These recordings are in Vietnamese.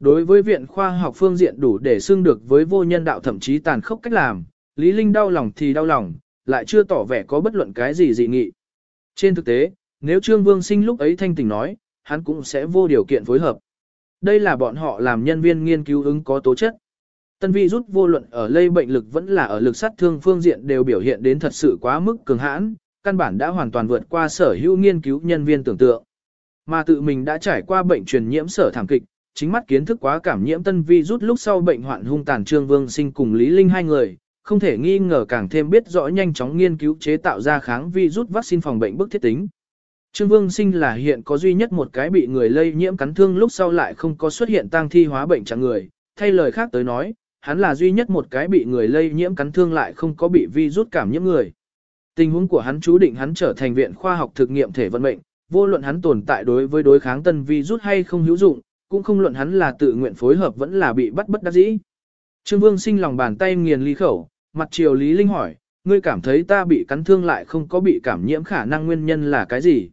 Đối với viện khoa học phương diện đủ để xưng được với vô nhân đạo thậm chí tàn khốc cách làm, Lý Linh đau lòng thì đau lòng, lại chưa tỏ vẻ có bất luận cái gì dị nghị. Trên thực tế, nếu Trương Vương Sinh lúc ấy thanh tỉnh nói, hắn cũng sẽ vô điều kiện phối hợp. Đây là bọn họ làm nhân viên nghiên cứu ứng có tố chất. Tân vi rút vô luận ở lây bệnh lực vẫn là ở lực sát thương phương diện đều biểu hiện đến thật sự quá mức cường hãn, căn bản đã hoàn toàn vượt qua sở hữu nghiên cứu nhân viên tưởng tượng. Mà tự mình đã trải qua bệnh truyền nhiễm sở thảm kịch, chính mắt kiến thức quá cảm nhiễm tân vi rút lúc sau bệnh hoạn hung tàn trương vương sinh cùng Lý Linh hai người, không thể nghi ngờ càng thêm biết rõ nhanh chóng nghiên cứu chế tạo ra kháng vi rút vaccine phòng bệnh bức thiết tính. Trương Vương Sinh là hiện có duy nhất một cái bị người lây nhiễm cắn thương lúc sau lại không có xuất hiện tăng thi hóa bệnh chẳng người, thay lời khác tới nói, hắn là duy nhất một cái bị người lây nhiễm cắn thương lại không có bị vi rút cảm nhiễm người. Tình huống của hắn chú định hắn trở thành viện khoa học thực nghiệm thể vận mệnh, vô luận hắn tồn tại đối với đối kháng tân vi rút hay không hữu dụng, cũng không luận hắn là tự nguyện phối hợp vẫn là bị bắt bất đắc dĩ. Trương Vương Sinh lòng bàn tay nghiền ly khẩu, mặt triều Lý Linh hỏi, ngươi cảm thấy ta bị cắn thương lại không có bị cảm nhiễm khả năng nguyên nhân là cái gì?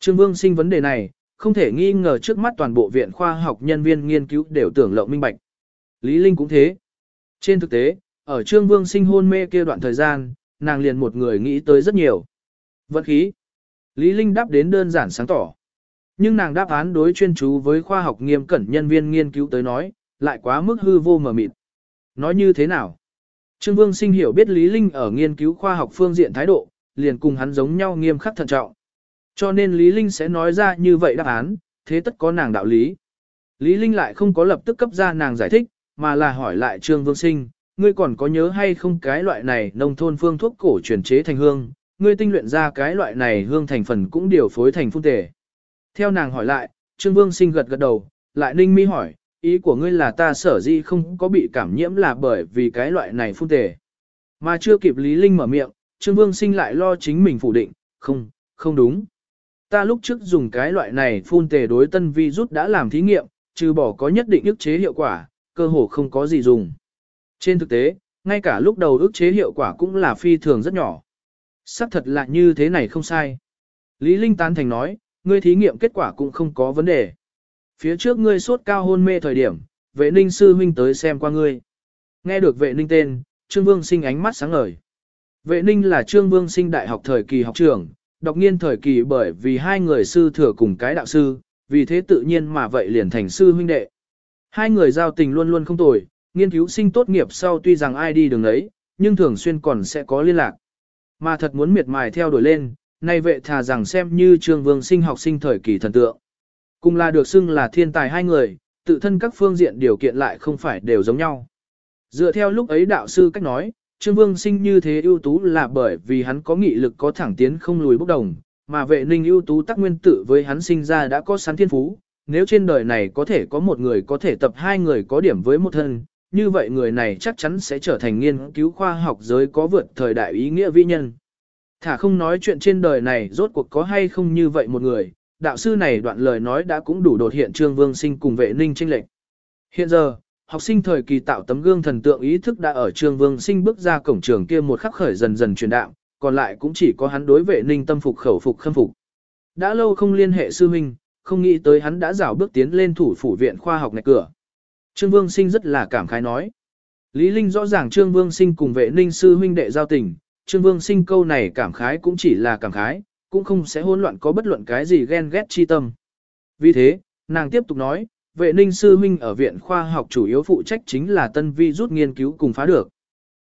Trương Vương sinh vấn đề này, không thể nghi ngờ trước mắt toàn bộ viện khoa học nhân viên nghiên cứu đều tưởng lộng minh bạch. Lý Linh cũng thế. Trên thực tế, ở Trương Vương sinh hôn mê kia đoạn thời gian, nàng liền một người nghĩ tới rất nhiều. Vận khí. Lý Linh đáp đến đơn giản sáng tỏ. Nhưng nàng đáp án đối chuyên chú với khoa học nghiêm cẩn nhân viên nghiên cứu tới nói, lại quá mức hư vô mờ mịt. Nói như thế nào? Trương Vương sinh hiểu biết Lý Linh ở nghiên cứu khoa học phương diện thái độ, liền cùng hắn giống nhau nghiêm khắc thận trọng. Cho nên Lý Linh sẽ nói ra như vậy đáp án, thế tất có nàng đạo lý. Lý Linh lại không có lập tức cấp ra nàng giải thích, mà là hỏi lại Trương Vương Sinh, ngươi còn có nhớ hay không cái loại này nông thôn phương thuốc cổ truyền chế thành hương, ngươi tinh luyện ra cái loại này hương thành phần cũng điều phối thành phun tề. Theo nàng hỏi lại, Trương Vương Sinh gật gật đầu, lại ninh mi hỏi, ý của ngươi là ta sở di không có bị cảm nhiễm là bởi vì cái loại này phun tề. Mà chưa kịp Lý Linh mở miệng, Trương Vương Sinh lại lo chính mình phủ định, không, không đúng. Ta lúc trước dùng cái loại này phun tề đối tân vi rút đã làm thí nghiệm, trừ bỏ có nhất định ức chế hiệu quả, cơ hồ không có gì dùng. Trên thực tế, ngay cả lúc đầu ức chế hiệu quả cũng là phi thường rất nhỏ. Sắc thật là như thế này không sai. Lý Linh tán thành nói, ngươi thí nghiệm kết quả cũng không có vấn đề. Phía trước ngươi sốt cao hôn mê thời điểm, vệ ninh sư huynh tới xem qua ngươi. Nghe được vệ ninh tên, Trương Vương sinh ánh mắt sáng ngời. Vệ ninh là Trương Vương sinh đại học thời kỳ học trưởng, đọc nghiên thời kỳ bởi vì hai người sư thừa cùng cái đạo sư, vì thế tự nhiên mà vậy liền thành sư huynh đệ. Hai người giao tình luôn luôn không tồi, nghiên cứu sinh tốt nghiệp sau tuy rằng ai đi đường ấy, nhưng thường xuyên còn sẽ có liên lạc. Mà thật muốn miệt mài theo đuổi lên, nay vệ thà rằng xem như trương vương sinh học sinh thời kỳ thần tượng. Cùng là được xưng là thiên tài hai người, tự thân các phương diện điều kiện lại không phải đều giống nhau. Dựa theo lúc ấy đạo sư cách nói, Trương Vương sinh như thế ưu tú là bởi vì hắn có nghị lực có thẳng tiến không lùi bốc đồng, mà vệ ninh ưu tú tác nguyên tử với hắn sinh ra đã có sẵn thiên phú. Nếu trên đời này có thể có một người có thể tập hai người có điểm với một thân, như vậy người này chắc chắn sẽ trở thành nghiên cứu khoa học giới có vượt thời đại ý nghĩa vĩ nhân. Thả không nói chuyện trên đời này rốt cuộc có hay không như vậy một người, đạo sư này đoạn lời nói đã cũng đủ đột hiện Trương Vương sinh cùng vệ ninh tranh lệch. Hiện giờ, học sinh thời kỳ tạo tấm gương thần tượng ý thức đã ở trương vương sinh bước ra cổng trường kia một khắc khởi dần dần truyền đạo, còn lại cũng chỉ có hắn đối vệ ninh tâm phục khẩu phục khâm phục. Đã lâu không liên hệ sư huynh, không nghĩ tới hắn đã rảo bước tiến lên thủ phủ viện khoa học này cửa. Trương Vương Sinh rất là cảm khái nói. Lý Linh rõ ràng Trương Vương Sinh cùng vệ ninh sư huynh đệ giao tình, Trương Vương Sinh câu này cảm khái cũng chỉ là cảm khái, cũng không sẽ hỗn loạn có bất luận cái gì ghen ghét chi tâm. Vì thế, nàng tiếp tục nói, vệ ninh sư huynh ở viện khoa học chủ yếu phụ trách chính là tân vi rút nghiên cứu cùng phá được.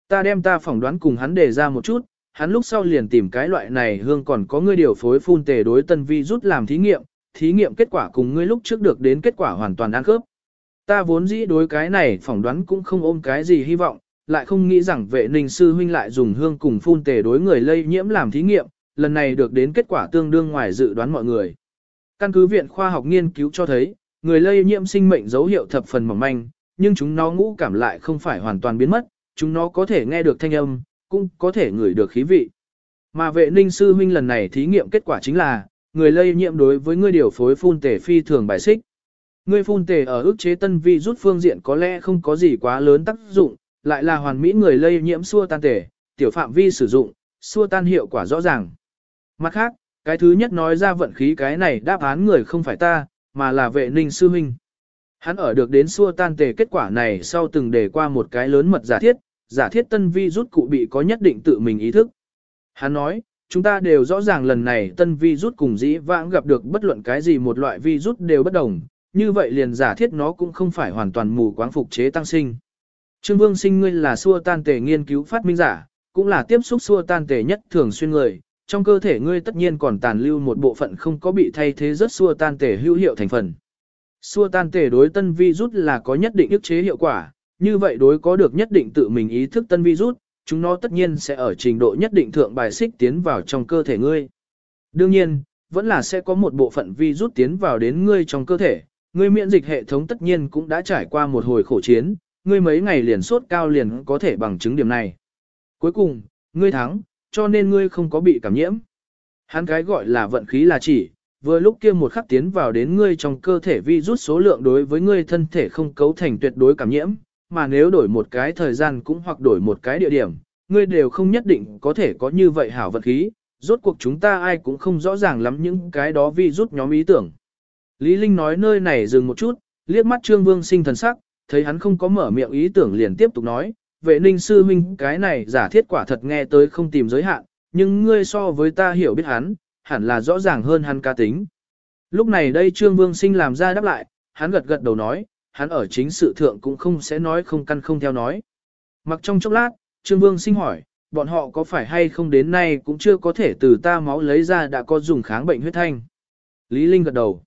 Ta đem ta phỏng đoán cùng hắn đề ra một chút, hắn lúc sau liền tìm cái loại này hương còn có ngươi điều phối phun tề đối tân vi rút làm thí nghiệm, thí nghiệm kết quả cùng ngươi lúc trước được đến kết quả hoàn toàn ăn khớp. Ta vốn dĩ đối cái này phỏng đoán cũng không ôm cái gì hy vọng, lại không nghĩ rằng vệ ninh sư huynh lại dùng hương cùng phun tề đối người lây nhiễm làm thí nghiệm, lần này được đến kết quả tương đương ngoài dự đoán mọi người. Căn cứ viện khoa học nghiên cứu cho thấy, người lây nhiễm sinh mệnh dấu hiệu thập phần mỏng manh, nhưng chúng nó ngũ cảm lại không phải hoàn toàn biến mất, chúng nó có thể nghe được thanh âm, cũng có thể ngửi được khí vị. Mà vệ ninh sư huynh lần này thí nghiệm kết quả chính là, người lây nhiễm đối với người điều phối phun tể phi thường bài xích. Người phun tể ở ức chế tân vi rút phương diện có lẽ không có gì quá lớn tác dụng, lại là hoàn mỹ người lây nhiễm xua tan tể, tiểu phạm vi sử dụng, xua tan hiệu quả rõ ràng. Mặt khác, cái thứ nhất nói ra vận khí cái này đáp án người không phải ta, mà là vệ ninh sư huynh. Hắn ở được đến xua tan tề kết quả này sau từng đề qua một cái lớn mật giả thiết, giả thiết tân vi rút cụ bị có nhất định tự mình ý thức. Hắn nói, chúng ta đều rõ ràng lần này tân vi rút cùng dĩ vãng gặp được bất luận cái gì một loại vi rút đều bất đồng, như vậy liền giả thiết nó cũng không phải hoàn toàn mù quáng phục chế tăng sinh. Trương Vương sinh ngươi là xua tan tề nghiên cứu phát minh giả, cũng là tiếp xúc xua tan tề nhất thường xuyên người, trong cơ thể ngươi tất nhiên còn tàn lưu một bộ phận không có bị thay thế rất xua tan tề hữu hiệu thành phần. Xua tan tề đối tân vi rút là có nhất định ức chế hiệu quả, như vậy đối có được nhất định tự mình ý thức tân vi rút, chúng nó tất nhiên sẽ ở trình độ nhất định thượng bài xích tiến vào trong cơ thể ngươi. Đương nhiên, vẫn là sẽ có một bộ phận vi rút tiến vào đến ngươi trong cơ thể, ngươi miễn dịch hệ thống tất nhiên cũng đã trải qua một hồi khổ chiến, ngươi mấy ngày liền sốt cao liền có thể bằng chứng điểm này. Cuối cùng, ngươi thắng, cho nên ngươi không có bị cảm nhiễm. Hắn cái gọi là vận khí là chỉ, vừa lúc kia một khắc tiến vào đến ngươi trong cơ thể vi rút số lượng đối với ngươi thân thể không cấu thành tuyệt đối cảm nhiễm, mà nếu đổi một cái thời gian cũng hoặc đổi một cái địa điểm, ngươi đều không nhất định có thể có như vậy hảo vận khí, rốt cuộc chúng ta ai cũng không rõ ràng lắm những cái đó vi rút nhóm ý tưởng. Lý Linh nói nơi này dừng một chút, liếc mắt Trương Vương sinh thần sắc, thấy hắn không có mở miệng ý tưởng liền tiếp tục nói, vệ ninh sư huynh cái này giả thiết quả thật nghe tới không tìm giới hạn, nhưng ngươi so với ta hiểu biết hắn, hẳn là rõ ràng hơn hắn ca tính. Lúc này đây Trương Vương sinh làm ra đáp lại, hắn gật gật đầu nói, hắn ở chính sự thượng cũng không sẽ nói không căn không theo nói. Mặc trong chốc lát, Trương Vương sinh hỏi, bọn họ có phải hay không đến nay cũng chưa có thể từ ta máu lấy ra đã có dùng kháng bệnh huyết thanh. Lý Linh gật đầu.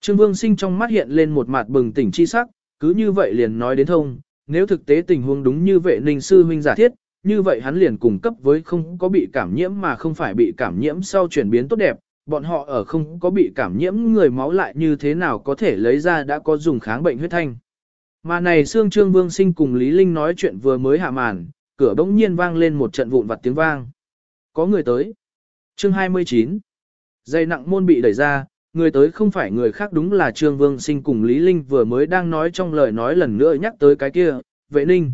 Trương Vương sinh trong mắt hiện lên một mặt bừng tỉnh chi sắc, cứ như vậy liền nói đến thông, nếu thực tế tình huống đúng như vệ ninh sư huynh giả thiết, như vậy hắn liền cung cấp với không có bị cảm nhiễm mà không phải bị cảm nhiễm sau chuyển biến tốt đẹp, bọn họ ở không có bị cảm nhiễm người máu lại như thế nào có thể lấy ra đã có dùng kháng bệnh huyết thanh. Mà này Sương Trương Vương Sinh cùng Lý Linh nói chuyện vừa mới hạ màn, cửa bỗng nhiên vang lên một trận vụn vặt tiếng vang. Có người tới. Chương 29. Dây nặng môn bị đẩy ra, người tới không phải người khác đúng là Trương Vương Sinh cùng Lý Linh vừa mới đang nói trong lời nói lần nữa nhắc tới cái kia, vệ ninh.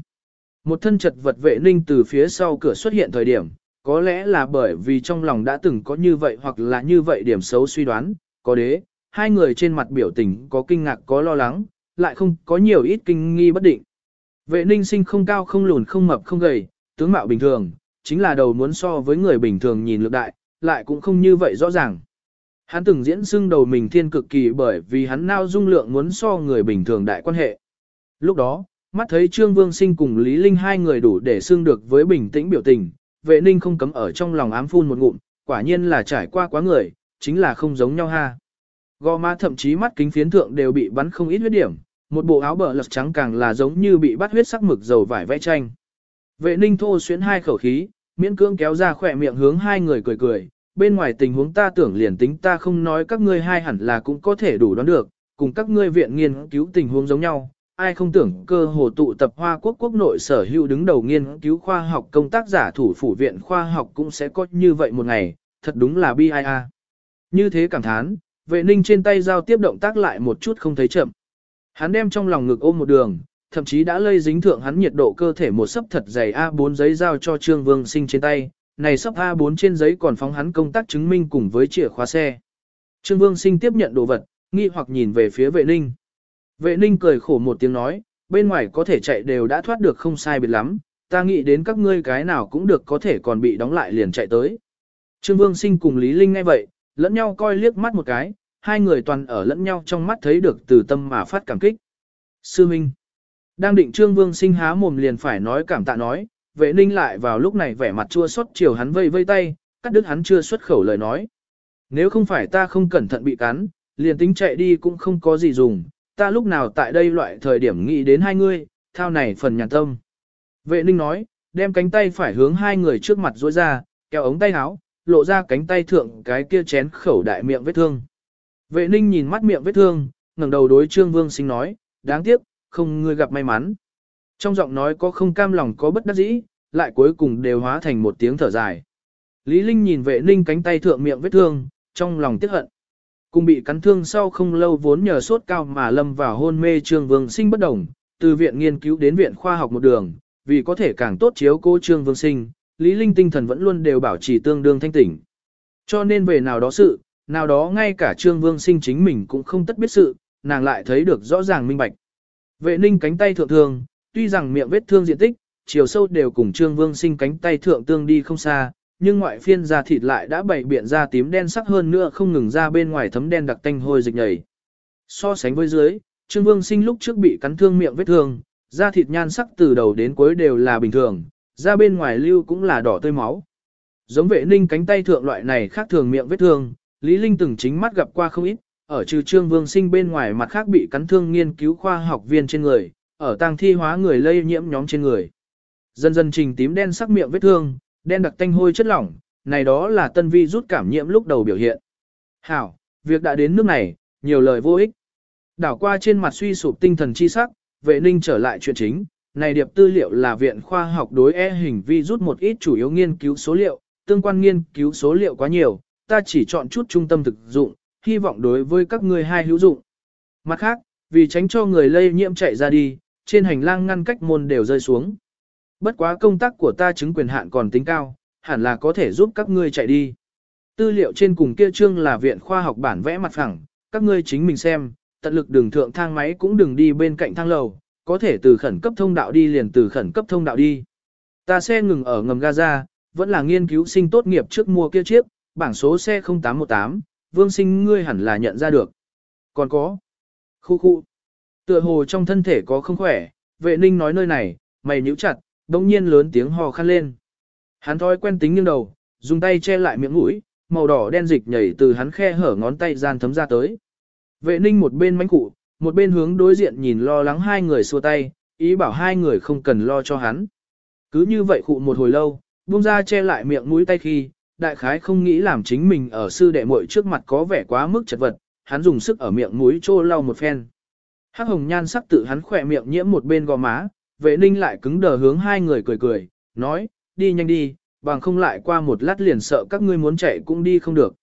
Một thân chật vật vệ ninh từ phía sau cửa xuất hiện thời điểm, có lẽ là bởi vì trong lòng đã từng có như vậy hoặc là như vậy điểm xấu suy đoán, có đế, hai người trên mặt biểu tình có kinh ngạc có lo lắng, lại không có nhiều ít kinh nghi bất định. Vệ ninh sinh không cao không lùn không mập không gầy, tướng mạo bình thường, chính là đầu muốn so với người bình thường nhìn lực đại, lại cũng không như vậy rõ ràng. Hắn từng diễn xưng đầu mình thiên cực kỳ bởi vì hắn nao dung lượng muốn so người bình thường đại quan hệ. Lúc đó, mắt thấy Trương Vương Sinh cùng Lý Linh hai người đủ để xưng được với bình tĩnh biểu tình, vệ ninh không cấm ở trong lòng ám phun một ngụm, quả nhiên là trải qua quá người, chính là không giống nhau ha. Gò má thậm chí mắt kính phiến thượng đều bị bắn không ít huyết điểm, một bộ áo bờ lật trắng càng là giống như bị bắt huyết sắc mực dầu vải vẽ tranh. Vệ ninh thô xuyến hai khẩu khí, miễn cương kéo ra khỏe miệng hướng hai người cười cười, bên ngoài tình huống ta tưởng liền tính ta không nói các ngươi hai hẳn là cũng có thể đủ đoán được, cùng các ngươi viện nghiên cứu tình huống giống nhau, ai không tưởng cơ hồ tụ tập Hoa Quốc quốc nội sở hữu đứng đầu nghiên cứu khoa học công tác giả thủ phủ viện khoa học cũng sẽ có như vậy một ngày, thật đúng là bi ai a. Như thế cảm thán, vệ ninh trên tay giao tiếp động tác lại một chút không thấy chậm. Hắn đem trong lòng ngực ôm một đường, thậm chí đã lây dính thượng hắn nhiệt độ cơ thể một sấp thật dày A4 giấy giao cho Trương Vương Sinh trên tay, này sắp A4 trên giấy còn phóng hắn công tác chứng minh cùng với chìa khóa xe. Trương Vương Sinh tiếp nhận đồ vật, nghi hoặc nhìn về phía vệ ninh. Vệ ninh cười khổ một tiếng nói, bên ngoài có thể chạy đều đã thoát được không sai biệt lắm, ta nghĩ đến các ngươi cái nào cũng được có thể còn bị đóng lại liền chạy tới. Trương Vương Sinh cùng Lý Linh ngay vậy, lẫn nhau coi liếc mắt một cái, hai người toàn ở lẫn nhau trong mắt thấy được từ tâm mà phát cảm kích. Sư Minh Đang định Trương Vương Sinh há mồm liền phải nói cảm tạ nói, vệ ninh lại vào lúc này vẻ mặt chua xót chiều hắn vây vây tay, cắt đứt hắn chưa xuất khẩu lời nói. Nếu không phải ta không cẩn thận bị cắn, liền tính chạy đi cũng không có gì dùng, ta lúc nào tại đây loại thời điểm nghĩ đến hai ngươi, thao này phần nhàn tâm. Vệ ninh nói, đem cánh tay phải hướng hai người trước mặt duỗi ra, kéo ống tay áo, lộ ra cánh tay thượng cái kia chén khẩu đại miệng vết thương. Vệ ninh nhìn mắt miệng vết thương, ngẩng đầu đối trương vương sinh nói, đáng tiếc, không ngươi gặp may mắn. Trong giọng nói có không cam lòng có bất đắc dĩ, lại cuối cùng đều hóa thành một tiếng thở dài. Lý Linh nhìn vệ ninh cánh tay thượng miệng vết thương, trong lòng tiếc hận. Cùng bị cắn thương sau không lâu vốn nhờ sốt cao mà lâm vào hôn mê Trương Vương Sinh bất đồng, từ viện nghiên cứu đến viện khoa học một đường, vì có thể càng tốt chiếu cô Trương Vương Sinh, Lý Linh tinh thần vẫn luôn đều bảo trì tương đương thanh tỉnh. Cho nên về nào đó sự, nào đó ngay cả Trương Vương Sinh chính mình cũng không tất biết sự, nàng lại thấy được rõ ràng minh bạch. Vệ ninh cánh tay thượng thường, tuy rằng miệng vết thương diện tích, chiều sâu đều cùng Trương Vương sinh cánh tay thượng tương đi không xa, nhưng ngoại phiên da thịt lại đã bảy biện ra tím đen sắc hơn nữa không ngừng ra bên ngoài thấm đen đặc tanh hôi dịch nhảy. So sánh với dưới, Trương Vương sinh lúc trước bị cắn thương miệng vết thương, da thịt nhan sắc từ đầu đến cuối đều là bình thường, da bên ngoài lưu cũng là đỏ tươi máu. Giống vệ ninh cánh tay thượng loại này khác thường miệng vết thương, Lý Linh từng chính mắt gặp qua không ít, ở trừ Trương Vương sinh bên ngoài mặt khác bị cắn thương nghiên cứu khoa học viên trên người, ở tang thi hóa người lây nhiễm nhóm trên người. Dần dần trình tím đen sắc miệng vết thương, đen đặc tanh hôi chất lỏng, này đó là tân vi rút cảm nhiễm lúc đầu biểu hiện. Hảo, việc đã đến nước này, nhiều lời vô ích. Đảo qua trên mặt suy sụp tinh thần chi sắc, vệ ninh trở lại chuyện chính, này điệp tư liệu là viện khoa học đối e hình vi rút một ít chủ yếu nghiên cứu số liệu, tương quan nghiên cứu số liệu quá nhiều, ta chỉ chọn chút trung tâm thực dụng, hy vọng đối với các người hai hữu dụng. Mặt khác, vì tránh cho người lây nhiễm chạy ra đi, trên hành lang ngăn cách môn đều rơi xuống. Bất quá công tác của ta chứng quyền hạn còn tính cao, hẳn là có thể giúp các ngươi chạy đi. Tư liệu trên cùng kia chương là viện khoa học bản vẽ mặt phẳng, các ngươi chính mình xem, tận lực đường thượng thang máy cũng đừng đi bên cạnh thang lầu, có thể từ khẩn cấp thông đạo đi liền từ khẩn cấp thông đạo đi. Ta xe ngừng ở ngầm Gaza, vẫn là nghiên cứu sinh tốt nghiệp trước mua kia chiếc, bảng số xe 0818, vương sinh ngươi hẳn là nhận ra được. Còn có. Khu khu. Tựa hồ trong thân thể có không khỏe, vệ ninh nói nơi này, mày nhíu chặt, đông nhiên lớn tiếng hò khăn lên. Hắn thói quen tính nghiêng đầu, dùng tay che lại miệng mũi, màu đỏ đen dịch nhảy từ hắn khe hở ngón tay gian thấm ra tới. Vệ ninh một bên mánh cụ, một bên hướng đối diện nhìn lo lắng hai người xua tay, ý bảo hai người không cần lo cho hắn. Cứ như vậy cụ một hồi lâu, buông ra che lại miệng mũi tay khi, đại khái không nghĩ làm chính mình ở sư đệ muội trước mặt có vẻ quá mức chật vật, hắn dùng sức ở miệng mũi trô lau một phen. Hắc hồng nhan sắc tự hắn khỏe miệng nhiễm một bên gò má, vệ ninh lại cứng đờ hướng hai người cười cười, nói, đi nhanh đi, bằng không lại qua một lát liền sợ các ngươi muốn chạy cũng đi không được.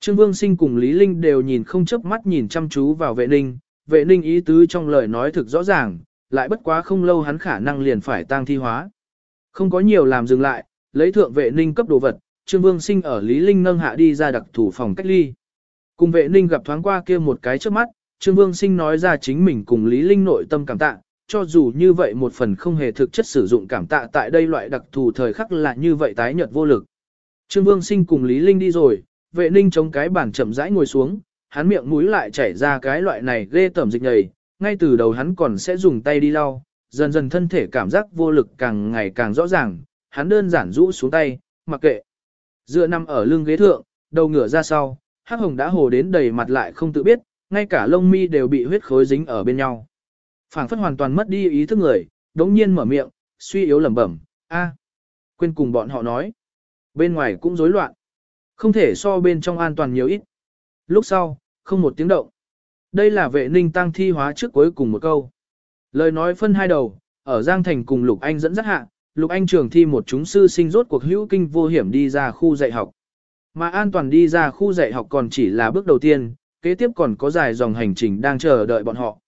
Trương Vương Sinh cùng Lý Linh đều nhìn không chớp mắt nhìn chăm chú vào vệ ninh, vệ ninh ý tứ trong lời nói thực rõ ràng, lại bất quá không lâu hắn khả năng liền phải tang thi hóa. Không có nhiều làm dừng lại, lấy thượng vệ ninh cấp đồ vật, Trương Vương Sinh ở Lý Linh nâng hạ đi ra đặc thủ phòng cách ly. Cùng vệ ninh gặp thoáng qua kia một cái trước mắt, Trương Vương Sinh nói ra chính mình cùng Lý Linh nội tâm cảm tạ, cho dù như vậy một phần không hề thực chất sử dụng cảm tạ tại đây loại đặc thù thời khắc là như vậy tái nhợt vô lực. Trương Vương Sinh cùng Lý Linh đi rồi, vệ ninh chống cái bàn chậm rãi ngồi xuống, hắn miệng mũi lại chảy ra cái loại này ghê tẩm dịch nhầy, ngay từ đầu hắn còn sẽ dùng tay đi lau, dần dần thân thể cảm giác vô lực càng ngày càng rõ ràng, hắn đơn giản rũ xuống tay, mặc kệ. Dựa nằm ở lưng ghế thượng, đầu ngửa ra sau, hắc hồng đã hồ đến đầy mặt lại không tự biết, ngay cả lông mi đều bị huyết khối dính ở bên nhau. phảng phất hoàn toàn mất đi ý thức người, đống nhiên mở miệng, suy yếu lẩm bẩm, a, quên cùng bọn họ nói. Bên ngoài cũng rối loạn. Không thể so bên trong an toàn nhiều ít. Lúc sau, không một tiếng động. Đây là vệ ninh tăng thi hóa trước cuối cùng một câu. Lời nói phân hai đầu, ở Giang Thành cùng Lục Anh dẫn dắt hạ, Lục Anh trường thi một chúng sư sinh rốt cuộc hữu kinh vô hiểm đi ra khu dạy học. Mà an toàn đi ra khu dạy học còn chỉ là bước đầu tiên, kế tiếp còn có dài dòng hành trình đang chờ đợi bọn họ.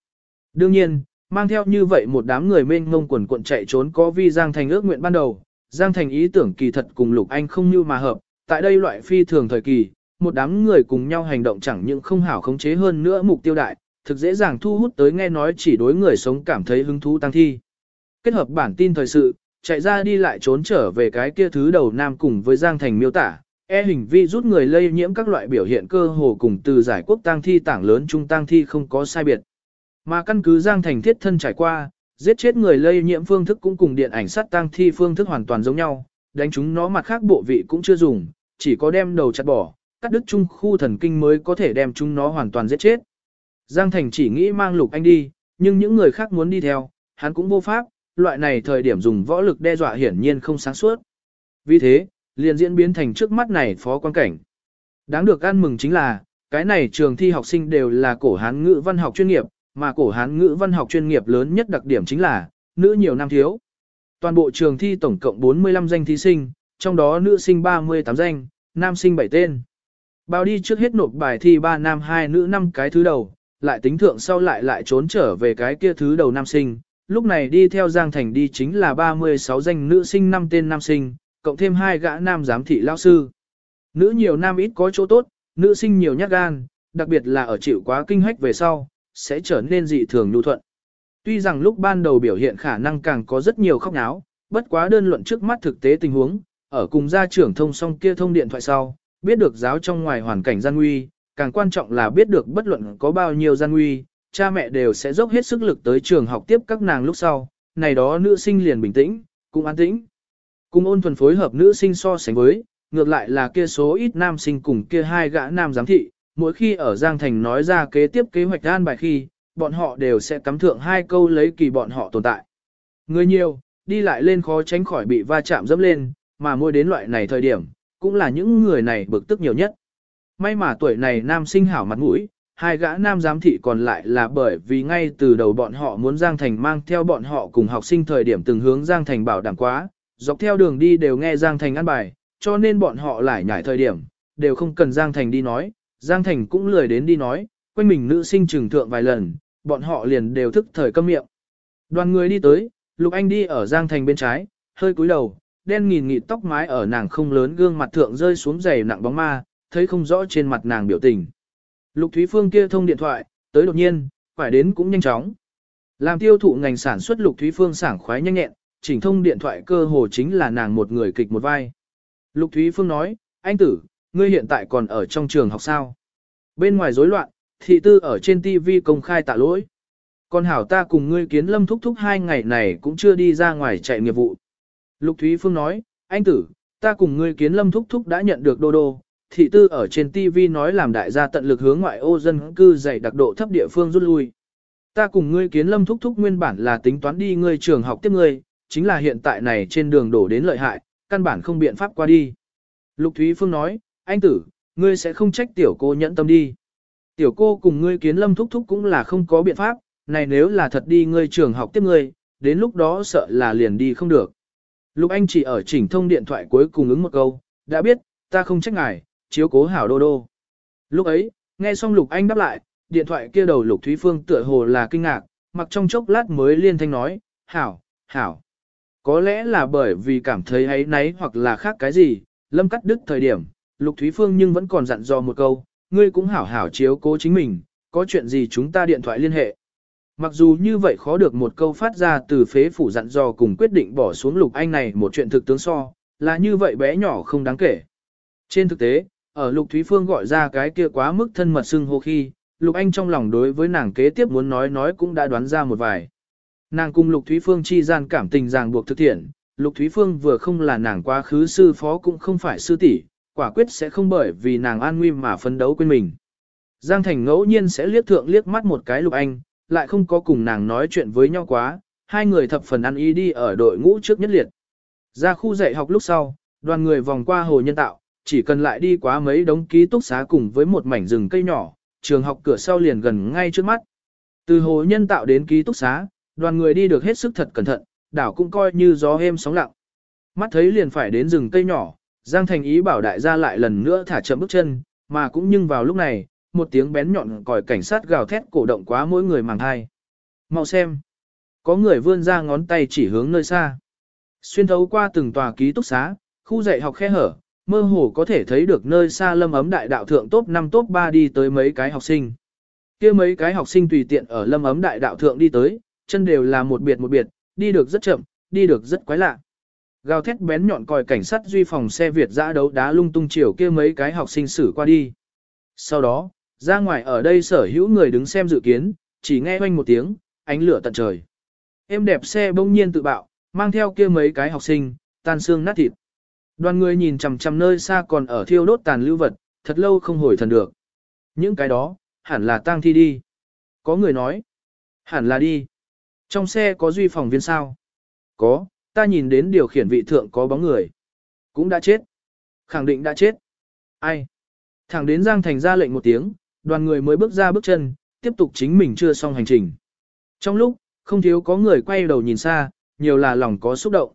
Đương nhiên, mang theo như vậy một đám người mênh ngông quần cuộn chạy trốn có vi Giang Thành ước nguyện ban đầu, Giang Thành ý tưởng kỳ thật cùng Lục Anh không như mà hợp, tại đây loại phi thường thời kỳ, một đám người cùng nhau hành động chẳng những không hảo khống chế hơn nữa mục tiêu đại, thực dễ dàng thu hút tới nghe nói chỉ đối người sống cảm thấy hứng thú tăng thi. Kết hợp bản tin thời sự, chạy ra đi lại trốn trở về cái kia thứ đầu nam cùng với Giang Thành miêu tả, e hình vi rút người lây nhiễm các loại biểu hiện cơ hồ cùng từ giải quốc tang thi tảng lớn trung tang thi không có sai biệt. Mà căn cứ Giang Thành thiết thân trải qua, giết chết người lây nhiễm phương thức cũng cùng điện ảnh sát tang thi phương thức hoàn toàn giống nhau, đánh chúng nó mặt khác bộ vị cũng chưa dùng, chỉ có đem đầu chặt bỏ, cắt đứt trung khu thần kinh mới có thể đem chúng nó hoàn toàn giết chết. Giang Thành chỉ nghĩ mang Lục Anh đi, nhưng những người khác muốn đi theo, hắn cũng vô pháp, loại này thời điểm dùng võ lực đe dọa hiển nhiên không sáng suốt. Vì thế, liền diễn biến thành trước mắt này phó quan cảnh. Đáng được ăn mừng chính là, cái này trường thi học sinh đều là cổ hán ngữ văn học chuyên nghiệp, mà cổ hán ngữ văn học chuyên nghiệp lớn nhất đặc điểm chính là, nữ nhiều nam thiếu. Toàn bộ trường thi tổng cộng 45 danh thí sinh, trong đó nữ sinh 38 danh, nam sinh 7 tên. Bao đi trước hết nộp bài thi 3 nam 2 nữ 5 cái thứ đầu, lại tính thượng sau lại lại trốn trở về cái kia thứ đầu nam sinh. Lúc này đi theo Giang Thành đi chính là 36 danh nữ sinh 5 tên nam sinh, cộng thêm hai gã nam giám thị lao sư. Nữ nhiều nam ít có chỗ tốt, nữ sinh nhiều nhát gan, đặc biệt là ở chịu quá kinh hách về sau, sẽ trở nên dị thường nhu thuận. Tuy rằng lúc ban đầu biểu hiện khả năng càng có rất nhiều khóc náo, bất quá đơn luận trước mắt thực tế tình huống, ở cùng gia trưởng thông song kia thông điện thoại sau, biết được giáo trong ngoài hoàn cảnh gian nguy, càng quan trọng là biết được bất luận có bao nhiêu gian nguy, cha mẹ đều sẽ dốc hết sức lực tới trường học tiếp các nàng lúc sau, này đó nữ sinh liền bình tĩnh, cũng an tĩnh. Cùng ôn thuần phối hợp nữ sinh so sánh với, ngược lại là kia số ít nam sinh cùng kia hai gã nam giám thị, mỗi khi ở Giang Thành nói ra kế tiếp kế hoạch an bài khi, bọn họ đều sẽ cắm thượng hai câu lấy kỳ bọn họ tồn tại. Người nhiều, đi lại lên khó tránh khỏi bị va chạm dẫm lên, mà môi đến loại này thời điểm, cũng là những người này bực tức nhiều nhất. May mà tuổi này nam sinh hảo mặt mũi, hai gã nam giám thị còn lại là bởi vì ngay từ đầu bọn họ muốn Giang Thành mang theo bọn họ cùng học sinh thời điểm từng hướng Giang Thành bảo đảm quá, dọc theo đường đi đều nghe Giang Thành ăn bài, cho nên bọn họ lại nhảy thời điểm, đều không cần Giang Thành đi nói, Giang Thành cũng lười đến đi nói, quanh mình nữ sinh trừng thượng vài lần, bọn họ liền đều thức thời câm miệng. Đoàn người đi tới, Lục Anh đi ở Giang Thành bên trái, hơi cúi đầu, đen nghìn nghịt tóc mái ở nàng không lớn gương mặt thượng rơi xuống dày nặng bóng ma, thấy không rõ trên mặt nàng biểu tình. Lục Thúy Phương kia thông điện thoại, tới đột nhiên, phải đến cũng nhanh chóng. Làm tiêu thụ ngành sản xuất Lục Thúy Phương sảng khoái nhanh nhẹn, chỉnh thông điện thoại cơ hồ chính là nàng một người kịch một vai. Lục Thúy Phương nói, anh tử, ngươi hiện tại còn ở trong trường học sao? Bên ngoài rối loạn, thị tư ở trên TV công khai tạ lỗi. Còn hảo ta cùng ngươi kiến lâm thúc thúc hai ngày này cũng chưa đi ra ngoài chạy nghiệp vụ. Lục Thúy Phương nói, anh tử, ta cùng ngươi kiến lâm thúc thúc đã nhận được đô đô, thị tư ở trên TV nói làm đại gia tận lực hướng ngoại ô dân cư dày đặc độ thấp địa phương rút lui. Ta cùng ngươi kiến lâm thúc thúc nguyên bản là tính toán đi ngươi trường học tiếp ngươi, chính là hiện tại này trên đường đổ đến lợi hại, căn bản không biện pháp qua đi. Lục Thúy Phương nói, anh tử, ngươi sẽ không trách tiểu cô nhẫn tâm đi. Tiểu cô cùng ngươi kiến lâm thúc thúc cũng là không có biện pháp, này nếu là thật đi ngươi trường học tiếp ngươi, đến lúc đó sợ là liền đi không được. Lục Anh chỉ ở chỉnh thông điện thoại cuối cùng ứng một câu, đã biết, ta không trách ngài, chiếu cố hảo đô đô. Lúc ấy, nghe xong Lục Anh đáp lại, điện thoại kia đầu Lục Thúy Phương tựa hồ là kinh ngạc, mặc trong chốc lát mới liên thanh nói, hảo, hảo. Có lẽ là bởi vì cảm thấy ấy náy hoặc là khác cái gì, lâm cắt đứt thời điểm, Lục Thúy Phương nhưng vẫn còn dặn dò một câu, ngươi cũng hảo hảo chiếu cố chính mình, có chuyện gì chúng ta điện thoại liên hệ. Mặc dù như vậy khó được một câu phát ra từ phế phủ dặn dò cùng quyết định bỏ xuống Lục Anh này một chuyện thực tướng so, là như vậy bé nhỏ không đáng kể. Trên thực tế, ở Lục Thúy Phương gọi ra cái kia quá mức thân mật xưng hô khi, Lục Anh trong lòng đối với nàng kế tiếp muốn nói nói cũng đã đoán ra một vài. Nàng cùng Lục Thúy Phương chi gian cảm tình ràng buộc thực thiện, Lục Thúy Phương vừa không là nàng quá khứ sư phó cũng không phải sư tỷ, quả quyết sẽ không bởi vì nàng an nguy mà phấn đấu quên mình. Giang Thành ngẫu nhiên sẽ liếc thượng liếc mắt một cái Lục Anh, lại không có cùng nàng nói chuyện với nhau quá, hai người thập phần ăn ý đi ở đội ngũ trước nhất liệt. Ra khu dạy học lúc sau, đoàn người vòng qua hồ nhân tạo, chỉ cần lại đi quá mấy đống ký túc xá cùng với một mảnh rừng cây nhỏ, trường học cửa sau liền gần ngay trước mắt. Từ hồ nhân tạo đến ký túc xá, đoàn người đi được hết sức thật cẩn thận, đảo cũng coi như gió êm sóng lặng. Mắt thấy liền phải đến rừng cây nhỏ, Giang Thành ý bảo đại gia lại lần nữa thả chậm bước chân, mà cũng nhưng vào lúc này, một tiếng bén nhọn còi cảnh sát gào thét cổ động quá mỗi người màng hai. Mau xem. Có người vươn ra ngón tay chỉ hướng nơi xa. Xuyên thấu qua từng tòa ký túc xá, khu dạy học khe hở, mơ hồ có thể thấy được nơi xa lâm ấm đại đạo thượng top 5 top 3 đi tới mấy cái học sinh. kia mấy cái học sinh tùy tiện ở lâm ấm đại đạo thượng đi tới, chân đều là một biệt một biệt, đi được rất chậm, đi được rất quái lạ. Gào thét bén nhọn còi cảnh sát duy phòng xe Việt dã đấu đá lung tung chiều kia mấy cái học sinh xử qua đi. Sau đó, ra ngoài ở đây sở hữu người đứng xem dự kiến, chỉ nghe oanh một tiếng, ánh lửa tận trời. Em đẹp xe bỗng nhiên tự bạo, mang theo kia mấy cái học sinh, tan xương nát thịt. Đoàn người nhìn chằm chằm nơi xa còn ở thiêu đốt tàn lưu vật, thật lâu không hồi thần được. Những cái đó, hẳn là tang thi đi. Có người nói, hẳn là đi. Trong xe có duy phòng viên sao? Có, ta nhìn đến điều khiển vị thượng có bóng người. Cũng đã chết. Khẳng định đã chết. Ai? Thẳng đến Giang Thành ra lệnh một tiếng, đoàn người mới bước ra bước chân, tiếp tục chính mình chưa xong hành trình. Trong lúc, không thiếu có người quay đầu nhìn xa, nhiều là lòng có xúc động.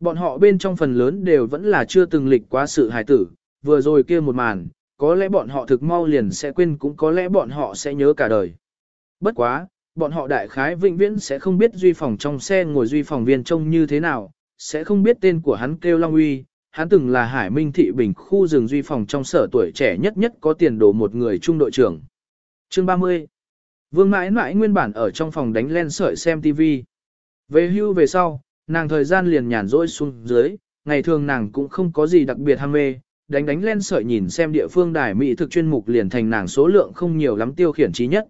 Bọn họ bên trong phần lớn đều vẫn là chưa từng lịch quá sự hài tử, vừa rồi kia một màn, có lẽ bọn họ thực mau liền sẽ quên cũng có lẽ bọn họ sẽ nhớ cả đời. Bất quá, bọn họ đại khái vĩnh viễn sẽ không biết duy phòng trong xe ngồi duy phòng viên trông như thế nào, sẽ không biết tên của hắn kêu Long Uy, hắn từng là Hải Minh Thị Bình khu rừng duy phòng trong sở tuổi trẻ nhất nhất có tiền đồ một người trung đội trưởng. Chương 30 Vương mãi mãi nguyên bản ở trong phòng đánh len sợi xem TV. Về hưu về sau, nàng thời gian liền nhàn rỗi xuống dưới, ngày thường nàng cũng không có gì đặc biệt ham mê, đánh đánh len sợi nhìn xem địa phương đài mỹ thực chuyên mục liền thành nàng số lượng không nhiều lắm tiêu khiển trí nhất.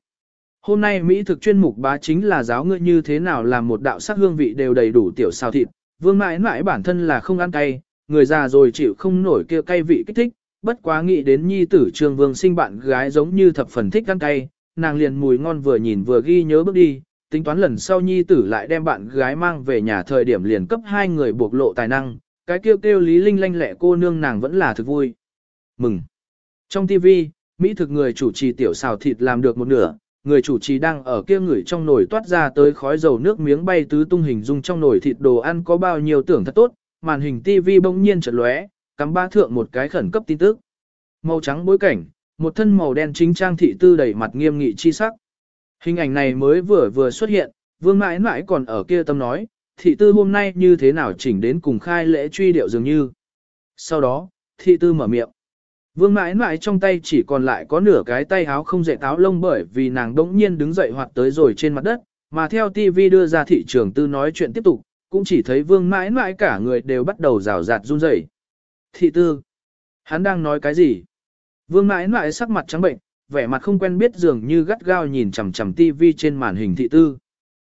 Hôm nay mỹ thực chuyên mục bá chính là giáo ngươi như thế nào làm một đạo sắc hương vị đều đầy đủ tiểu xào thịt. Vương mãi mãi bản thân là không ăn cay, người già rồi chịu không nổi kia cay vị kích thích, bất quá nghĩ đến nhi tử trường vương sinh bạn gái giống như thập phần thích ăn cay, nàng liền mùi ngon vừa nhìn vừa ghi nhớ bước đi, tính toán lần sau nhi tử lại đem bạn gái mang về nhà thời điểm liền cấp hai người buộc lộ tài năng, cái kêu kêu Lý Linh lanh lẹ cô nương nàng vẫn là thực vui. Mừng! Trong TV, Mỹ thực người chủ trì tiểu xào thịt làm được một nửa, người chủ trì đang ở kia người trong nồi toát ra tới khói dầu nước miếng bay tứ tung hình dung trong nồi thịt đồ ăn có bao nhiêu tưởng thật tốt, màn hình TV bỗng nhiên chợt lóe, cắm ba thượng một cái khẩn cấp tin tức. Màu trắng bối cảnh, một thân màu đen chính trang thị tư đầy mặt nghiêm nghị chi sắc. Hình ảnh này mới vừa vừa xuất hiện, vương mãi mãi còn ở kia tâm nói, thị tư hôm nay như thế nào chỉnh đến cùng khai lễ truy điệu dường như. Sau đó, thị tư mở miệng. Vương mãi mãi trong tay chỉ còn lại có nửa cái tay áo không dễ táo lông bởi vì nàng đống nhiên đứng dậy hoạt tới rồi trên mặt đất, mà theo TV đưa ra thị trường tư nói chuyện tiếp tục, cũng chỉ thấy vương mãi mãi cả người đều bắt đầu rào rạt run rẩy. Thị tư, hắn đang nói cái gì? Vương mãi mãi sắc mặt trắng bệnh, vẻ mặt không quen biết dường như gắt gao nhìn chằm chằm TV trên màn hình thị tư.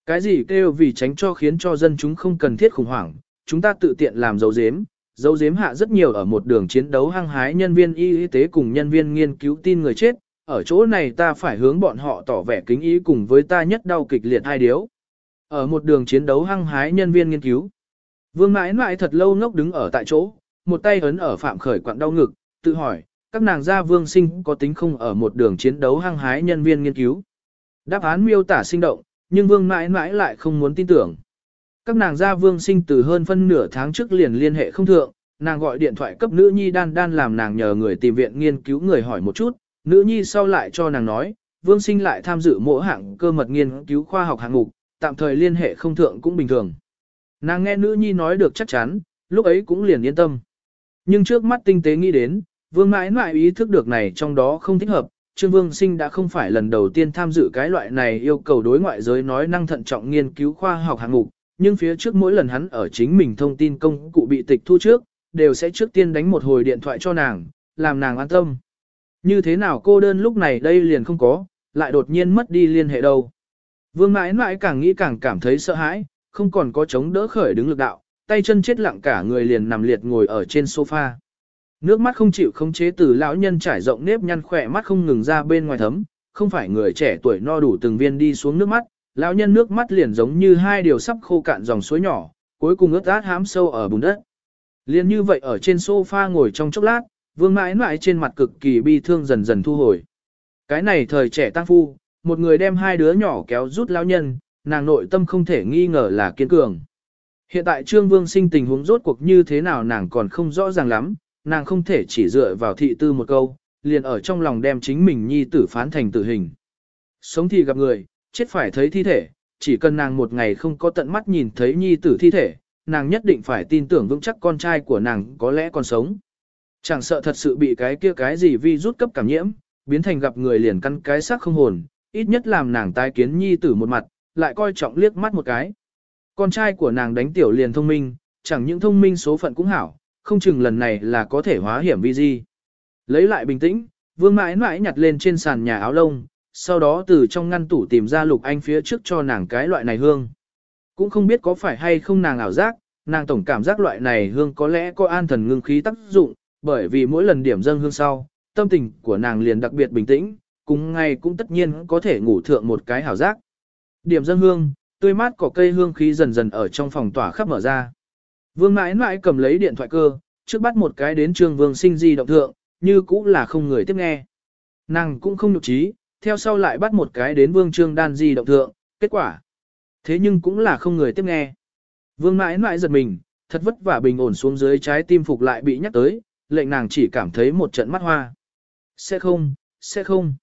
Cái gì kêu vì tránh cho khiến cho dân chúng không cần thiết khủng hoảng, chúng ta tự tiện làm dấu dếm, dấu giếm hạ rất nhiều ở một đường chiến đấu hăng hái nhân viên y tế cùng nhân viên nghiên cứu tin người chết, ở chỗ này ta phải hướng bọn họ tỏ vẻ kính ý cùng với ta nhất đau kịch liệt hai điếu. Ở một đường chiến đấu hăng hái nhân viên nghiên cứu. Vương mãi mãi thật lâu ngốc đứng ở tại chỗ, một tay ấn ở phạm khởi quặng đau ngực, tự hỏi, các nàng gia vương sinh có tính không ở một đường chiến đấu hăng hái nhân viên nghiên cứu. Đáp án miêu tả sinh động, nhưng vương mãi mãi lại không muốn tin tưởng. Các nàng gia vương sinh từ hơn phân nửa tháng trước liền liên hệ không thượng, nàng gọi điện thoại cấp nữ nhi đan đan làm nàng nhờ người tìm viện nghiên cứu người hỏi một chút, nữ nhi sau lại cho nàng nói, vương sinh lại tham dự mỗi hạng cơ mật nghiên cứu khoa học hạng mục, tạm thời liên hệ không thượng cũng bình thường. Nàng nghe nữ nhi nói được chắc chắn, lúc ấy cũng liền yên tâm. Nhưng trước mắt tinh tế nghĩ đến, vương mãi mãi ý thức được này trong đó không thích hợp, Trương Vương Sinh đã không phải lần đầu tiên tham dự cái loại này yêu cầu đối ngoại giới nói năng thận trọng nghiên cứu khoa học hạng mục, nhưng phía trước mỗi lần hắn ở chính mình thông tin công cụ bị tịch thu trước, đều sẽ trước tiên đánh một hồi điện thoại cho nàng, làm nàng an tâm. Như thế nào cô đơn lúc này đây liền không có, lại đột nhiên mất đi liên hệ đâu. Vương mãi mãi càng nghĩ càng cảm thấy sợ hãi, không còn có chống đỡ khởi đứng lực đạo, tay chân chết lặng cả người liền nằm liệt ngồi ở trên sofa. Nước mắt không chịu khống chế từ lão nhân trải rộng nếp nhăn khỏe mắt không ngừng ra bên ngoài thấm, không phải người trẻ tuổi no đủ từng viên đi xuống nước mắt, lão nhân nước mắt liền giống như hai điều sắp khô cạn dòng suối nhỏ, cuối cùng ướt át hám sâu ở bùn đất. Liên như vậy ở trên sofa ngồi trong chốc lát, vương mãi mãi trên mặt cực kỳ bi thương dần dần thu hồi. Cái này thời trẻ tăng phu, một người đem hai đứa nhỏ kéo rút lão nhân, nàng nội tâm không thể nghi ngờ là kiên cường. Hiện tại Trương Vương sinh tình huống rốt cuộc như thế nào nàng còn không rõ ràng lắm, nàng không thể chỉ dựa vào thị tư một câu, liền ở trong lòng đem chính mình nhi tử phán thành tử hình. Sống thì gặp người, chết phải thấy thi thể, chỉ cần nàng một ngày không có tận mắt nhìn thấy nhi tử thi thể, nàng nhất định phải tin tưởng vững chắc con trai của nàng có lẽ còn sống. Chẳng sợ thật sự bị cái kia cái gì vi rút cấp cảm nhiễm, biến thành gặp người liền căn cái xác không hồn, ít nhất làm nàng tái kiến nhi tử một mặt, lại coi trọng liếc mắt một cái. Con trai của nàng đánh tiểu liền thông minh, chẳng những thông minh số phận cũng hảo, không chừng lần này là có thể hóa hiểm vi di. Lấy lại bình tĩnh, vương mãi mãi nhặt lên trên sàn nhà áo lông, sau đó từ trong ngăn tủ tìm ra lục anh phía trước cho nàng cái loại này hương. Cũng không biết có phải hay không nàng ảo giác, nàng tổng cảm giác loại này hương có lẽ có an thần ngưng khí tác dụng, bởi vì mỗi lần điểm dâng hương sau, tâm tình của nàng liền đặc biệt bình tĩnh, cùng ngày cũng tất nhiên có thể ngủ thượng một cái hảo giác. Điểm dâng hương, tươi mát cỏ cây hương khí dần dần ở trong phòng tỏa khắp mở ra. Vương mãi mãi cầm lấy điện thoại cơ, trước bắt một cái đến trường vương sinh di động thượng, như cũng là không người tiếp nghe. Nàng cũng không nhục trí, theo sau lại bắt một cái đến vương trương đan di động thượng, kết quả. Thế nhưng cũng là không người tiếp nghe. Vương mãi mãi giật mình, thật vất vả bình ổn xuống dưới trái tim phục lại bị nhắc tới, lệnh nàng chỉ cảm thấy một trận mắt hoa. Sẽ không, sẽ không.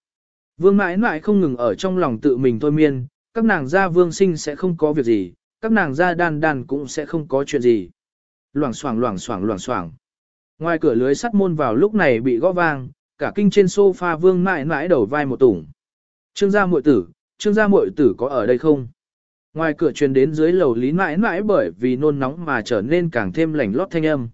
Vương mãi mãi không ngừng ở trong lòng tự mình thôi miên, các nàng gia vương sinh sẽ không có việc gì, các nàng gia đan đan cũng sẽ không có chuyện gì. Loảng xoảng loảng xoảng loảng xoảng. Ngoài cửa lưới sắt môn vào lúc này bị gõ vang, cả kinh trên sofa vương mãi mãi đầu vai một tủng. Trương gia muội tử, trương gia muội tử có ở đây không? Ngoài cửa truyền đến dưới lầu lý mãi mãi bởi vì nôn nóng mà trở nên càng thêm lành lót thanh âm.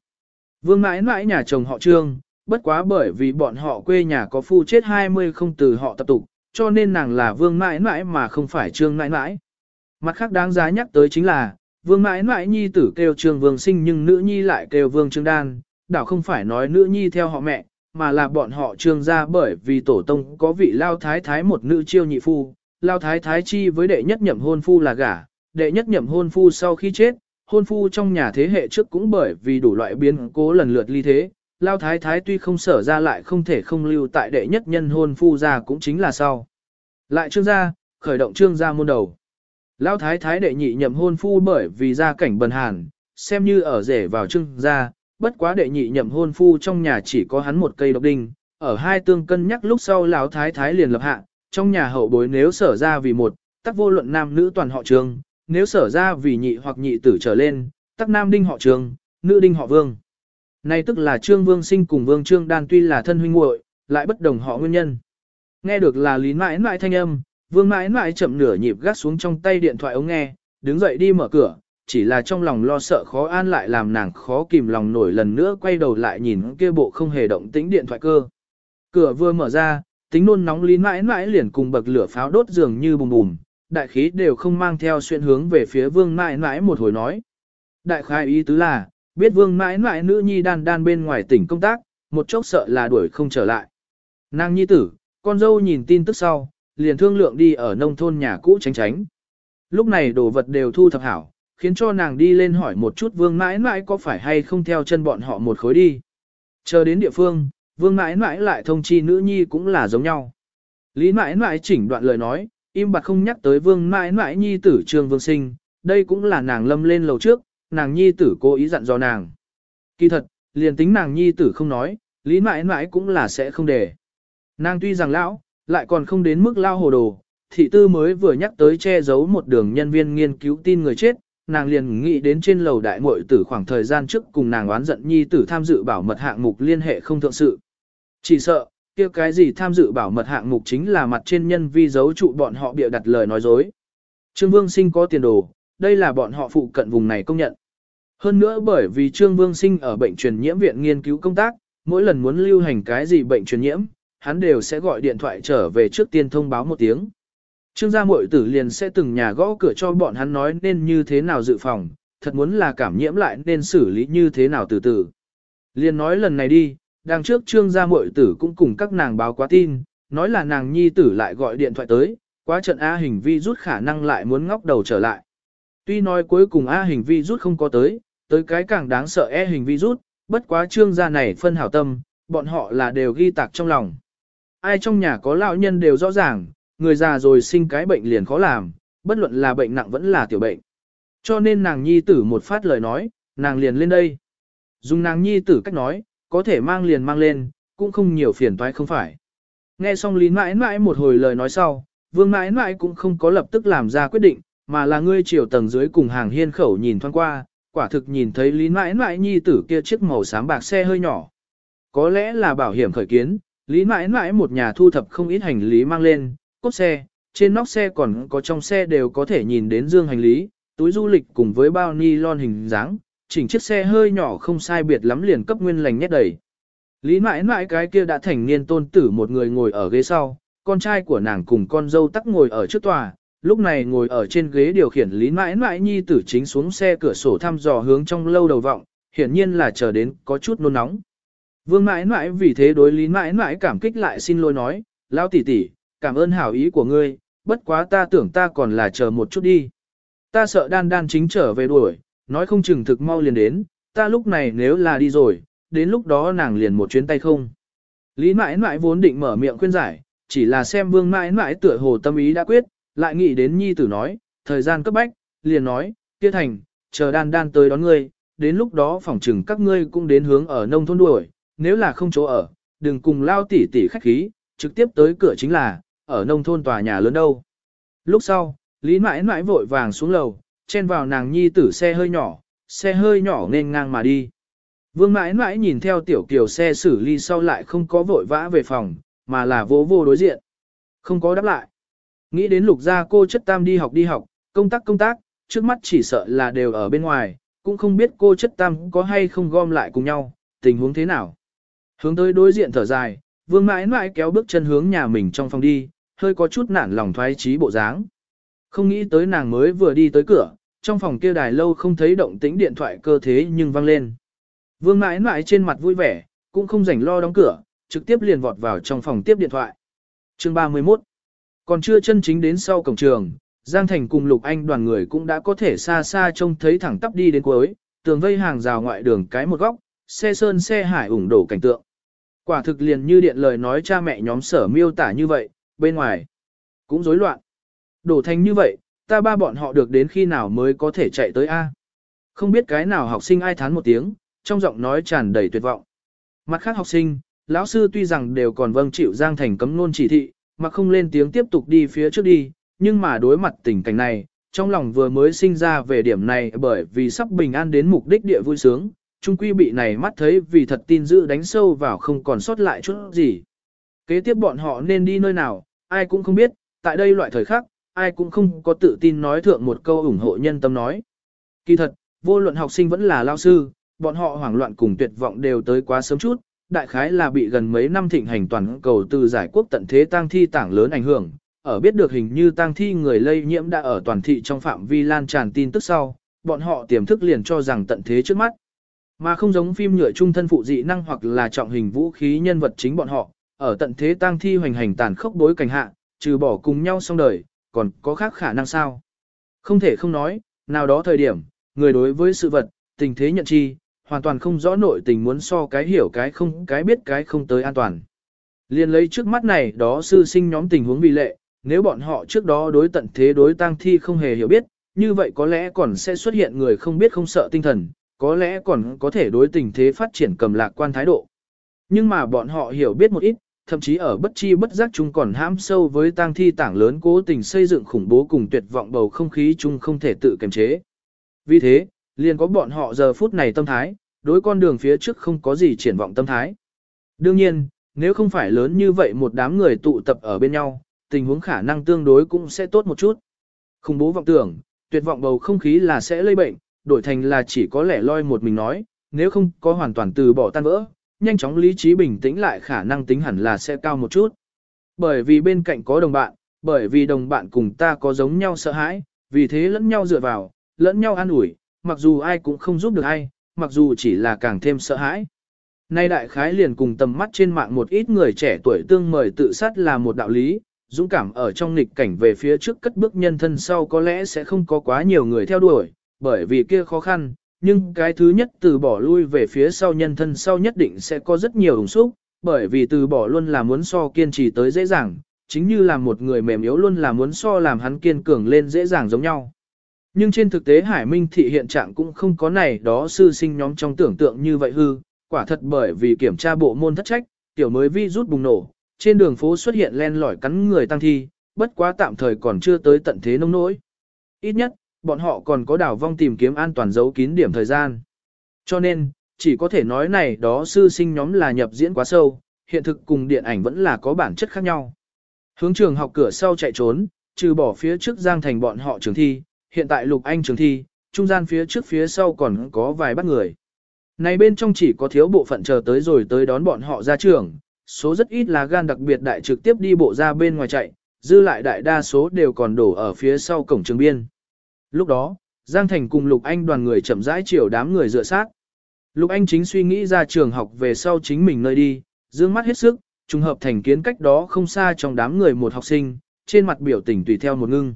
Vương mãi mãi nhà chồng họ trương, bất quá bởi vì bọn họ quê nhà có phu chết 20 không từ họ tập tục, cho nên nàng là vương mãi mãi mà không phải trương mãi mãi. Mặt khác đáng giá nhắc tới chính là, vương mãi mãi nhi tử kêu trương vương sinh nhưng nữ nhi lại kêu vương trương đan, đảo không phải nói nữ nhi theo họ mẹ, mà là bọn họ trương gia bởi vì tổ tông có vị lao thái thái một nữ chiêu nhị phu, lao thái thái chi với đệ nhất nhậm hôn phu là gả, đệ nhất nhậm hôn phu sau khi chết, hôn phu trong nhà thế hệ trước cũng bởi vì đủ loại biến cố lần lượt ly thế, lao thái thái tuy không sở ra lại không thể không lưu tại đệ nhất nhân hôn phu gia cũng chính là sau. Lại trương gia, khởi động trương gia môn đầu. Lao thái thái đệ nhị nhậm hôn phu bởi vì gia cảnh bần hàn, xem như ở rể vào trương gia, bất quá đệ nhị nhậm hôn phu trong nhà chỉ có hắn một cây độc đinh, ở hai tương cân nhắc lúc sau lão thái thái liền lập hạ, trong nhà hậu bối nếu sở ra vì một, tắc vô luận nam nữ toàn họ trương, nếu sở ra vì nhị hoặc nhị tử trở lên, tắc nam đinh họ trương, nữ đinh họ vương. Này tức là trương vương sinh cùng vương trương đan tuy là thân huynh muội, lại bất đồng họ nguyên nhân. Nghe được là lý mãi mãi thanh âm, vương mãi mãi chậm nửa nhịp gắt xuống trong tay điện thoại ống nghe, đứng dậy đi mở cửa, chỉ là trong lòng lo sợ khó an lại làm nàng khó kìm lòng nổi lần nữa quay đầu lại nhìn kia bộ không hề động tĩnh điện thoại cơ. Cửa vừa mở ra, tính nôn nóng lý mãi mãi liền cùng bậc lửa pháo đốt dường như bùm bùm, đại khí đều không mang theo xuyên hướng về phía vương mãi mãi một hồi nói. Đại khai ý tứ là, biết vương mãi mãi nữ nhi đan đan bên ngoài tỉnh công tác, một chốc sợ là đuổi không trở lại. Nàng nhi tử, con dâu nhìn tin tức sau, liền thương lượng đi ở nông thôn nhà cũ tránh tránh. Lúc này đồ vật đều thu thập hảo, khiến cho nàng đi lên hỏi một chút vương mãi mãi có phải hay không theo chân bọn họ một khối đi. Chờ đến địa phương, vương mãi mãi lại thông chi nữ nhi cũng là giống nhau. Lý mãi mãi chỉnh đoạn lời nói, im bặt không nhắc tới vương mãi mãi nhi tử trương vương sinh, đây cũng là nàng lâm lên lầu trước, nàng nhi tử cố ý dặn dò nàng. Kỳ thật, liền tính nàng nhi tử không nói, lý mãi mãi cũng là sẽ không để. Nàng tuy rằng lão, lại còn không đến mức lao hồ đồ, thị tư mới vừa nhắc tới che giấu một đường nhân viên nghiên cứu tin người chết, nàng liền nghĩ đến trên lầu đại muội tử khoảng thời gian trước cùng nàng oán giận nhi tử tham dự bảo mật hạng mục liên hệ không thượng sự. Chỉ sợ, kia cái gì tham dự bảo mật hạng mục chính là mặt trên nhân vi giấu trụ bọn họ bịa đặt lời nói dối. Trương Vương Sinh có tiền đồ, đây là bọn họ phụ cận vùng này công nhận. Hơn nữa bởi vì Trương Vương Sinh ở bệnh truyền nhiễm viện nghiên cứu công tác, mỗi lần muốn lưu hành cái gì bệnh truyền nhiễm, hắn đều sẽ gọi điện thoại trở về trước tiên thông báo một tiếng. Trương gia muội tử liền sẽ từng nhà gõ cửa cho bọn hắn nói nên như thế nào dự phòng, thật muốn là cảm nhiễm lại nên xử lý như thế nào từ từ. Liền nói lần này đi, đằng trước trương gia muội tử cũng cùng các nàng báo quá tin, nói là nàng nhi tử lại gọi điện thoại tới, quá trận A hình vi rút khả năng lại muốn ngóc đầu trở lại. Tuy nói cuối cùng A hình vi rút không có tới, tới cái càng đáng sợ E hình vi rút, bất quá trương gia này phân hảo tâm, bọn họ là đều ghi tạc trong lòng. Ai trong nhà có lão nhân đều rõ ràng, người già rồi sinh cái bệnh liền khó làm, bất luận là bệnh nặng vẫn là tiểu bệnh. Cho nên nàng nhi tử một phát lời nói, nàng liền lên đây. Dùng nàng nhi tử cách nói, có thể mang liền mang lên, cũng không nhiều phiền toái không phải. Nghe xong Lý mãi mãi một hồi lời nói sau, vương mãi mãi cũng không có lập tức làm ra quyết định, mà là ngươi chiều tầng dưới cùng hàng hiên khẩu nhìn thoáng qua, quả thực nhìn thấy Lý mãi mãi nhi tử kia chiếc màu xám bạc xe hơi nhỏ. Có lẽ là bảo hiểm khởi kiến, Lý mãi mãi một nhà thu thập không ít hành lý mang lên, cốt xe, trên nóc xe còn có trong xe đều có thể nhìn đến dương hành lý, túi du lịch cùng với bao ni lon hình dáng, chỉnh chiếc xe hơi nhỏ không sai biệt lắm liền cấp nguyên lành nhét đầy. Lý mãi mãi cái kia đã thành niên tôn tử một người ngồi ở ghế sau, con trai của nàng cùng con dâu tắc ngồi ở trước tòa, lúc này ngồi ở trên ghế điều khiển Lý mãi mãi nhi tử chính xuống xe cửa sổ thăm dò hướng trong lâu đầu vọng, hiển nhiên là chờ đến có chút nôn nóng. Vương mãi mãi vì thế đối Lý mãi mãi cảm kích lại xin lỗi nói, lao tỷ tỷ, cảm ơn hảo ý của ngươi, bất quá ta tưởng ta còn là chờ một chút đi. Ta sợ đan đan chính trở về đuổi, nói không chừng thực mau liền đến, ta lúc này nếu là đi rồi, đến lúc đó nàng liền một chuyến tay không. Lý mãi mãi vốn định mở miệng khuyên giải, chỉ là xem vương mãi mãi tựa hồ tâm ý đã quyết, lại nghĩ đến nhi tử nói, thời gian cấp bách, liền nói, kia thành, chờ đan đan tới đón ngươi, đến lúc đó phỏng chừng các ngươi cũng đến hướng ở nông thôn đuổi, nếu là không chỗ ở, đừng cùng lao tỉ tỉ khách khí, trực tiếp tới cửa chính là, ở nông thôn tòa nhà lớn đâu. Lúc sau, Lý mãi mãi vội vàng xuống lầu, chen vào nàng nhi tử xe hơi nhỏ, xe hơi nhỏ nên ngang mà đi. Vương mãi mãi nhìn theo tiểu kiều xe xử ly sau lại không có vội vã về phòng, mà là vô vô đối diện. Không có đáp lại. Nghĩ đến lục gia cô chất tam đi học đi học, công tác công tác, trước mắt chỉ sợ là đều ở bên ngoài, cũng không biết cô chất tam có hay không gom lại cùng nhau, tình huống thế nào. Hướng tới đối diện thở dài, vương mãi mãi kéo bước chân hướng nhà mình trong phòng đi, hơi có chút nản lòng thoái trí bộ dáng. Không nghĩ tới nàng mới vừa đi tới cửa, trong phòng kia đài lâu không thấy động tĩnh điện thoại cơ thế nhưng vang lên. Vương mãi mãi trên mặt vui vẻ, cũng không rảnh lo đóng cửa, trực tiếp liền vọt vào trong phòng tiếp điện thoại. Chương 31 Còn chưa chân chính đến sau cổng trường, Giang Thành cùng Lục Anh đoàn người cũng đã có thể xa xa trông thấy thẳng tắp đi đến cuối, tường vây hàng rào ngoại đường cái một góc, xe sơn xe hải ủng đổ cảnh tượng. Quả thực liền như điện lời nói cha mẹ nhóm sở miêu tả như vậy, bên ngoài cũng rối loạn. Đổ thành như vậy, ta ba bọn họ được đến khi nào mới có thể chạy tới A. Không biết cái nào học sinh ai thán một tiếng, trong giọng nói tràn đầy tuyệt vọng. Mặt khác học sinh, lão sư tuy rằng đều còn vâng chịu Giang Thành cấm nôn chỉ thị, mà không lên tiếng tiếp tục đi phía trước đi, nhưng mà đối mặt tình cảnh này, trong lòng vừa mới sinh ra về điểm này bởi vì sắp bình an đến mục đích địa vui sướng, trung quy bị này mắt thấy vì thật tin dữ đánh sâu vào không còn sót lại chút gì. Kế tiếp bọn họ nên đi nơi nào, ai cũng không biết, tại đây loại thời khắc, ai cũng không có tự tin nói thượng một câu ủng hộ nhân tâm nói. Kỳ thật, vô luận học sinh vẫn là lao sư, bọn họ hoảng loạn cùng tuyệt vọng đều tới quá sớm chút, đại khái là bị gần mấy năm thịnh hành toàn cầu từ giải quốc tận thế tang thi tảng lớn ảnh hưởng, ở biết được hình như tang thi người lây nhiễm đã ở toàn thị trong phạm vi lan tràn tin tức sau, bọn họ tiềm thức liền cho rằng tận thế trước mắt. Mà không giống phim nhựa trung thân phụ dị năng hoặc là trọng hình vũ khí nhân vật chính bọn họ, ở tận thế tang thi hoành hành tàn khốc bối cảnh hạ, trừ bỏ cùng nhau xong đời, còn có khác khả năng sao? Không thể không nói, nào đó thời điểm, người đối với sự vật, tình thế nhận chi, hoàn toàn không rõ nội tình muốn so cái hiểu cái không cái biết cái không tới an toàn. Liên lấy trước mắt này đó sư sinh nhóm tình huống vì lệ, nếu bọn họ trước đó đối tận thế đối tang thi không hề hiểu biết, như vậy có lẽ còn sẽ xuất hiện người không biết không sợ tinh thần, có lẽ còn có thể đối tình thế phát triển cầm lạc quan thái độ. Nhưng mà bọn họ hiểu biết một ít, thậm chí ở bất chi bất giác chúng còn hãm sâu với tang thi tảng lớn cố tình xây dựng khủng bố cùng tuyệt vọng bầu không khí chung không thể tự kiềm chế. Vì thế, liền có bọn họ giờ phút này tâm thái, đối con đường phía trước không có gì triển vọng tâm thái. Đương nhiên, nếu không phải lớn như vậy một đám người tụ tập ở bên nhau, tình huống khả năng tương đối cũng sẽ tốt một chút. Khủng bố vọng tưởng, tuyệt vọng bầu không khí là sẽ lây bệnh, đổi thành là chỉ có lẻ loi một mình nói, nếu không có hoàn toàn từ bỏ tan vỡ, nhanh chóng lý trí bình tĩnh lại khả năng tính hẳn là sẽ cao một chút. Bởi vì bên cạnh có đồng bạn, bởi vì đồng bạn cùng ta có giống nhau sợ hãi, vì thế lẫn nhau dựa vào, lẫn nhau an ủi, mặc dù ai cũng không giúp được ai, mặc dù chỉ là càng thêm sợ hãi. Nay đại khái liền cùng tầm mắt trên mạng một ít người trẻ tuổi tương mời tự sát là một đạo lý, dũng cảm ở trong nghịch cảnh về phía trước cất bước nhân thân sau có lẽ sẽ không có quá nhiều người theo đuổi, bởi vì kia khó khăn, nhưng cái thứ nhất từ bỏ lui về phía sau nhân thân sau nhất định sẽ có rất nhiều ủng xúc, bởi vì từ bỏ luôn là muốn so kiên trì tới dễ dàng, chính như là một người mềm yếu luôn là muốn so làm hắn kiên cường lên dễ dàng giống nhau. Nhưng trên thực tế Hải Minh thị hiện trạng cũng không có này đó sư sinh nhóm trong tưởng tượng như vậy hư, quả thật bởi vì kiểm tra bộ môn thất trách, tiểu mới vi rút bùng nổ, trên đường phố xuất hiện len lỏi cắn người tăng thi, bất quá tạm thời còn chưa tới tận thế nông nỗi. Ít nhất, bọn họ còn có đảo vong tìm kiếm an toàn giấu kín điểm thời gian. Cho nên, chỉ có thể nói này đó sư sinh nhóm là nhập diễn quá sâu, hiện thực cùng điện ảnh vẫn là có bản chất khác nhau. Hướng trường học cửa sau chạy trốn, trừ bỏ phía trước giang thành bọn họ trường thi, hiện tại lục anh trường thi, trung gian phía trước phía sau còn có vài bắt người. Này bên trong chỉ có thiếu bộ phận chờ tới rồi tới đón bọn họ ra trường, số rất ít là gan đặc biệt đại trực tiếp đi bộ ra bên ngoài chạy, dư lại đại đa số đều còn đổ ở phía sau cổng trường biên. Lúc đó, Giang Thành cùng Lục Anh đoàn người chậm rãi chiều đám người dựa sát. Lục Anh chính suy nghĩ ra trường học về sau chính mình nơi đi, dương mắt hết sức, trùng hợp thành kiến cách đó không xa trong đám người một học sinh, trên mặt biểu tình tùy theo một ngưng.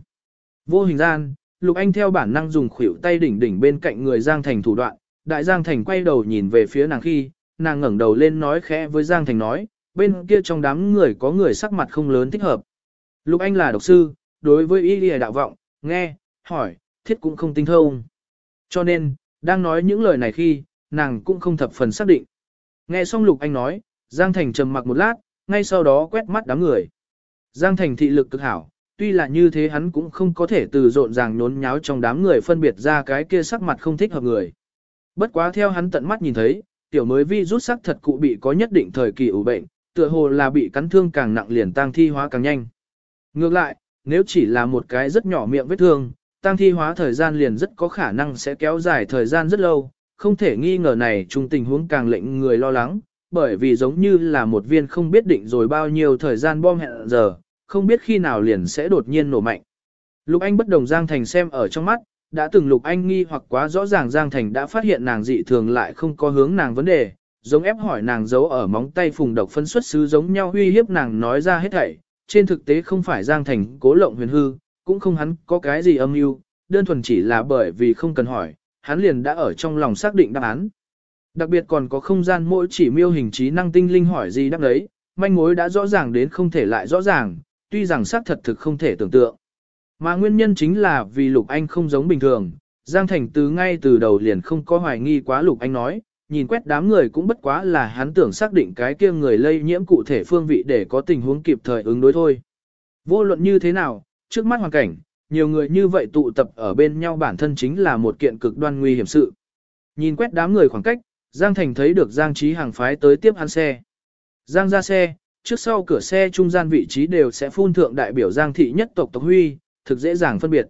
Vô hình gian, Lục Anh theo bản năng dùng khuỷu tay đỉnh đỉnh bên cạnh người Giang Thành thủ đoạn, đại Giang Thành quay đầu nhìn về phía nàng khi, nàng ngẩng đầu lên nói khẽ với Giang Thành nói, bên kia trong đám người có người sắc mặt không lớn thích hợp. Lục Anh là độc sư, đối với ý lìa đạo vọng, nghe, hỏi, thiết cũng không tinh thông. Cho nên, đang nói những lời này khi, nàng cũng không thập phần xác định. Nghe xong Lục Anh nói, Giang Thành trầm mặc một lát, ngay sau đó quét mắt đám người. Giang Thành thị lực cực hảo, tuy là như thế hắn cũng không có thể từ rộn ràng nhốn nháo trong đám người phân biệt ra cái kia sắc mặt không thích hợp người. Bất quá theo hắn tận mắt nhìn thấy, tiểu mới vi rút sắc thật cụ bị có nhất định thời kỳ ủ bệnh, tựa hồ là bị cắn thương càng nặng liền tang thi hóa càng nhanh. Ngược lại, nếu chỉ là một cái rất nhỏ miệng vết thương, tăng thi hóa thời gian liền rất có khả năng sẽ kéo dài thời gian rất lâu, không thể nghi ngờ này chung tình huống càng lệnh người lo lắng, bởi vì giống như là một viên không biết định rồi bao nhiêu thời gian bom hẹn giờ, không biết khi nào liền sẽ đột nhiên nổ mạnh. Lục Anh bất đồng Giang Thành xem ở trong mắt, đã từng Lục Anh nghi hoặc quá rõ ràng Giang Thành đã phát hiện nàng dị thường lại không có hướng nàng vấn đề, giống ép hỏi nàng giấu ở móng tay phùng độc phân xuất xứ giống nhau uy hiếp nàng nói ra hết thảy, trên thực tế không phải Giang Thành cố lộng huyền hư, cũng không hắn có cái gì âm mưu, đơn thuần chỉ là bởi vì không cần hỏi, hắn liền đã ở trong lòng xác định đáp án. Đặc biệt còn có không gian mỗi chỉ miêu hình trí năng tinh linh hỏi gì đáp đấy, manh mối đã rõ ràng đến không thể lại rõ ràng, tuy rằng xác thật thực không thể tưởng tượng. Mà nguyên nhân chính là vì Lục Anh không giống bình thường, Giang Thành từ ngay từ đầu liền không có hoài nghi quá Lục Anh nói, nhìn quét đám người cũng bất quá là hắn tưởng xác định cái kia người lây nhiễm cụ thể phương vị để có tình huống kịp thời ứng đối thôi. Vô luận như thế nào, trước mắt hoàn cảnh, nhiều người như vậy tụ tập ở bên nhau bản thân chính là một kiện cực đoan nguy hiểm sự. Nhìn quét đám người khoảng cách, Giang Thành thấy được Giang Trí Hàng phái tới tiếp hắn xe. Giang ra xe, trước sau cửa xe trung gian vị trí đều sẽ phun thượng đại biểu Giang thị nhất tộc tộc huy, thực dễ dàng phân biệt.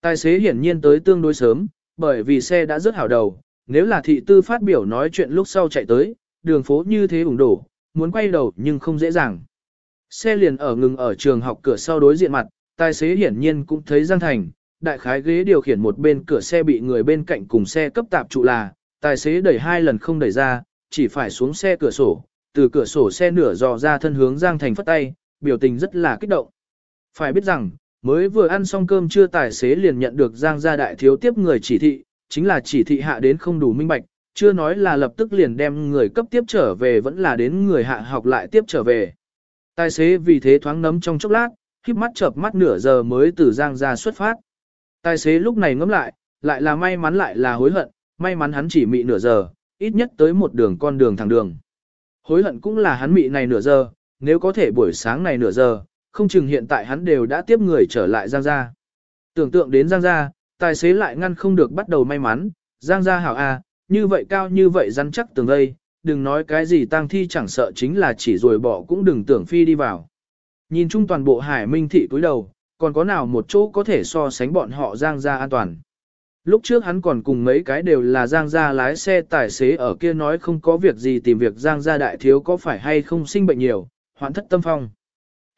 Tài xế hiển nhiên tới tương đối sớm, bởi vì xe đã rất hảo đầu, nếu là thị tư phát biểu nói chuyện lúc sau chạy tới, đường phố như thế ủng đổ, muốn quay đầu nhưng không dễ dàng. Xe liền ở ngừng ở trường học cửa sau đối diện mặt, tài xế hiển nhiên cũng thấy Giang Thành, đại khái ghế điều khiển một bên cửa xe bị người bên cạnh cùng xe cấp tạp trụ là, tài xế đẩy hai lần không đẩy ra, chỉ phải xuống xe cửa sổ, từ cửa sổ xe nửa dò ra thân hướng Giang Thành phất tay, biểu tình rất là kích động. Phải biết rằng, mới vừa ăn xong cơm trưa tài xế liền nhận được Giang gia đại thiếu tiếp người chỉ thị, chính là chỉ thị hạ đến không đủ minh bạch, chưa nói là lập tức liền đem người cấp tiếp trở về vẫn là đến người hạ học lại tiếp trở về. Tài xế vì thế thoáng nấm trong chốc lát, khiếp mắt chợp mắt nửa giờ mới từ Giang gia xuất phát. Tài xế lúc này ngẫm lại, lại là may mắn lại là hối hận, may mắn hắn chỉ mị nửa giờ, ít nhất tới một đường con đường thẳng đường. Hối hận cũng là hắn mị này nửa giờ, nếu có thể buổi sáng này nửa giờ, không chừng hiện tại hắn đều đã tiếp người trở lại Giang gia. Tưởng tượng đến Giang gia, tài xế lại ngăn không được bắt đầu may mắn, Giang gia hảo a, như vậy cao như vậy rắn chắc tường đây, đừng nói cái gì tang thi chẳng sợ chính là chỉ rồi bỏ cũng đừng tưởng phi đi vào. Nhìn chung toàn bộ hải minh thị túi đầu, còn có nào một chỗ có thể so sánh bọn họ Giang gia an toàn. Lúc trước hắn còn cùng mấy cái đều là Giang gia lái xe tài xế ở kia nói không có việc gì tìm việc Giang gia đại thiếu có phải hay không sinh bệnh nhiều, hoạn thất tâm phong.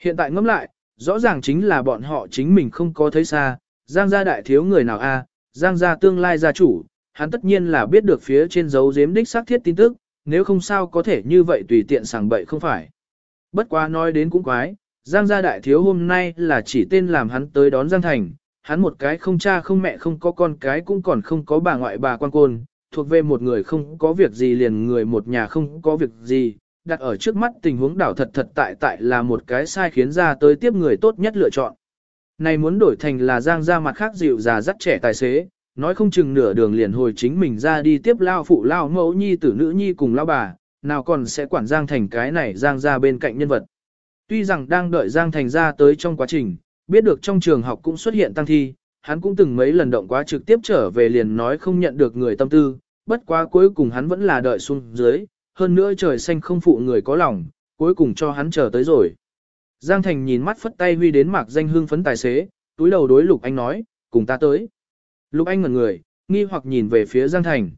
Hiện tại ngẫm lại, rõ ràng chính là bọn họ chính mình không có thấy xa, Giang gia đại thiếu người nào a, Giang gia tương lai gia chủ, hắn tất nhiên là biết được phía trên dấu giếm đích xác thiết tin tức, nếu không sao có thể như vậy tùy tiện sàng bậy không phải. Bất quá nói đến cũng quái, Giang gia đại thiếu hôm nay là chỉ tên làm hắn tới đón Giang Thành, hắn một cái không cha không mẹ không có con cái cũng còn không có bà ngoại bà quan côn, thuộc về một người không có việc gì liền người một nhà không có việc gì, đặt ở trước mắt tình huống đảo thật thật tại tại là một cái sai khiến ra tới tiếp người tốt nhất lựa chọn. Này muốn đổi thành là Giang gia mặt khác dịu già dắt trẻ tài xế, nói không chừng nửa đường liền hồi chính mình ra đi tiếp lao phụ lao mẫu nhi tử nữ nhi cùng lao bà, nào còn sẽ quản Giang thành cái này Giang gia bên cạnh nhân vật. Tuy rằng đang đợi Giang thành ra tới trong quá trình, biết được trong trường học cũng xuất hiện tăng thi, hắn cũng từng mấy lần động quá trực tiếp trở về liền nói không nhận được người tâm tư, bất quá cuối cùng hắn vẫn là đợi xuống dưới, hơn nữa trời xanh không phụ người có lòng, cuối cùng cho hắn chờ tới rồi. Giang Thành nhìn mắt phất tay huy đến mạc danh hương phấn tài xế, túi đầu đối Lục Anh nói, cùng ta tới. Lục Anh ngẩn người, nghi hoặc nhìn về phía Giang Thành.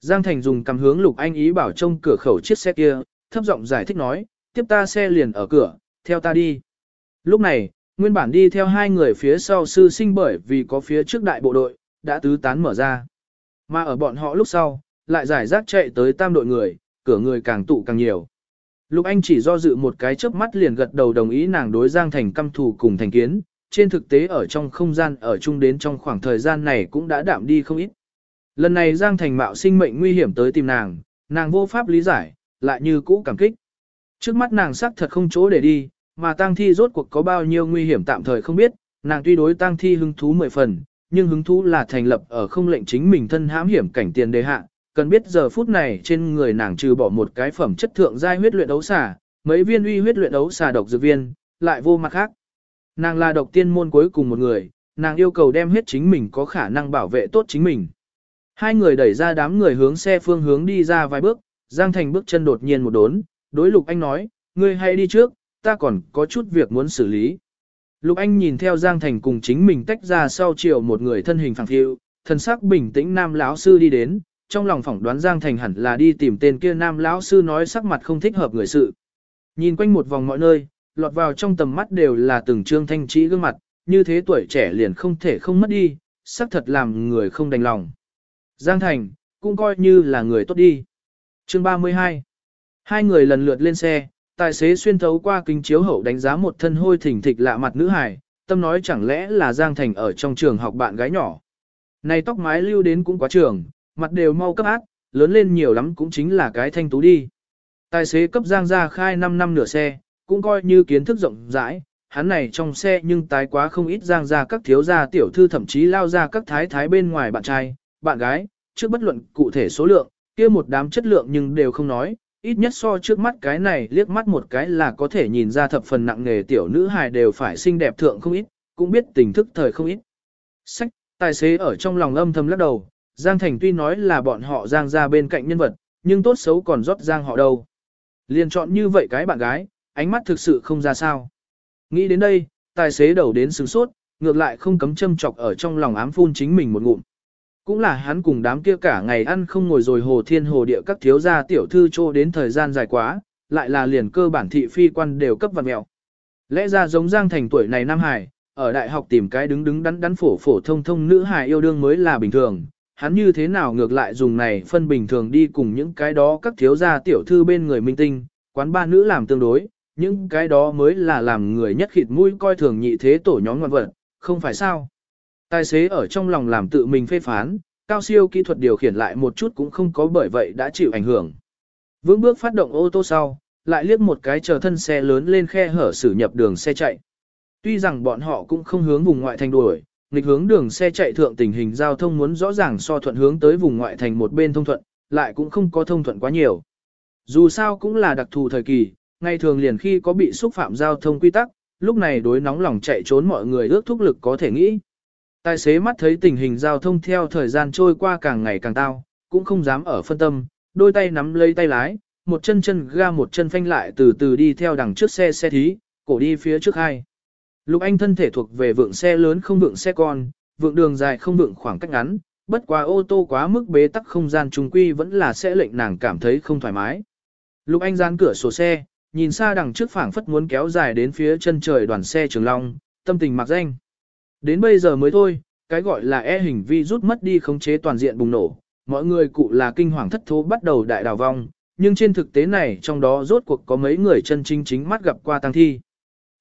Giang Thành dùng cầm hướng Lục Anh ý bảo trông cửa khẩu chiếc xe kia, thấp giọng giải thích nói, tiếp ta xe liền ở cửa, theo ta đi. Lúc này, nguyên bản đi theo hai người phía sau sư sinh bởi vì có phía trước đại bộ đội, đã tứ tán mở ra. Mà ở bọn họ lúc sau, lại giải rác chạy tới tam đội người, cửa người càng tụ càng nhiều. Lục Anh chỉ do dự một cái chớp mắt liền gật đầu đồng ý nàng đối Giang Thành căm thù cùng thành kiến, trên thực tế ở trong không gian ở chung đến trong khoảng thời gian này cũng đã đạm đi không ít. Lần này Giang Thành mạo sinh mệnh nguy hiểm tới tìm nàng, nàng vô pháp lý giải, lại như cũ cảm kích. Trước mắt nàng sắc thật không chỗ để đi, mà tang thi rốt cuộc có bao nhiêu nguy hiểm tạm thời không biết, nàng tuy đối tang thi hứng thú mười phần, nhưng hứng thú là thành lập ở không lệnh chính mình thân hãm hiểm cảnh tiền đề hạ, cần biết giờ phút này trên người nàng trừ bỏ một cái phẩm chất thượng giai huyết luyện đấu xà, mấy viên uy huyết luyện đấu xà độc dược viên, lại vô mặt khác. Nàng là độc tiên môn cuối cùng một người, nàng yêu cầu đem hết chính mình có khả năng bảo vệ tốt chính mình. Hai người đẩy ra đám người hướng xe phương hướng đi ra vài bước, Giang Thành bước chân đột nhiên một đốn, đối Lục Anh nói, ngươi hãy đi trước, ta còn có chút việc muốn xử lý. Lục Anh nhìn theo Giang Thành cùng chính mình tách ra sau chiều một người thân hình phẳng phiu, thần sắc bình tĩnh nam lão sư đi đến, trong lòng phỏng đoán Giang Thành hẳn là đi tìm tên kia nam lão sư nói sắc mặt không thích hợp người sự. Nhìn quanh một vòng mọi nơi, lọt vào trong tầm mắt đều là từng trương thanh trí gương mặt, như thế tuổi trẻ liền không thể không mất đi, sắc thật làm người không đành lòng. Giang Thành, cũng coi như là người tốt đi. Chương 32 Hai người lần lượt lên xe, tài xế xuyên thấu qua kính chiếu hậu đánh giá một thân hôi thỉnh thịch lạ mặt nữ hài, tâm nói chẳng lẽ là Giang Thành ở trong trường học bạn gái nhỏ. Này tóc mái lưu đến cũng quá trường, mặt đều mau cấp ác, lớn lên nhiều lắm cũng chính là cái thanh tú đi. Tài xế cấp Giang ra khai 5 năm nửa xe, cũng coi như kiến thức rộng rãi, hắn này trong xe nhưng tái quá không ít Giang ra các thiếu gia tiểu thư thậm chí lao ra các thái thái bên ngoài bạn trai, bạn gái, trước bất luận cụ thể số lượng, kia một đám chất lượng nhưng đều không nói, ít nhất so trước mắt cái này liếc mắt một cái là có thể nhìn ra thập phần nặng nghề tiểu nữ hài đều phải xinh đẹp thượng không ít, cũng biết tình thức thời không ít. Sách, tài xế ở trong lòng âm thầm lắc đầu, Giang Thành tuy nói là bọn họ Giang ra bên cạnh nhân vật, nhưng tốt xấu còn rót Giang họ đâu. Liền chọn như vậy cái bạn gái, ánh mắt thực sự không ra sao. Nghĩ đến đây, tài xế đầu đến sướng sốt, ngược lại không cấm châm chọc ở trong lòng ám phun chính mình một ngụm. Cũng là hắn cùng đám kia cả ngày ăn không ngồi rồi hồ thiên hồ địa các thiếu gia tiểu thư trô đến thời gian dài quá, lại là liền cơ bản thị phi quan đều cấp vật mẹo. Lẽ ra giống Giang Thành tuổi này Nam Hải, ở đại học tìm cái đứng đứng đắn đắn phổ phổ thông thông nữ hài yêu đương mới là bình thường, hắn như thế nào ngược lại dùng này phân bình thường đi cùng những cái đó các thiếu gia tiểu thư bên người minh tinh, quán ba nữ làm tương đối, những cái đó mới là làm người nhất khịt mũi coi thường nhị thế tổ nhóm ngoan vật, không phải sao. Tài xế ở trong lòng làm tự mình phê phán, cao siêu kỹ thuật điều khiển lại một chút cũng không có bởi vậy đã chịu ảnh hưởng. Vững bước phát động ô tô sau, lại liếc một cái chờ thân xe lớn lên khe hở xử nhập đường xe chạy. Tuy rằng bọn họ cũng không hướng vùng ngoại thành đuổi, nghịch hướng đường xe chạy thượng tình hình giao thông muốn rõ ràng so thuận hướng tới vùng ngoại thành một bên thông thuận, lại cũng không có thông thuận quá nhiều. Dù sao cũng là đặc thù thời kỳ, ngày thường liền khi có bị xúc phạm giao thông quy tắc, lúc này đối nóng lòng chạy trốn mọi người ước thúc lực có thể nghĩ. Tài xế mắt thấy tình hình giao thông theo thời gian trôi qua càng ngày càng tao, cũng không dám ở phân tâm, đôi tay nắm lấy tay lái, một chân chân ga một chân phanh lại từ từ đi theo đằng trước xe xe thí, cổ đi phía trước hai. Lục Anh thân thể thuộc về vượng xe lớn không vượng xe con, vượng đường dài không vượng khoảng cách ngắn, bất quá ô tô quá mức bế tắc không gian trung quy vẫn là sẽ lệnh nàng cảm thấy không thoải mái. Lục Anh dán cửa sổ xe, nhìn xa đằng trước phảng phất muốn kéo dài đến phía chân trời đoàn xe Trường Long, tâm tình mặc danh. Đến bây giờ mới thôi, cái gọi là e hình vi rút mất đi khống chế toàn diện bùng nổ, mọi người cụ là kinh hoàng thất thố bắt đầu đại đào vong, nhưng trên thực tế này trong đó rốt cuộc có mấy người chân chính chính mắt gặp qua tăng thi.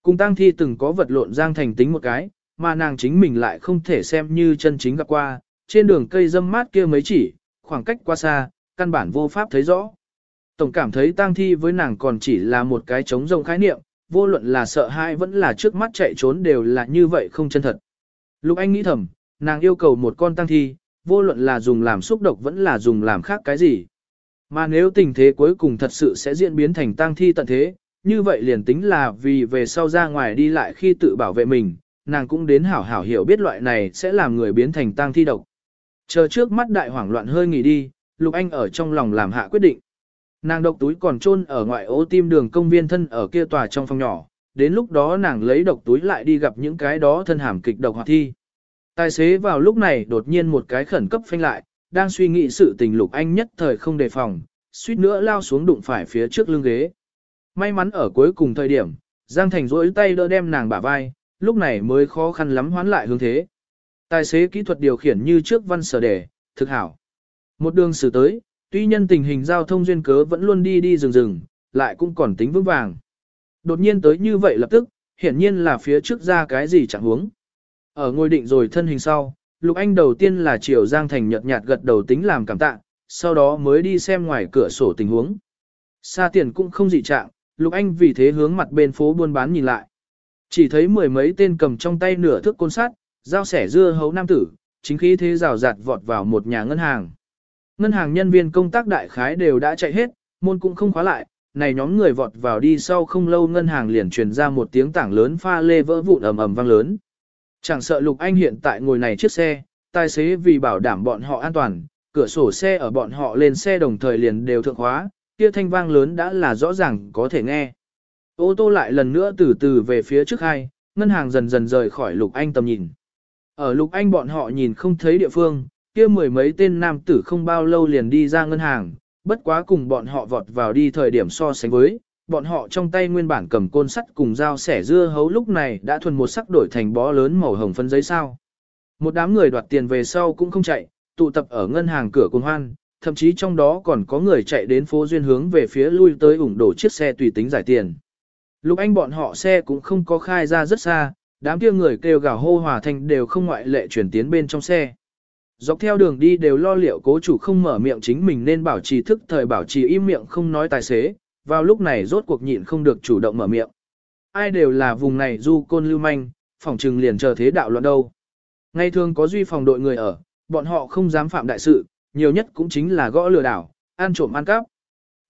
Cùng tăng thi từng có vật lộn giang thành tính một cái, mà nàng chính mình lại không thể xem như chân chính gặp qua, trên đường cây dâm mát kia mấy chỉ, khoảng cách qua xa, căn bản vô pháp thấy rõ. Tổng cảm thấy tang thi với nàng còn chỉ là một cái trống rông khái niệm, vô luận là sợ hãi vẫn là trước mắt chạy trốn đều là như vậy không chân thật. Lục Anh nghĩ thầm, nàng yêu cầu một con tăng thi, vô luận là dùng làm xúc độc vẫn là dùng làm khác cái gì. Mà nếu tình thế cuối cùng thật sự sẽ diễn biến thành tăng thi tận thế, như vậy liền tính là vì về sau ra ngoài đi lại khi tự bảo vệ mình, nàng cũng đến hảo hảo hiểu biết loại này sẽ làm người biến thành tăng thi độc. Chờ trước mắt đại hoảng loạn hơi nghỉ đi, Lục Anh ở trong lòng làm hạ quyết định. Nàng độc túi còn chôn ở ngoại ô tim đường công viên thân ở kia tòa trong phòng nhỏ, đến lúc đó nàng lấy độc túi lại đi gặp những cái đó thân hàm kịch độc hoạt thi. Tài xế vào lúc này đột nhiên một cái khẩn cấp phanh lại, đang suy nghĩ sự tình lục anh nhất thời không đề phòng, suýt nữa lao xuống đụng phải phía trước lưng ghế. May mắn ở cuối cùng thời điểm, Giang Thành rỗi tay đỡ đem nàng bả vai, lúc này mới khó khăn lắm hoán lại hướng thế. Tài xế kỹ thuật điều khiển như trước văn sở đề, thực hảo. Một đường xử tới, tuy nhân tình hình giao thông duyên cớ vẫn luôn đi đi rừng rừng, lại cũng còn tính vững vàng. Đột nhiên tới như vậy lập tức, hiển nhiên là phía trước ra cái gì chẳng huống. Ở ngôi định rồi thân hình sau, Lục Anh đầu tiên là chiều Giang Thành nhợt nhạt gật đầu tính làm cảm tạ, sau đó mới đi xem ngoài cửa sổ tình huống. Xa tiền cũng không dị trạng, Lục Anh vì thế hướng mặt bên phố buôn bán nhìn lại. Chỉ thấy mười mấy tên cầm trong tay nửa thước côn sắt, dao sẻ dưa hấu nam tử, chính khí thế rào rạt vọt vào một nhà ngân hàng. Ngân hàng nhân viên công tác đại khái đều đã chạy hết, môn cũng không khóa lại, này nhóm người vọt vào đi sau không lâu ngân hàng liền truyền ra một tiếng tảng lớn pha lê vỡ vụn ầm ầm vang lớn. Chẳng sợ Lục Anh hiện tại ngồi này chiếc xe, tài xế vì bảo đảm bọn họ an toàn, cửa sổ xe ở bọn họ lên xe đồng thời liền đều thượng hóa, kia thanh vang lớn đã là rõ ràng có thể nghe. Ô tô lại lần nữa từ từ về phía trước hai, ngân hàng dần dần rời khỏi Lục Anh tầm nhìn. Ở Lục Anh bọn họ nhìn không thấy địa phương, kia mười mấy tên nam tử không bao lâu liền đi ra ngân hàng, bất quá cùng bọn họ vọt vào đi thời điểm so sánh với, bọn họ trong tay nguyên bản cầm côn sắt cùng dao sẻ dưa hấu lúc này đã thuần một sắc đổi thành bó lớn màu hồng phân giấy sao. Một đám người đoạt tiền về sau cũng không chạy, tụ tập ở ngân hàng cửa cùng hoan, thậm chí trong đó còn có người chạy đến phố duyên hướng về phía lui tới ủng đổ chiếc xe tùy tính giải tiền. lúc Anh bọn họ xe cũng không có khai ra rất xa, đám kia người kêu gào hô hòa thành đều không ngoại lệ chuyển tiến bên trong xe. Dọc theo đường đi đều lo liệu cố chủ không mở miệng chính mình nên bảo trì thức thời bảo trì im miệng không nói tài xế, vào lúc này rốt cuộc nhịn không được chủ động mở miệng. Ai đều là vùng này du côn lưu manh, phòng trừng liền chờ thế đạo loạn đâu. Ngày thường có duy phòng đội người ở, bọn họ không dám phạm đại sự, nhiều nhất cũng chính là gõ lừa đảo, ăn trộm ăn cắp.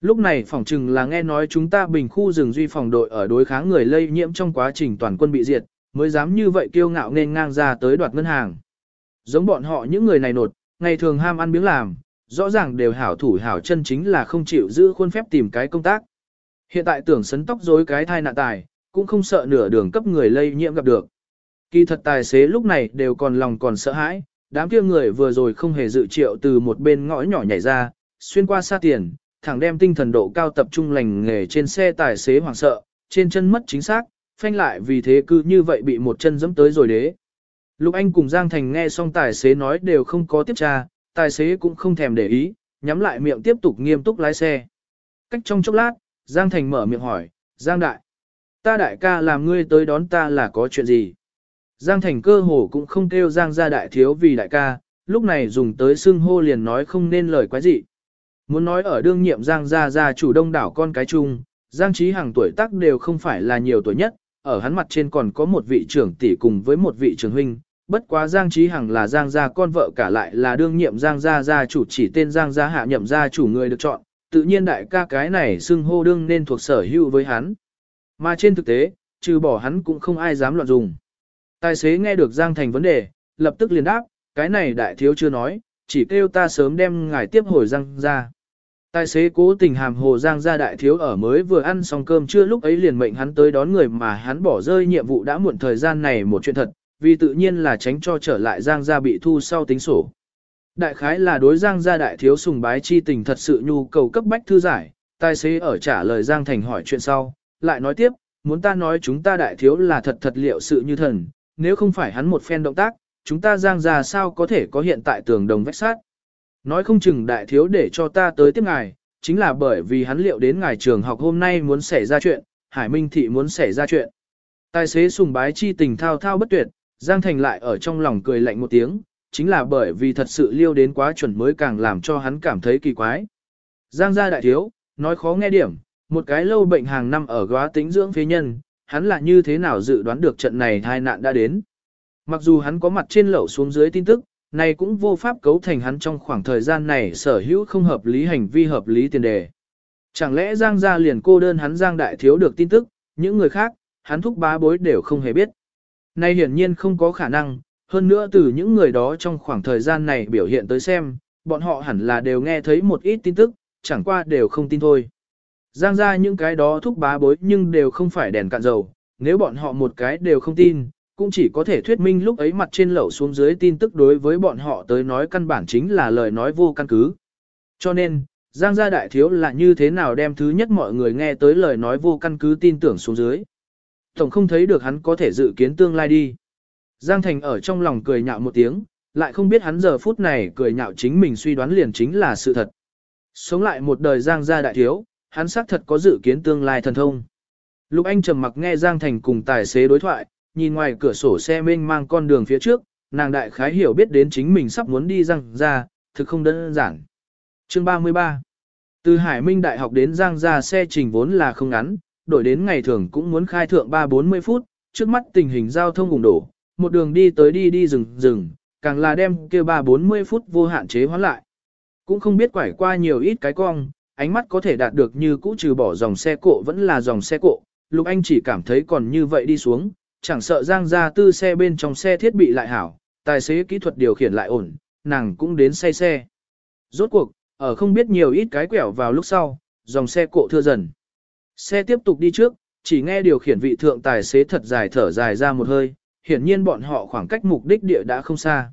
Lúc này phòng trừng là nghe nói chúng ta bình khu rừng duy phòng đội ở đối kháng người lây nhiễm trong quá trình toàn quân bị diệt, mới dám như vậy kiêu ngạo nên ngang ra tới đoạt ngân hàng. Giống bọn họ những người này nột, ngày thường ham ăn miếng làm, rõ ràng đều hảo thủ hảo chân chính là không chịu giữ khuôn phép tìm cái công tác. Hiện tại tưởng sấn tóc rối cái thai nạn tài, cũng không sợ nửa đường cấp người lây nhiễm gặp được. Kỳ thật tài xế lúc này đều còn lòng còn sợ hãi, đám kia người vừa rồi không hề dự triệu từ một bên ngõ nhỏ nhảy ra, xuyên qua xa tiền, thẳng đem tinh thần độ cao tập trung lành nghề trên xe tài xế hoảng sợ, trên chân mất chính xác, phanh lại vì thế cứ như vậy bị một chân dẫm tới rồi đế. Lục Anh cùng Giang Thành nghe xong tài xế nói đều không có tiếp tra, tài xế cũng không thèm để ý, nhắm lại miệng tiếp tục nghiêm túc lái xe. Cách trong chốc lát, Giang Thành mở miệng hỏi, Giang Đại, ta đại ca làm ngươi tới đón ta là có chuyện gì? Giang Thành cơ hồ cũng không kêu Giang gia đại thiếu vì đại ca, lúc này dùng tới xưng hô liền nói không nên lời quái gì. Muốn nói ở đương nhiệm Giang gia gia chủ đông đảo con cái chung, Giang Trí hàng tuổi tác đều không phải là nhiều tuổi nhất, ở hắn mặt trên còn có một vị trưởng tỷ cùng với một vị trưởng huynh, bất quá Giang Trí Hằng là Giang gia con vợ cả lại là đương nhiệm Giang gia gia chủ chỉ tên Giang gia hạ nhậm gia chủ người được chọn, tự nhiên đại ca cái này xưng hô đương nên thuộc sở hữu với hắn. Mà trên thực tế, trừ bỏ hắn cũng không ai dám loạn dùng. Tài xế nghe được Giang Thành vấn đề, lập tức liền đáp, cái này đại thiếu chưa nói, chỉ kêu ta sớm đem ngài tiếp hồi Giang Gia. Tài xế cố tình hàm hồ Giang Gia đại thiếu ở mới vừa ăn xong cơm trưa lúc ấy liền mệnh hắn tới đón người mà hắn bỏ rơi nhiệm vụ đã muộn thời gian này một chuyện thật, vì tự nhiên là tránh cho trở lại Giang gia bị thu sau tính sổ. Đại khái là đối Giang gia đại thiếu sùng bái chi tình thật sự nhu cầu cấp bách thư giải, tài xế ở trả lời Giang Thành hỏi chuyện sau, lại nói tiếp, muốn ta nói chúng ta đại thiếu là thật thật liệu sự như thần, nếu không phải hắn một phen động tác, chúng ta Giang gia sao có thể có hiện tại tường đồng vách sát. Nói không chừng đại thiếu để cho ta tới tiếp ngài, chính là bởi vì hắn liệu đến ngài trường học hôm nay muốn xảy ra chuyện, Hải Minh Thị muốn xảy ra chuyện. Tài xế sùng bái chi tình thao thao bất tuyệt, Giang Thành lại ở trong lòng cười lạnh một tiếng, chính là bởi vì thật sự liêu đến quá chuẩn mới càng làm cho hắn cảm thấy kỳ quái. Giang gia đại thiếu, nói khó nghe điểm, một cái lâu bệnh hàng năm ở góa tính dưỡng phế nhân, hắn là như thế nào dự đoán được trận này tai nạn đã đến. Mặc dù hắn có mặt trên lẩu xuống dưới tin tức, này cũng vô pháp cấu thành hắn trong khoảng thời gian này sở hữu không hợp lý hành vi hợp lý tiền đề. Chẳng lẽ Giang gia liền cô đơn hắn Giang đại thiếu được tin tức, những người khác, hắn thúc bá bối đều không hề biết nay hiển nhiên không có khả năng, hơn nữa từ những người đó trong khoảng thời gian này biểu hiện tới xem, bọn họ hẳn là đều nghe thấy một ít tin tức, chẳng qua đều không tin thôi. Giang ra những cái đó thúc bá bối nhưng đều không phải đèn cạn dầu, nếu bọn họ một cái đều không tin, cũng chỉ có thể thuyết minh lúc ấy mặt trên lẩu xuống dưới tin tức đối với bọn họ tới nói căn bản chính là lời nói vô căn cứ. Cho nên, Giang gia đại thiếu là như thế nào đem thứ nhất mọi người nghe tới lời nói vô căn cứ tin tưởng xuống dưới. Tổng không thấy được hắn có thể dự kiến tương lai đi. Giang Thành ở trong lòng cười nhạo một tiếng, lại không biết hắn giờ phút này cười nhạo chính mình suy đoán liền chính là sự thật. Sống lại một đời Giang gia đại thiếu, hắn xác thật có dự kiến tương lai thần thông. Lục Anh trầm mặc nghe Giang Thành cùng tài xế đối thoại, nhìn ngoài cửa sổ xe mênh mang con đường phía trước, nàng đại khái hiểu biết đến chính mình sắp muốn đi Giang gia, thực không đơn giản. Chương 33 Từ Hải Minh Đại học đến Giang gia xe trình vốn là không ngắn, đổi đến ngày thường cũng muốn khai thượng 3-40 phút, trước mắt tình hình giao thông cùng đổ, một đường đi tới đi đi rừng rừng, càng là đem kia 3-40 phút vô hạn chế hoán lại. Cũng không biết quải qua nhiều ít cái cong, ánh mắt có thể đạt được như cũ trừ bỏ dòng xe cộ vẫn là dòng xe cộ, Lục Anh chỉ cảm thấy còn như vậy đi xuống, chẳng sợ giang ra tư xe bên trong xe thiết bị lại hảo, tài xế kỹ thuật điều khiển lại ổn, nàng cũng đến say xe. Rốt cuộc, ở không biết nhiều ít cái quẹo vào lúc sau, dòng xe cộ thưa dần. Xe tiếp tục đi trước, Chỉ nghe điều khiển vị thượng tài xế thật dài thở dài ra một hơi, hiển nhiên bọn họ khoảng cách mục đích địa đã không xa.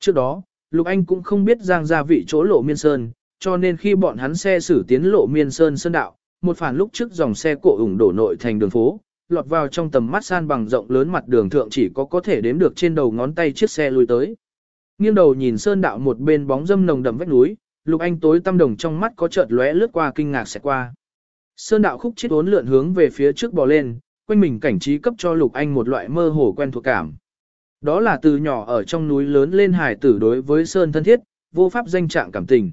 Trước đó, Lục Anh cũng không biết giang ra vị chỗ lộ miên sơn, cho nên khi bọn hắn xe xử tiến lộ miên sơn sơn đạo, một phản lúc trước dòng xe cộ ủng đổ nội thành đường phố, lọt vào trong tầm mắt san bằng rộng lớn mặt đường thượng chỉ có có thể đếm được trên đầu ngón tay chiếc xe lùi tới. Nghiêng đầu nhìn sơn đạo một bên bóng dâm nồng đậm vách núi, Lục Anh tối tâm đồng trong mắt có chợt lóe lướt qua kinh ngạc sẽ qua. Sơn đạo khúc chết uốn lượn hướng về phía trước bò lên, quanh mình cảnh trí cấp cho Lục Anh một loại mơ hồ quen thuộc cảm. Đó là từ nhỏ ở trong núi lớn lên hải tử đối với Sơn thân thiết, vô pháp danh trạng cảm tình.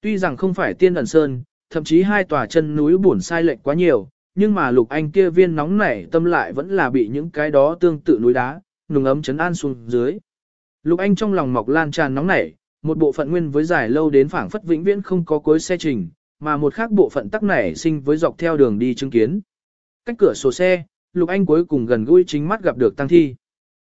Tuy rằng không phải tiên ẩn Sơn, thậm chí hai tòa chân núi buồn sai lệch quá nhiều, nhưng mà Lục Anh kia viên nóng nảy tâm lại vẫn là bị những cái đó tương tự núi đá, nùng ấm chấn an xuống dưới. Lục Anh trong lòng mọc lan tràn nóng nảy, một bộ phận nguyên với dài lâu đến phảng phất vĩnh viễn không có cuối xe trình, mà một khác bộ phận tắc nảy sinh với dọc theo đường đi chứng kiến. Cách cửa sổ xe, Lục Anh cuối cùng gần gũi chính mắt gặp được tăng thi.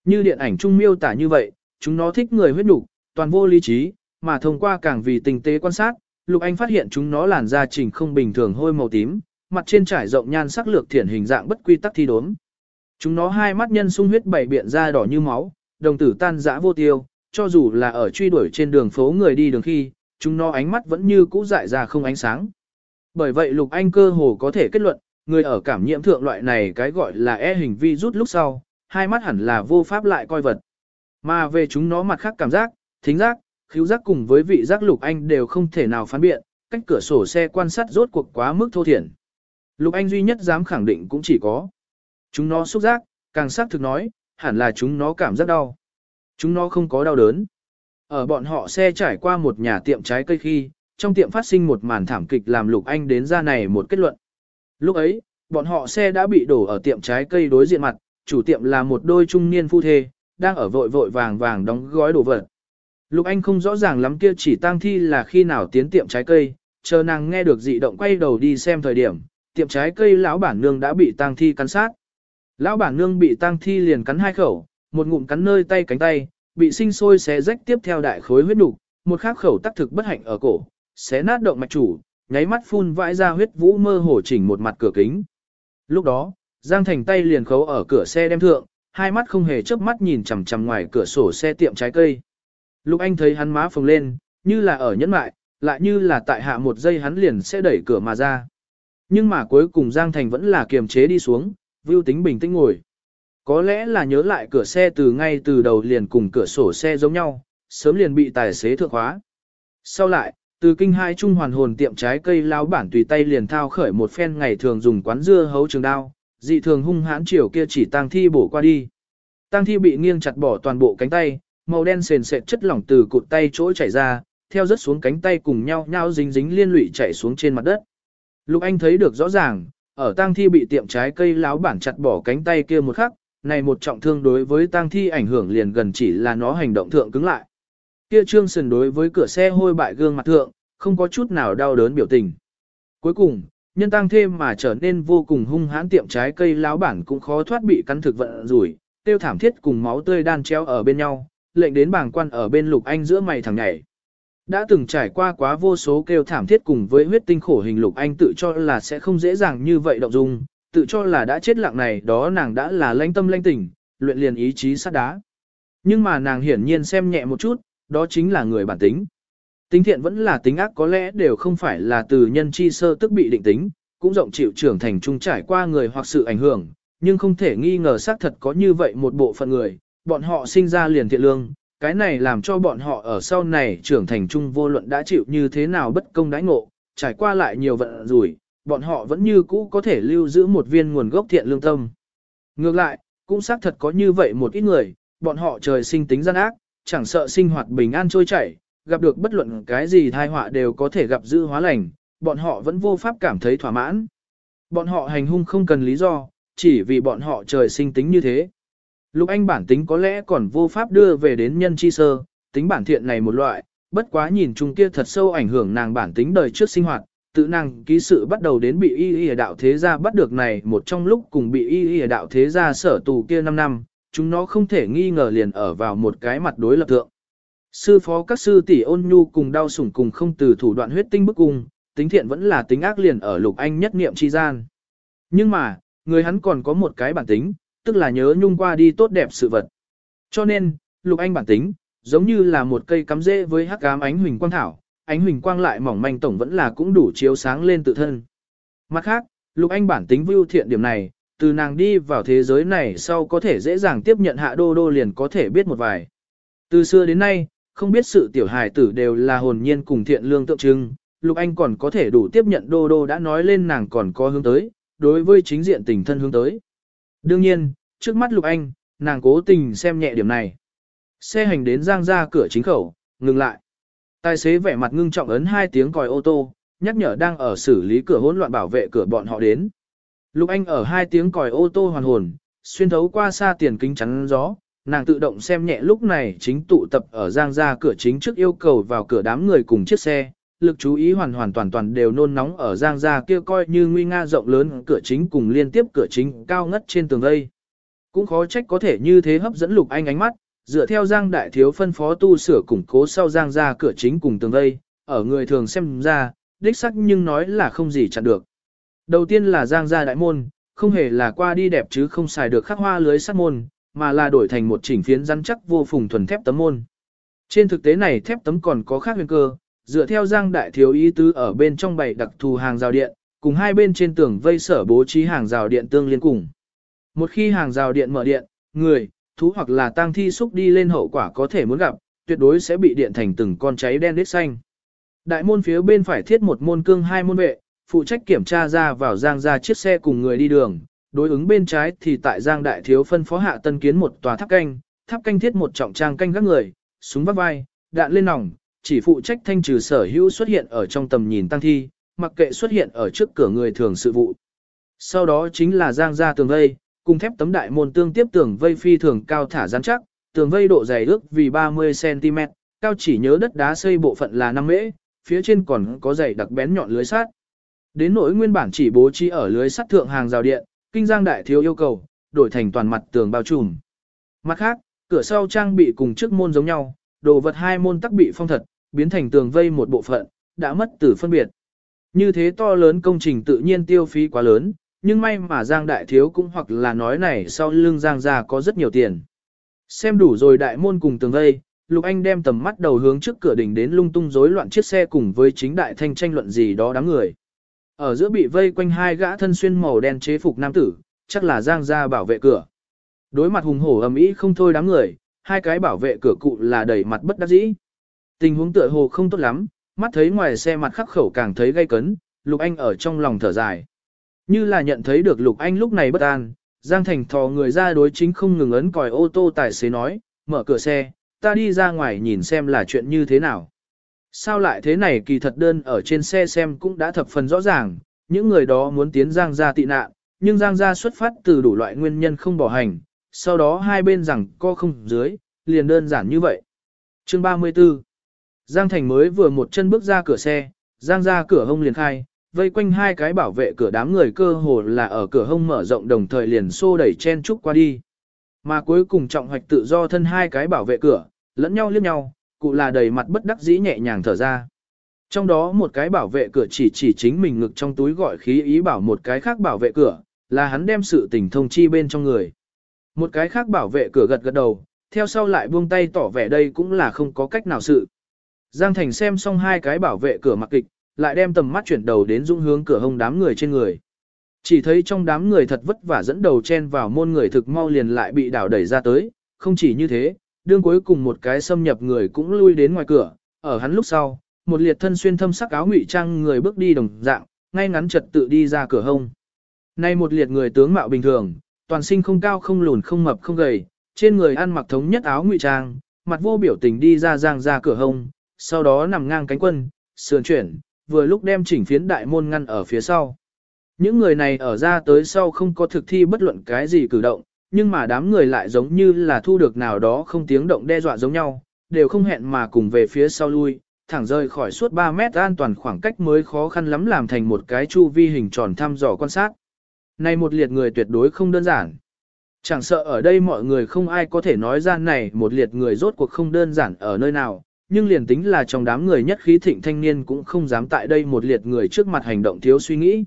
Như điện ảnh trung miêu tả như vậy, chúng nó thích người huyết nục, toàn vô lý trí, mà thông qua càng vì tình tế quan sát, Lục Anh phát hiện chúng nó làn da trình không bình thường hôi màu tím, mặt trên trải rộng nhan sắc lược thiển hình dạng bất quy tắc thi đốm. Chúng nó hai mắt nhân sung huyết bảy biện da đỏ như máu, đồng tử tan dã vô tiêu, cho dù là ở truy đuổi trên đường phố người đi đường khi, chúng nó ánh mắt vẫn như cũ dại ra không ánh sáng. Bởi vậy Lục Anh cơ hồ có thể kết luận, người ở cảm nhiễm thượng loại này cái gọi là e hình vi rút lúc sau, hai mắt hẳn là vô pháp lại coi vật. Mà về chúng nó mặt khác cảm giác, thính giác, khíu giác cùng với vị giác Lục Anh đều không thể nào phán biện, cách cửa sổ xe quan sát rốt cuộc quá mức thô thiển. Lục Anh duy nhất dám khẳng định cũng chỉ có. Chúng nó xúc giác, càng xác thực nói, hẳn là chúng nó cảm giác đau. Chúng nó không có đau đớn. Ở bọn họ xe trải qua một nhà tiệm trái cây khi, trong tiệm phát sinh một màn thảm kịch làm Lục Anh đến ra này một kết luận. Lúc ấy, bọn họ xe đã bị đổ ở tiệm trái cây đối diện mặt, chủ tiệm là một đôi trung niên phu thê, đang ở vội vội vàng vàng đóng gói đồ vật. Lục Anh không rõ ràng lắm kia chỉ tang thi là khi nào tiến tiệm trái cây, chờ nàng nghe được dị động quay đầu đi xem thời điểm, tiệm trái cây lão bản nương đã bị tang thi cắn sát. Lão bản nương bị tang thi liền cắn hai khẩu, một ngụm cắn nơi tay cánh tay, bị sinh sôi xé rách tiếp theo đại khối huyết nục, một khắc khẩu tắc thực bất hạnh ở cổ, xé nát động mạch chủ, nháy mắt phun vãi ra huyết vũ mơ hồ chỉnh một mặt cửa kính. Lúc đó, Giang Thành tay liền khấu ở cửa xe đem thượng, hai mắt không hề chớp mắt nhìn chằm chằm ngoài cửa sổ xe tiệm trái cây. Lúc anh thấy hắn má phồng lên, như là ở nhẫn mại, lại như là tại hạ một giây hắn liền sẽ đẩy cửa mà ra. Nhưng mà cuối cùng Giang Thành vẫn là kiềm chế đi xuống, vưu tính bình tĩnh ngồi. Có lẽ là nhớ lại cửa xe từ ngay từ đầu liền cùng cửa sổ xe giống nhau, sớm liền bị tài xế thượng hóa. Sau lại, từ kinh hai trung hoàn hồn tiệm trái cây lao bản tùy tay liền thao khởi một phen ngày thường dùng quán dưa hấu trường đao, dị thường hung hãn chiều kia chỉ tang thi bổ qua đi. Tang thi bị nghiêng chặt bỏ toàn bộ cánh tay, màu đen sền sệt chất lỏng từ cụt tay chỗ chảy ra, theo rớt xuống cánh tay cùng nhau nhau dính dính liên lụy chảy xuống trên mặt đất. Lục Anh thấy được rõ ràng, ở tang thi bị tiệm trái cây láo bản chặt bỏ cánh tay kia một khắc, này một trọng thương đối với tang thi ảnh hưởng liền gần chỉ là nó hành động thượng cứng lại. Kia trương sần đối với cửa xe hôi bại gương mặt thượng, không có chút nào đau đớn biểu tình. Cuối cùng, nhân tăng thêm mà trở nên vô cùng hung hãn tiệm trái cây láo bản cũng khó thoát bị cắn thực vận rủi, tiêu thảm thiết cùng máu tươi đan treo ở bên nhau, lệnh đến bảng quan ở bên lục anh giữa mày thằng nhảy. Đã từng trải qua quá vô số kêu thảm thiết cùng với huyết tinh khổ hình lục anh tự cho là sẽ không dễ dàng như vậy động dung, tự cho là đã chết lặng này đó nàng đã là lãnh tâm lãnh tỉnh, luyện liền ý chí sắt đá. Nhưng mà nàng hiển nhiên xem nhẹ một chút, đó chính là người bản tính. Tính thiện vẫn là tính ác có lẽ đều không phải là từ nhân chi sơ tức bị định tính, cũng rộng chịu trưởng thành trung trải qua người hoặc sự ảnh hưởng, nhưng không thể nghi ngờ xác thật có như vậy một bộ phận người, bọn họ sinh ra liền thiện lương, cái này làm cho bọn họ ở sau này trưởng thành trung vô luận đã chịu như thế nào bất công đãi ngộ, trải qua lại nhiều vận rủi, bọn họ vẫn như cũ có thể lưu giữ một viên nguồn gốc thiện lương tâm. Ngược lại, cũng xác thật có như vậy một ít người, bọn họ trời sinh tính gian ác, chẳng sợ sinh hoạt bình an trôi chảy, gặp được bất luận cái gì thai họa đều có thể gặp dư hóa lành, bọn họ vẫn vô pháp cảm thấy thỏa mãn. Bọn họ hành hung không cần lý do, chỉ vì bọn họ trời sinh tính như thế. Lục Anh bản tính có lẽ còn vô pháp đưa về đến nhân chi sơ, tính bản thiện này một loại, bất quá nhìn chung kia thật sâu ảnh hưởng nàng bản tính đời trước sinh hoạt, tự nàng ký sự bắt đầu đến bị y y đạo thế gia bắt được này một trong lúc cùng bị y y đạo thế gia sở tù kia 5 năm, chúng nó không thể nghi ngờ liền ở vào một cái mặt đối lập thượng. Sư phó các sư tỷ ôn nhu cùng đau sủng cùng không từ thủ đoạn huyết tinh bức cung, tính thiện vẫn là tính ác liền ở lục anh nhất niệm chi gian. Nhưng mà, người hắn còn có một cái bản tính, tức là nhớ nhung qua đi tốt đẹp sự vật. Cho nên, Lục Anh bản tính, giống như là một cây cắm rễ với hắc ám ánh huỳnh quang thảo, ánh huỳnh quang lại mỏng manh tổng vẫn là cũng đủ chiếu sáng lên tự thân. Mặt khác, Lục Anh bản tính vưu thiện điểm này, từ nàng đi vào thế giới này sau có thể dễ dàng tiếp nhận hạ đô đô liền có thể biết một vài. Từ xưa đến nay, không biết sự tiểu hài tử đều là hồn nhiên cùng thiện lương tượng trưng, Lục Anh còn có thể đủ tiếp nhận đô đô đã nói lên nàng còn có hướng tới, đối với chính diện tình thân hướng tới. Đương nhiên, trước mắt Lục Anh, nàng cố tình xem nhẹ điểm này. Xe hành đến giang ra cửa chính khẩu, ngừng lại. Tài xế vẻ mặt ngưng trọng ấn hai tiếng còi ô tô, nhắc nhở đang ở xử lý cửa hỗn loạn bảo vệ cửa bọn họ đến. Lục Anh ở hai tiếng còi ô tô hoàn hồn, xuyên thấu qua xa tiền kính chắn gió, nàng tự động xem nhẹ lúc này chính tụ tập ở giang ra cửa chính trước yêu cầu vào cửa đám người cùng chiếc xe, lực chú ý hoàn hoàn toàn toàn đều nôn nóng ở giang ra kia coi như nguy nga rộng lớn cửa chính cùng liên tiếp cửa chính cao ngất trên tường đây, Cũng khó trách có thể như thế hấp dẫn Lục Anh ánh mắt, dựa theo Giang Đại Thiếu phân phó tu sửa củng cố sau Giang ra cửa chính cùng tường vây, ở người thường xem ra, đích sắc nhưng nói là không gì chặn được. Đầu tiên là Giang gia đại môn, không hề là qua đi đẹp chứ không xài được khắc hoa lưới sắt môn, mà là đổi thành một chỉnh phiến rắn chắc vô phùng thuần thép tấm môn. Trên thực tế này thép tấm còn có khác huyền cơ, dựa theo Giang Đại Thiếu ý tứ ở bên trong bày đặc thù hàng rào điện, cùng hai bên trên tường vây sở bố trí hàng rào điện tương liên cùng. Một khi hàng rào điện mở điện, người, thú hoặc là tang thi xúc đi lên hậu quả có thể muốn gặp, tuyệt đối sẽ bị điện thành từng con cháy đen đít xanh. Đại môn phía bên phải thiết một môn cương hai môn vệ, phụ trách kiểm tra ra vào giang ra chiếc xe cùng người đi đường. Đối ứng bên trái thì tại giang đại thiếu phân phó hạ tân kiến một tòa tháp canh, tháp canh thiết một trọng trang canh các người, súng vắt vai, đạn lên nòng, chỉ phụ trách thanh trừ sở hữu xuất hiện ở trong tầm nhìn tăng thi, mặc kệ xuất hiện ở trước cửa người thường sự vụ. Sau đó chính là giang ra tường vây, cùng thép tấm đại môn tương tiếp tường vây phi thường cao thả rắn chắc, tường vây độ dày ước vì 30cm, cao chỉ nhớ đất đá xây bộ phận là 5 mễ, phía trên còn có dày đặc bén nhọn lưới sắt. Đến nỗi nguyên bản chỉ bố trí ở lưới sắt thượng hàng rào điện, kinh giang đại thiếu yêu cầu, đổi thành toàn mặt tường bao trùm. Mặt khác, cửa sau trang bị cùng trước môn giống nhau, đồ vật hai môn tắc bị phong thật, biến thành tường vây một bộ phận, đã mất từ phân biệt. Như thế to lớn công trình tự nhiên tiêu phí quá lớn, nhưng may mà Giang Đại Thiếu cũng hoặc là nói này sau lưng Giang gia có rất nhiều tiền. Xem đủ rồi đại môn cùng tường vây, Lục Anh đem tầm mắt đầu hướng trước cửa đỉnh đến lung tung rối loạn chiếc xe cùng với chính đại thanh tranh luận gì đó đám người. Ở giữa bị vây quanh hai gã thân xuyên màu đen chế phục nam tử, chắc là Giang gia bảo vệ cửa. Đối mặt hùng hổ ầm ĩ không thôi đám người, hai cái bảo vệ cửa cụ là đẩy mặt bất đắc dĩ. Tình huống tựa hồ không tốt lắm, mắt thấy ngoài xe mặt khắc khẩu càng thấy gay cấn, Lục Anh ở trong lòng thở dài. Như là nhận thấy được Lục Anh lúc này bất an, Giang Thành thò người ra đối chính không ngừng ấn còi ô tô tài xế nói, mở cửa xe, ta đi ra ngoài nhìn xem là chuyện như thế nào. Sao lại thế này kỳ thật đơn ở trên xe xem cũng đã thập phần rõ ràng, những người đó muốn tiến Giang ra tị nạn, nhưng Giang ra xuất phát từ đủ loại nguyên nhân không bỏ hành, sau đó hai bên rằng co không dưới, liền đơn giản như vậy. Chương 34 Giang Thành mới vừa một chân bước ra cửa xe, Giang ra cửa hông liền khai, vây quanh hai cái bảo vệ cửa đám người cơ hồ là ở cửa hông mở rộng đồng thời liền xô đẩy chen trúc qua đi. Mà cuối cùng trọng hoạch tự do thân hai cái bảo vệ cửa, lẫn nhau liếc nhau, cụ là đầy mặt bất đắc dĩ nhẹ nhàng thở ra. Trong đó một cái bảo vệ cửa chỉ chỉ chính mình ngực trong túi gọi khí ý bảo một cái khác bảo vệ cửa, là hắn đem sự tình thông chi bên trong người. Một cái khác bảo vệ cửa gật gật đầu, theo sau lại buông tay tỏ vẻ đây cũng là không có cách nào sự. Giang Thành xem xong hai cái bảo vệ cửa mặc kịch, lại đem tầm mắt chuyển đầu đến dung hướng cửa hông đám người trên người. Chỉ thấy trong đám người thật vất vả dẫn đầu chen vào môn người thực mau liền lại bị đảo đẩy ra tới, không chỉ như thế, đương cuối cùng một cái xâm nhập người cũng lui đến ngoài cửa, ở hắn lúc sau, một liệt thân xuyên thâm sắc áo ngụy trang người bước đi đồng dạng, ngay ngắn trật tự đi ra cửa hông. Nay một liệt người tướng mạo bình thường, toàn sinh không cao không lùn không mập không gầy, trên người ăn mặc thống nhất áo ngụy trang, mặt vô biểu tình đi ra giang ra cửa hông, sau đó nằm ngang cánh quân, sườn chuyển, vừa lúc đem chỉnh phiến đại môn ngăn ở phía sau. Những người này ở ra tới sau không có thực thi bất luận cái gì cử động, nhưng mà đám người lại giống như là thu được nào đó không tiếng động đe dọa giống nhau, đều không hẹn mà cùng về phía sau lui, thẳng rơi khỏi suốt 3 mét an toàn khoảng cách mới khó khăn lắm làm thành một cái chu vi hình tròn thăm dò quan sát. Này một liệt người tuyệt đối không đơn giản. Chẳng sợ ở đây mọi người không ai có thể nói ra này một liệt người rốt cuộc không đơn giản ở nơi nào, nhưng liền tính là trong đám người nhất khí thịnh thanh niên cũng không dám tại đây một liệt người trước mặt hành động thiếu suy nghĩ.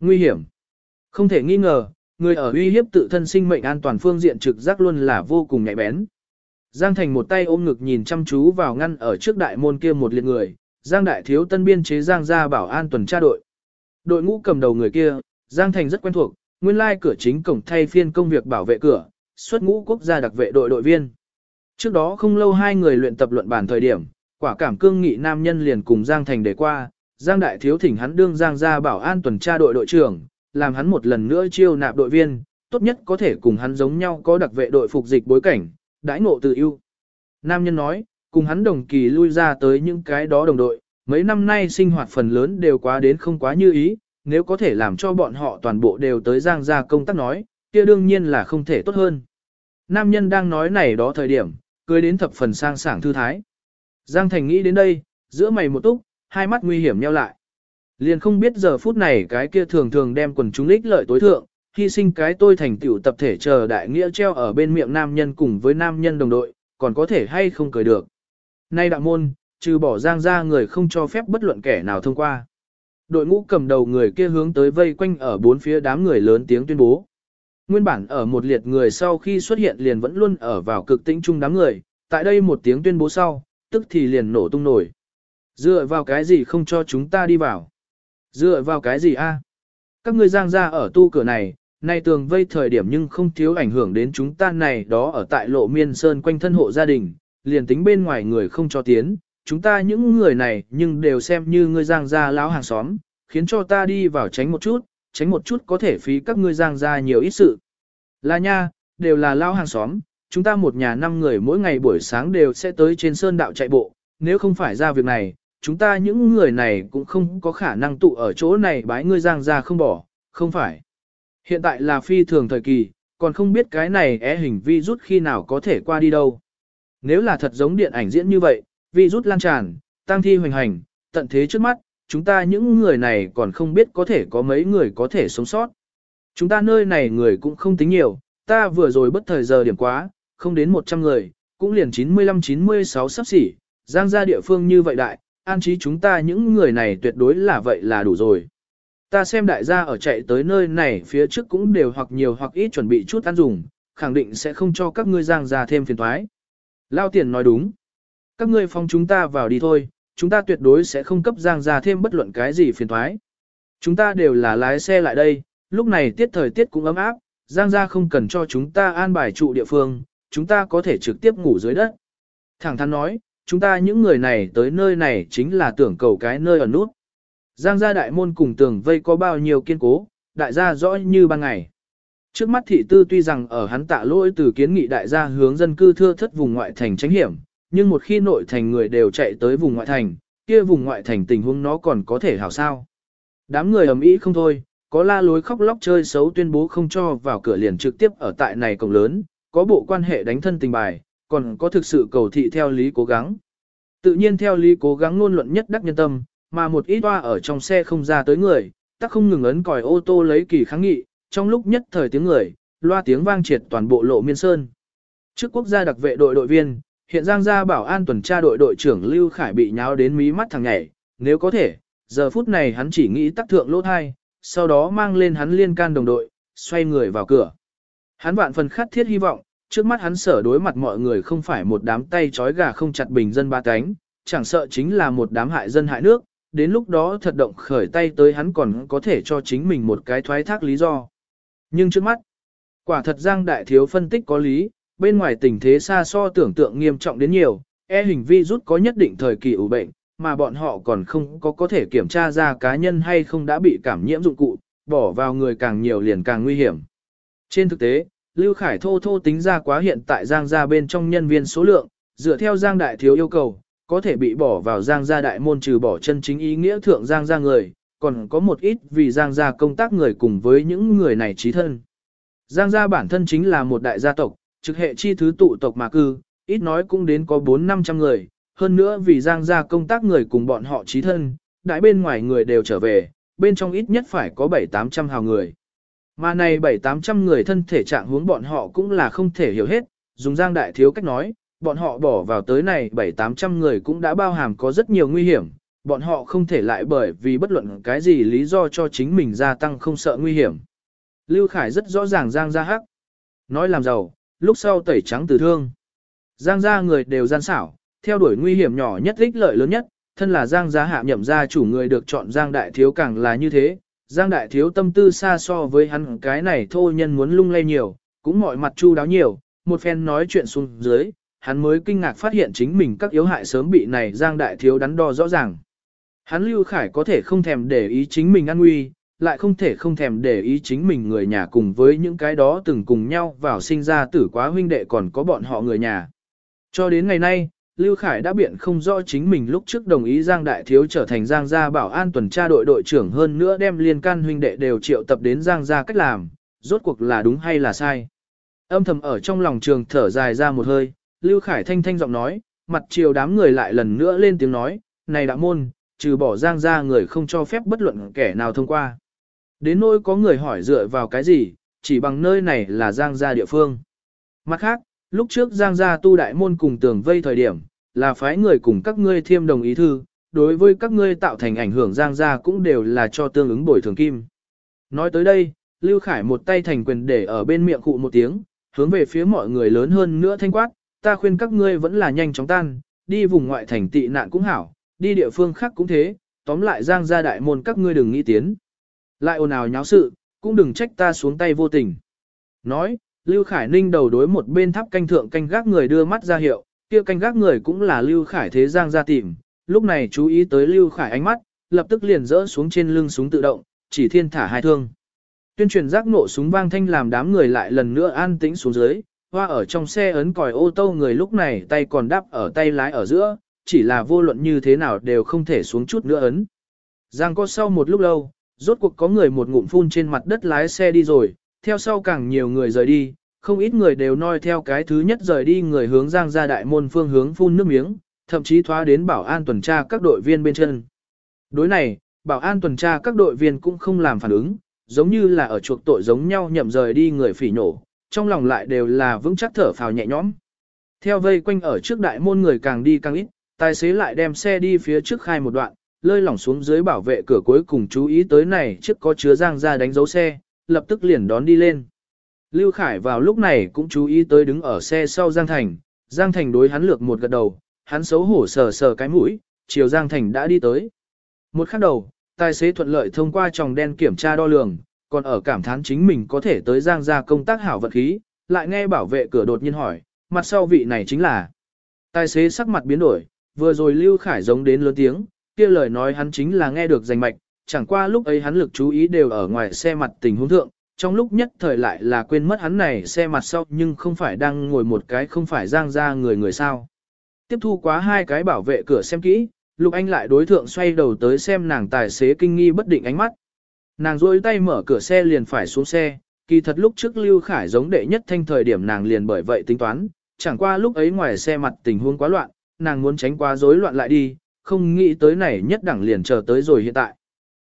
Nguy hiểm. Không thể nghi ngờ, người ở uy hiếp tự thân sinh mệnh an toàn phương diện trực giác luôn là vô cùng nhạy bén. Giang Thành một tay ôm ngực nhìn chăm chú vào ngăn ở trước đại môn kia một liệt người, Giang Đại Thiếu tân biên chế Giang gia bảo an tuần tra đội. Đội ngũ cầm đầu người kia, Giang Thành rất quen thuộc, nguyên lai cửa chính cổng thay phiên công việc bảo vệ cửa, xuất ngũ quốc gia đặc vệ đội đội viên. Trước đó không lâu hai người luyện tập luận bản thời điểm, quả cảm cương nghị nam nhân liền cùng Giang Thành để qua, Giang Đại Thiếu thỉnh hắn đương Giang gia bảo an tuần tra đội đội trưởng, làm hắn một lần nữa chiêu nạp đội viên, tốt nhất có thể cùng hắn giống nhau có đặc vệ đội phục dịch bối cảnh, đãi ngộ tự ưu. Nam nhân nói, cùng hắn đồng kỳ lui ra tới những cái đó đồng đội, mấy năm nay sinh hoạt phần lớn đều quá đến không quá như ý, nếu có thể làm cho bọn họ toàn bộ đều tới Giang gia công tác nói, kia đương nhiên là không thể tốt hơn. Nam nhân đang nói này đó thời điểm, cười đến thập phần sang sảng thư thái. Giang Thành nghĩ đến đây, giữa mày một túc, hai mắt nguy hiểm nheo lại. Liền không biết giờ phút này cái kia thường thường đem quần chúng ích lợi tối thượng, hy sinh cái tôi thành tiểu tập thể chờ đại nghĩa treo ở bên miệng nam nhân cùng với nam nhân đồng đội, còn có thể hay không cười được. Nay đạo môn, trừ bỏ giang ra người không cho phép bất luận kẻ nào thông qua. Đội ngũ cầm đầu người kia hướng tới vây quanh ở bốn phía đám người lớn tiếng tuyên bố. Nguyên bản ở một liệt người sau khi xuất hiện liền vẫn luôn ở vào cực tĩnh chung đám người, tại đây một tiếng tuyên bố sau, tức thì liền nổ tung nổi. Dựa vào cái gì không cho chúng ta đi vào? Dựa vào cái gì a? Các ngươi giang ra ở tu cửa này, nay tường vây thời điểm nhưng không thiếu ảnh hưởng đến chúng ta này đó ở tại lộ miên sơn quanh thân hộ gia đình, liền tính bên ngoài người không cho tiến, chúng ta những người này nhưng đều xem như ngươi giang ra lão hàng xóm, khiến cho ta đi vào tránh một chút, tránh một chút có thể phí các ngươi giang ra nhiều ít sự. Là nha, đều là lao hàng xóm, chúng ta một nhà năm người mỗi ngày buổi sáng đều sẽ tới trên sơn đạo chạy bộ, nếu không phải ra việc này, chúng ta những người này cũng không có khả năng tụ ở chỗ này bái ngươi giang ra không bỏ, không phải. Hiện tại là phi thường thời kỳ, còn không biết cái này é hình vi rút khi nào có thể qua đi đâu. Nếu là thật giống điện ảnh diễn như vậy, vi rút lan tràn, tăng thi hoành hành, tận thế trước mắt, chúng ta những người này còn không biết có thể có mấy người có thể sống sót. Chúng ta nơi này người cũng không tính nhiều, ta vừa rồi bất thời giờ điểm quá, không đến 100 người, cũng liền 95-96 sắp xỉ, giang ra địa phương như vậy đại, an trí chúng ta những người này tuyệt đối là vậy là đủ rồi. Ta xem đại gia ở chạy tới nơi này phía trước cũng đều hoặc nhiều hoặc ít chuẩn bị chút ăn dùng, khẳng định sẽ không cho các ngươi giang ra thêm phiền thoái. Lao tiền nói đúng. Các ngươi phong chúng ta vào đi thôi, chúng ta tuyệt đối sẽ không cấp giang ra thêm bất luận cái gì phiền thoái. Chúng ta đều là lái xe lại đây, lúc này tiết thời tiết cũng ấm áp, giang ra không cần cho chúng ta an bài trụ địa phương, chúng ta có thể trực tiếp ngủ dưới đất. Thẳng thắn nói, chúng ta những người này tới nơi này chính là tưởng cầu cái nơi ở nút. Giang gia đại môn cùng tường vây có bao nhiêu kiên cố, đại gia rõ như ban ngày. Trước mắt thị tư tuy rằng ở hắn tạ lỗi từ kiến nghị đại gia hướng dân cư thưa thất vùng ngoại thành tránh hiểm, nhưng một khi nội thành người đều chạy tới vùng ngoại thành, kia vùng ngoại thành tình huống nó còn có thể hảo sao. Đám người ầm ĩ không thôi, có la lối khóc lóc chơi xấu tuyên bố không cho vào cửa liền trực tiếp ở tại này cổng lớn, có bộ quan hệ đánh thân tình bài, còn có thực sự cầu thị theo lý cố gắng. Tự nhiên theo lý cố gắng luôn luận nhất đắc nhân tâm, mà một ít toa ở trong xe không ra tới người, tắc không ngừng ấn còi ô tô lấy kỳ kháng nghị, trong lúc nhất thời tiếng người, loa tiếng vang triệt toàn bộ lộ miên sơn. Trước quốc gia đặc vệ đội đội viên, hiện giang gia bảo an tuần tra đội đội trưởng Lưu Khải bị nháo đến mí mắt thằng nhảy, nếu có thể, giờ phút này hắn chỉ nghĩ tắc thượng lỗ thai, sau đó mang lên hắn liên can đồng đội, xoay người vào cửa. Hắn vạn phần khát thiết hy vọng, trước mắt hắn sở đối mặt mọi người không phải một đám tay trói gà không chặt bình dân ba cánh, chẳng sợ chính là một đám hại dân hại nước, đến lúc đó thật động khởi tay tới hắn còn có thể cho chính mình một cái thoái thác lý do. Nhưng trước mắt, quả thật Giang Đại Thiếu phân tích có lý, bên ngoài tình thế xa so tưởng tượng nghiêm trọng đến nhiều, e hình vi rút có nhất định thời kỳ ủ bệnh, mà bọn họ còn không có có thể kiểm tra ra cá nhân hay không đã bị cảm nhiễm dụng cụ, bỏ vào người càng nhiều liền càng nguy hiểm. Trên thực tế, Lưu Khải thô thô tính ra quá hiện tại Giang gia bên trong nhân viên số lượng, dựa theo Giang Đại Thiếu yêu cầu, có thể bị bỏ vào Giang gia đại môn trừ bỏ chân chính ý nghĩa thượng Giang gia người, còn có một ít vì Giang gia công tác người cùng với những người này trí thân. Giang gia bản thân chính là một đại gia tộc, trực hệ chi thứ tụ tộc mà cư, ít nói cũng đến có 4-500 người, hơn nữa vì Giang gia công tác người cùng bọn họ trí thân, đại bên ngoài người đều trở về, bên trong ít nhất phải có 7-800 hào người. Mà này 7-800 người thân thể trạng huống bọn họ cũng là không thể hiểu hết, dùng Giang đại thiếu cách nói, bọn họ bỏ vào tới này 7-800 người cũng đã bao hàm có rất nhiều nguy hiểm, bọn họ không thể lại bởi vì bất luận cái gì lý do cho chính mình gia tăng không sợ nguy hiểm. Lưu Khải rất rõ ràng Giang gia hắc. Nói làm giàu, lúc sau tẩy trắng từ thương. Giang gia người đều gian xảo, theo đuổi nguy hiểm nhỏ nhất ích lợi lớn nhất, thân là Giang gia hạ nhậm gia chủ người được chọn Giang đại thiếu càng là như thế. Giang đại thiếu tâm tư xa so với hắn cái này thô nhân muốn lung lay nhiều, cũng mọi mặt chu đáo nhiều, một phen nói chuyện xuống dưới, hắn mới kinh ngạc phát hiện chính mình các yếu hại sớm bị này Giang đại thiếu đắn đo rõ ràng. Hắn Lưu Khải có thể không thèm để ý chính mình an nguy, lại không thể không thèm để ý chính mình người nhà cùng với những cái đó từng cùng nhau vào sinh ra tử quá huynh đệ còn có bọn họ người nhà. Cho đến ngày nay, Lưu Khải đã biện không rõ chính mình lúc trước đồng ý Giang Đại Thiếu trở thành Giang gia bảo an tuần tra đội đội trưởng hơn nữa đem liên can huynh đệ đều triệu tập đến Giang gia cách làm, rốt cuộc là đúng hay là sai. Âm thầm ở trong lòng trường thở dài ra một hơi, Lưu Khải thanh thanh giọng nói, mặt chiều đám người lại lần nữa lên tiếng nói, này đã môn, trừ bỏ Giang gia người không cho phép bất luận kẻ nào thông qua. Đến nỗi có người hỏi dựa vào cái gì, chỉ bằng nơi này là Giang gia địa phương. Mặt khác, lúc trước Giang gia tu đại môn cùng tường vây thời điểm, là phái người cùng các ngươi thiêm đồng ý thư, đối với các ngươi tạo thành ảnh hưởng Giang gia cũng đều là cho tương ứng bồi thường kim. Nói tới đây, Lưu Khải một tay thành quyền để ở bên miệng cụ một tiếng, hướng về phía mọi người lớn hơn nữa thanh quát, ta khuyên các ngươi vẫn là nhanh chóng tan, đi vùng ngoại thành tị nạn cũng hảo, đi địa phương khác cũng thế, tóm lại Giang gia đại môn các ngươi đừng nghĩ tiến. Lại ồn ào nháo sự, cũng đừng trách ta xuống tay vô tình. Nói, Lưu Khải Ninh đầu đối một bên tháp canh thượng canh gác người đưa mắt ra hiệu, kia canh gác người cũng là Lưu Khải thế giang ra tìm, lúc này chú ý tới Lưu Khải ánh mắt, lập tức liền rỡ xuống trên lưng súng tự động, chỉ thiên thả hai thương. Tuyên truyền giác nộ súng vang thanh làm đám người lại lần nữa an tĩnh xuống dưới, hoa ở trong xe ấn còi ô tô người lúc này tay còn đắp ở tay lái ở giữa, chỉ là vô luận như thế nào đều không thể xuống chút nữa ấn. Giang có sau một lúc lâu, rốt cuộc có người một ngụm phun trên mặt đất lái xe đi rồi, theo sau càng nhiều người rời đi, không ít người đều noi theo cái thứ nhất rời đi người hướng giang ra đại môn phương hướng phun nước miếng, thậm chí thoá đến bảo an tuần tra các đội viên bên chân. Đối này, bảo an tuần tra các đội viên cũng không làm phản ứng, giống như là ở chuộc tội giống nhau nhậm rời đi người phỉ nổ, trong lòng lại đều là vững chắc thở phào nhẹ nhõm. Theo vây quanh ở trước đại môn người càng đi càng ít, tài xế lại đem xe đi phía trước khai một đoạn, lơi lỏng xuống dưới bảo vệ cửa cuối cùng chú ý tới này trước có chứa giang ra đánh dấu xe, lập tức liền đón đi lên. Lưu Khải vào lúc này cũng chú ý tới đứng ở xe sau Giang Thành, Giang Thành đối hắn lược một gật đầu, hắn xấu hổ sờ sờ cái mũi, chiều Giang Thành đã đi tới. Một khắc đầu, tài xế thuận lợi thông qua tròng đen kiểm tra đo lường, còn ở cảm thán chính mình có thể tới Giang ra công tác hảo vật khí, lại nghe bảo vệ cửa đột nhiên hỏi, mặt sau vị này chính là. Tài xế sắc mặt biến đổi, vừa rồi Lưu Khải giống đến lớn tiếng, kia lời nói hắn chính là nghe được danh mạch, chẳng qua lúc ấy hắn lực chú ý đều ở ngoài xe mặt tình huống thượng, trong lúc nhất thời lại là quên mất hắn này xe mặt sau nhưng không phải đang ngồi một cái không phải giang ra người người sao. Tiếp thu quá hai cái bảo vệ cửa xem kỹ, Lục Anh lại đối thượng xoay đầu tới xem nàng tài xế kinh nghi bất định ánh mắt. Nàng rôi tay mở cửa xe liền phải xuống xe, kỳ thật lúc trước Lưu Khải giống đệ nhất thanh thời điểm nàng liền bởi vậy tính toán, chẳng qua lúc ấy ngoài xe mặt tình huống quá loạn, nàng muốn tránh quá rối loạn lại đi, không nghĩ tới này nhất đẳng liền chờ tới rồi hiện tại.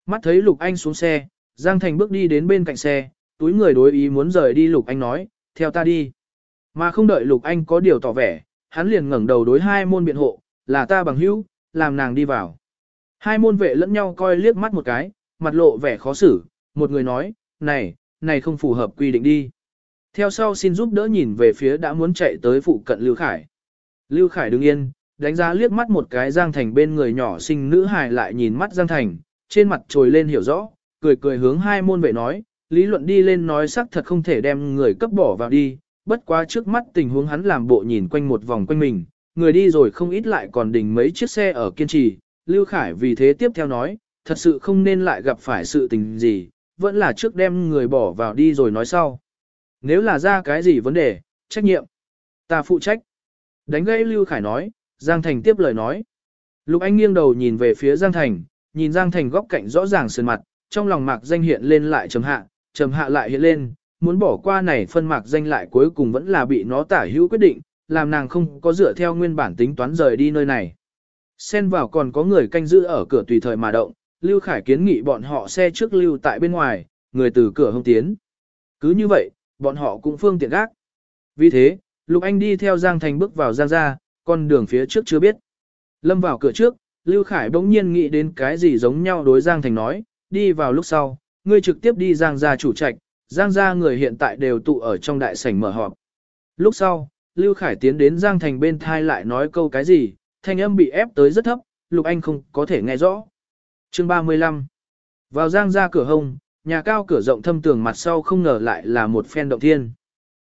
Mắt thấy Lục Anh xuống xe, Giang Thành bước đi đến bên cạnh xe, túi người đối ý muốn rời đi Lục Anh nói, theo ta đi. Mà không đợi Lục Anh có điều tỏ vẻ, hắn liền ngẩng đầu đối hai môn biện hộ, là ta bằng hữu, làm nàng đi vào. Hai môn vệ lẫn nhau coi liếc mắt một cái, mặt lộ vẻ khó xử, một người nói, này, này không phù hợp quy định đi. Theo sau xin giúp đỡ nhìn về phía đã muốn chạy tới phụ cận Lưu Khải. Lưu Khải đứng yên, đánh giá liếc mắt một cái Giang Thành bên người nhỏ sinh nữ hài lại nhìn mắt Giang Thành, trên mặt trồi lên hiểu rõ, cười cười hướng hai môn vệ nói, lý luận đi lên nói xác thật không thể đem người cấp bỏ vào đi, bất quá trước mắt tình huống hắn làm bộ nhìn quanh một vòng quanh mình, người đi rồi không ít lại còn đình mấy chiếc xe ở kiên trì, Lưu Khải vì thế tiếp theo nói, thật sự không nên lại gặp phải sự tình gì, vẫn là trước đem người bỏ vào đi rồi nói sau. Nếu là ra cái gì vấn đề, trách nhiệm, ta phụ trách. Đánh gãy Lưu Khải nói, Giang Thành tiếp lời nói. Lục Anh nghiêng đầu nhìn về phía Giang Thành, nhìn Giang Thành góc cạnh rõ ràng sườn mặt, trong lòng mạc danh hiện lên lại trầm hạ, trầm hạ lại hiện lên, muốn bỏ qua này phân mạc danh lại cuối cùng vẫn là bị nó tả hữu quyết định, làm nàng không có dựa theo nguyên bản tính toán rời đi nơi này. Xen vào còn có người canh giữ ở cửa tùy thời mà động, Lưu Khải kiến nghị bọn họ xe trước lưu tại bên ngoài, người từ cửa hông tiến. Cứ như vậy, bọn họ cũng phương tiện gác. Vì thế, Lục Anh đi theo Giang Thành bước vào Giang ra, con đường phía trước chưa biết. Lâm vào cửa trước, Lưu Khải bỗng nhiên nghĩ đến cái gì giống nhau đối Giang Thành nói, đi vào lúc sau, ngươi trực tiếp đi Giang gia chủ trạch, Giang gia người hiện tại đều tụ ở trong đại sảnh mở họp. Lúc sau, Lưu Khải tiến đến Giang Thành bên thai lại nói câu cái gì, thanh âm bị ép tới rất thấp, Lục Anh không có thể nghe rõ. Chương 35 Vào Giang gia cửa hông, nhà cao cửa rộng thâm tường mặt sau không ngờ lại là một phen động thiên.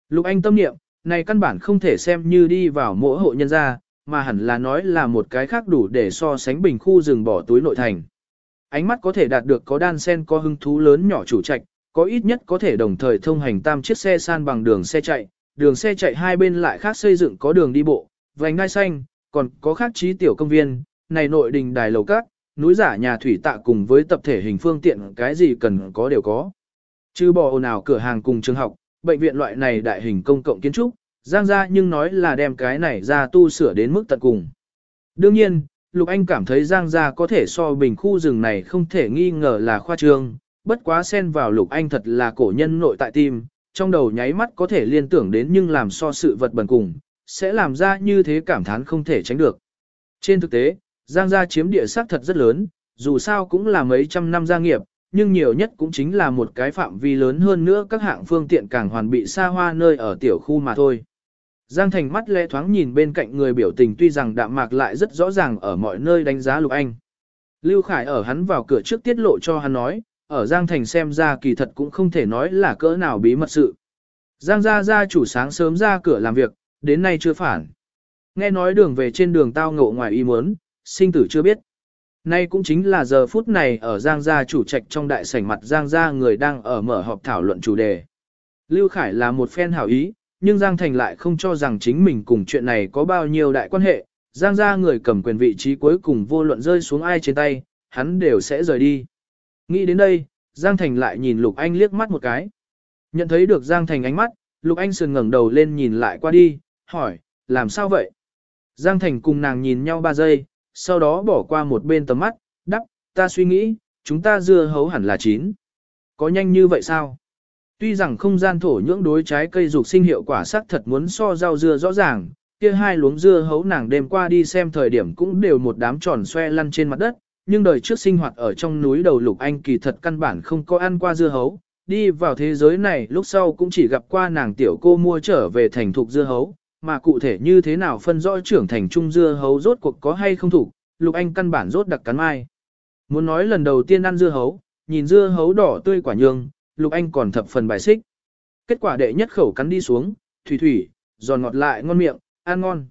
Lục Anh tâm niệm, này căn bản không thể xem như đi vào mỗi hộ nhân gia, mà hẳn là nói là một cái khác đủ để so sánh bình khu rừng bỏ túi nội thành. Ánh mắt có thể đạt được có đan sen có hứng thú lớn nhỏ chủ trạch, có ít nhất có thể đồng thời thông hành tam chiếc xe san bằng đường xe chạy, đường xe chạy hai bên lại khác xây dựng có đường đi bộ, vành đai xanh, còn có khác trí tiểu công viên, này nội đình đài lầu các, núi giả nhà thủy tạ cùng với tập thể hình phương tiện cái gì cần có đều có. Chứ bỏ ồn ào cửa hàng cùng trường học, bệnh viện loại này đại hình công cộng kiến trúc, giang Gia nhưng nói là đem cái này ra tu sửa đến mức tận cùng. Đương nhiên, Lục Anh cảm thấy giang Gia có thể so bình khu rừng này không thể nghi ngờ là khoa trương, bất quá xen vào Lục Anh thật là cổ nhân nội tại tim, trong đầu nháy mắt có thể liên tưởng đến nhưng làm so sự vật bần cùng, sẽ làm ra như thế cảm thán không thể tránh được. Trên thực tế, Giang gia chiếm địa xác thật rất lớn, dù sao cũng là mấy trăm năm gia nghiệp, nhưng nhiều nhất cũng chính là một cái phạm vi lớn hơn nữa các hạng phương tiện càng hoàn bị xa hoa nơi ở tiểu khu mà thôi. Giang Thành mắt lẽ thoáng nhìn bên cạnh người biểu tình tuy rằng đạm mạc lại rất rõ ràng ở mọi nơi đánh giá Lục Anh. Lưu Khải ở hắn vào cửa trước tiết lộ cho hắn nói, ở Giang Thành xem ra kỳ thật cũng không thể nói là cỡ nào bí mật sự. Giang gia gia chủ sáng sớm ra cửa làm việc, đến nay chưa phản. Nghe nói đường về trên đường tao ngộ ngoài ý muốn, sinh tử chưa biết. Nay cũng chính là giờ phút này ở Giang gia chủ trạch trong đại sảnh mặt Giang gia người đang ở mở họp thảo luận chủ đề. Lưu Khải là một phen hảo ý, nhưng Giang Thành lại không cho rằng chính mình cùng chuyện này có bao nhiêu đại quan hệ. Giang gia người cầm quyền vị trí cuối cùng vô luận rơi xuống ai trên tay, hắn đều sẽ rời đi. Nghĩ đến đây, Giang Thành lại nhìn Lục Anh liếc mắt một cái. Nhận thấy được Giang Thành ánh mắt, Lục Anh sườn ngẩng đầu lên nhìn lại qua đi, hỏi, làm sao vậy? Giang Thành cùng nàng nhìn nhau ba giây, sau đó bỏ qua một bên tầm mắt, đắp, ta suy nghĩ, chúng ta dưa hấu hẳn là chín. Có nhanh như vậy sao? Tuy rằng không gian thổ nhưỡng đối trái cây dục sinh hiệu quả sắc thật muốn so rau dưa rõ ràng, kia hai luống dưa hấu nàng đêm qua đi xem thời điểm cũng đều một đám tròn xoe lăn trên mặt đất, nhưng đời trước sinh hoạt ở trong núi đầu lục anh kỳ thật căn bản không có ăn qua dưa hấu, đi vào thế giới này lúc sau cũng chỉ gặp qua nàng tiểu cô mua trở về thành thục dưa hấu, mà cụ thể như thế nào phân rõ trưởng thành trung dưa hấu rốt cuộc có hay không thủ, lục anh căn bản rốt đặc cắn mai. Muốn nói lần đầu tiên ăn dưa hấu, nhìn dưa hấu đỏ tươi quả nhương, lục anh còn thập phần bài xích. Kết quả đệ nhất khẩu cắn đi xuống, thủy thủy, giòn ngọt lại ngon miệng, ăn ngon.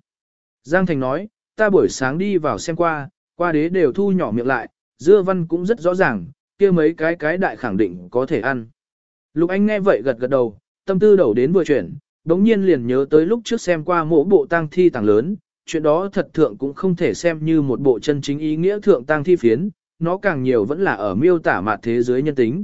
Giang Thành nói, ta buổi sáng đi vào xem qua, qua đế đều thu nhỏ miệng lại, dưa văn cũng rất rõ ràng, kia mấy cái cái đại khẳng định có thể ăn. Lục Anh nghe vậy gật gật đầu, tâm tư đầu đến vừa chuyển, đống nhiên liền nhớ tới lúc trước xem qua mỗi bộ tang thi tàng lớn, chuyện đó thật thượng cũng không thể xem như một bộ chân chính ý nghĩa thượng tang thi phiến, nó càng nhiều vẫn là ở miêu tả mặt thế giới nhân tính.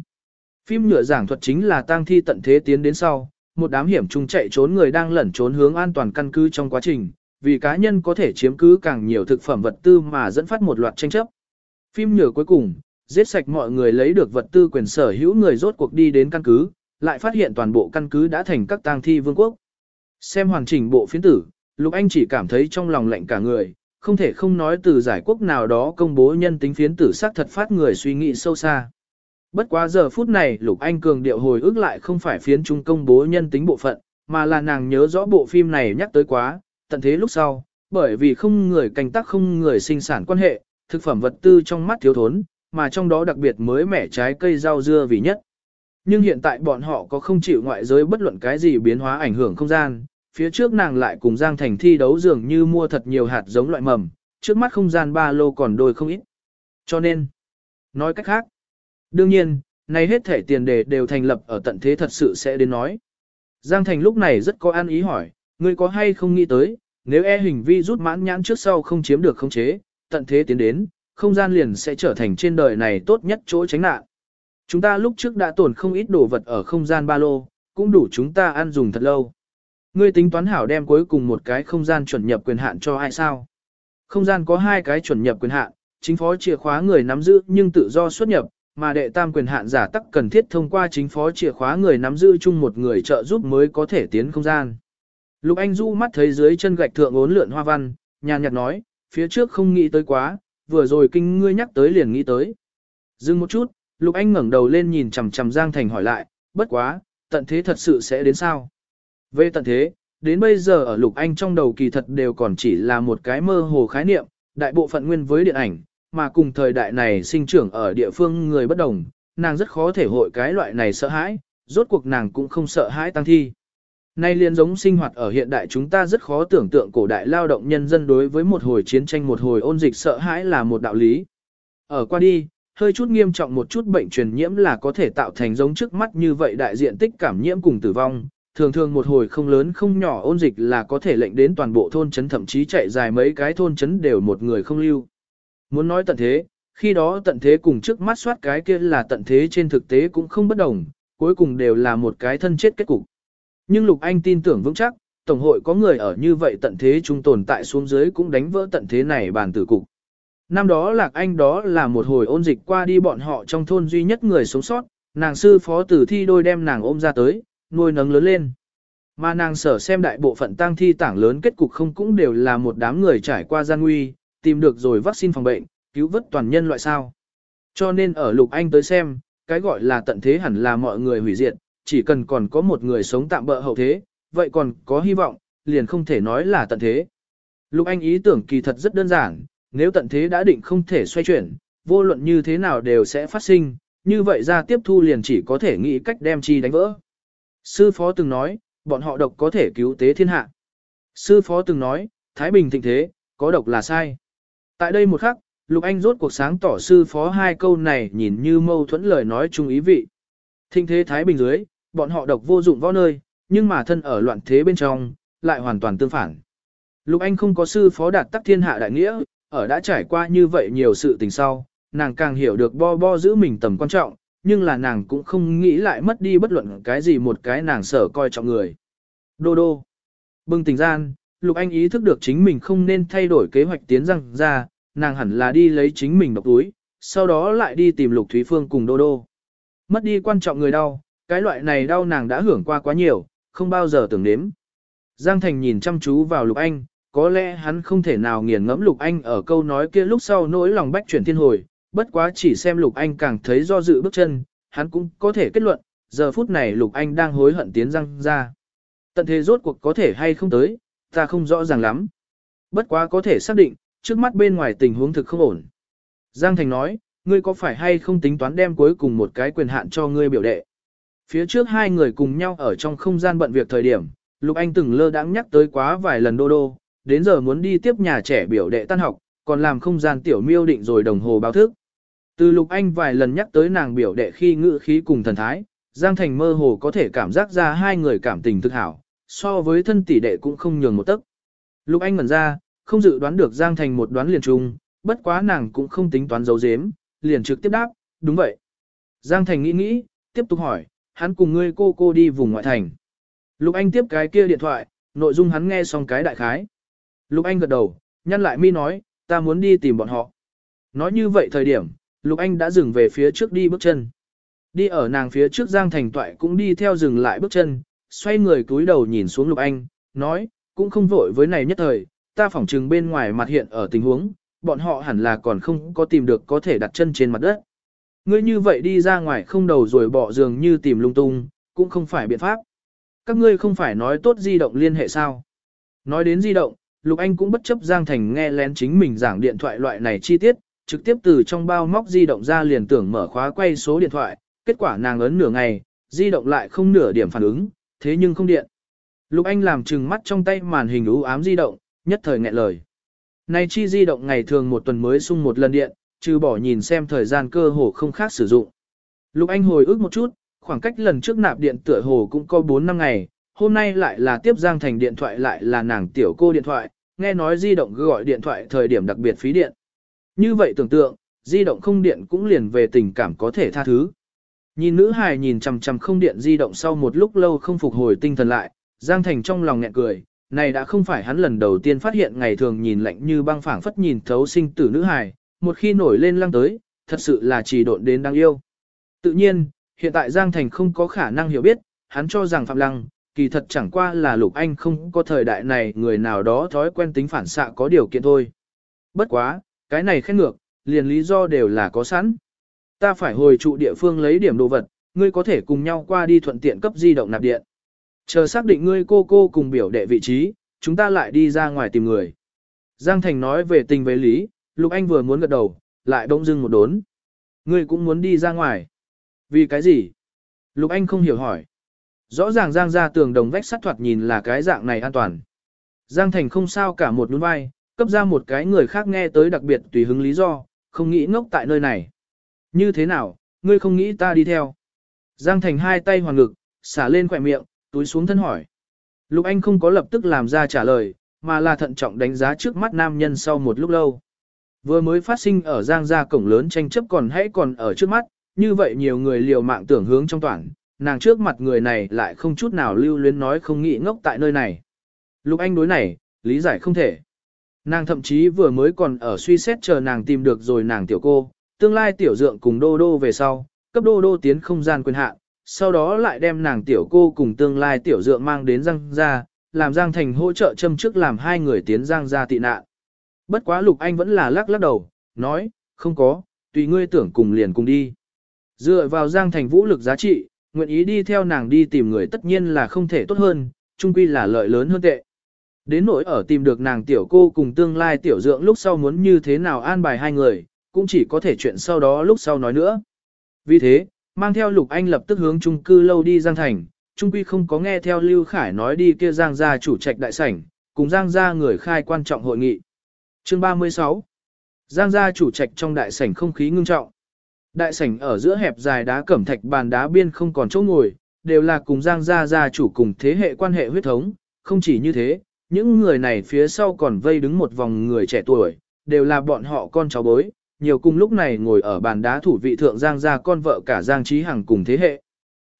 Phim nhựa giảng thuật chính là tang thi tận thế tiến đến sau, một đám hiểm trung chạy trốn người đang lẩn trốn hướng an toàn căn cứ trong quá trình, vì cá nhân có thể chiếm cứ càng nhiều thực phẩm vật tư mà dẫn phát một loạt tranh chấp. Phim nhựa cuối cùng, giết sạch mọi người lấy được vật tư quyền sở hữu người rốt cuộc đi đến căn cứ, lại phát hiện toàn bộ căn cứ đã thành các tang thi vương quốc. Xem hoàn chỉnh bộ phiến tử, Lục Anh chỉ cảm thấy trong lòng lạnh cả người, không thể không nói từ giải quốc nào đó công bố nhân tính phiến tử xác thật phát người suy nghĩ sâu xa. Bất quá giờ phút này Lục Anh cường điệu hồi ức lại không phải phiến trung công bố nhân tính bộ phận, mà là nàng nhớ rõ bộ phim này nhắc tới quá, tận thế lúc sau, bởi vì không người canh tác không người sinh sản quan hệ, thực phẩm vật tư trong mắt thiếu thốn, mà trong đó đặc biệt mới mẻ trái cây rau dưa vì nhất. Nhưng hiện tại bọn họ có không chịu ngoại giới bất luận cái gì biến hóa ảnh hưởng không gian, phía trước nàng lại cùng Giang Thành thi đấu dường như mua thật nhiều hạt giống loại mầm, trước mắt không gian ba lô còn đôi không ít. Cho nên, nói cách khác, đương nhiên, nay hết thể tiền đề đều thành lập ở tận thế thật sự sẽ đến nói. Giang Thành lúc này rất có an ý hỏi, ngươi có hay không nghĩ tới, nếu e hình vi rút mãn nhãn trước sau không chiếm được khống chế, tận thế tiến đến, không gian liền sẽ trở thành trên đời này tốt nhất chỗ tránh nạn. Chúng ta lúc trước đã tổn không ít đồ vật ở không gian ba lô, cũng đủ chúng ta ăn dùng thật lâu. Ngươi tính toán hảo đem cuối cùng một cái không gian chuẩn nhập quyền hạn cho ai sao? Không gian có hai cái chuẩn nhập quyền hạn, chính phó chìa khóa người nắm giữ nhưng tự do xuất nhập, mà đệ tam quyền hạn giả tắc cần thiết thông qua chính phó chìa khóa người nắm giữ chung một người trợ giúp mới có thể tiến không gian. Lục Anh Du mắt thấy dưới chân gạch thượng ốn lượn hoa văn, nhàn nhạt nói, phía trước không nghĩ tới quá, vừa rồi kinh ngươi nhắc tới liền nghĩ tới. Dừng một chút, Lục Anh ngẩng đầu lên nhìn chằm chằm Giang Thành hỏi lại, bất quá, tận thế thật sự sẽ đến sao? Về tận thế, đến bây giờ ở Lục Anh trong đầu kỳ thật đều còn chỉ là một cái mơ hồ khái niệm, đại bộ phận nguyên với điện ảnh, mà cùng thời đại này sinh trưởng ở địa phương người bất đồng, nàng rất khó thể hội cái loại này sợ hãi, rốt cuộc nàng cũng không sợ hãi tăng thi. Nay liên giống sinh hoạt ở hiện đại chúng ta rất khó tưởng tượng cổ đại lao động nhân dân đối với một hồi chiến tranh một hồi ôn dịch sợ hãi là một đạo lý. Ở qua đi, hơi chút nghiêm trọng một chút bệnh truyền nhiễm là có thể tạo thành giống trước mắt như vậy đại diện tích cảm nhiễm cùng tử vong. Thường thường một hồi không lớn không nhỏ ôn dịch là có thể lệnh đến toàn bộ thôn chấn thậm chí chạy dài mấy cái thôn chấn đều một người không lưu. Muốn nói tận thế, khi đó tận thế cùng trước mắt soát cái kia là tận thế trên thực tế cũng không bất đồng, cuối cùng đều là một cái thân chết kết cục. Nhưng Lục Anh tin tưởng vững chắc, Tổng hội có người ở như vậy tận thế chúng tồn tại xuống dưới cũng đánh vỡ tận thế này bàn tử cục. Năm đó Lạc Anh đó là một hồi ôn dịch qua đi bọn họ trong thôn duy nhất người sống sót, nàng sư phó tử thi đôi đem nàng ôm ra tới, nuôi nấng lớn lên. Mà nàng sở xem đại bộ phận tang thi tảng lớn kết cục không cũng đều là một đám người trải qua gian nguy, tìm được rồi vaccine phòng bệnh, cứu vớt toàn nhân loại sao. Cho nên ở Lục Anh tới xem, cái gọi là tận thế hẳn là mọi người hủy diệt, chỉ cần còn có một người sống tạm bỡ hậu thế, vậy còn có hy vọng, liền không thể nói là tận thế. Lục Anh ý tưởng kỳ thật rất đơn giản, nếu tận thế đã định không thể xoay chuyển, vô luận như thế nào đều sẽ phát sinh, như vậy ra tiếp thu liền chỉ có thể nghĩ cách đem chi đánh vỡ. Sư phó từng nói, bọn họ độc có thể cứu tế thiên hạ. Sư phó từng nói, Thái Bình thịnh thế, có độc là sai. Tại đây một khắc, Lục Anh rốt cuộc sáng tỏ sư phó hai câu này nhìn như mâu thuẫn lời nói chung ý vị. Thịnh thế Thái Bình dưới, bọn họ độc vô dụng võ nơi, nhưng mà thân ở loạn thế bên trong, lại hoàn toàn tương phản. Lục Anh không có sư phó đạt tắc thiên hạ đại nghĩa, ở đã trải qua như vậy nhiều sự tình sau, nàng càng hiểu được bo bo giữ mình tầm quan trọng, nhưng là nàng cũng không nghĩ lại mất đi bất luận cái gì một cái nàng sở coi trọng người. Đô đô. Bưng tình gian, Lục Anh ý thức được chính mình không nên thay đổi kế hoạch tiến răng ra, nàng hẳn là đi lấy chính mình độc túi, sau đó lại đi tìm Lục Thúy Phương cùng Đô Đô. Mất đi quan trọng người đau, cái loại này đau nàng đã hưởng qua quá nhiều, không bao giờ tưởng nếm. Giang Thành nhìn chăm chú vào Lục Anh, có lẽ hắn không thể nào nghiền ngẫm Lục Anh ở câu nói kia lúc sau nỗi lòng bách chuyển thiên hồi, bất quá chỉ xem Lục Anh càng thấy do dự bước chân, hắn cũng có thể kết luận, giờ phút này Lục Anh đang hối hận tiến răng ra. Tận thế rốt cuộc có thể hay không tới, ta không rõ ràng lắm. Bất quá có thể xác định, trước mắt bên ngoài tình huống thực không ổn. Giang Thành nói, ngươi có phải hay không tính toán đem cuối cùng một cái quyền hạn cho ngươi biểu đệ. Phía trước hai người cùng nhau ở trong không gian bận việc thời điểm, Lục Anh từng lơ đãng nhắc tới quá vài lần đô đô, đến giờ muốn đi tiếp nhà trẻ biểu đệ tan học, còn làm không gian tiểu miêu định rồi đồng hồ báo thức. Từ Lục Anh vài lần nhắc tới nàng biểu đệ khi ngự khí cùng thần thái, Giang Thành mơ hồ có thể cảm giác ra hai người cảm tình thực hảo, so với thân tỷ đệ cũng không nhường một tấc. Lục Anh ngẩn ra, không dự đoán được Giang Thành một đoán liền trùng bất quá nàng cũng không tính toán giấu giếm, liền trực tiếp đáp, đúng vậy. Giang Thành nghĩ nghĩ, tiếp tục hỏi, hắn cùng ngươi cô cô đi vùng ngoại thành. Lục Anh tiếp cái kia điện thoại, nội dung hắn nghe xong cái đại khái. Lục Anh gật đầu, nhăn lại mi nói, ta muốn đi tìm bọn họ. Nói như vậy thời điểm, Lục Anh đã dừng về phía trước đi bước chân. Đi ở nàng phía trước Giang Thành Toại cũng đi theo dừng lại bước chân, xoay người cúi đầu nhìn xuống Lục Anh, nói, cũng không vội với này nhất thời, ta phỏng chừng bên ngoài mặt hiện ở tình huống, bọn họ hẳn là còn không có tìm được có thể đặt chân trên mặt đất. Ngươi như vậy đi ra ngoài không đầu rồi bỏ giường như tìm lung tung, cũng không phải biện pháp. Các ngươi không phải nói tốt di động liên hệ sao. Nói đến di động, Lục Anh cũng bất chấp Giang Thành nghe lén chính mình giảng điện thoại loại này chi tiết, trực tiếp từ trong bao móc di động ra liền tưởng mở khóa quay số điện thoại, kết quả nàng ấn nửa ngày, di động lại không nửa điểm phản ứng, thế nhưng không điện. Lục Anh làm trừng mắt trong tay màn hình u ám di động, nhất thời nghẹn lời. Này chi di động ngày thường một tuần mới sung một lần điện, trừ bỏ nhìn xem thời gian cơ hồ không khác sử dụng. Lục Anh hồi ức một chút, khoảng cách lần trước nạp điện tựa hồ cũng có 4 năm ngày, hôm nay lại là tiếp Giang Thành điện thoại lại là nàng tiểu cô điện thoại, nghe nói di động gọi điện thoại thời điểm đặc biệt phí điện. Như vậy tưởng tượng, di động không điện cũng liền về tình cảm có thể tha thứ. Nhìn nữ hài nhìn chằm chằm không điện di động sau một lúc lâu không phục hồi tinh thần lại, Giang Thành trong lòng nghẹn cười, này đã không phải hắn lần đầu tiên phát hiện ngày thường nhìn lạnh như băng phảng phất nhìn thấu sinh tử nữ hài, một khi nổi lên lăng tới, thật sự là chỉ độn đến đáng yêu. Tự nhiên, hiện tại Giang Thành không có khả năng hiểu biết, hắn cho rằng Phạm Lăng, kỳ thật chẳng qua là Lục Anh không có thời đại này người nào đó thói quen tính phản xạ có điều kiện thôi. Bất quá, cái này khen ngược, liền lý do đều là có sẵn. Ta phải hồi trụ địa phương lấy điểm đồ vật, ngươi có thể cùng nhau qua đi thuận tiện cấp di động nạp điện. Chờ xác định ngươi cô cô cùng biểu đệ vị trí, chúng ta lại đi ra ngoài tìm người. Giang Thành nói về tình với lý, Lục Anh vừa muốn gật đầu, lại bỗng dưng một đốn. Ngươi cũng muốn đi ra ngoài. Vì cái gì? Lục Anh không hiểu hỏi. Rõ ràng Giang ra tường đồng vách sắt thoạt nhìn là cái dạng này an toàn. Giang Thành không sao cả một nhún vai, cấp ra một cái người khác nghe tới đặc biệt tùy hứng lý do, không nghĩ ngốc tại nơi này. Như thế nào, ngươi không nghĩ ta đi theo? Giang Thành hai tay hoàn ngực, xả lên khỏe miệng, túi xuống thân hỏi. Lục Anh không có lập tức làm ra trả lời, mà là thận trọng đánh giá trước mắt nam nhân sau một lúc lâu. Vừa mới phát sinh ở Giang gia cổng lớn tranh chấp còn hãy còn ở trước mắt, như vậy nhiều người liều mạng tưởng hướng trong toàn, nàng trước mặt người này lại không chút nào lưu luyến nói không nghĩ ngốc tại nơi này. Lục Anh đối này, lý giải không thể. Nàng thậm chí vừa mới còn ở suy xét chờ nàng tìm được rồi nàng tiểu cô, tương lai tiểu dượng cùng đô đô về sau, cấp đô đô tiến không gian quyền hạn, sau đó lại đem nàng tiểu cô cùng tương lai tiểu dượng mang đến Giang gia, làm Giang Thành hỗ trợ châm trước làm hai người tiến Giang gia tị nạn. Bất quá Lục Anh vẫn là lắc lắc đầu, nói, không có, tùy ngươi tưởng cùng liền cùng đi. Dựa vào Giang Thành vũ lực giá trị, nguyện ý đi theo nàng đi tìm người tất nhiên là không thể tốt hơn, chung quy là lợi lớn hơn tệ. Đến nỗi ở tìm được nàng tiểu cô cùng tương lai tiểu dưỡng lúc sau muốn như thế nào an bài hai người, cũng chỉ có thể chuyện sau đó lúc sau nói nữa. Vì thế, mang theo Lục Anh lập tức hướng chung cư lâu đi Giang Thành, chung quy không có nghe theo Lưu Khải nói đi kia Giang gia chủ trạch đại sảnh, cùng Giang gia người khai quan trọng hội nghị. Chương 36 Giang gia chủ trạch trong đại sảnh không khí ngưng trọng. Đại sảnh ở giữa hẹp dài đá cẩm thạch bàn đá biên không còn chỗ ngồi, đều là cùng Giang gia gia chủ cùng thế hệ quan hệ huyết thống, không chỉ như thế, những người này phía sau còn vây đứng một vòng người trẻ tuổi, đều là bọn họ con cháu bối, nhiều cùng lúc này ngồi ở bàn đá thủ vị thượng Giang gia con vợ cả Giang Chí Hằng cùng thế hệ.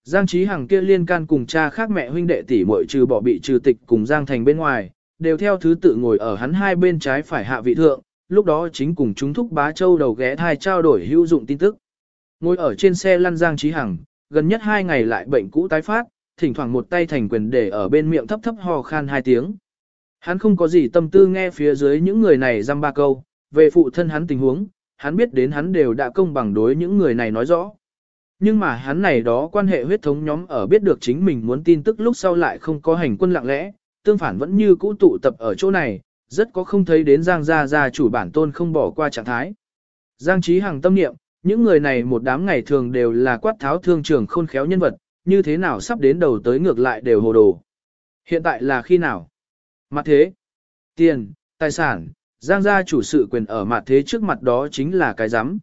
Giang Chí Hằng kia liên can cùng cha khác mẹ huynh đệ tỷ muội trừ bỏ bị trừ tịch cùng Giang Thành bên ngoài, đều theo thứ tự ngồi ở hắn hai bên trái phải hạ vị thượng, lúc đó chính cùng chúng thúc bá châu đầu ghé thai trao đổi hữu dụng tin tức. Ngồi ở trên xe lăn Giang Trí Hằng, gần nhất hai ngày lại bệnh cũ tái phát, thỉnh thoảng một tay thành quyền để ở bên miệng thấp thấp ho khan hai tiếng. Hắn không có gì tâm tư nghe phía dưới những người này dăm ba câu, về phụ thân hắn tình huống, hắn biết đến hắn đều đã công bằng đối những người này nói rõ. Nhưng mà hắn này đó quan hệ huyết thống nhóm ở biết được chính mình muốn tin tức lúc sau lại không có hành quân lặng lẽ, tương phản vẫn như cũ tụ tập ở chỗ này, rất có không thấy đến Giang Gia Gia chủ bản tôn không bỏ qua trạng thái. Giang Trí Hằng tâm niệm, những người này một đám ngày thường đều là quát tháo thương trường khôn khéo nhân vật, như thế nào sắp đến đầu tới ngược lại đều hồ đồ. Hiện tại là khi nào? Mặt thế, tiền, tài sản, Giang gia chủ sự quyền ở mặt thế trước mặt đó chính là cái giám.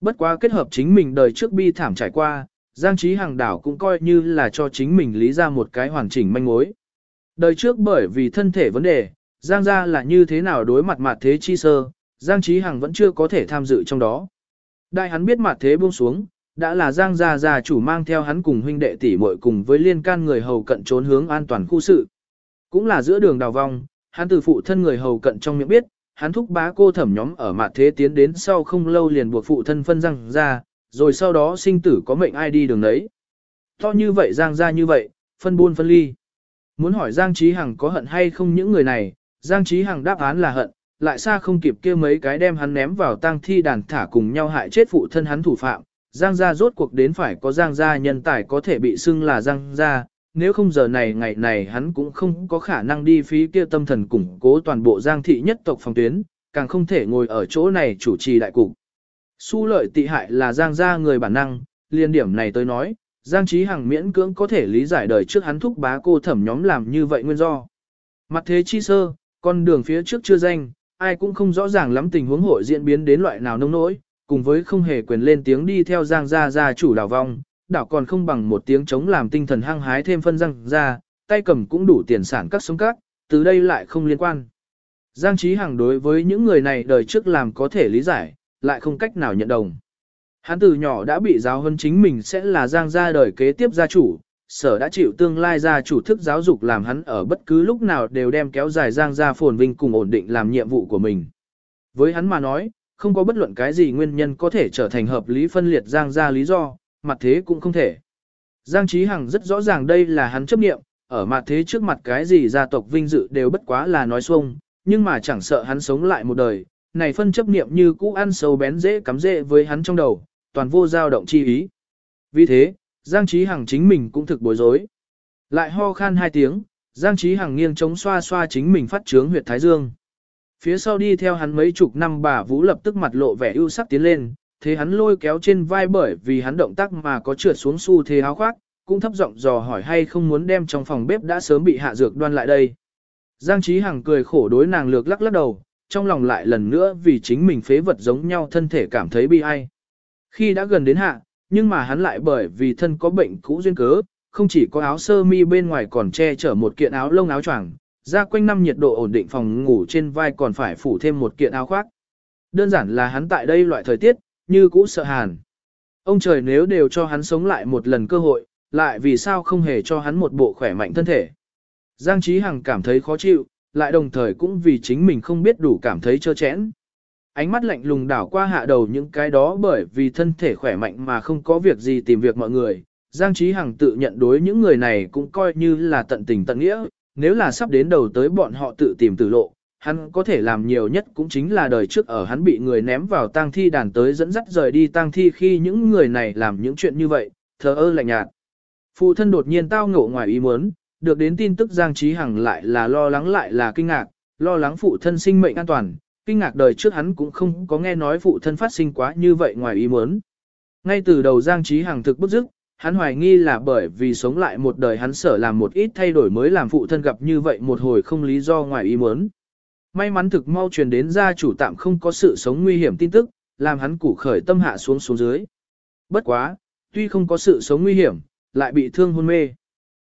Bất quá kết hợp chính mình đời trước bi thảm trải qua, Giang Trí Hằng đảo cũng coi như là cho chính mình lý ra một cái hoàn chỉnh manh mối. Đời trước bởi vì thân thể vấn đề, Giang gia là như thế nào đối mặt mặt thế chi sơ, Giang Trí Hằng vẫn chưa có thể tham dự trong đó. Đại hắn biết mặt thế buông xuống, đã là Giang gia gia chủ mang theo hắn cùng huynh đệ tỷ muội cùng với liên can người hầu cận trốn hướng an toàn khu sự. Cũng là giữa đường đào vong, hắn từ phụ thân người hầu cận trong miệng biết, hắn thúc bá cô thẩm nhóm ở mặt thế tiến đến sau không lâu liền buộc phụ thân phân răng ra, rồi sau đó sinh tử có mệnh ai đi đường đấy. To như vậy Giang ra như vậy, phân buôn phân ly. Muốn hỏi Giang Trí Hằng có hận hay không những người này, Giang Trí Hằng đáp án là hận, lại xa không kịp kia mấy cái đem hắn ném vào tang thi đàn thả cùng nhau hại chết phụ thân hắn thủ phạm. Giang gia rốt cuộc đến phải có Giang gia nhân tài có thể bị xưng là Giang gia, nếu không giờ này ngày này hắn cũng không có khả năng đi phí kia tâm thần củng cố toàn bộ giang thị nhất tộc phòng tuyến, càng không thể ngồi ở chỗ này chủ trì đại cục. Su lợi tị hại là giang gia người bản năng, liên điểm này tôi nói, giang trí hằng miễn cưỡng có thể lý giải đời trước hắn thúc bá cô thẩm nhóm làm như vậy nguyên do. Mặt thế chi sơ, con đường phía trước chưa danh, ai cũng không rõ ràng lắm tình huống hội diễn biến đến loại nào nông nỗi, cùng với không hề quyền lên tiếng đi theo giang gia gia chủ đảo vong, đảo còn không bằng một tiếng chống làm tinh thần hăng hái thêm phân răng ra, tay cầm cũng đủ tiền sản các sống các, từ đây lại không liên quan. Giang Trí Hằng đối với những người này đời trước làm có thể lý giải, lại không cách nào nhận đồng. Hắn từ nhỏ đã bị giáo hơn chính mình sẽ là Giang gia đời kế tiếp gia chủ, sở đã chịu tương lai ra chủ thức giáo dục làm hắn ở bất cứ lúc nào đều đem kéo dài Giang gia phồn vinh cùng ổn định làm nhiệm vụ của mình. Với hắn mà nói, không có bất luận cái gì nguyên nhân có thể trở thành hợp lý phân liệt Giang gia lý do, mặt thế cũng không thể. Giang Trí Hằng rất rõ ràng đây là hắn chấp nghiệm, ở mặt thế trước mặt cái gì gia tộc vinh dự đều bất quá là nói xuông, nhưng mà chẳng sợ hắn sống lại một đời, này phân chấp niệm như cũ ăn sâu bén dễ cắm dễ với hắn trong đầu, toàn vô dao động chi ý. Vì thế, Giang Trí Hằng chính mình cũng thực bối rối. Lại ho khan hai tiếng, Giang Trí Hằng nghiêng chống xoa xoa chính mình phát trướng huyệt thái dương. Phía sau đi theo hắn mấy chục năm bà Vũ lập tức mặt lộ vẻ ưu sắc tiến lên, thế hắn lôi kéo trên vai bởi vì hắn động tác mà có trượt xuống xu thế áo khoác, cũng thấp giọng dò hỏi hay không muốn đem trong phòng bếp đã sớm bị hạ dược đoan lại đây. Giang Trí Hằng cười khổ đối nàng lược lắc lắc đầu, trong lòng lại lần nữa vì chính mình phế vật giống nhau thân thể cảm thấy bi ai. Khi đã gần đến hạ, nhưng mà hắn lại bởi vì thân có bệnh cũ duyên cớ, không chỉ có áo sơ mi bên ngoài còn che chở một kiện áo lông áo choàng, ra quanh năm nhiệt độ ổn định phòng ngủ trên vai còn phải phủ thêm một kiện áo khoác. Đơn giản là hắn tại đây loại thời tiết, như cũ sợ hàn. Ông trời nếu đều cho hắn sống lại một lần cơ hội, lại vì sao không hề cho hắn một bộ khỏe mạnh thân thể. Giang Trí Hằng cảm thấy khó chịu, lại đồng thời cũng vì chính mình không biết đủ cảm thấy trơ chẽn. Ánh mắt lạnh lùng đảo qua hạ đầu những cái đó bởi vì thân thể khỏe mạnh mà không có việc gì tìm việc mọi người. Giang Trí Hằng tự nhận đối những người này cũng coi như là tận tình tận nghĩa, nếu là sắp đến đầu tới bọn họ tự tìm tử lộ, hắn có thể làm nhiều nhất cũng chính là đời trước ở hắn bị người ném vào tang thi đàn tới dẫn dắt rời đi tang thi khi những người này làm những chuyện như vậy, thờ ơ lạnh nhạt. Phụ thân đột nhiên tao ngộ ngoài ý muốn, được đến tin tức Giang Trí Hằng lại là lo lắng lại là kinh ngạc, lo lắng phụ thân sinh mệnh an toàn, kinh ngạc đời trước hắn cũng không có nghe nói phụ thân phát sinh quá như vậy ngoài ý muốn. Ngay từ đầu Giang Trí Hằng thực bức dứt, hắn hoài nghi là bởi vì sống lại một đời hắn sở làm một ít thay đổi mới làm phụ thân gặp như vậy một hồi không lý do ngoài ý muốn. May mắn thực mau truyền đến gia chủ tạm không có sự sống nguy hiểm tin tức, làm hắn củ khởi tâm hạ xuống xuống dưới. Bất quá, tuy không có sự sống nguy hiểm, lại bị thương hôn mê.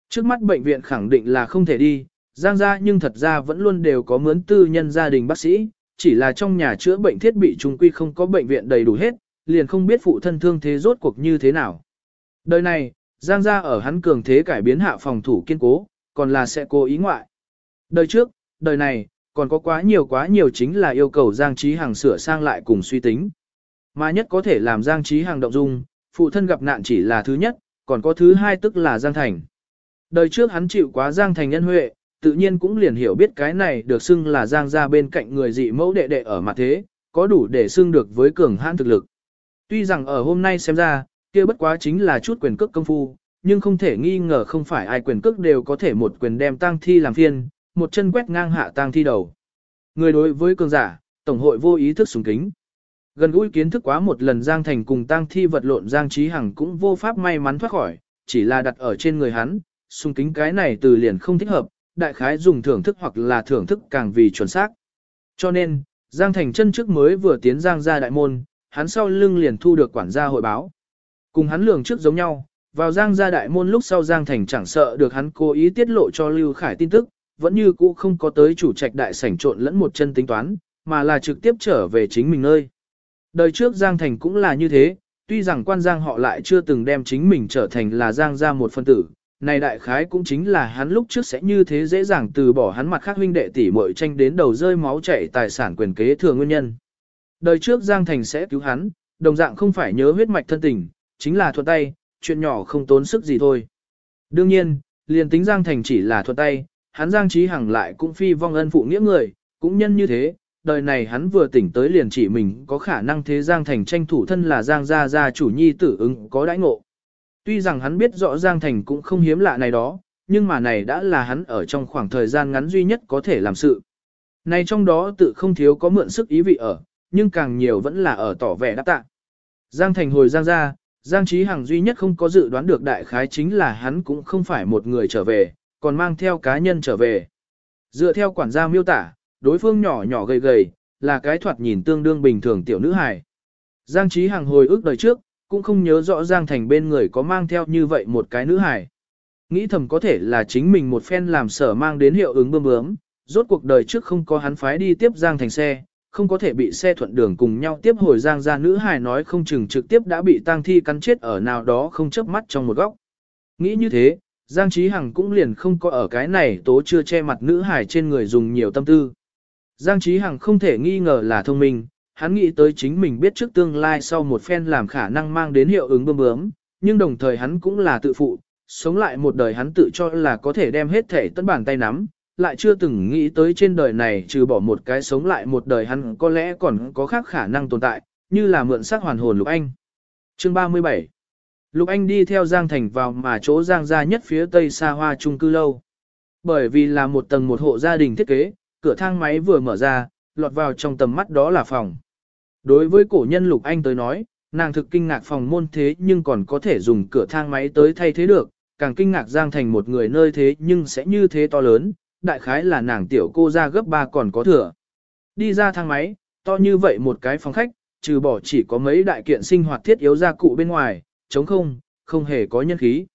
Trước mắt bệnh viện khẳng định là không thể đi, Giang gia nhưng thật ra vẫn luôn đều có mướn tư nhân gia đình bác sĩ, chỉ là trong nhà chữa bệnh thiết bị trung quy không có bệnh viện đầy đủ hết, liền không biết phụ thân thương thế rốt cuộc như thế nào. Đời này, Giang gia ở hắn cường thế cải biến hạ phòng thủ kiên cố, còn là sẽ cố ý ngoại. Đời trước, đời này, còn có quá nhiều quá nhiều chính là yêu cầu Giang Trí Hằng sửa sang lại cùng suy tính. Mà nhất có thể làm Giang Trí Hằng động dung, phụ thân gặp nạn chỉ là thứ nhất, còn có thứ hai tức là Giang Thành. Đời trước hắn chịu quá Giang Thành nhân huệ, tự nhiên cũng liền hiểu biết cái này được xưng là Giang ra bên cạnh người dị mẫu đệ đệ ở mặt thế, có đủ để xưng được với cường hãn thực lực. Tuy rằng ở hôm nay xem ra, kia bất quá chính là chút quyền cước công phu, nhưng không thể nghi ngờ không phải ai quyền cước đều có thể một quyền đem tang thi làm phiên, một chân quét ngang hạ tang thi đầu. Người đối với cường giả, tổng hội vô ý thức sùng kính. Gần gũi kiến thức quá một lần Giang Thành cùng tang thi vật lộn Giang Trí Hằng cũng vô pháp may mắn thoát khỏi, chỉ là đặt ở trên người hắn, sùng kính cái này từ liền không thích hợp, đại khái dùng thưởng thức hoặc là thưởng thức càng vì chuẩn xác. Cho nên, Giang Thành chân trước mới vừa tiến Giang ra đại môn, hắn sau lưng liền thu được quản gia hội báo. Cùng hắn lường trước giống nhau, vào Giang ra đại môn lúc sau Giang Thành chẳng sợ được hắn cố ý tiết lộ cho Lưu Khải tin tức, vẫn như cũ không có tới chủ trạch đại sảnh trộn lẫn một chân tính toán, mà là trực tiếp trở về chính mình nơi. Đời trước Giang Thành cũng là như thế, tuy rằng quan Giang họ lại chưa từng đem chính mình trở thành là Giang ra một phân tử, này đại khái cũng chính là hắn lúc trước sẽ như thế dễ dàng từ bỏ hắn mặt khác huynh đệ tỷ muội tranh đến đầu rơi máu chảy tài sản quyền kế thừa nguyên nhân. Đời trước Giang Thành sẽ cứu hắn, đồng dạng không phải nhớ huyết mạch thân tình, chính là thuận tay, chuyện nhỏ không tốn sức gì thôi. Đương nhiên, liền tính Giang Thành chỉ là thuận tay, hắn Giang Trí Hằng lại cũng phi vong ân phụ nghĩa người, cũng nhân như thế, đời này hắn vừa tỉnh tới liền chỉ mình có khả năng thế Giang Thành tranh thủ thân là Giang gia gia chủ nhi tử ứng có đãi ngộ. Tuy rằng hắn biết rõ Giang Thành cũng không hiếm lạ này đó, nhưng mà này đã là hắn ở trong khoảng thời gian ngắn duy nhất có thể làm sự. Này trong đó tự không thiếu có mượn sức ý vị ở, nhưng càng nhiều vẫn là ở tỏ vẻ đáp tạ. Giang Thành hồi Giang ra, Giang Trí Hằng duy nhất không có dự đoán được đại khái chính là hắn cũng không phải một người trở về, còn mang theo cá nhân trở về. Dựa theo quản gia miêu tả, đối phương nhỏ nhỏ gầy gầy, là cái thoạt nhìn tương đương bình thường tiểu nữ hài. Giang Trí Hằng hồi ức đời trước, cũng không nhớ rõ Giang Thành bên người có mang theo như vậy một cái nữ hài. Nghĩ thầm có thể là chính mình một phen làm sở mang đến hiệu ứng bơm bướm, rốt cuộc đời trước không có hắn phái đi tiếp Giang Thành xe, không có thể bị xe thuận đường cùng nhau tiếp hồi Giang ra nữ hài nói không chừng trực tiếp đã bị tang thi cắn chết ở nào đó không chớp mắt trong một góc. Nghĩ như thế, Giang Trí Hằng cũng liền không có ở cái này tố chưa che mặt nữ hài trên người dùng nhiều tâm tư. Giang Trí Hằng không thể nghi ngờ là thông minh, hắn nghĩ tới chính mình biết trước tương lai sau một phen làm khả năng mang đến hiệu ứng bơm bướm, nhưng đồng thời hắn cũng là tự phụ, sống lại một đời hắn tự cho là có thể đem hết thể tất bàn tay nắm, lại chưa từng nghĩ tới trên đời này trừ bỏ một cái sống lại một đời hắn có lẽ còn có khác khả năng tồn tại, như là mượn xác hoàn hồn lục anh. Chương 37 Lục Anh đi theo Giang Thành vào mà chỗ Giang ra nhất phía tây xa hoa trung cư lâu. Bởi vì là một tầng một hộ gia đình thiết kế, cửa thang máy vừa mở ra, lọt vào trong tầm mắt đó là phòng. Đối với cổ nhân Lục Anh tới nói, nàng thực kinh ngạc phòng môn thế nhưng còn có thể dùng cửa thang máy tới thay thế được, càng kinh ngạc Giang Thành một người nơi thế nhưng sẽ như thế to lớn, đại khái là nàng tiểu cô ra gấp ba còn có thừa. Đi ra thang máy, to như vậy một cái phòng khách, trừ bỏ chỉ có mấy đại kiện sinh hoạt thiết yếu gia cụ bên ngoài, chống không, không hề có nhân khí.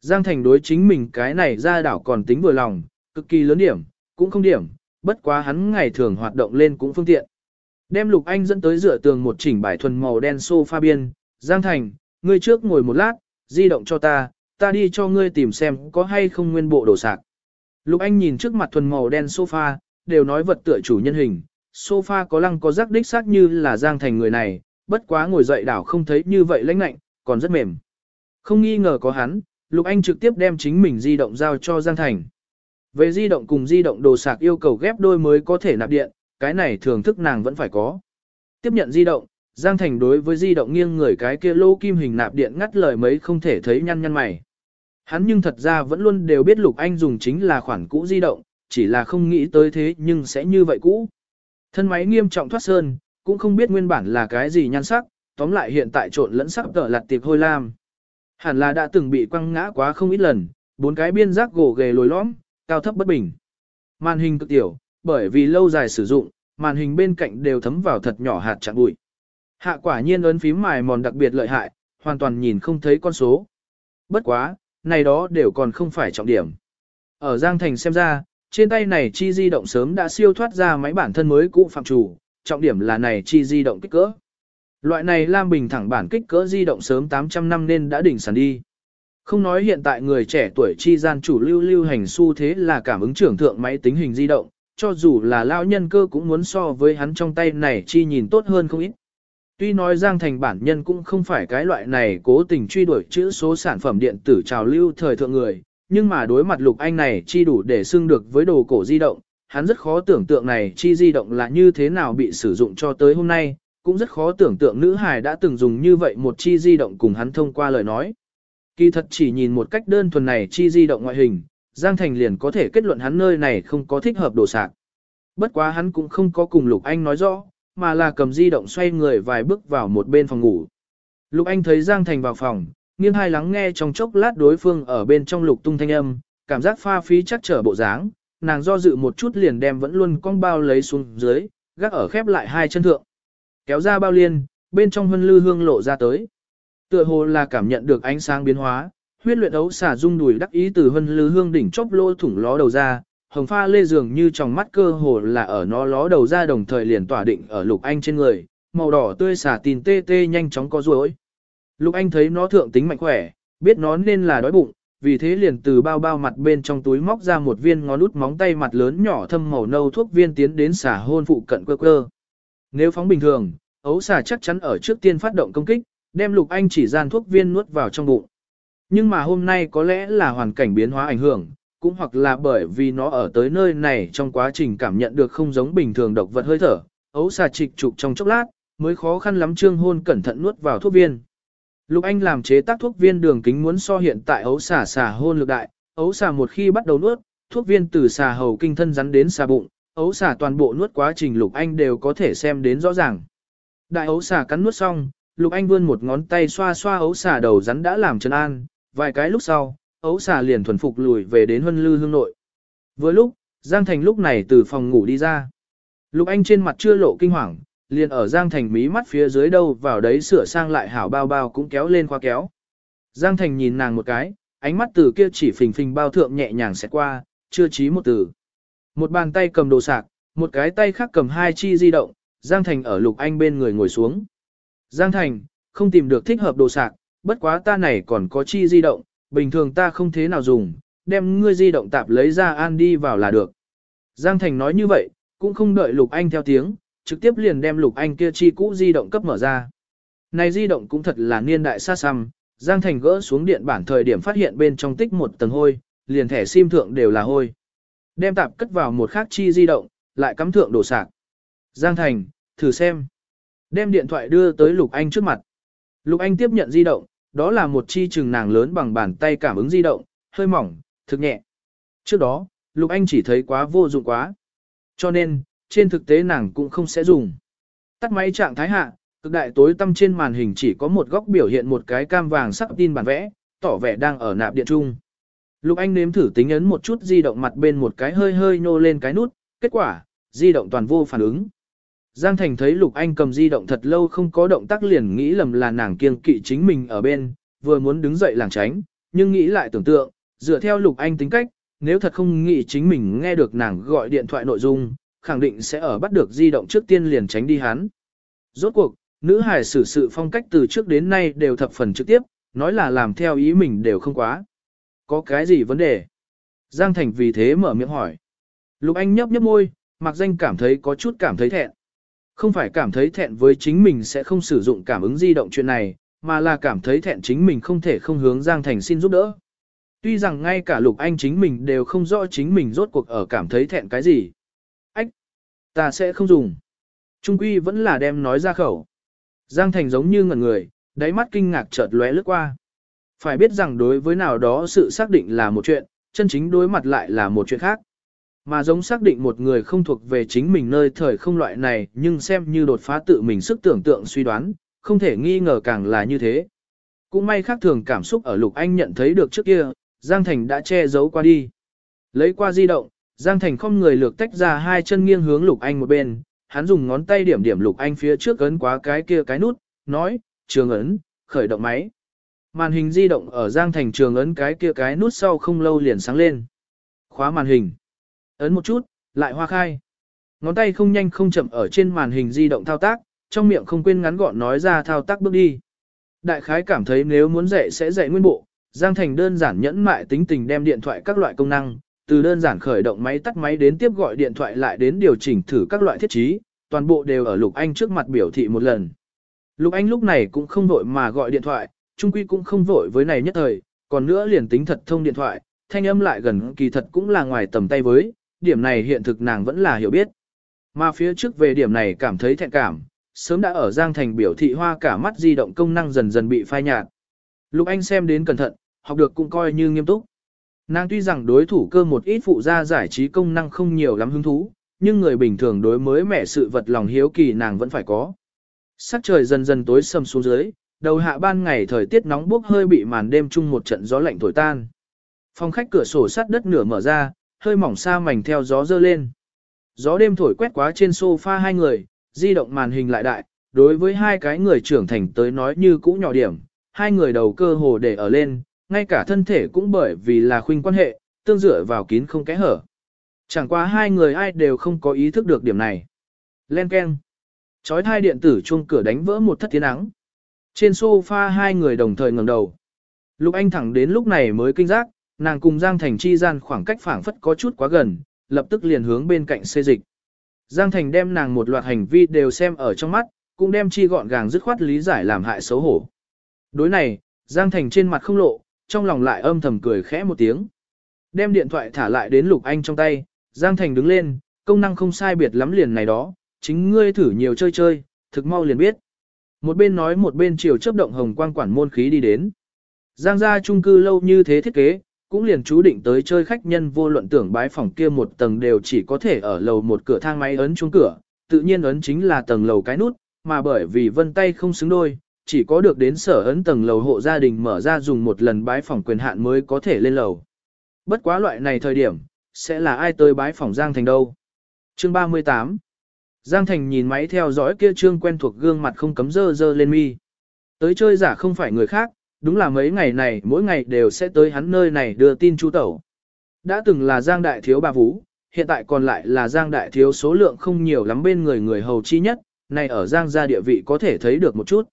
Giang Thành đối chính mình cái này ra đảo còn tính vừa lòng, cực kỳ lớn điểm, cũng không điểm, bất quá hắn ngày thường hoạt động lên cũng phương tiện. Đem Lục Anh dẫn tới dựa tường một chỉnh bài thuần màu đen sofa biên, Giang Thành, ngươi trước ngồi một lát, di động cho ta, ta đi cho ngươi tìm xem có hay không nguyên bộ đồ sạc. Lục Anh nhìn trước mặt thuần màu đen sofa, đều nói vật tựa chủ nhân hình, sofa có lăng có rắc đích xác như là Giang Thành người này, bất quá ngồi dậy đảo không thấy như vậy lãnh lạnh, còn rất mềm. Không nghi ngờ có hắn, Lục Anh trực tiếp đem chính mình di động giao cho Giang Thành. Về di động cùng di động đồ sạc yêu cầu ghép đôi mới có thể nạp điện, cái này thường thức nàng vẫn phải có. Tiếp nhận di động, Giang Thành đối với di động nghiêng người cái kia lô kim hình nạp điện ngắt lời mấy không thể thấy nhăn nhăn mày. Hắn nhưng thật ra vẫn luôn đều biết Lục Anh dùng chính là khoản cũ di động, chỉ là không nghĩ tới thế nhưng sẽ như vậy cũ. Thân máy nghiêm trọng thoát sơn, cũng không biết nguyên bản là cái gì nhan sắc, tóm lại hiện tại trộn lẫn sắc tở lặt tiệp hôi lam. Hẳn là đã từng bị quăng ngã quá không ít lần, bốn cái biên giác gỗ ghề lồi lõm, cao thấp bất bình. Màn hình cực tiểu, bởi vì lâu dài sử dụng, màn hình bên cạnh đều thấm vào thật nhỏ hạt chặn bụi. Hạ quả nhiên ấn phím mài mòn đặc biệt lợi hại, hoàn toàn nhìn không thấy con số. Bất quá, này đó đều còn không phải trọng điểm. Ở Giang Thành xem ra, trên tay này chi di động sớm đã siêu thoát ra máy bản thân mới cũ phạm chủ, trọng điểm là này chi di động kích cỡ. Loại này Lam Bình thẳng bản kích cỡ di động sớm 800 năm nên đã đỉnh sàn đi. Không nói hiện tại người trẻ tuổi chi gian chủ lưu lưu hành xu thế là cảm ứng trưởng thượng máy tính hình di động, cho dù là lão nhân cơ cũng muốn so với hắn trong tay này chi nhìn tốt hơn không ít. Tuy nói Giang Thành bản nhân cũng không phải cái loại này cố tình truy đuổi chữ số sản phẩm điện tử trào lưu thời thượng người, nhưng mà đối mặt Lục Anh này chi đủ để xưng được với đồ cổ di động, hắn rất khó tưởng tượng này chi di động là như thế nào bị sử dụng cho tới hôm nay, cũng rất khó tưởng tượng nữ hài đã từng dùng như vậy một chi di động cùng hắn thông qua lời nói. Kỳ thật chỉ nhìn một cách đơn thuần này chi di động ngoại hình, Giang Thành liền có thể kết luận hắn nơi này không có thích hợp đồ sạc. Bất quá hắn cũng không có cùng Lục Anh nói rõ, mà là cầm di động xoay người vài bước vào một bên phòng ngủ. Lục Anh thấy Giang Thành vào phòng, nghiêng hai lắng nghe trong chốc lát đối phương ở bên trong lục tung thanh âm, cảm giác pha phí chắc trở bộ dáng, nàng do dự một chút liền đem vẫn luôn cong bao lấy xuống dưới, gác ở khép lại hai chân thượng. Kéo ra bao liên, bên trong hân lư hương lộ ra tới. Tựa hồ là cảm nhận được ánh sáng biến hóa, huyết luyện ấu xả rung đùi đắc ý từ hân lư hương đỉnh chốc lỗ thủng ló đầu ra, hồng pha lê dường như trong mắt cơ hồ là ở nó ló đầu ra đồng thời liền tỏa định ở lục anh trên người, màu đỏ tươi xả tin tê tê nhanh chóng có ruồi. Lục anh thấy nó thượng tính mạnh khỏe, biết nó nên là đói bụng, vì thế liền từ bao bao mặt bên trong túi móc ra một viên ngón út móng tay mặt lớn nhỏ thâm màu nâu thuốc viên tiến đến xả hôn phụ cận cơ cơ. Nếu phóng bình thường, ấu xả chắc chắn ở trước tiên phát động công kích, đem lục anh chỉ gian thuốc viên nuốt vào trong bụng. Nhưng mà hôm nay có lẽ là hoàn cảnh biến hóa ảnh hưởng, cũng hoặc là bởi vì nó ở tới nơi này trong quá trình cảm nhận được không giống bình thường độc vật hơi thở, ấu xà trịch trục trong chốc lát, mới khó khăn lắm trương hôn cẩn thận nuốt vào thuốc viên. Lục Anh làm chế tác thuốc viên đường kính muốn so hiện tại ấu xà xà hôn lực đại, ấu xà một khi bắt đầu nuốt, thuốc viên từ xà hầu kinh thân rắn đến xà bụng, ấu xà toàn bộ nuốt quá trình Lục Anh đều có thể xem đến rõ ràng. Đại ấu xà cắn nuốt xong, Lục Anh vươn một ngón tay xoa xoa ấu xà đầu rắn đã làm chân an, vài cái lúc sau, ấu xà liền thuần phục lùi về đến huân lư hương nội. Vừa lúc, Giang Thành lúc này từ phòng ngủ đi ra. Lục Anh trên mặt chưa lộ kinh hoàng, liền ở Giang Thành mí mắt phía dưới đâu vào đấy sửa sang lại hảo bao bao cũng kéo lên khoa kéo. Giang Thành nhìn nàng một cái, ánh mắt từ kia chỉ phình phình bao thượng nhẹ nhàng sẽ qua, chưa chí một từ. Một bàn tay cầm đồ sạc, một cái tay khác cầm hai chi di động, Giang Thành ở Lục Anh bên người ngồi xuống. Giang Thành, không tìm được thích hợp đồ sạc, bất quá ta này còn có chi di động, bình thường ta không thế nào dùng, đem ngươi di động tạp lấy ra an đi vào là được. Giang Thành nói như vậy, cũng không đợi Lục Anh theo tiếng, trực tiếp liền đem Lục Anh kia chi cũ di động cấp mở ra. Này di động cũng thật là niên đại xa xăm, Giang Thành gỡ xuống điện bản thời điểm phát hiện bên trong tích một tầng hôi, liền thẻ sim thượng đều là hôi. Đem tạp cất vào một khác chi di động, lại cắm thượng đổ sạc. Giang Thành, thử xem. Đem điện thoại đưa tới Lục Anh trước mặt. Lục Anh tiếp nhận di động, đó là một chi chừng nàng lớn bằng bàn tay cảm ứng di động, hơi mỏng, thực nhẹ. Trước đó, Lục Anh chỉ thấy quá vô dụng quá. Cho nên, trên thực tế nàng cũng không sẽ dùng. Tắt máy trạng thái hạ, cực đại tối tăm trên màn hình chỉ có một góc biểu hiện một cái cam vàng sắc tin bản vẽ, tỏ vẻ đang ở nạp điện trung. Lục Anh nếm thử tính ấn một chút di động mặt bên một cái hơi hơi nô lên cái nút, kết quả, di động toàn vô phản ứng. Giang Thành thấy Lục Anh cầm di động thật lâu không có động tác liền nghĩ lầm là nàng kiêng kỵ chính mình ở bên, vừa muốn đứng dậy làng tránh, nhưng nghĩ lại tưởng tượng, dựa theo Lục Anh tính cách, nếu thật không nghĩ chính mình nghe được nàng gọi điện thoại nội dung, khẳng định sẽ ở bắt được di động trước tiên liền tránh đi hắn. Rốt cuộc, nữ hài xử sự phong cách từ trước đến nay đều thập phần trực tiếp, nói là làm theo ý mình đều không quá. Có cái gì vấn đề? Giang Thành vì thế mở miệng hỏi. Lục Anh nhấp nhấp môi, mặc danh cảm thấy có chút cảm thấy thẹn. Không phải cảm thấy thẹn với chính mình sẽ không sử dụng cảm ứng di động chuyện này, mà là cảm thấy thẹn chính mình không thể không hướng Giang Thành xin giúp đỡ. Tuy rằng ngay cả Lục Anh chính mình đều không rõ chính mình rốt cuộc ở cảm thấy thẹn cái gì. Ách! Ta sẽ không dùng. Trung Quy vẫn là đem nói ra khẩu. Giang Thành giống như ngẩn người, đáy mắt kinh ngạc chợt lóe lướt qua. Phải biết rằng đối với nào đó sự xác định là một chuyện, chân chính đối mặt lại là một chuyện khác. Mà giống xác định một người không thuộc về chính mình nơi thời không loại này nhưng xem như đột phá tự mình sức tưởng tượng suy đoán, không thể nghi ngờ càng là như thế. Cũng may khác thường cảm xúc ở Lục Anh nhận thấy được trước kia, Giang Thành đã che giấu qua đi. Lấy qua di động, Giang Thành không người lược tách ra hai chân nghiêng hướng Lục Anh một bên, hắn dùng ngón tay điểm điểm Lục Anh phía trước ấn quá cái kia cái nút, nói, trường ấn, khởi động máy. Màn hình di động ở Giang Thành trường ấn cái kia cái nút sau không lâu liền sáng lên. Khóa màn hình. Ấn một chút, lại hoa khai. Ngón tay không nhanh không chậm ở trên màn hình di động thao tác, trong miệng không quên ngắn gọn nói ra thao tác bước đi. Đại khái cảm thấy nếu muốn dạy sẽ dạy nguyên bộ, Giang Thành đơn giản nhẫn mại tính tình đem điện thoại các loại công năng, từ đơn giản khởi động máy tắt máy đến tiếp gọi điện thoại lại đến điều chỉnh thử các loại thiết trí, toàn bộ đều ở Lục Anh trước mặt biểu thị một lần. Lục Anh lúc này cũng không vội mà gọi điện thoại, trung quy cũng không vội với này nhất thời, còn nữa liền tính thật thông điện thoại, thanh âm lại gần kỳ thật cũng là ngoài tầm tay với, điểm này hiện thực nàng vẫn là hiểu biết. Mà phía trước về điểm này cảm thấy thẹn cảm, sớm đã ở Giang Thành biểu thị hoa cả mắt di động công năng dần dần bị phai nhạt. Lục Anh xem đến cẩn thận, học được cũng coi như nghiêm túc. Nàng tuy rằng đối thủ cơ một ít phụ gia giải trí công năng không nhiều lắm hứng thú, nhưng người bình thường đối mới mẻ sự vật lòng hiếu kỳ nàng vẫn phải có. Sắc trời dần dần tối sầm xuống dưới, đầu hạ ban ngày thời tiết nóng bốc hơi bị màn đêm chung một trận gió lạnh thổi tan. Phòng khách cửa sổ sắt đất nửa mở ra, hơi mỏng xa mảnh theo gió dơ lên. Gió đêm thổi quét quá trên sofa hai người, di động màn hình lại đại, đối với hai cái người trưởng thành tới nói như cũ nhỏ điểm, hai người đầu cơ hồ để ở lên, ngay cả thân thể cũng bởi vì là khuynh quan hệ, tương dựa vào kín không kẽ hở. Chẳng qua hai người ai đều không có ý thức được điểm này. Len keng. Chói thai điện tử chuông cửa đánh vỡ một thất tiếng nắng Trên sofa hai người đồng thời ngẩng đầu. Lục Anh thẳng đến lúc này mới kinh giác, nàng cùng Giang Thành chi gian khoảng cách phảng phất có chút quá gần, lập tức liền hướng bên cạnh xê dịch. Giang Thành đem nàng một loạt hành vi đều xem ở trong mắt, cũng đem chi gọn gàng dứt khoát lý giải làm hại xấu hổ. Đối này, Giang Thành trên mặt không lộ, trong lòng lại âm thầm cười khẽ một tiếng. Đem điện thoại thả lại đến Lục Anh trong tay, Giang Thành đứng lên, công năng không sai biệt lắm liền này đó, chính ngươi thử nhiều chơi chơi, thực mau liền biết. Một bên nói một bên chiều chấp động hồng quang quản môn khí đi đến. Giang gia chung cư lâu như thế thiết kế, cũng liền chú định tới chơi khách nhân vô luận tưởng bái phòng kia một tầng đều chỉ có thể ở lầu một cửa thang máy ấn chuông cửa, tự nhiên ấn chính là tầng lầu cái nút, mà bởi vì vân tay không xứng đôi, chỉ có được đến sở ấn tầng lầu hộ gia đình mở ra dùng một lần bái phòng quyền hạn mới có thể lên lầu. Bất quá loại này thời điểm, sẽ là ai tới bái phòng Giang Thành đâu? Chương 38 Giang Thành nhìn máy theo dõi kia trương quen thuộc gương mặt không cấm dơ dơ lên mi. Tới chơi giả không phải người khác, đúng là mấy ngày này mỗi ngày đều sẽ tới hắn nơi này đưa tin chu tẩu. Đã từng là Giang Đại Thiếu bà Vũ, hiện tại còn lại là Giang Đại Thiếu số lượng không nhiều lắm bên người người hầu chi nhất, này ở Giang gia địa vị có thể thấy được một chút.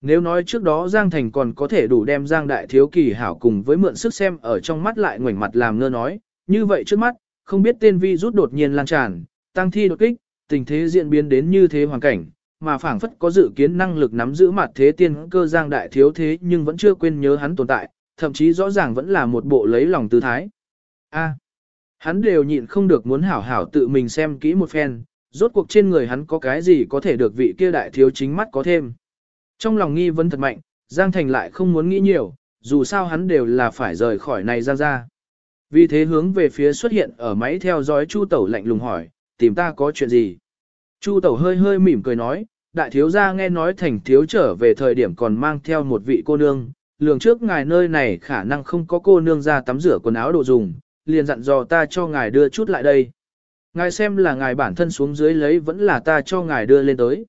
Nếu nói trước đó Giang Thành còn có thể đủ đem Giang Đại Thiếu kỳ hảo cùng với mượn sức xem ở trong mắt lại ngoảnh mặt làm ngơ nói, như vậy trước mắt, không biết tên vi rút đột nhiên lan tràn, tăng thi đột kích, tình thế diễn biến đến như thế hoàn cảnh, mà phảng phất có dự kiến năng lực nắm giữ mặt thế tiên cơ giang đại thiếu thế nhưng vẫn chưa quên nhớ hắn tồn tại, thậm chí rõ ràng vẫn là một bộ lấy lòng tư thái. A, hắn đều nhịn không được muốn hảo hảo tự mình xem kỹ một phen, rốt cuộc trên người hắn có cái gì có thể được vị kia đại thiếu chính mắt có thêm. Trong lòng nghi vấn thật mạnh, Giang Thành lại không muốn nghĩ nhiều, dù sao hắn đều là phải rời khỏi này Giang ra. Vì thế hướng về phía xuất hiện ở máy theo dõi Chu Tẩu lạnh lùng hỏi, tìm ta có chuyện gì? Chu Tẩu hơi hơi mỉm cười nói, đại thiếu gia nghe nói thành thiếu trở về thời điểm còn mang theo một vị cô nương, lường trước ngài nơi này khả năng không có cô nương ra tắm rửa quần áo đồ dùng, liền dặn dò ta cho ngài đưa chút lại đây. Ngài xem là ngài bản thân xuống dưới lấy vẫn là ta cho ngài đưa lên tới.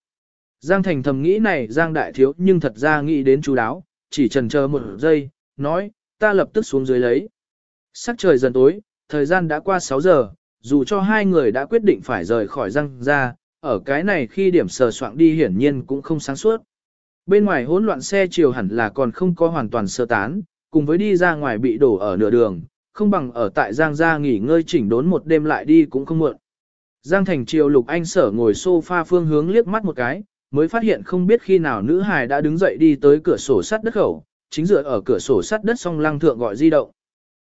Giang Thành thầm nghĩ này Giang Đại Thiếu nhưng thật ra nghĩ đến chú đáo, chỉ trần chờ một giây, nói, ta lập tức xuống dưới lấy. Sắc trời dần tối, thời gian đã qua 6 giờ, dù cho hai người đã quyết định phải rời khỏi Giang ra, ở cái này khi điểm sờ soạn đi hiển nhiên cũng không sáng suốt. Bên ngoài hỗn loạn xe chiều hẳn là còn không có hoàn toàn sơ tán, cùng với đi ra ngoài bị đổ ở nửa đường, không bằng ở tại Giang gia nghỉ ngơi chỉnh đốn một đêm lại đi cũng không muộn. Giang Thành Triều Lục Anh sở ngồi sofa phương hướng liếc mắt một cái, mới phát hiện không biết khi nào nữ hài đã đứng dậy đi tới cửa sổ sắt đất khẩu, chính dựa ở cửa sổ sắt đất song lăng thượng gọi di động.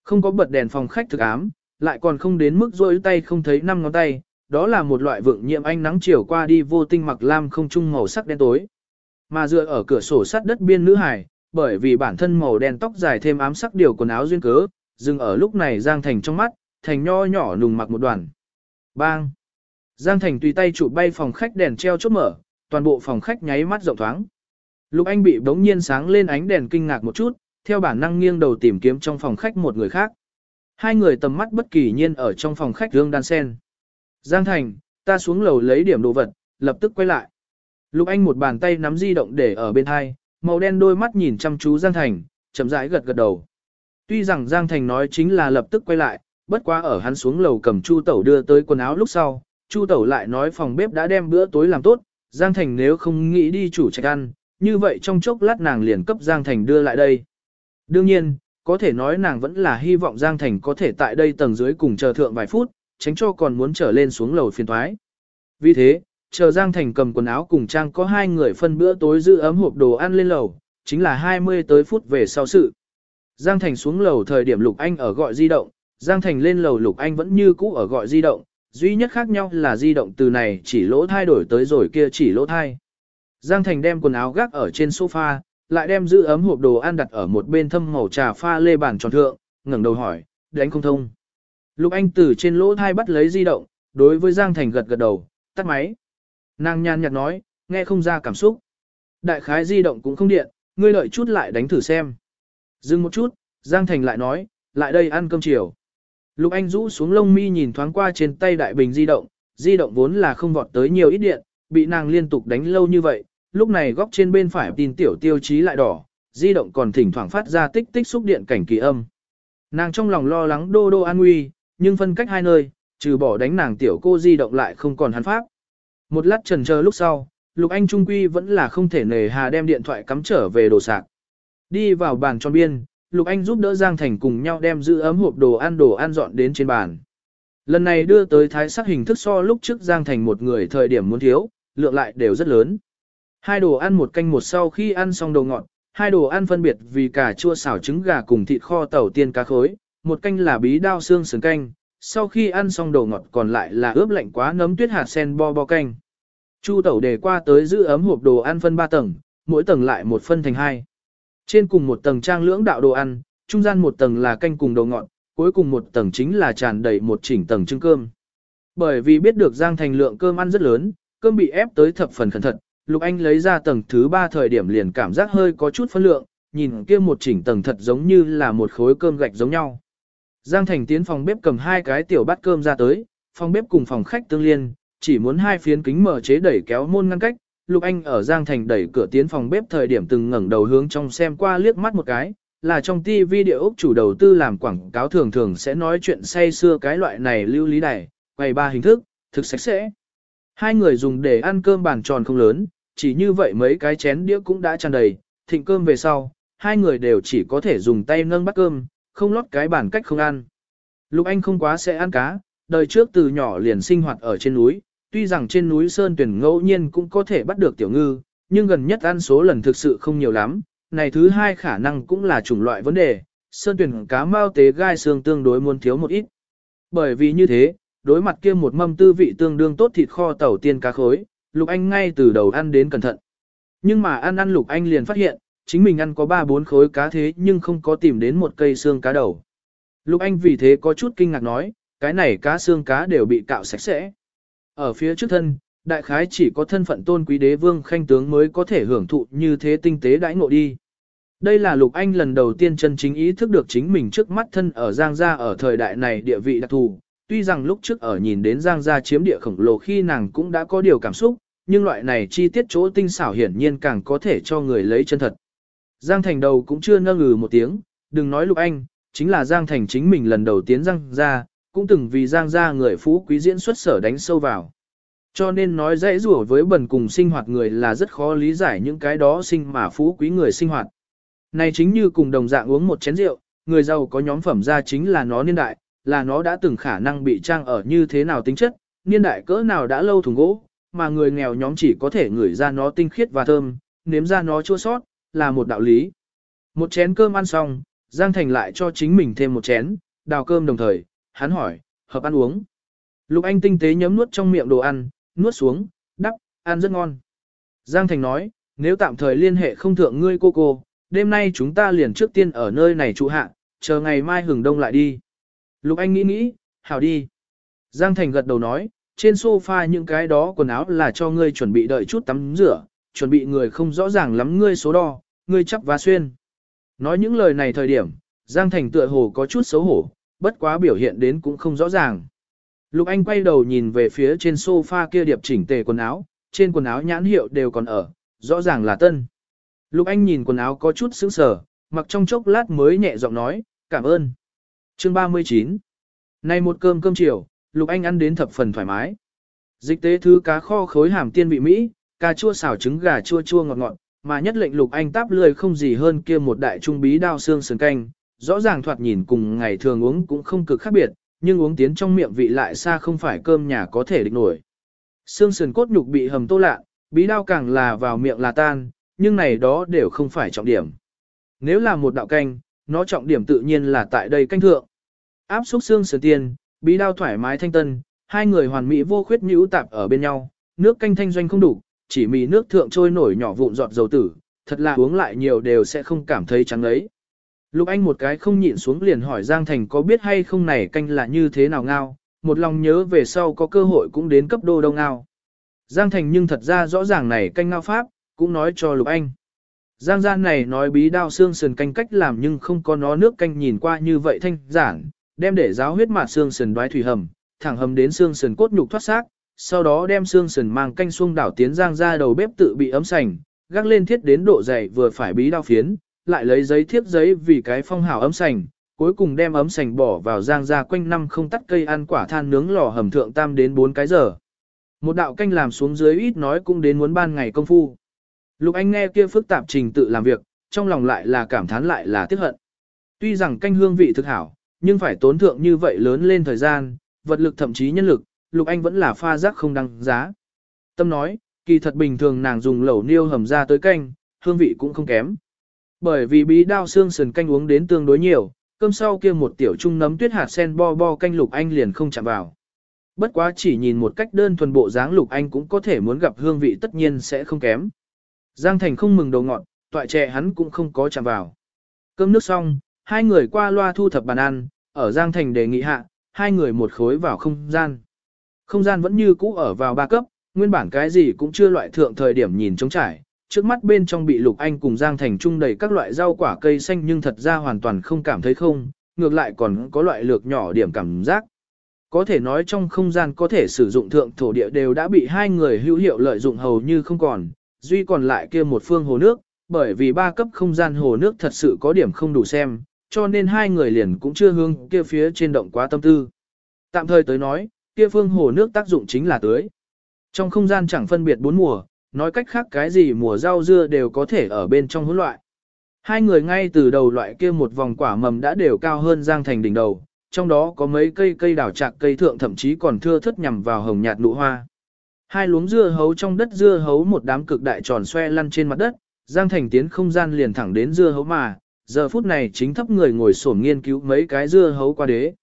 Không có bật đèn phòng khách thực ám, lại còn không đến mức rôi tay không thấy năm ngón tay, đó là một loại vượng nhiệm ánh nắng chiều qua đi vô tinh mặc lam không trung màu sắc đen tối. Mà dựa ở cửa sổ sắt đất biên nữ hải, bởi vì bản thân màu đen tóc dài thêm ám sắc điều quần áo duyên cớ, dừng ở lúc này Giang Thành trong mắt, Thành nho nhỏ nùng mặc một đoàn. Bang! Giang Thành tùy tay chụp bay phòng khách đèn treo chốt mở, toàn bộ phòng khách nháy mắt rộng thoáng. Lục Anh bị bỗng nhiên sáng lên ánh đèn kinh ngạc một chút, theo bản năng nghiêng đầu tìm kiếm trong phòng khách một người khác. Hai người tầm mắt bất kỳ nhiên ở trong phòng khách Dương đan sen. Giang Thành, ta xuống lầu lấy điểm đồ vật, lập tức quay lại. Lục Anh một bàn tay nắm di động để ở bên hai, màu đen đôi mắt nhìn chăm chú Giang Thành, chậm rãi gật gật đầu. Tuy rằng Giang Thành nói chính là lập tức quay lại, bất quá ở hắn xuống lầu cầm Chu Tẩu đưa tới quần áo lúc sau, Chu Tẩu lại nói phòng bếp đã đem bữa tối làm tốt, Giang Thành nếu không nghĩ đi chủ trạch ăn, như vậy trong chốc lát nàng liền cấp Giang Thành đưa lại đây. Đương nhiên, có thể nói nàng vẫn là hy vọng Giang Thành có thể tại đây tầng dưới cùng chờ thượng vài phút, tránh cho còn muốn trở lên xuống lầu phiền thoái. Vì thế, chờ Giang Thành cầm quần áo cùng Trang có hai người phân bữa tối giữ ấm hộp đồ ăn lên lầu, chính là 20 tới phút về sau sự. Giang Thành xuống lầu thời điểm Lục Anh ở gọi di động, Giang Thành lên lầu Lục Anh vẫn như cũ ở gọi di động, duy nhất khác nhau là di động từ này chỉ lỗ thai đổi tới rồi kia chỉ lỗ thai. Giang Thành đem quần áo gác ở trên sofa, lại đem giữ ấm hộp đồ ăn đặt ở một bên thâm màu trà pha lê bàn tròn thượng, ngẩng đầu hỏi, đánh không thông. Lục Anh từ trên lỗ thai bắt lấy di động, đối với Giang Thành gật gật đầu, tắt máy. Nàng nhàn nhạt nói, nghe không ra cảm xúc. Đại khái di động cũng không điện, ngươi lợi chút lại đánh thử xem. Dừng một chút, Giang Thành lại nói, lại đây ăn cơm chiều. Lục Anh rũ xuống lông mi nhìn thoáng qua trên tay đại bình di động, di động vốn là không vọt tới nhiều ít điện, bị nàng liên tục đánh lâu như vậy, lúc này góc trên bên phải tin tiểu tiêu chí lại đỏ, di động còn thỉnh thoảng phát ra tích tích xúc điện cảnh kỳ âm. Nàng trong lòng lo lắng đô đô an nguy, nhưng phân cách hai nơi, trừ bỏ đánh nàng tiểu cô di động lại không còn hắn pháp. Một lát trần chờ lúc sau, Lục Anh Trung Quy vẫn là không thể nề hà đem điện thoại cắm trở về đồ sạc. Đi vào bàn tròn biên, Lục Anh giúp đỡ Giang Thành cùng nhau đem giữ ấm hộp đồ ăn đồ ăn dọn đến trên bàn. Lần này đưa tới thái sắc hình thức so lúc trước Giang Thành một người thời điểm muốn thiếu, lượng lại đều rất lớn. Hai đồ ăn một canh một sau khi ăn xong đồ ngọt, hai đồ ăn phân biệt vì cà chua xào trứng gà cùng thịt kho tàu tiên cá khối, một canh là bí đao xương sườn canh, sau khi ăn xong đồ ngọt còn lại là ướp lạnh quá nấm tuyết hạt sen bo bo canh. Chu tẩu đề qua tới giữ ấm hộp đồ ăn phân ba tầng, mỗi tầng lại một phân thành hai. Trên cùng một tầng trang lưỡng đạo đồ ăn, trung gian một tầng là canh cùng đồ ngọt, cuối cùng một tầng chính là tràn đầy một chỉnh tầng trứng cơm. Bởi vì biết được Giang Thành lượng cơm ăn rất lớn, cơm bị ép tới thập phần cẩn thận, Lục Anh lấy ra tầng thứ ba thời điểm liền cảm giác hơi có chút phân lượng, nhìn kia một chỉnh tầng thật giống như là một khối cơm gạch giống nhau. Giang Thành tiến phòng bếp cầm hai cái tiểu bát cơm ra tới, phòng bếp cùng phòng khách tương liên, chỉ muốn hai phiến kính mở chế đẩy kéo môn ngăn cách, Lục Anh ở Giang Thành đẩy cửa tiến phòng bếp thời điểm từng ngẩng đầu hướng trong xem qua liếc mắt một cái, là trong TV địa ốc chủ đầu tư làm quảng cáo thường thường sẽ nói chuyện say xưa cái loại này lưu lý đài, quay ba hình thức, thực sạch sẽ. Hai người dùng để ăn cơm bàn tròn không lớn, chỉ như vậy mấy cái chén đĩa cũng đã tràn đầy, thịnh cơm về sau, hai người đều chỉ có thể dùng tay nâng bắt cơm, không lót cái bản cách không ăn. Lục Anh không quá sẽ ăn cá, đời trước từ nhỏ liền sinh hoạt ở trên núi, tuy rằng trên núi Sơn Tuyển ngẫu nhiên cũng có thể bắt được tiểu ngư, nhưng gần nhất ăn số lần thực sự không nhiều lắm, này thứ hai khả năng cũng là chủng loại vấn đề, Sơn Tuyển cá mao tế gai xương tương đối muốn thiếu một ít. Bởi vì như thế, đối mặt kia một mâm tư vị tương đương tốt thịt kho tàu tiên cá khối, Lục Anh ngay từ đầu ăn đến cẩn thận. Nhưng mà ăn ăn Lục Anh liền phát hiện, chính mình ăn có 3-4 khối cá thế nhưng không có tìm đến một cây xương cá đầu. Lục Anh vì thế có chút kinh ngạc nói, cái này cá xương cá đều bị cạo sạch sẽ. Ở phía trước thân, đại khái chỉ có thân phận tôn quý đế vương khanh tướng mới có thể hưởng thụ như thế tinh tế đãi ngộ đi. Đây là Lục Anh lần đầu tiên chân chính ý thức được chính mình trước mắt thân ở Giang Gia ở thời đại này địa vị đặc thù. Tuy rằng lúc trước ở nhìn đến Giang Gia chiếm địa khổng lồ khi nàng cũng đã có điều cảm xúc, nhưng loại này chi tiết chỗ tinh xảo hiển nhiên càng có thể cho người lấy chân thật. Giang Thành đầu cũng chưa nâng ngừ một tiếng, đừng nói Lục Anh, chính là Giang Thành chính mình lần đầu tiến Giang ra, cũng từng vì Giang Gia người phú quý diễn xuất sở đánh sâu vào. Cho nên nói dễ rủa với bần cùng sinh hoạt người là rất khó lý giải những cái đó sinh mà phú quý người sinh hoạt. Này chính như cùng đồng dạng uống một chén rượu, người giàu có nhóm phẩm ra chính là nó niên đại, là nó đã từng khả năng bị trang ở như thế nào tính chất, niên đại cỡ nào đã lâu thùng gỗ, mà người nghèo nhóm chỉ có thể ngửi ra nó tinh khiết và thơm, nếm ra nó chua sót, là một đạo lý. Một chén cơm ăn xong, Giang Thành lại cho chính mình thêm một chén, đào cơm đồng thời, hắn hỏi, hợp ăn uống. Lục Anh tinh tế nhấm nuốt trong miệng đồ ăn, nuốt xuống, đắp, ăn rất ngon. Giang Thành nói, nếu tạm thời liên hệ không thượng ngươi cô cô, đêm nay chúng ta liền trước tiên ở nơi này trụ hạ, chờ ngày mai hừng đông lại đi. Lục Anh nghĩ nghĩ, hảo đi. Giang Thành gật đầu nói, trên sofa những cái đó quần áo là cho ngươi chuẩn bị đợi chút tắm rửa, chuẩn bị người không rõ ràng lắm ngươi số đo, ngươi chắp và xuyên. Nói những lời này thời điểm, Giang Thành tựa hồ có chút xấu hổ, bất quá biểu hiện đến cũng không rõ ràng. Lục Anh quay đầu nhìn về phía trên sofa kia điệp chỉnh tề quần áo, trên quần áo nhãn hiệu đều còn ở, rõ ràng là tân. Lục Anh nhìn quần áo có chút sững sờ, mặc trong chốc lát mới nhẹ giọng nói, cảm ơn. Chương 39 Này một cơm cơm chiều, Lục Anh ăn đến thập phần thoải mái. Dịch tế thứ cá kho khối hàm tiên vị Mỹ, cà chua xào trứng gà chua chua ngọt ngọt, mà nhất lệnh Lục Anh táp lười không gì hơn kia một đại trung bí đao xương sườn canh, rõ ràng thoạt nhìn cùng ngày thường uống cũng không cực khác biệt, nhưng uống tiến trong miệng vị lại xa không phải cơm nhà có thể địch nổi. Xương sườn cốt nhục bị hầm tô lạ, bí đao càng là vào miệng là tan, nhưng này đó đều không phải trọng điểm. Nếu là một đạo canh, nó trọng điểm tự nhiên là tại đây canh thượng. Áp xúc xương sườn tiên, bí đao thoải mái thanh tân, hai người hoàn mỹ vô khuyết nhũ tạp ở bên nhau, nước canh thanh doanh không đủ, chỉ mì nước thượng trôi nổi nhỏ vụn giọt dầu tử, thật là uống lại nhiều đều sẽ không cảm thấy trắng ấy. Lục Anh một cái không nhịn xuống liền hỏi Giang Thành có biết hay không này canh là như thế nào ngao, một lòng nhớ về sau có cơ hội cũng đến cấp đô đâu ngao. Giang Thành nhưng thật ra rõ ràng này canh ngao pháp, cũng nói cho Lục Anh. Giang gian này nói bí đao xương sườn canh cách làm nhưng không có nó nước canh nhìn qua như vậy thanh giản, đem để giáo huyết mạt xương sườn đoái thủy hầm, thẳng hầm đến xương sườn cốt nhục thoát xác, sau đó đem xương sườn mang canh xuông đảo tiến giang ra đầu bếp tự bị ấm sành, gác lên thiết đến độ dày vừa phải bí đao phiến, lại lấy giấy thiếp giấy vì cái phong hào ấm sành, cuối cùng đem ấm sành bỏ vào giang ra quanh năm không tắt cây ăn quả than nướng lò hầm thượng tam đến 4 cái giờ. Một đạo canh làm xuống dưới ít nói cũng đến muốn ban ngày công phu. Lục Anh nghe kia phức tạp trình tự làm việc, trong lòng lại là cảm thán lại là tiếc hận. Tuy rằng canh hương vị thực hảo, nhưng phải tốn thượng như vậy lớn lên thời gian, vật lực thậm chí nhân lực, Lục Anh vẫn là pha rác không đăng giá. Tâm nói, kỳ thật bình thường nàng dùng lẩu niêu hầm ra tới canh, hương vị cũng không kém. Bởi vì bí đao xương sườn canh uống đến tương đối nhiều, cơm sau kia một tiểu trung nấm tuyết hạt sen bo bo canh Lục Anh liền không chạm vào. Bất quá chỉ nhìn một cách đơn thuần bộ dáng Lục Anh cũng có thể muốn gặp hương vị tất nhiên sẽ không kém. Giang Thành không mừng đầu ngọn, toại trẻ hắn cũng không có chạm vào. Cơm nước xong, hai người qua loa thu thập bàn ăn, ở Giang Thành đề nghị hạ, hai người một khối vào không gian. Không gian vẫn như cũ ở vào ba cấp, nguyên bản cái gì cũng chưa loại thượng thời điểm nhìn trống trải, trước mắt bên trong bị Lục Anh cùng Giang Thành trung đầy các loại rau quả cây xanh nhưng thật ra hoàn toàn không cảm thấy không, ngược lại còn có loại lược nhỏ điểm cảm giác. Có thể nói trong không gian có thể sử dụng thượng thổ địa đều đã bị hai người hữu hiệu lợi dụng hầu như không còn, duy còn lại kia một phương hồ nước, bởi vì ba cấp không gian hồ nước thật sự có điểm không đủ xem, cho nên hai người liền cũng chưa hướng kia phía trên động quá tâm tư. Tạm thời tới nói, kia phương hồ nước tác dụng chính là tưới. Trong không gian chẳng phân biệt bốn mùa, nói cách khác cái gì mùa rau dưa đều có thể ở bên trong hỗn loại. Hai người ngay từ đầu loại kia một vòng quả mầm đã đều cao hơn Giang Thành đỉnh đầu, trong đó có mấy cây cây đào trạc cây thượng thậm chí còn thưa thất nhằm vào hồng nhạt nụ hoa. Hai luống dưa hấu trong đất dưa hấu một đám cực đại tròn xoe lăn trên mặt đất, Giang Thành tiến không gian liền thẳng đến dưa hấu mà, giờ phút này chính thấp người ngồi sổm nghiên cứu mấy cái dưa hấu qua đế.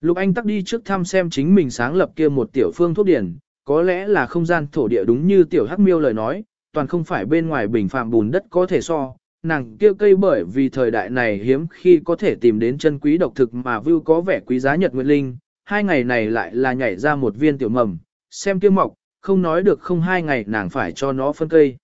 Lục Anh tắc đi trước thăm xem chính mình sáng lập kia một tiểu phương thuốc điển, có lẽ là không gian thổ địa đúng như tiểu hắc miêu lời nói, toàn không phải bên ngoài bình phạm bùn đất có thể so, nàng kia cây bởi vì thời đại này hiếm khi có thể tìm đến chân quý độc thực mà vưu có vẻ quý giá nhật nguyệt linh, hai ngày này lại là nhảy ra một viên tiểu mầm, xem kia mọc, không nói được không hai ngày nàng phải cho nó phân cây.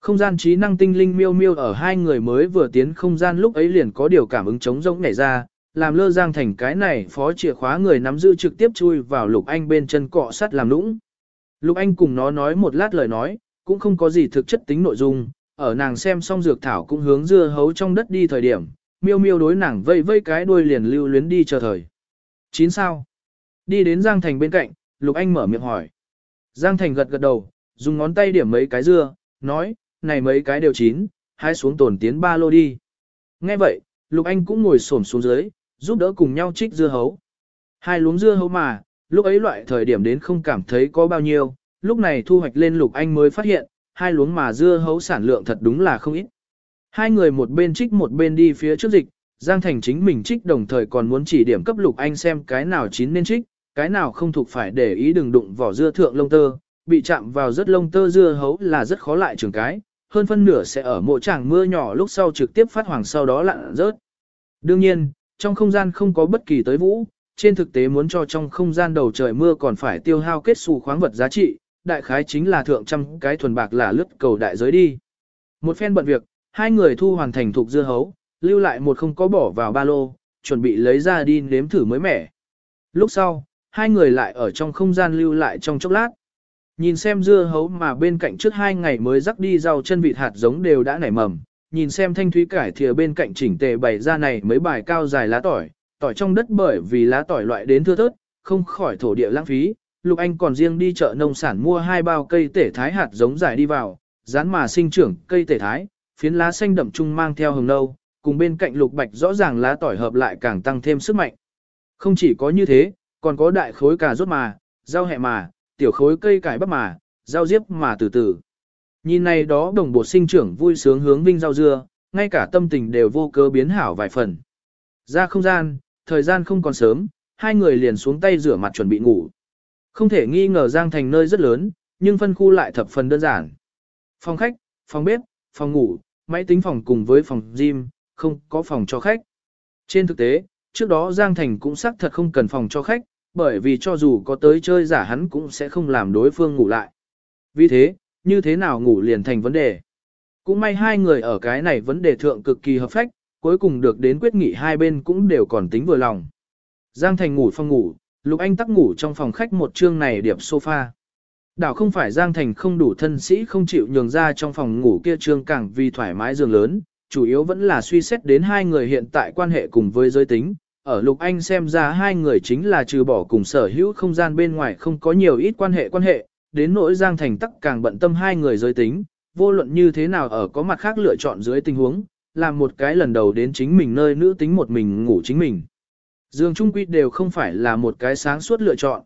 Không gian trí năng tinh linh miêu miêu ở hai người mới vừa tiến không gian lúc ấy liền có điều cảm ứng chống rỗng nảy ra, làm lơ giang thành cái này phó chìa khóa người nắm giữ trực tiếp chui vào lục anh bên chân cọ sắt làm lũng. Lục anh cùng nó nói một lát lời nói, cũng không có gì thực chất tính nội dung, ở nàng xem xong dược thảo cũng hướng dưa hấu trong đất đi thời điểm, miêu miêu đối nàng vây vây cái đuôi liền lưu luyến đi chờ thời. Chín sao? Đi đến Giang Thành bên cạnh, Lục Anh mở miệng hỏi. Giang Thành gật gật đầu, dùng ngón tay điểm mấy cái dưa, nói, này mấy cái đều chín, hai xuống tổn tiến ba lô đi. Nghe vậy, Lục Anh cũng ngồi xổm xuống dưới, giúp đỡ cùng nhau trích dưa hấu. Hai luống dưa hấu mà, lúc ấy loại thời điểm đến không cảm thấy có bao nhiêu, lúc này thu hoạch lên Lục Anh mới phát hiện, hai luống mà dưa hấu sản lượng thật đúng là không ít. Hai người một bên trích một bên đi phía trước dịch, Giang Thành chính mình trích đồng thời còn muốn chỉ điểm cấp Lục Anh xem cái nào chín nên trích, cái nào không thuộc phải để ý đừng đụng vỏ dưa thượng lông tơ, bị chạm vào rất lông tơ dưa hấu là rất khó lại trường cái, hơn phân nửa sẽ ở mộ tràng mưa nhỏ lúc sau trực tiếp phát hoàng sau đó lặn rớt. Đương nhiên, trong không gian không có bất kỳ tới vũ, trên thực tế muốn cho trong không gian đầu trời mưa còn phải tiêu hao kết xù khoáng vật giá trị, đại khái chính là thượng trăm cái thuần bạc là lướt cầu đại giới đi. Một phen bận việc, hai người thu hoàn thành thuộc dưa hấu, lưu lại một không có bỏ vào ba lô, chuẩn bị lấy ra đi nếm thử mới mẻ. Lúc sau, hai người lại ở trong không gian lưu lại trong chốc lát. Nhìn xem dưa hấu mà bên cạnh trước hai ngày mới rắc đi rau chân vịt hạt giống đều đã nảy mầm, nhìn xem thanh thúy cải thìa bên cạnh chỉnh tề bày ra này mấy bài cao dài lá tỏi, tỏi trong đất bởi vì lá tỏi loại đến thưa thớt, không khỏi thổ địa lãng phí. Lục Anh còn riêng đi chợ nông sản mua hai bao cây tể thái hạt giống dài đi vào, rán mà sinh trưởng cây tể thái, phiến lá xanh đậm trung mang theo hồng nâu, cùng bên cạnh lục bạch rõ ràng lá tỏi hợp lại càng tăng thêm sức mạnh. Không chỉ có như thế, còn có đại khối cà rốt mà, rau hẹ mà, tiểu khối cây cải bắp mà, rau diếp mà từ từ. Nhìn này đó đồng bộ sinh trưởng vui sướng hướng vinh rau dưa, ngay cả tâm tình đều vô cớ biến hảo vài phần. Ra không gian, thời gian không còn sớm, hai người liền xuống tay rửa mặt chuẩn bị ngủ. Không thể nghi ngờ Giang Thành nơi rất lớn, nhưng phân khu lại thập phần đơn giản. Phòng khách, phòng bếp, phòng ngủ, máy tính phòng cùng với phòng gym, không có phòng cho khách. Trên thực tế, trước đó Giang Thành cũng xác thật không cần phòng cho khách, bởi vì cho dù có tới chơi giả hắn cũng sẽ không làm đối phương ngủ lại. Vì thế, như thế nào ngủ liền thành vấn đề. Cũng may hai người ở cái này vấn đề thượng cực kỳ hợp phách, cuối cùng được đến quyết nghị hai bên cũng đều còn tính vừa lòng. Giang Thành ngủ phòng ngủ, Lục Anh tắc ngủ trong phòng khách một chương này điệp sofa. Đảo không phải Giang Thành không đủ thân sĩ không chịu nhường ra trong phòng ngủ kia trương càng vì thoải mái giường lớn, chủ yếu vẫn là suy xét đến hai người hiện tại quan hệ cùng với giới tính, ở Lục Anh xem ra hai người chính là trừ bỏ cùng sở hữu không gian bên ngoài không có nhiều ít quan hệ quan hệ, đến nỗi Giang Thành tắc càng bận tâm hai người giới tính, vô luận như thế nào ở có mặt khác lựa chọn dưới tình huống, làm một cái lần đầu đến chính mình nơi nữ tính một mình ngủ chính mình. Dương Trung Quy đều không phải là một cái sáng suốt lựa chọn.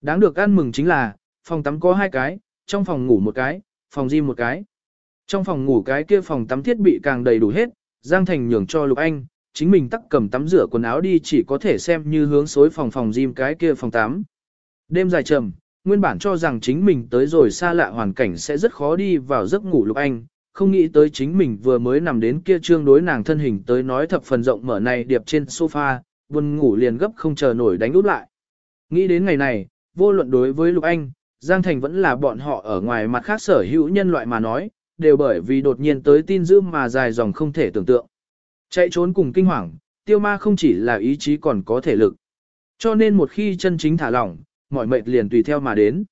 Đáng được ăn mừng chính là, phòng tắm có hai cái, trong phòng ngủ một cái, phòng gym một cái. Trong phòng ngủ cái kia phòng tắm thiết bị càng đầy đủ hết, Giang Thành nhường cho Lục Anh, chính mình tắc cầm tắm rửa quần áo đi chỉ có thể xem như hướng xối phòng phòng gym cái kia phòng tắm. Đêm dài trầm, nguyên bản cho rằng chính mình tới rồi xa lạ hoàn cảnh sẽ rất khó đi vào giấc ngủ Lục Anh, không nghĩ tới chính mình vừa mới nằm đến kia trương đối nàng thân hình tới nói thập phần rộng mở này điệp trên sofa, buồn ngủ liền gấp không chờ nổi đánh út lại. Nghĩ đến ngày này, vô luận đối với Lục Anh, Giang Thành vẫn là bọn họ ở ngoài mặt khác sở hữu nhân loại mà nói, đều bởi vì đột nhiên tới tin dữ mà dài dòng không thể tưởng tượng. Chạy trốn cùng kinh hoàng, tiêu ma không chỉ là ý chí còn có thể lực. Cho nên một khi chân chính thả lỏng, mọi mệt liền tùy theo mà đến.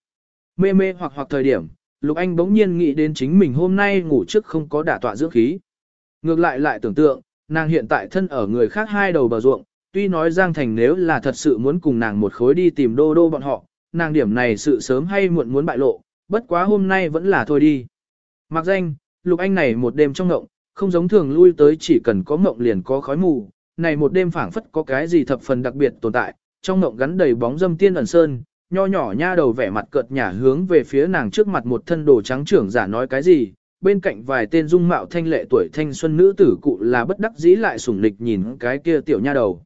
Mê mê hoặc hoặc thời điểm, Lục Anh bỗng nhiên nghĩ đến chính mình hôm nay ngủ trước không có đả tọa dưỡng khí. Ngược lại lại tưởng tượng, nàng hiện tại thân ở người khác hai đầu bờ ruộng, tuy nói Giang Thành nếu là thật sự muốn cùng nàng một khối đi tìm đô đô bọn họ, nàng điểm này sự sớm hay muộn muốn bại lộ, bất quá hôm nay vẫn là thôi đi. Mặc danh, Lục Anh này một đêm trong ngộng, không giống thường lui tới chỉ cần có ngộng liền có khói mù, này một đêm phảng phất có cái gì thập phần đặc biệt tồn tại, trong ngộng gắn đầy bóng dâm tiên ẩn sơn, nho nhỏ nha đầu vẻ mặt cợt nhả hướng về phía nàng trước mặt một thân đồ trắng trưởng giả nói cái gì, bên cạnh vài tên dung mạo thanh lệ tuổi thanh xuân nữ tử cụ là bất đắc dĩ lại sủng lịch nhìn cái kia tiểu nha đầu.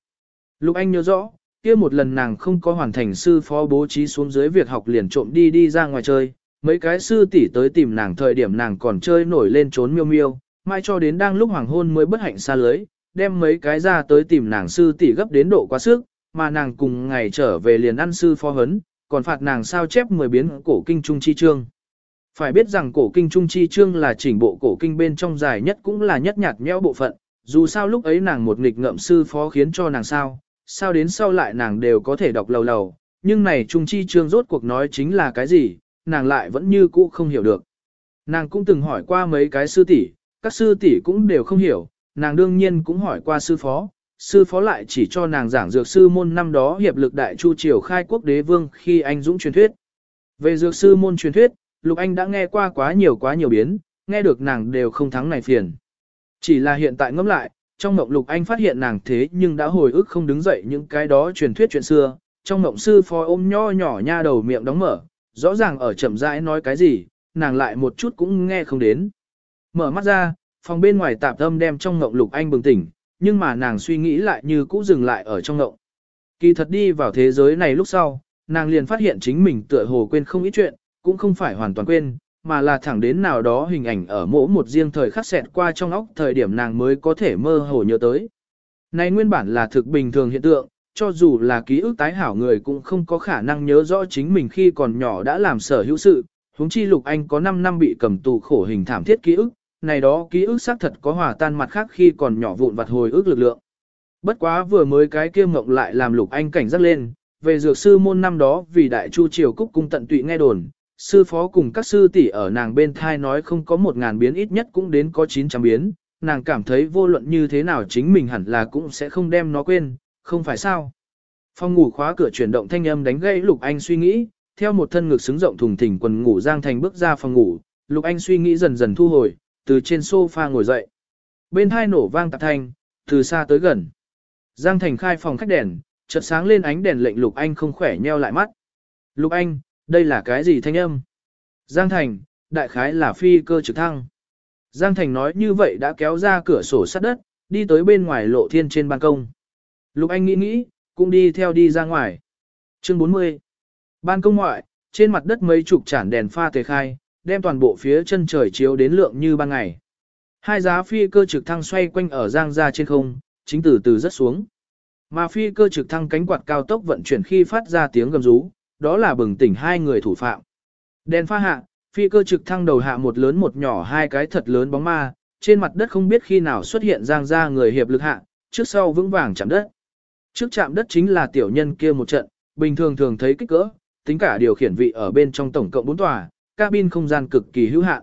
Lục Anh nhớ rõ, kia một lần nàng không có hoàn thành sư phó bố trí xuống dưới việc học liền trộm đi đi ra ngoài chơi, mấy cái sư tỷ tới tìm nàng thời điểm nàng còn chơi nổi lên trốn miêu miêu, mai cho đến đang lúc hoàng hôn mới bất hạnh xa lưới, đem mấy cái ra tới tìm nàng sư tỷ gấp đến độ quá sức, mà nàng cùng ngày trở về liền ăn sư phó hấn, còn phạt nàng sao chép 10 biến cổ kinh trung chi chương. Phải biết rằng cổ kinh trung chi chương là chỉnh bộ cổ kinh bên trong dài nhất cũng là nhất nhạt nhẽo bộ phận, dù sao lúc ấy nàng một nghịch ngợm sư phó khiến cho nàng sao, sao đến sau lại nàng đều có thể đọc lầu lầu, nhưng này trung chi chương rốt cuộc nói chính là cái gì, nàng lại vẫn như cũ không hiểu được. Nàng cũng từng hỏi qua mấy cái sư tỷ, các sư tỷ cũng đều không hiểu, nàng đương nhiên cũng hỏi qua sư phó, sư phó lại chỉ cho nàng giảng dược sư môn năm đó hiệp lực đại chu triều khai quốc đế vương khi anh dũng truyền thuyết. Về dược sư môn truyền thuyết, Lục Anh đã nghe qua quá nhiều quá nhiều biến, nghe được nàng đều không thắng này phiền. Chỉ là hiện tại ngẫm lại, trong mộng Lục Anh phát hiện nàng thế nhưng đã hồi ức không đứng dậy những cái đó truyền thuyết chuyện xưa, trong mộng sư phó ôm nho nhỏ nha đầu miệng đóng mở, rõ ràng ở chậm rãi nói cái gì, nàng lại một chút cũng nghe không đến. Mở mắt ra, phòng bên ngoài tạp âm đem trong mộng Lục Anh bừng tỉnh, nhưng mà nàng suy nghĩ lại như cũ dừng lại ở trong ngộng. Kỳ thật đi vào thế giới này lúc sau, nàng liền phát hiện chính mình tựa hồ quên không ít chuyện, cũng không phải hoàn toàn quên, mà là thẳng đến nào đó hình ảnh ở mỗi một riêng thời khắc xẹt qua trong óc thời điểm nàng mới có thể mơ hồ nhớ tới. Này nguyên bản là thực bình thường hiện tượng, cho dù là ký ức tái hảo người cũng không có khả năng nhớ rõ chính mình khi còn nhỏ đã làm sở hữu sự, huống chi Lục Anh có 5 năm bị cầm tù khổ hình thảm thiết ký ức, này đó ký ức xác thật có hòa tan mặt khác khi còn nhỏ vụn vặt hồi ức lực lượng. Bất quá vừa mới cái kia ngộng lại làm Lục Anh cảnh giác lên, về dược sư môn năm đó vì đại chu triều cúc cung tận tụy nghe đồn, sư phó cùng các sư tỷ ở nàng bên thai nói không có một ngàn biến ít nhất cũng đến có 900 biến, nàng cảm thấy vô luận như thế nào chính mình hẳn là cũng sẽ không đem nó quên, không phải sao. Phòng ngủ khóa cửa chuyển động thanh âm đánh gãy Lục Anh suy nghĩ, theo một thân ngực xứng rộng thùng thình quần ngủ Giang Thành bước ra phòng ngủ, Lục Anh suy nghĩ dần dần thu hồi, từ trên sofa ngồi dậy. Bên hai nổ vang tạp thanh, từ xa tới gần. Giang Thành khai phòng khách đèn, chợt sáng lên ánh đèn lệnh Lục Anh không khỏe nheo lại mắt. Lục Anh, đây là cái gì thanh âm? Giang Thành, đại khái là phi cơ trực thăng. Giang Thành nói như vậy đã kéo ra cửa sổ sắt đất, đi tới bên ngoài lộ thiên trên ban công. Lục Anh nghĩ nghĩ, cũng đi theo đi ra ngoài. Chương 40 Ban công ngoại, trên mặt đất mấy chục chản đèn pha tề khai, đem toàn bộ phía chân trời chiếu đến lượng như ban ngày. Hai giá phi cơ trực thăng xoay quanh ở giang ra trên không, chính từ từ rất xuống. Mà phi cơ trực thăng cánh quạt cao tốc vận chuyển khi phát ra tiếng gầm rú, đó là bừng tỉnh hai người thủ phạm. Đèn pha hạ, phi cơ trực thăng đầu hạ một lớn một nhỏ hai cái thật lớn bóng ma, trên mặt đất không biết khi nào xuất hiện giang ra người hiệp lực hạ, trước sau vững vàng chạm đất. Trước chạm đất chính là tiểu nhân kia một trận, bình thường thường thấy kích cỡ, tính cả điều khiển vị ở bên trong tổng cộng 4 tòa, cabin không gian cực kỳ hữu hạn.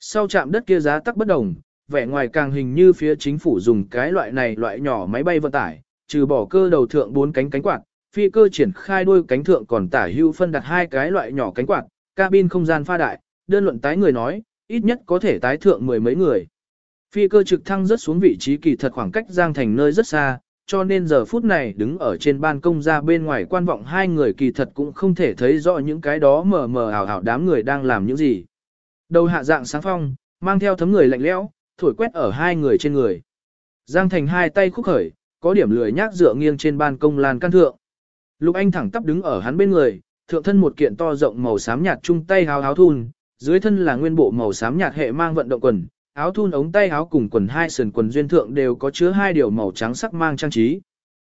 Sau chạm đất kia giá tắc bất đồng, vẻ ngoài càng hình như phía chính phủ dùng cái loại này loại nhỏ máy bay vận tải, trừ bỏ cơ đầu thượng bốn cánh cánh quạt, phi cơ triển khai đôi cánh thượng còn tả hưu phân đặt hai cái loại nhỏ cánh quạt, cabin không gian pha đại, đơn luận tái người nói, ít nhất có thể tái thượng mười mấy người. Phi cơ trực thăng rất xuống vị trí kỳ thật khoảng cách Giang Thành nơi rất xa, cho nên giờ phút này đứng ở trên ban công ra bên ngoài quan vọng hai người kỳ thật cũng không thể thấy rõ những cái đó mờ mờ ảo ảo đám người đang làm những gì. Đầu hạ dạng sáng phong, mang theo thấm người lạnh lẽo, thổi quét ở hai người trên người. Giang Thành hai tay khúc khởi, có điểm lười nhác dựa nghiêng trên ban công lan căn thượng. Lục Anh thẳng tắp đứng ở hắn bên người, thượng thân một kiện to rộng màu xám nhạt chung tay háo háo thun, dưới thân là nguyên bộ màu xám nhạt hệ mang vận động quần, áo thun ống tay áo cùng quần hai sườn quần duyên thượng đều có chứa hai điều màu trắng sắc mang trang trí.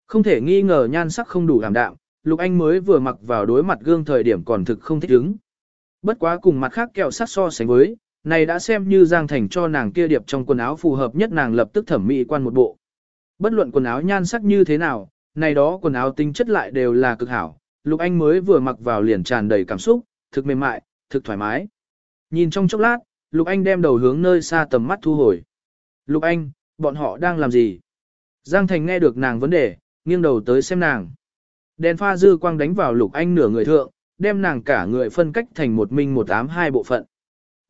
Không thể nghi ngờ nhan sắc không đủ đảm đạm, Lục Anh mới vừa mặc vào đối mặt gương thời điểm còn thực không thích ứng. Bất quá cùng mặt khác kẹo sắc so sánh với, này đã xem như Giang Thành cho nàng kia điệp trong quần áo phù hợp nhất nàng lập tức thẩm mỹ quan một bộ. Bất luận quần áo nhan sắc như thế nào, này đó quần áo tính chất lại đều là cực hảo, Lục Anh mới vừa mặc vào liền tràn đầy cảm xúc, thực mềm mại, thực thoải mái. Nhìn trong chốc lát, Lục Anh đem đầu hướng nơi xa tầm mắt thu hồi. Lục Anh, bọn họ đang làm gì? Giang Thành nghe được nàng vấn đề, nghiêng đầu tới xem nàng. Đèn pha dư quang đánh vào Lục Anh nửa người thượng, đem nàng cả người phân cách thành một minh một ám hai bộ phận.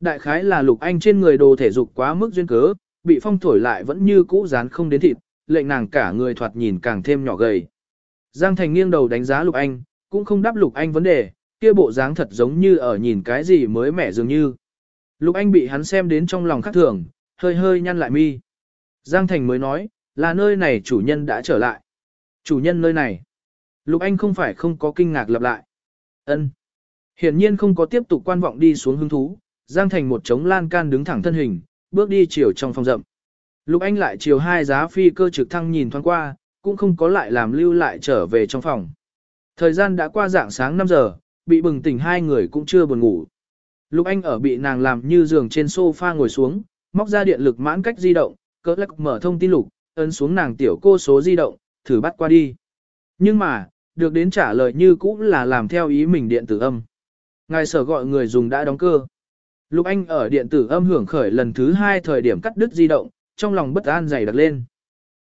Đại khái là Lục Anh trên người đồ thể dục quá mức duyên cớ, bị phong thổi lại vẫn như cũ dán không đến thịt, lệnh nàng cả người thoạt nhìn càng thêm nhỏ gầy. Giang Thành nghiêng đầu đánh giá Lục Anh, cũng không đáp Lục Anh vấn đề, kia bộ dáng thật giống như ở nhìn cái gì mới mẻ dường như. Lục Anh bị hắn xem đến trong lòng khắc thường, hơi hơi nhăn lại mi. Giang Thành mới nói, là nơi này chủ nhân đã trở lại. Chủ nhân nơi này. Lục Anh không phải không có kinh ngạc lặp lại. ân Hiển nhiên không có tiếp tục quan vọng đi xuống hứng thú, Giang Thành một trống lan can đứng thẳng thân hình, bước đi chiều trong phòng rậm. Lục Anh lại chiều hai giá phi cơ trực thăng nhìn thoáng qua, cũng không có lại làm lưu lại trở về trong phòng. Thời gian đã qua dạng sáng 5 giờ, bị bừng tỉnh hai người cũng chưa buồn ngủ. Lục Anh ở bị nàng làm như giường trên sofa ngồi xuống, móc ra điện lực mãn cách di động, cỡ lắc mở thông tin lục, ấn xuống nàng tiểu cô số di động, thử bắt qua đi. Nhưng mà, được đến trả lời như cũ là làm theo ý mình điện tử âm. Ngài sở gọi người dùng đã đóng cơ. Lục Anh ở điện tử âm hưởng khởi lần thứ hai thời điểm cắt đứt di động, trong lòng bất an dày đặc lên.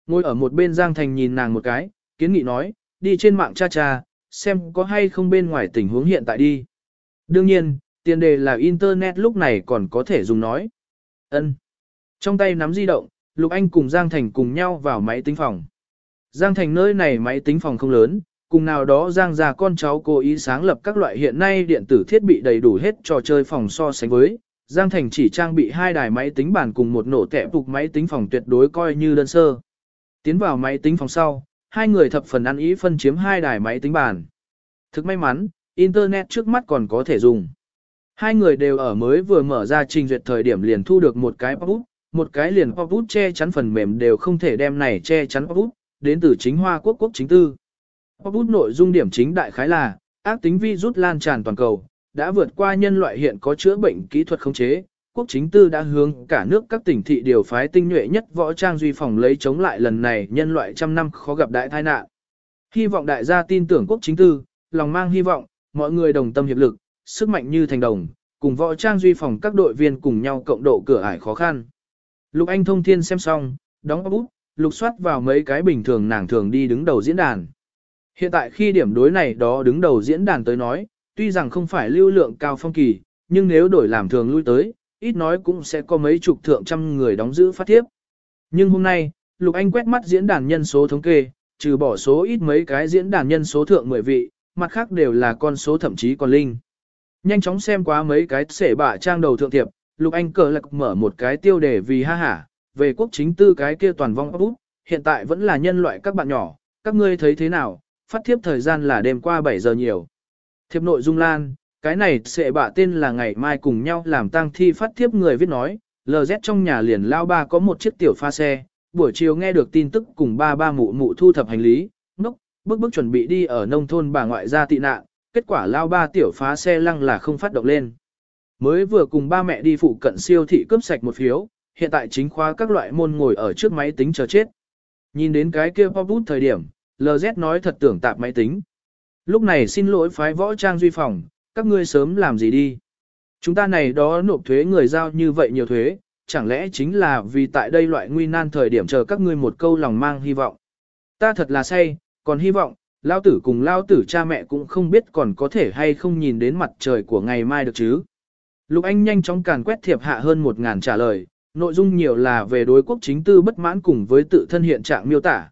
Ngồi ở một bên Giang Thành nhìn nàng một cái, kiến nghị nói, đi trên mạng cha cha, xem có hay không bên ngoài tình huống hiện tại đi. Đương nhiên, tiền đề là Internet lúc này còn có thể dùng nói. ân Trong tay nắm di động, Lục Anh cùng Giang Thành cùng nhau vào máy tính phòng. Giang Thành nơi này máy tính phòng không lớn, cùng nào đó Giang già con cháu cố ý sáng lập các loại hiện nay điện tử thiết bị đầy đủ hết trò chơi phòng so sánh với. Giang Thành chỉ trang bị hai đài máy tính bàn cùng một nổ tẹp phục máy tính phòng tuyệt đối coi như đơn sơ. Tiến vào máy tính phòng sau, hai người thập phần ăn ý phân chiếm hai đài máy tính bàn. Thực may mắn, Internet trước mắt còn có thể dùng. Hai người đều ở mới vừa mở ra trình duyệt thời điểm liền thu được một cái pop-up, một cái liền pop-up che chắn phần mềm đều không thể đem này che chắn pop-up đến từ chính Hoa Quốc quốc chính tư. pop-up nội dung điểm chính đại khái là, ác tính virus lan tràn toàn cầu, đã vượt qua nhân loại hiện có chữa bệnh kỹ thuật khống chế, quốc chính tư đã hướng cả nước các tỉnh thị điều phái tinh nhuệ nhất võ trang duy phòng lấy chống lại lần này nhân loại trăm năm khó gặp đại tai nạn. Hy vọng đại gia tin tưởng quốc chính tư, lòng mang hy vọng, mọi người đồng tâm hiệp lực, sức mạnh như thành đồng, cùng võ trang duy phòng các đội viên cùng nhau cộng độ cửa ải khó khăn. Lục Anh thông thiên xem xong, đóng bút, lục soát vào mấy cái bình thường nàng thường đi đứng đầu diễn đàn. Hiện tại khi điểm đối này đó đứng đầu diễn đàn tới nói, tuy rằng không phải lưu lượng cao phong kỳ, nhưng nếu đổi làm thường lui tới, ít nói cũng sẽ có mấy chục thượng trăm người đóng giữ phát tiếp. Nhưng hôm nay, Lục Anh quét mắt diễn đàn nhân số thống kê, trừ bỏ số ít mấy cái diễn đàn nhân số thượng 10 vị, mặt khác đều là con số thậm chí còn linh. Nhanh chóng xem qua mấy cái xể bạ trang đầu thượng thiệp, Lục Anh cờ lạc mở một cái tiêu đề vì ha hả, về quốc chính tư cái kia toàn vong bút, hiện tại vẫn là nhân loại các bạn nhỏ, các ngươi thấy thế nào, phát thiếp thời gian là đêm qua 7 giờ nhiều. Thiệp nội dung lan, cái này sẽ bạ tên là ngày mai cùng nhau làm tang thi phát thiếp người viết nói, LZ trong nhà liền lao ba có một chiếc tiểu pha xe, buổi chiều nghe được tin tức cùng ba ba mụ mụ thu thập hành lý, ngốc, bước bước chuẩn bị đi ở nông thôn bà ngoại ra tị nạn, kết quả lao ba tiểu phá xe lăng là không phát động lên. Mới vừa cùng ba mẹ đi phụ cận siêu thị cướp sạch một phiếu, hiện tại chính khóa các loại môn ngồi ở trước máy tính chờ chết. Nhìn đến cái kia pop bút thời điểm, LZ nói thật tưởng tạp máy tính. Lúc này xin lỗi phái võ trang duy phòng, các ngươi sớm làm gì đi. Chúng ta này đó nộp thuế người giao như vậy nhiều thuế, chẳng lẽ chính là vì tại đây loại nguy nan thời điểm chờ các ngươi một câu lòng mang hy vọng. Ta thật là say, còn hy vọng, lao tử cùng lao tử cha mẹ cũng không biết còn có thể hay không nhìn đến mặt trời của ngày mai được chứ. Lục Anh nhanh chóng càn quét thiệp hạ hơn một ngàn trả lời, nội dung nhiều là về đối quốc chính tư bất mãn cùng với tự thân hiện trạng miêu tả.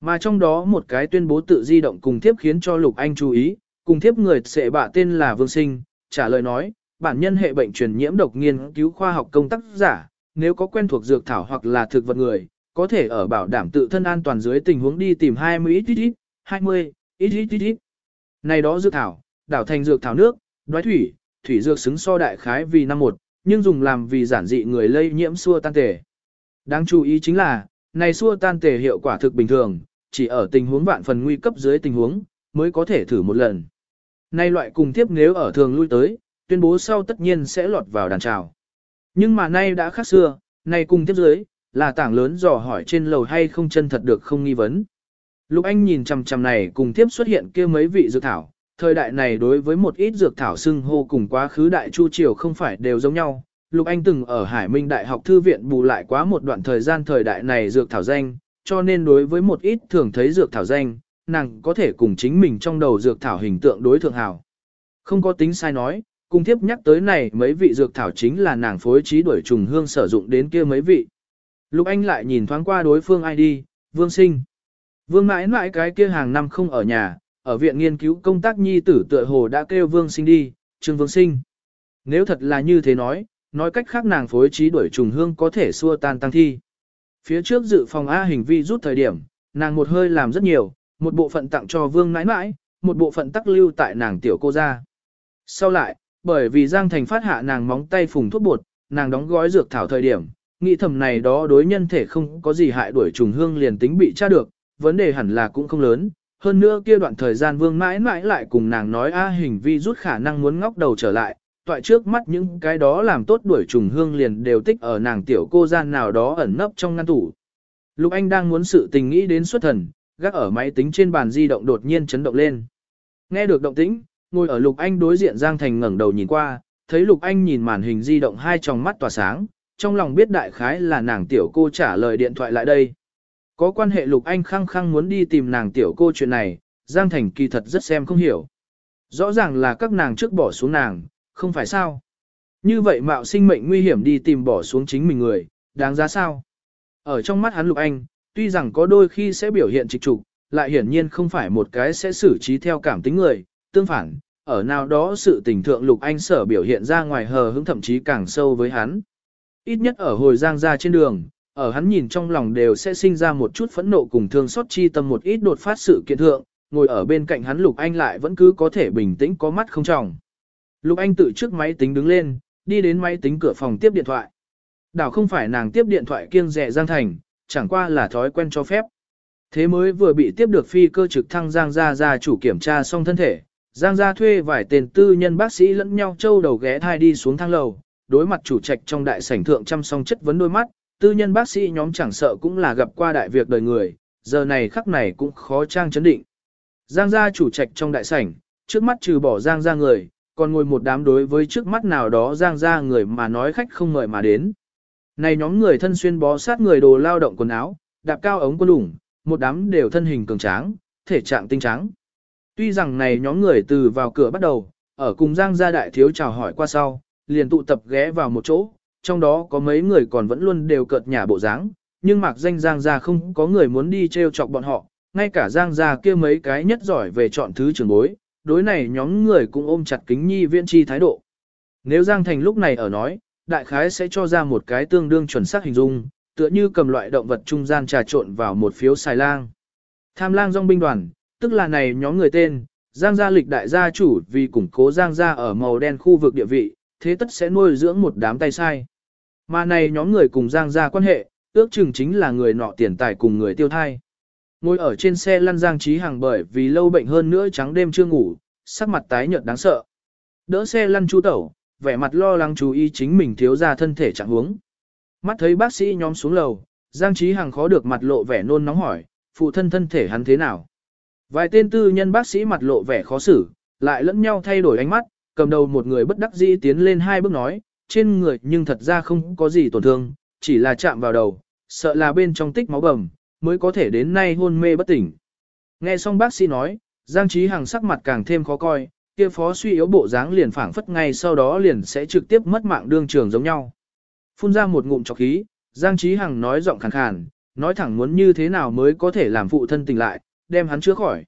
Mà trong đó một cái tuyên bố tự di động cùng thiếp khiến cho Lục Anh chú ý, cùng thiếp người sẽ bạ tên là Vương Sinh, trả lời nói, bản nhân hệ bệnh truyền nhiễm độc nghiên cứu khoa học công tác giả, nếu có quen thuộc dược thảo hoặc là thực vật người, có thể ở bảo đảm tự thân an toàn dưới tình huống đi tìm 20 ít ít ít, 20, ít ít ít ít. Này đó dược thảo, đảo thành dược thảo nước, đoái thủy, thủy dược xứng so đại khái vì năm một, nhưng dùng làm vì giản dị người lây nhiễm xua tan tề. Đáng chú ý chính là, này xua tan tề hiệu quả thực bình thường, chỉ ở tình huống vạn phần nguy cấp dưới tình huống, mới có thể thử một lần. Nay loại cùng tiếp nếu ở thường lui tới, tuyên bố sau tất nhiên sẽ lọt vào đàn trào. Nhưng mà nay đã khác xưa, nay cùng tiếp dưới, là tảng lớn dò hỏi trên lầu hay không chân thật được không nghi vấn. Lục Anh nhìn chằm chằm này cùng tiếp xuất hiện kia mấy vị dược thảo, thời đại này đối với một ít dược thảo xưng hô cùng quá khứ đại chu triều không phải đều giống nhau. Lục Anh từng ở Hải Minh Đại học Thư viện bù lại quá một đoạn thời gian thời đại này dược thảo danh, cho nên đối với một ít thường thấy dược thảo danh, nàng có thể cùng chính mình trong đầu dược thảo hình tượng đối thượng hảo. Không có tính sai nói, cùng tiếp nhắc tới này mấy vị dược thảo chính là nàng phối trí đuổi trùng hương sử dụng đến kia mấy vị. Lục Anh lại nhìn thoáng qua đối phương ID, Vương Sinh. Vương mãi mãi cái kia hàng năm không ở nhà, ở viện nghiên cứu công tác nhi tử tựa hồ đã kêu Vương Sinh đi, Trương Vương Sinh. Nếu thật là như thế nói, nói cách khác nàng phối trí đuổi trùng hương có thể xua tan tăng thi. Phía trước dự phòng A hình vi rút thời điểm, nàng một hơi làm rất nhiều, một bộ phận tặng cho Vương mãi mãi, một bộ phận tắc lưu tại nàng tiểu cô gia. Sau lại, bởi vì Giang Thành phát hạ nàng móng tay phùng thuốc bột, nàng đóng gói dược thảo thời điểm, nghĩ thầm này đó đối nhân thể không có gì hại đuổi trùng hương liền tính bị tra được, vấn đề hẳn là cũng không lớn. Hơn nữa kia đoạn thời gian vương mãi mãi lại cùng nàng nói a hình vi rút khả năng muốn ngóc đầu trở lại, toại trước mắt những cái đó làm tốt đuổi trùng hương liền đều tích ở nàng tiểu cô gian nào đó ẩn nấp trong ngăn tủ. Lục Anh đang muốn sự tình nghĩ đến xuất thần, gác ở máy tính trên bàn di động đột nhiên chấn động lên. Nghe được động tĩnh, ngồi ở Lục Anh đối diện Giang Thành ngẩng đầu nhìn qua, thấy Lục Anh nhìn màn hình di động hai tròng mắt tỏa sáng, trong lòng biết đại khái là nàng tiểu cô trả lời điện thoại lại đây. Có quan hệ Lục Anh khăng khăng muốn đi tìm nàng tiểu cô chuyện này, Giang Thành kỳ thật rất xem không hiểu. Rõ ràng là các nàng trước bỏ xuống nàng, không phải sao. Như vậy mạo sinh mệnh nguy hiểm đi tìm bỏ xuống chính mình người, đáng giá sao? Ở trong mắt hắn Lục Anh, tuy rằng có đôi khi sẽ biểu hiện trịch trục, lại hiển nhiên không phải một cái sẽ xử trí theo cảm tính người, tương phản, ở nào đó sự tình thượng Lục Anh sở biểu hiện ra ngoài hờ hững thậm chí càng sâu với hắn. Ít nhất ở hồi giang ra trên đường, ở hắn nhìn trong lòng đều sẽ sinh ra một chút phẫn nộ cùng thương xót chi tâm một ít đột phát sự kiện thượng, ngồi ở bên cạnh hắn Lục Anh lại vẫn cứ có thể bình tĩnh có mắt không trọng. Lục Anh tự trước máy tính đứng lên, đi đến máy tính cửa phòng tiếp điện thoại. Đảo không phải nàng tiếp điện thoại kiêng rẻ Giang Thành, chẳng qua là thói quen cho phép. Thế mới vừa bị tiếp được phi cơ trực thăng Giang Gia Gia chủ kiểm tra xong thân thể, Giang Gia thuê vài tên tư nhân bác sĩ lẫn nhau châu đầu ghé thai đi xuống thang lầu, đối mặt chủ trạch trong đại sảnh thượng chăm song chất vấn đôi mắt, tư nhân bác sĩ nhóm chẳng sợ cũng là gặp qua đại việc đời người, giờ này khắc này cũng khó trang chấn định. Giang Gia chủ trạch trong đại sảnh, trước mắt trừ bỏ Giang Gia người, còn ngồi một đám đối với trước mắt nào đó Giang Gia người mà nói khách không mời mà đến. Này nhóm người thân xuyên bó sát người đồ lao động quần áo, đạp cao ống quân đủng, một đám đều thân hình cường tráng, thể trạng tinh trắng. Tuy rằng này nhóm người từ vào cửa bắt đầu, ở cùng Giang gia đại thiếu chào hỏi qua sau, liền tụ tập ghé vào một chỗ, trong đó có mấy người còn vẫn luôn đều cợt nhà bộ dáng, nhưng mặc danh Giang gia không có người muốn đi treo chọc bọn họ, ngay cả Giang gia kia mấy cái nhất giỏi về chọn thứ trường bối, đối này nhóm người cũng ôm chặt kính nhi viễn chi thái độ. Nếu Giang Thành lúc này ở nói, đại khái sẽ cho ra một cái tương đương chuẩn xác hình dung, tựa như cầm loại động vật trung gian trà trộn vào một phiếu xài lang. Tham lang dòng binh đoàn, tức là này nhóm người tên, Giang gia lịch đại gia chủ vì củng cố Giang gia ở màu đen khu vực địa vị, thế tất sẽ nuôi dưỡng một đám tay sai. Mà này nhóm người cùng Giang gia quan hệ, ước chừng chính là người nọ tiền tài cùng người tiêu thai. Ngồi ở trên xe lăn Giang Trí Hằng bởi vì lâu bệnh hơn nữa trắng đêm chưa ngủ, sắc mặt tái nhợt đáng sợ. Đỡ xe lăn chú tẩu, vẻ mặt lo lắng chú ý chính mình thiếu ra thân thể trạng huống. Mắt thấy bác sĩ nhóm xuống lầu, Giang Trí Hằng khó được mặt lộ vẻ nôn nóng hỏi, phụ thân thân thể hắn thế nào? Vài tên tư nhân bác sĩ mặt lộ vẻ khó xử, lại lẫn nhau thay đổi ánh mắt, cầm đầu một người bất đắc dĩ tiến lên hai bước nói, trên người nhưng thật ra không có gì tổn thương, chỉ là chạm vào đầu, sợ là bên trong tích máu bầm, mới có thể đến nay hôn mê bất tỉnh. Nghe xong bác sĩ nói, Giang Trí Hằng sắc mặt càng thêm khó coi, kia phó suy yếu bộ dáng liền phảng phất ngay sau đó liền sẽ trực tiếp mất mạng đương trường giống nhau. Phun ra một ngụm trọc khí, Giang Trí Hằng nói giọng khàn khàn, nói thẳng muốn như thế nào mới có thể làm phụ thân tỉnh lại, đem hắn chữa khỏi.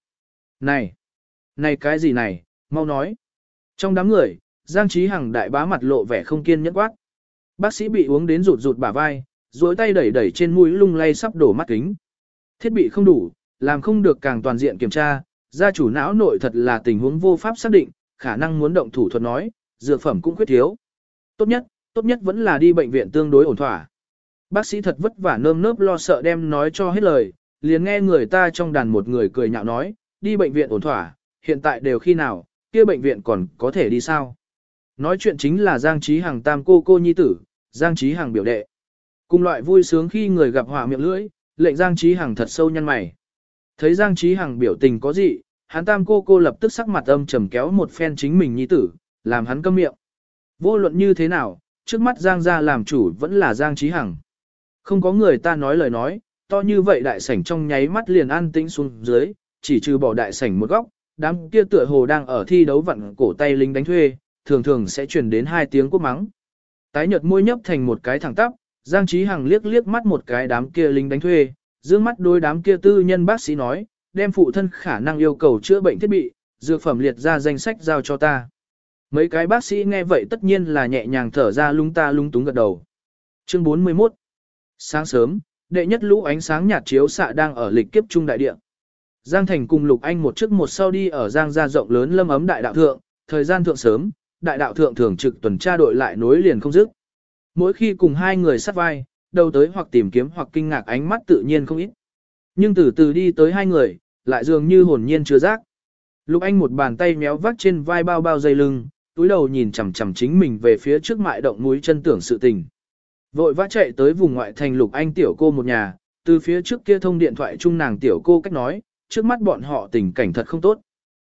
Này! Này cái gì này, mau nói. Trong đám người, Giang Trí Hằng đại bá mặt lộ vẻ không kiên nhẫn quát. Bác sĩ bị uống đến rụt rụt bả vai, duỗi tay đẩy đẩy trên mũi lung lay sắp đổ mắt kính. Thiết bị không đủ, làm không được càng toàn diện kiểm tra, gia chủ não nội thật là tình huống vô pháp xác định, khả năng muốn động thủ thuật nói, dược phẩm cũng khuyết thiếu. Tốt nhất, tốt nhất vẫn là đi bệnh viện tương đối ổn thỏa. Bác sĩ thật vất vả nơm nớp lo sợ đem nói cho hết lời, liền nghe người ta trong đàn một người cười nhạo nói, đi bệnh viện ổn thỏa, hiện tại đều khi nào, kia bệnh viện còn có thể đi sao. Nói chuyện chính là Giang Trí Hằng tam cô cô nhi tử, Giang Trí Hằng biểu đệ. Cùng loại vui sướng khi người gặp họa miệng lưỡi, lệnh Giang Trí Hằng thật sâu nhăn mày. Thấy Giang Trí Hằng biểu tình có gì, hắn tam cô cô lập tức sắc mặt âm trầm kéo một phen chính mình nhi tử, làm hắn câm miệng. Vô luận như thế nào, trước mắt Giang gia làm chủ vẫn là Giang Trí Hằng. Không có người ta nói lời nói, to như vậy đại sảnh trong nháy mắt liền an tĩnh xuống dưới, chỉ trừ bỏ đại sảnh một góc, đám kia tựa hồ đang ở thi đấu vặn cổ tay lính đánh thuê, thường thường sẽ truyền đến hai tiếng quốc mắng. Tái nhợt môi nhấp thành một cái thẳng tắp, Giang Trí Hằng liếc liếc mắt một cái đám kia lính đánh thuê, dương mắt đôi đám kia tư nhân bác sĩ nói, đem phụ thân khả năng yêu cầu chữa bệnh thiết bị, dược phẩm liệt ra danh sách giao cho ta. Mấy cái bác sĩ nghe vậy tất nhiên là nhẹ nhàng thở ra lung ta lung túng gật đầu. Chương 41 Sáng sớm, đệ nhất lũ ánh sáng nhạt chiếu xạ đang ở lịch kiếp trung đại địa. Giang Thành cùng Lục Anh một trước một sau đi ở Giang gia rộng lớn lâm ấm đại đạo thượng, thời gian thượng sớm, đại đạo thượng thường trực tuần tra đội lại nối liền không dứt. Mỗi khi cùng hai người sát vai, đầu tới hoặc tìm kiếm hoặc kinh ngạc ánh mắt tự nhiên không ít. Nhưng từ từ đi tới hai người, lại dường như hồn nhiên chưa giác. Lục Anh một bàn tay méo vắt trên vai bao bao dây lưng, túi đầu nhìn chằm chằm chính mình về phía trước mại động mũi chân tưởng sự tình. Vội vã chạy tới vùng ngoại thành Lục Anh tiểu cô một nhà, từ phía trước kia thông điện thoại chung nàng tiểu cô cách nói, trước mắt bọn họ tình cảnh thật không tốt.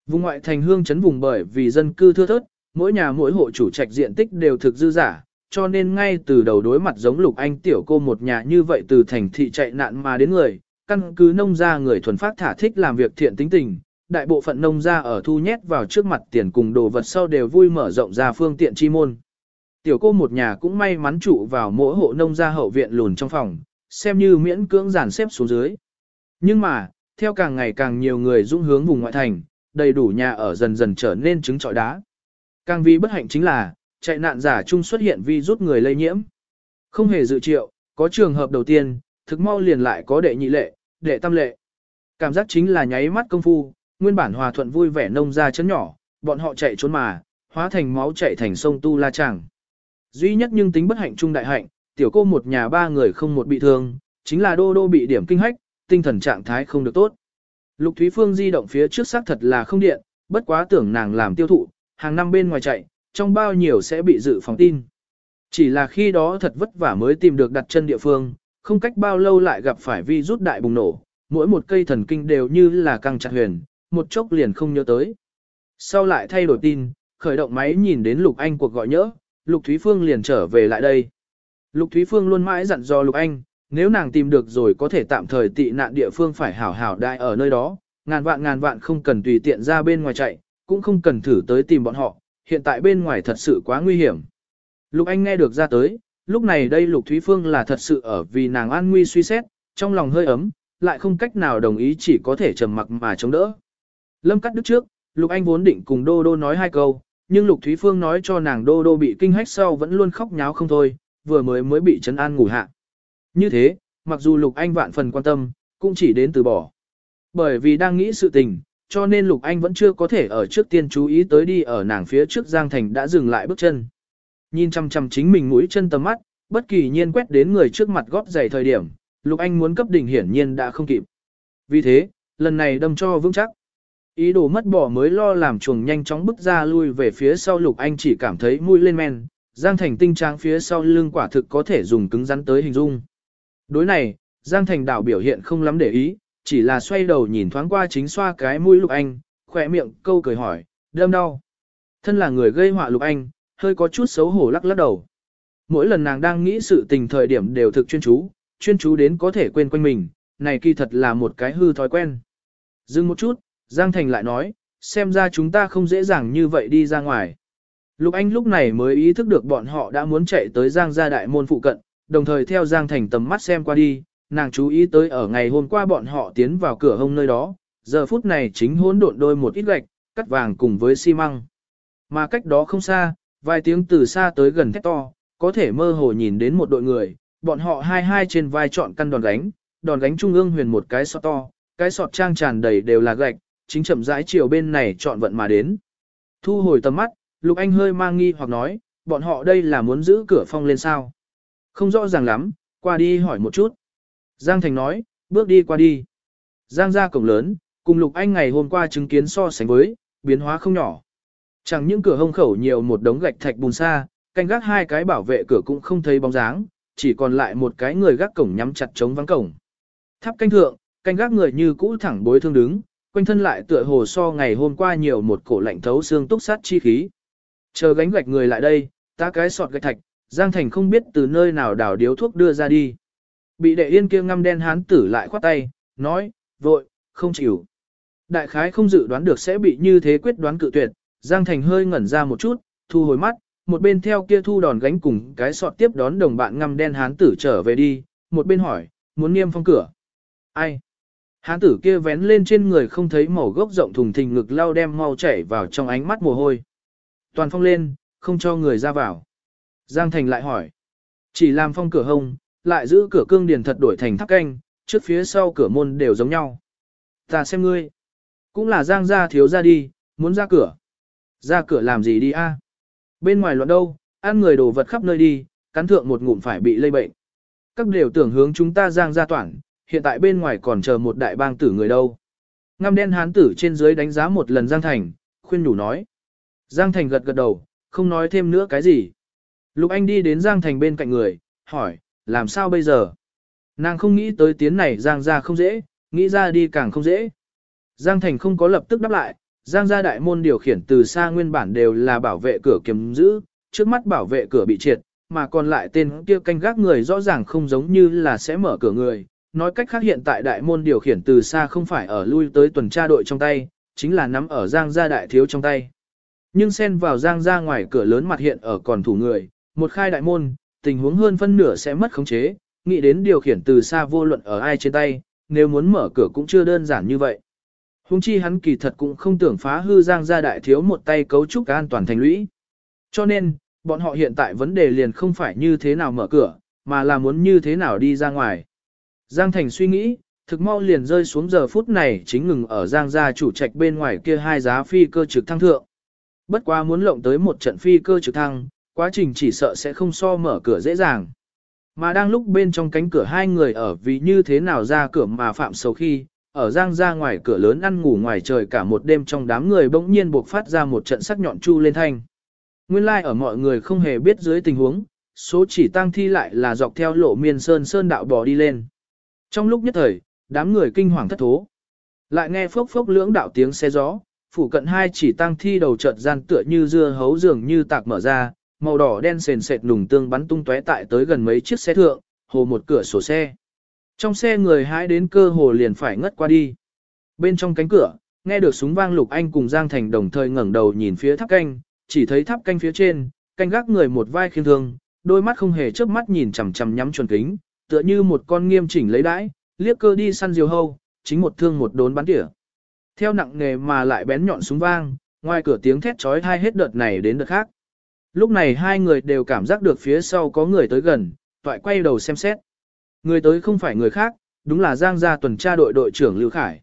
Vùng ngoại thành hương chấn vùng bởi vì dân cư thưa thớt, mỗi nhà mỗi hộ chủ trạch diện tích đều thực dư giả, cho nên ngay từ đầu đối mặt giống Lục Anh tiểu cô một nhà như vậy từ thành thị chạy nạn mà đến người, căn cứ nông gia người thuần phát thả thích làm việc thiện tính tình, đại bộ phận nông gia ở thu nhét vào trước mặt tiền cùng đồ vật sau đều vui mở rộng ra phương tiện chi môn. Tiểu cô một nhà cũng may mắn trụ vào mỗi hộ nông gia hậu viện lùn trong phòng, xem như miễn cưỡng giản xếp xuống dưới. Nhưng mà, theo càng ngày càng nhiều người dũng hướng vùng ngoại thành, đầy đủ nhà ở dần dần trở nên trứng trọi đá. Càng vì bất hạnh chính là, chạy nạn giả chung xuất hiện vi rút người lây nhiễm. Không hề dự triệu, có trường hợp đầu tiên, thực mau liền lại có đệ nhị lệ, đệ tam lệ. Cảm giác chính là nháy mắt công phu, nguyên bản hòa thuận vui vẻ nông ra chấn nhỏ, bọn họ chạy trốn mà, hóa thành máu chạy thành sông Tu La Tràng. Duy nhất nhưng tính bất hạnh trung đại hạnh, tiểu cô một nhà ba người không một bị thương, chính là đô đô bị điểm kinh hách, tinh thần trạng thái không được tốt. Lục Thúy Phương di động phía trước xác thật là không điện, bất quá tưởng nàng làm tiêu thụ, hàng năm bên ngoài chạy, trong bao nhiêu sẽ bị dự phòng tin. Chỉ là khi đó thật vất vả mới tìm được đặt chân địa phương, không cách bao lâu lại gặp phải vi rút đại bùng nổ, mỗi một cây thần kinh đều như là căng chặt huyền, một chốc liền không nhớ tới. Sau lại thay đổi tin, khởi động máy nhìn đến Lục Anh cuộc gọi nhớ, Lục Thúy Phương liền trở về lại đây. Lục Thúy Phương luôn mãi dặn dò Lục Anh, nếu nàng tìm được rồi có thể tạm thời tị nạn địa phương phải hảo hảo đại ở nơi đó, ngàn vạn ngàn vạn không cần tùy tiện ra bên ngoài chạy, cũng không cần thử tới tìm bọn họ, hiện tại bên ngoài thật sự quá nguy hiểm. Lục Anh nghe được ra tới, lúc này đây Lục Thúy Phương là thật sự ở vì nàng an nguy suy xét, trong lòng hơi ấm, lại không cách nào đồng ý chỉ có thể trầm mặc mà chống đỡ. Lâm cắt đứt trước, Lục Anh vốn định cùng Đô Đô nói hai câu, nhưng Lục Thúy Phương nói cho nàng Đô Đô bị kinh hách sau vẫn luôn khóc nháo không thôi, vừa mới mới bị chấn an ngủ hạ. Như thế, mặc dù Lục Anh vạn phần quan tâm, cũng chỉ đến từ bỏ. Bởi vì đang nghĩ sự tình, cho nên Lục Anh vẫn chưa có thể ở trước tiên chú ý tới đi ở nàng phía trước Giang Thành đã dừng lại bước chân. Nhìn chăm chăm chính mình mũi chân tầm mắt, bất kỳ nhiên quét đến người trước mặt góp giày thời điểm, Lục Anh muốn cấp đỉnh hiển nhiên đã không kịp. Vì thế, lần này đâm cho vững chắc. Ý đồ mất bỏ mới lo làm chuồng nhanh chóng bước ra lui về phía sau Lục Anh chỉ cảm thấy mũi lên men, Giang Thành tinh tráng phía sau lưng quả thực có thể dùng cứng rắn tới hình dung. Đối này, Giang Thành đảo biểu hiện không lắm để ý, chỉ là xoay đầu nhìn thoáng qua chính xoa cái mũi Lục Anh, khỏe miệng câu cười hỏi, đâm đau. Thân là người gây họa Lục Anh, hơi có chút xấu hổ lắc lắc đầu. Mỗi lần nàng đang nghĩ sự tình thời điểm đều thực chuyên chú, chuyên chú đến có thể quên quanh mình, này kỳ thật là một cái hư thói quen. Dừng một chút, Giang Thành lại nói, xem ra chúng ta không dễ dàng như vậy đi ra ngoài. Lục Anh lúc này mới ý thức được bọn họ đã muốn chạy tới Giang gia đại môn phụ cận, đồng thời theo Giang Thành tầm mắt xem qua đi, nàng chú ý tới ở ngày hôm qua bọn họ tiến vào cửa hông nơi đó, giờ phút này chính hỗn độn đôi một ít gạch, cắt vàng cùng với xi măng. Mà cách đó không xa, vài tiếng từ xa tới gần thét to, có thể mơ hồ nhìn đến một đội người, bọn họ hai hai trên vai chọn căn đòn gánh, đòn gánh trung ương huyền một cái sọt to, cái sọt trang tràn đầy đều là gạch, chính chậm rãi chiều bên này chọn vận mà đến. Thu hồi tầm mắt, Lục Anh hơi mang nghi hoặc nói, bọn họ đây là muốn giữ cửa phong lên sao. Không rõ ràng lắm, qua đi hỏi một chút. Giang Thành nói, bước đi qua đi. Giang ra cổng lớn, cùng Lục Anh ngày hôm qua chứng kiến so sánh với, biến hóa không nhỏ. Chẳng những cửa hông khẩu nhiều một đống gạch thạch bùn xa, canh gác hai cái bảo vệ cửa cũng không thấy bóng dáng, chỉ còn lại một cái người gác cổng nhắm chặt chống vắng cổng. Tháp canh thượng, canh gác người như cũ thẳng bối thương đứng, quanh thân lại tựa hồ so ngày hôm qua nhiều một cổ lạnh thấu xương túc sát chi khí. Chờ gánh gạch người lại đây, ta cái sọt gạch thạch, Giang Thành không biết từ nơi nào đảo điếu thuốc đưa ra đi. Bị đệ yên kia ngăm đen hán tử lại khoát tay, nói, vội, không chịu. Đại khái không dự đoán được sẽ bị như thế quyết đoán cự tuyệt, Giang Thành hơi ngẩn ra một chút, thu hồi mắt, một bên theo kia thu đòn gánh cùng cái sọt tiếp đón đồng bạn ngăm đen hán tử trở về đi, một bên hỏi, muốn niêm phong cửa. Ai? Hán tử kia vén lên trên người không thấy màu gốc rộng thùng thình ngực lao đem mau chảy vào trong ánh mắt mồ hôi. Toàn phong lên, không cho người ra vào. Giang Thành lại hỏi. Chỉ làm phong cửa hông, lại giữ cửa cương điền thật đổi thành tháp canh, trước phía sau cửa môn đều giống nhau. Ta xem ngươi. Cũng là Giang gia thiếu ra đi, muốn ra cửa. Ra cửa làm gì đi a? Bên ngoài loạn đâu, ăn người đồ vật khắp nơi đi, cắn thượng một ngụm phải bị lây bệnh. các đều tưởng hướng chúng ta giang ra toản, hiện tại bên ngoài còn chờ một đại bang tử người đâu. Ngăm đen hán tử trên dưới đánh giá một lần Giang Thành, khuyên nhủ nói. Giang Thành gật gật đầu, không nói thêm nữa cái gì. Lục Anh đi đến Giang Thành bên cạnh người, hỏi, làm sao bây giờ? Nàng không nghĩ tới tiến này Giang ra không dễ, nghĩ ra đi càng không dễ. Giang Thành không có lập tức đáp lại, Giang gia đại môn điều khiển từ xa nguyên bản đều là bảo vệ cửa kiếm giữ, trước mắt bảo vệ cửa bị triệt, mà còn lại tên kia canh gác người rõ ràng không giống như là sẽ mở cửa người. Nói cách khác hiện tại đại môn điều khiển từ xa không phải ở lui tới tuần tra đội trong tay, chính là nắm ở Giang gia đại thiếu trong tay. Nhưng xen vào Giang gia ngoài cửa lớn mặt hiện ở còn thủ người, một khai đại môn, tình huống hơn phân nửa sẽ mất khống chế, nghĩ đến điều khiển từ xa vô luận ở ai trên tay, nếu muốn mở cửa cũng chưa đơn giản như vậy. Hùng chi hắn kỳ thật cũng không tưởng phá hư Giang gia đại thiếu một tay cấu trúc an toàn thành lũy. Cho nên, bọn họ hiện tại vấn đề liền không phải như thế nào mở cửa, mà là muốn như thế nào đi ra ngoài. Giang Thành suy nghĩ, thực mau liền rơi xuống giờ phút này chính ngừng ở Giang gia chủ trạch bên ngoài kia hai giá phi cơ trực thăng thượng. Bất quá muốn lộng tới một trận phi cơ trực thăng, quá trình chỉ sợ sẽ không so mở cửa dễ dàng. Mà đang lúc bên trong cánh cửa hai người ở vì như thế nào ra cửa mà phạm sầu khi, ở giang ra ngoài cửa lớn ăn ngủ ngoài trời cả một đêm trong đám người bỗng nhiên buộc phát ra một trận sắc nhọn chu lên thanh. Nguyên lai like ở mọi người không hề biết dưới tình huống, số chỉ tăng thi lại là dọc theo lộ miên sơn sơn đạo bò đi lên. Trong lúc nhất thời, đám người kinh hoàng thất thố. Lại nghe phốc phốc lưỡng đạo tiếng xe gió, phủ cận hai chỉ tăng thi đầu chợt gian tựa như dưa hấu dường như tạc mở ra, màu đỏ đen sền sệt nùng tương bắn tung tóe tại tới gần mấy chiếc xe thượng, hồ một cửa sổ xe. Trong xe người hãi đến cơ hồ liền phải ngất qua đi. Bên trong cánh cửa, nghe được súng vang Lục Anh cùng Giang Thành đồng thời ngẩng đầu nhìn phía tháp canh, chỉ thấy tháp canh phía trên, canh gác người một vai khiêm thương, đôi mắt không hề chớp mắt nhìn chằm chằm nhắm chuẩn kính, tựa như một con nghiêm chỉnh lấy đãi, liếc cơ đi săn diều hâu, chính một thương một đốn bắn tỉa. Theo nặng nghề mà lại bén nhọn súng vang, ngoài cửa tiếng thét chói tai hết đợt này đến đợt khác. Lúc này hai người đều cảm giác được phía sau có người tới gần, toại quay đầu xem xét. Người tới không phải người khác, đúng là Giang gia tuần tra đội đội trưởng Lưu Khải.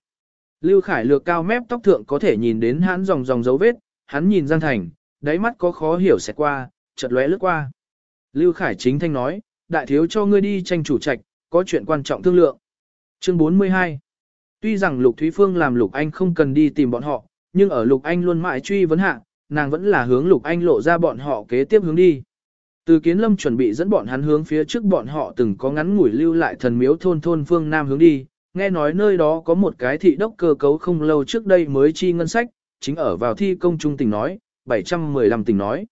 Lưu Khải lược cao mép tóc thượng có thể nhìn đến hắn dòng dòng dấu vết, hắn nhìn Giang Thành, đáy mắt có khó hiểu sẽ qua, chợt lóe lướt qua. Lưu Khải chính thanh nói, đại thiếu cho ngươi đi tranh chủ trạch, có chuyện quan trọng thương lượng. Chương 42 Tuy rằng Lục Thúy Phương làm Lục Anh không cần đi tìm bọn họ, nhưng ở Lục Anh luôn mãi truy vấn hạ, nàng vẫn là hướng Lục Anh lộ ra bọn họ kế tiếp hướng đi. Từ Kiến Lâm chuẩn bị dẫn bọn hắn hướng phía trước bọn họ từng có ngắn ngủi lưu lại thần miếu thôn thôn phương Nam hướng đi, nghe nói nơi đó có một cái thị đốc cơ cấu không lâu trước đây mới chi ngân sách, chính ở vào thi công trung tỉnh nói, 715 tỉnh nói.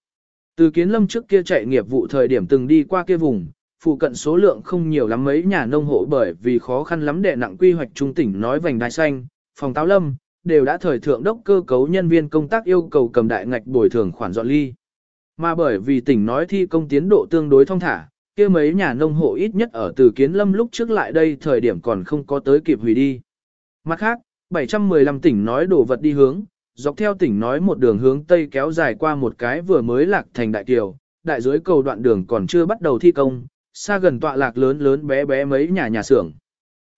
Từ Kiến Lâm trước kia chạy nghiệp vụ thời điểm từng đi qua kia vùng, phụ cận số lượng không nhiều lắm mấy nhà nông hộ bởi vì khó khăn lắm đệ nặng quy hoạch trung tỉnh nói vành đai xanh, phòng táo lâm, đều đã thời thượng đốc cơ cấu nhân viên công tác yêu cầu cầm đại ngạch bồi thường khoản dọn ly. Mà bởi vì tỉnh nói thi công tiến độ tương đối thông thả, kia mấy nhà nông hộ ít nhất ở từ kiến lâm lúc trước lại đây thời điểm còn không có tới kịp hủy đi. Mặt khác, 715 tỉnh nói đổ vật đi hướng, dọc theo tỉnh nói một đường hướng tây kéo dài qua một cái vừa mới lạc thành đại kiều, đại dưới cầu đoạn đường còn chưa bắt đầu thi công, xa gần tọa lạc lớn lớn bé bé mấy nhà nhà xưởng.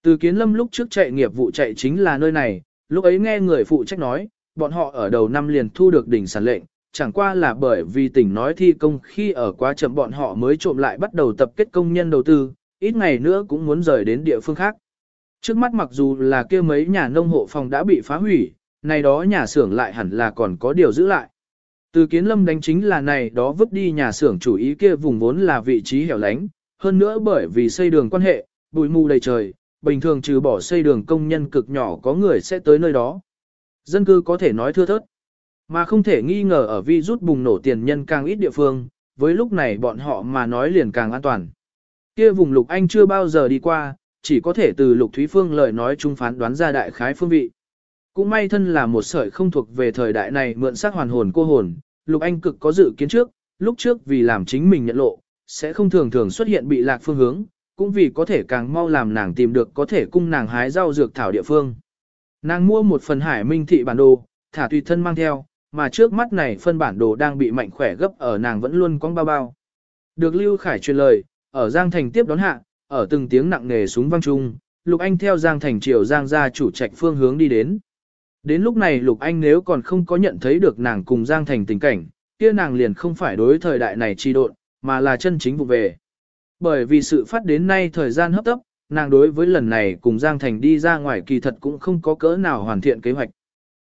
Từ kiến lâm lúc trước chạy nghiệp vụ chạy chính là nơi này, lúc ấy nghe người phụ trách nói, bọn họ ở đầu năm liền thu được đỉnh sản lệnh, chẳng qua là bởi vì tỉnh nói thi công khi ở quá chậm bọn họ mới trộm lại bắt đầu tập kết công nhân đầu tư, ít ngày nữa cũng muốn rời đến địa phương khác. Trước mắt mặc dù là kia mấy nhà nông hộ phòng đã bị phá hủy, này đó nhà xưởng lại hẳn là còn có điều giữ lại. Từ kiến lâm đánh chính là này đó vứt đi nhà xưởng chủ ý kia vùng vốn là vị trí hẻo lánh, hơn nữa bởi vì xây đường quan hệ, bụi mù đầy trời, bình thường trừ bỏ xây đường công nhân cực nhỏ có người sẽ tới nơi đó. Dân cư có thể nói thưa thớt. Mà không thể nghi ngờ ở vi rút bùng nổ tiền nhân càng ít địa phương, với lúc này bọn họ mà nói liền càng an toàn. Kia vùng lục anh chưa bao giờ đi qua, chỉ có thể từ lục Thúy Phương lời nói chung phán đoán ra đại khái phương vị. Cũng may thân là một sợi không thuộc về thời đại này mượn xác hoàn hồn cô hồn, lục anh cực có dự kiến trước, lúc trước vì làm chính mình nhận lộ, sẽ không thường thường xuất hiện bị lạc phương hướng, cũng vì có thể càng mau làm nàng tìm được có thể cung nàng hái rau dược thảo địa phương. Nàng mua một phần hải minh thị bản đồ, thả tùy thân mang theo, mà trước mắt này phân bản đồ đang bị mạnh khỏe gấp ở nàng vẫn luôn quăng bao bao. Được Lưu Khải truyền lời, ở Giang Thành tiếp đón hạ, ở từng tiếng nặng nề súng vang chung, Lục Anh theo Giang Thành chiều Giang gia chủ trạch phương hướng đi đến. Đến lúc này Lục Anh nếu còn không có nhận thấy được nàng cùng Giang Thành tình cảnh, kia nàng liền không phải đối thời đại này chi độn, mà là chân chính vụ về. Bởi vì sự phát đến nay thời gian hấp tấp, nàng đối với lần này cùng Giang Thành đi ra ngoài kỳ thật cũng không có cỡ nào hoàn thiện kế hoạch.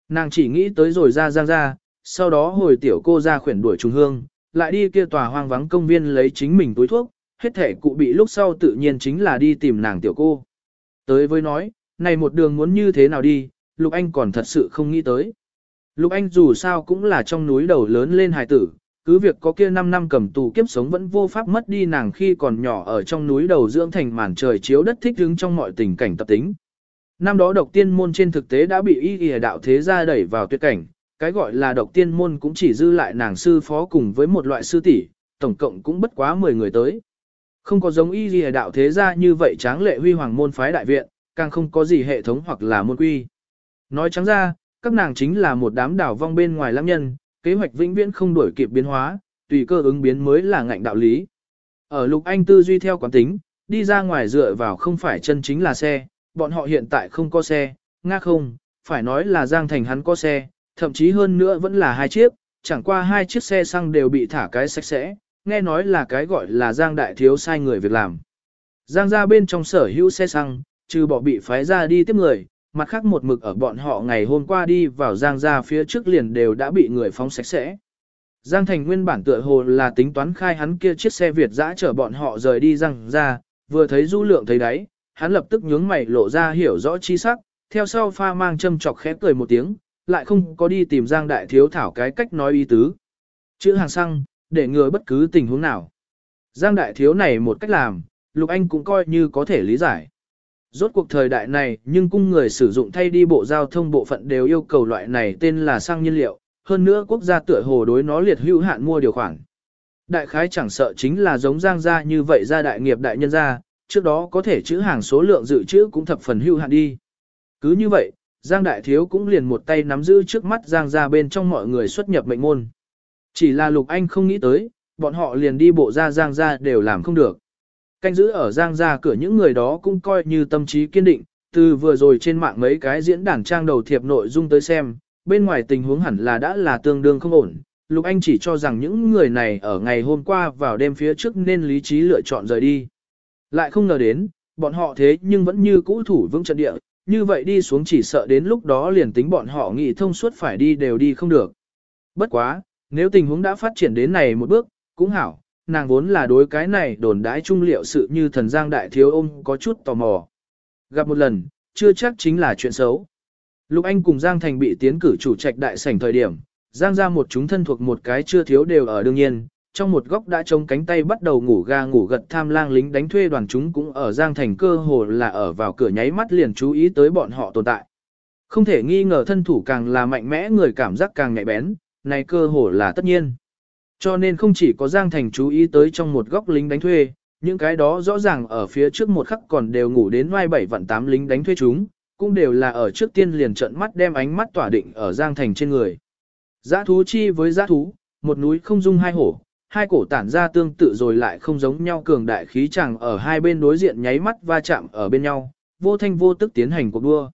Nàng chỉ nghĩ tới rồi ra Giang ra, sau đó hồi tiểu cô ra khuyển đuổi trùng hương, lại đi kia tòa hoang vắng công viên lấy chính mình túi thuốc, hết thể cụ bị lúc sau tự nhiên chính là đi tìm nàng tiểu cô. Tới với nói, này một đường muốn như thế nào đi, Lục Anh còn thật sự không nghĩ tới. Lục Anh dù sao cũng là trong núi đầu lớn lên hài tử, cứ việc có kia 5 năm cầm tù kiếp sống vẫn vô pháp mất đi nàng khi còn nhỏ ở trong núi đầu dưỡng thành màn trời chiếu đất thích ứng trong mọi tình cảnh tập tính. Năm đó độc tiên môn trên thực tế đã bị y y đạo thế gia đẩy vào tuyệt cảnh, cái gọi là độc tiên môn cũng chỉ dư lại nàng sư phó cùng với một loại sư tỷ, tổng cộng cũng bất quá 10 người tới. Không có giống y y đạo thế gia như vậy tráng lệ huy hoàng môn phái đại viện, càng không có gì hệ thống hoặc là môn quy. Nói trắng ra, các nàng chính là một đám đảo vong bên ngoài lãng nhân, kế hoạch vĩnh viễn không đổi kịp biến hóa, tùy cơ ứng biến mới là ngạnh đạo lý. Ở Lục Anh tư duy theo quán tính, đi ra ngoài dựa vào không phải chân chính là xe, bọn họ hiện tại không có xe, nga không, phải nói là Giang Thành hắn có xe, thậm chí hơn nữa vẫn là hai chiếc, chẳng qua hai chiếc xe xăng đều bị thả cái sạch sẽ, nghe nói là cái gọi là Giang Đại Thiếu sai người việc làm. Giang ra bên trong sở hữu xe xăng, trừ bỏ bị phái ra đi tiếp người, mặt khác một mực ở bọn họ ngày hôm qua đi vào Giang ra phía trước liền đều đã bị người phóng sạch sẽ. Giang Thành nguyên bản tựa hồ là tính toán khai hắn kia chiếc xe Việt dã chở bọn họ rời đi Giang ra, vừa thấy du lượng thấy đấy, hắn lập tức nhướng mày lộ ra hiểu rõ chi sắc, theo sau pha mang châm chọc khẽ cười một tiếng, lại không có đi tìm Giang Đại Thiếu thảo cái cách nói ý tứ. Chữ hàng xăng, để ngừa bất cứ tình huống nào. Giang Đại Thiếu này một cách làm, Lục Anh cũng coi như có thể lý giải. Rốt cuộc thời đại này nhưng cung người sử dụng thay đi bộ giao thông bộ phận đều yêu cầu loại này tên là xăng nhiên liệu, hơn nữa quốc gia tựa hồ đối nó liệt hữu hạn mua điều khoản. Đại khái chẳng sợ chính là giống giang gia như vậy ra đại nghiệp đại nhân gia, trước đó có thể chữ hàng số lượng dự trữ cũng thập phần hữu hạn đi. Cứ như vậy, Giang Đại Thiếu cũng liền một tay nắm giữ trước mắt Giang gia bên trong mọi người xuất nhập mệnh môn. Chỉ là Lục Anh không nghĩ tới, bọn họ liền đi bộ ra Giang gia đều làm không được. Canh giữ ở Giang gia cửa những người đó cũng coi như tâm trí kiên định, từ vừa rồi trên mạng mấy cái diễn đàn trang đầu thiệp nội dung tới xem, bên ngoài tình huống hẳn là đã là tương đương không ổn. Lục Anh chỉ cho rằng những người này ở ngày hôm qua vào đêm phía trước nên lý trí lựa chọn rời đi. Lại không ngờ đến, bọn họ thế nhưng vẫn như cũ thủ vững trận địa, như vậy đi xuống chỉ sợ đến lúc đó liền tính bọn họ nghĩ thông suốt phải đi đều đi không được. Bất quá, nếu tình huống đã phát triển đến này một bước, cũng hảo, nàng vốn là đối cái này đồn đãi trung liệu sự như thần giang đại thiếu ôm có chút tò mò. Gặp một lần, chưa chắc chính là chuyện xấu. Lục Anh cùng Giang Thành bị tiến cử chủ trạch đại sảnh thời điểm, Giang ra một chúng thân thuộc một cái chưa thiếu đều ở đương nhiên, trong một góc đã trông cánh tay bắt đầu ngủ ga ngủ gật tham lang lính đánh thuê đoàn chúng cũng ở Giang Thành cơ hồ là ở vào cửa nháy mắt liền chú ý tới bọn họ tồn tại. Không thể nghi ngờ thân thủ càng là mạnh mẽ người cảm giác càng nhạy bén, này cơ hồ là tất nhiên. Cho nên không chỉ có Giang Thành chú ý tới trong một góc lính đánh thuê, những cái đó rõ ràng ở phía trước một khắc còn đều ngủ đến ngoài bảy vạn tám lính đánh thuê chúng, cũng đều là ở trước tiên liền trận mắt đem ánh mắt tỏa định ở Giang Thành trên người. Giá thú chi với giá thú, một núi không dung hai hổ, hai cổ tản ra tương tự rồi lại không giống nhau cường đại khí chẳng ở hai bên đối diện nháy mắt va chạm ở bên nhau, vô thanh vô tức tiến hành cuộc đua.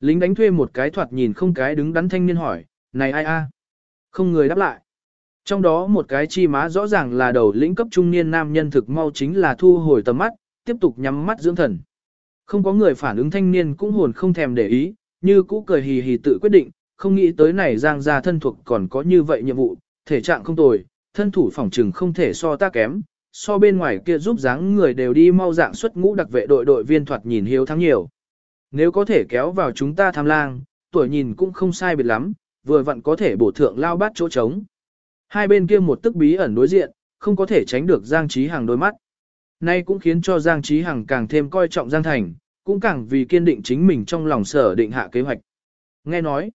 Lính đánh thuê một cái thoạt nhìn không cái đứng đắn thanh niên hỏi, này ai a? Không người đáp lại. Trong đó một cái chi má rõ ràng là đầu lĩnh cấp trung niên nam nhân thực mau chính là thu hồi tầm mắt, tiếp tục nhắm mắt dưỡng thần. Không có người phản ứng thanh niên cũng hồn không thèm để ý, như cũ cười hì hì tự quyết định, không nghĩ tới này giang gia thân thuộc còn có như vậy nhiệm vụ, thể trạng không tồi, thân thủ phòng trừng không thể so ta kém, so bên ngoài kia giúp dáng người đều đi mau dạng xuất ngũ đặc vệ đội đội viên thoạt nhìn hiếu thắng nhiều. Nếu có thể kéo vào chúng ta tham lang, tuổi nhìn cũng không sai biệt lắm, vừa vặn có thể bổ thượng lao bát chỗ trống. Hai bên kia một tức bí ẩn đối diện, không có thể tránh được Giang Trí Hằng đôi mắt. Nay cũng khiến cho Giang Trí Hằng càng thêm coi trọng Giang Thành, cũng càng vì kiên định chính mình trong lòng sở định hạ kế hoạch. Nghe nói,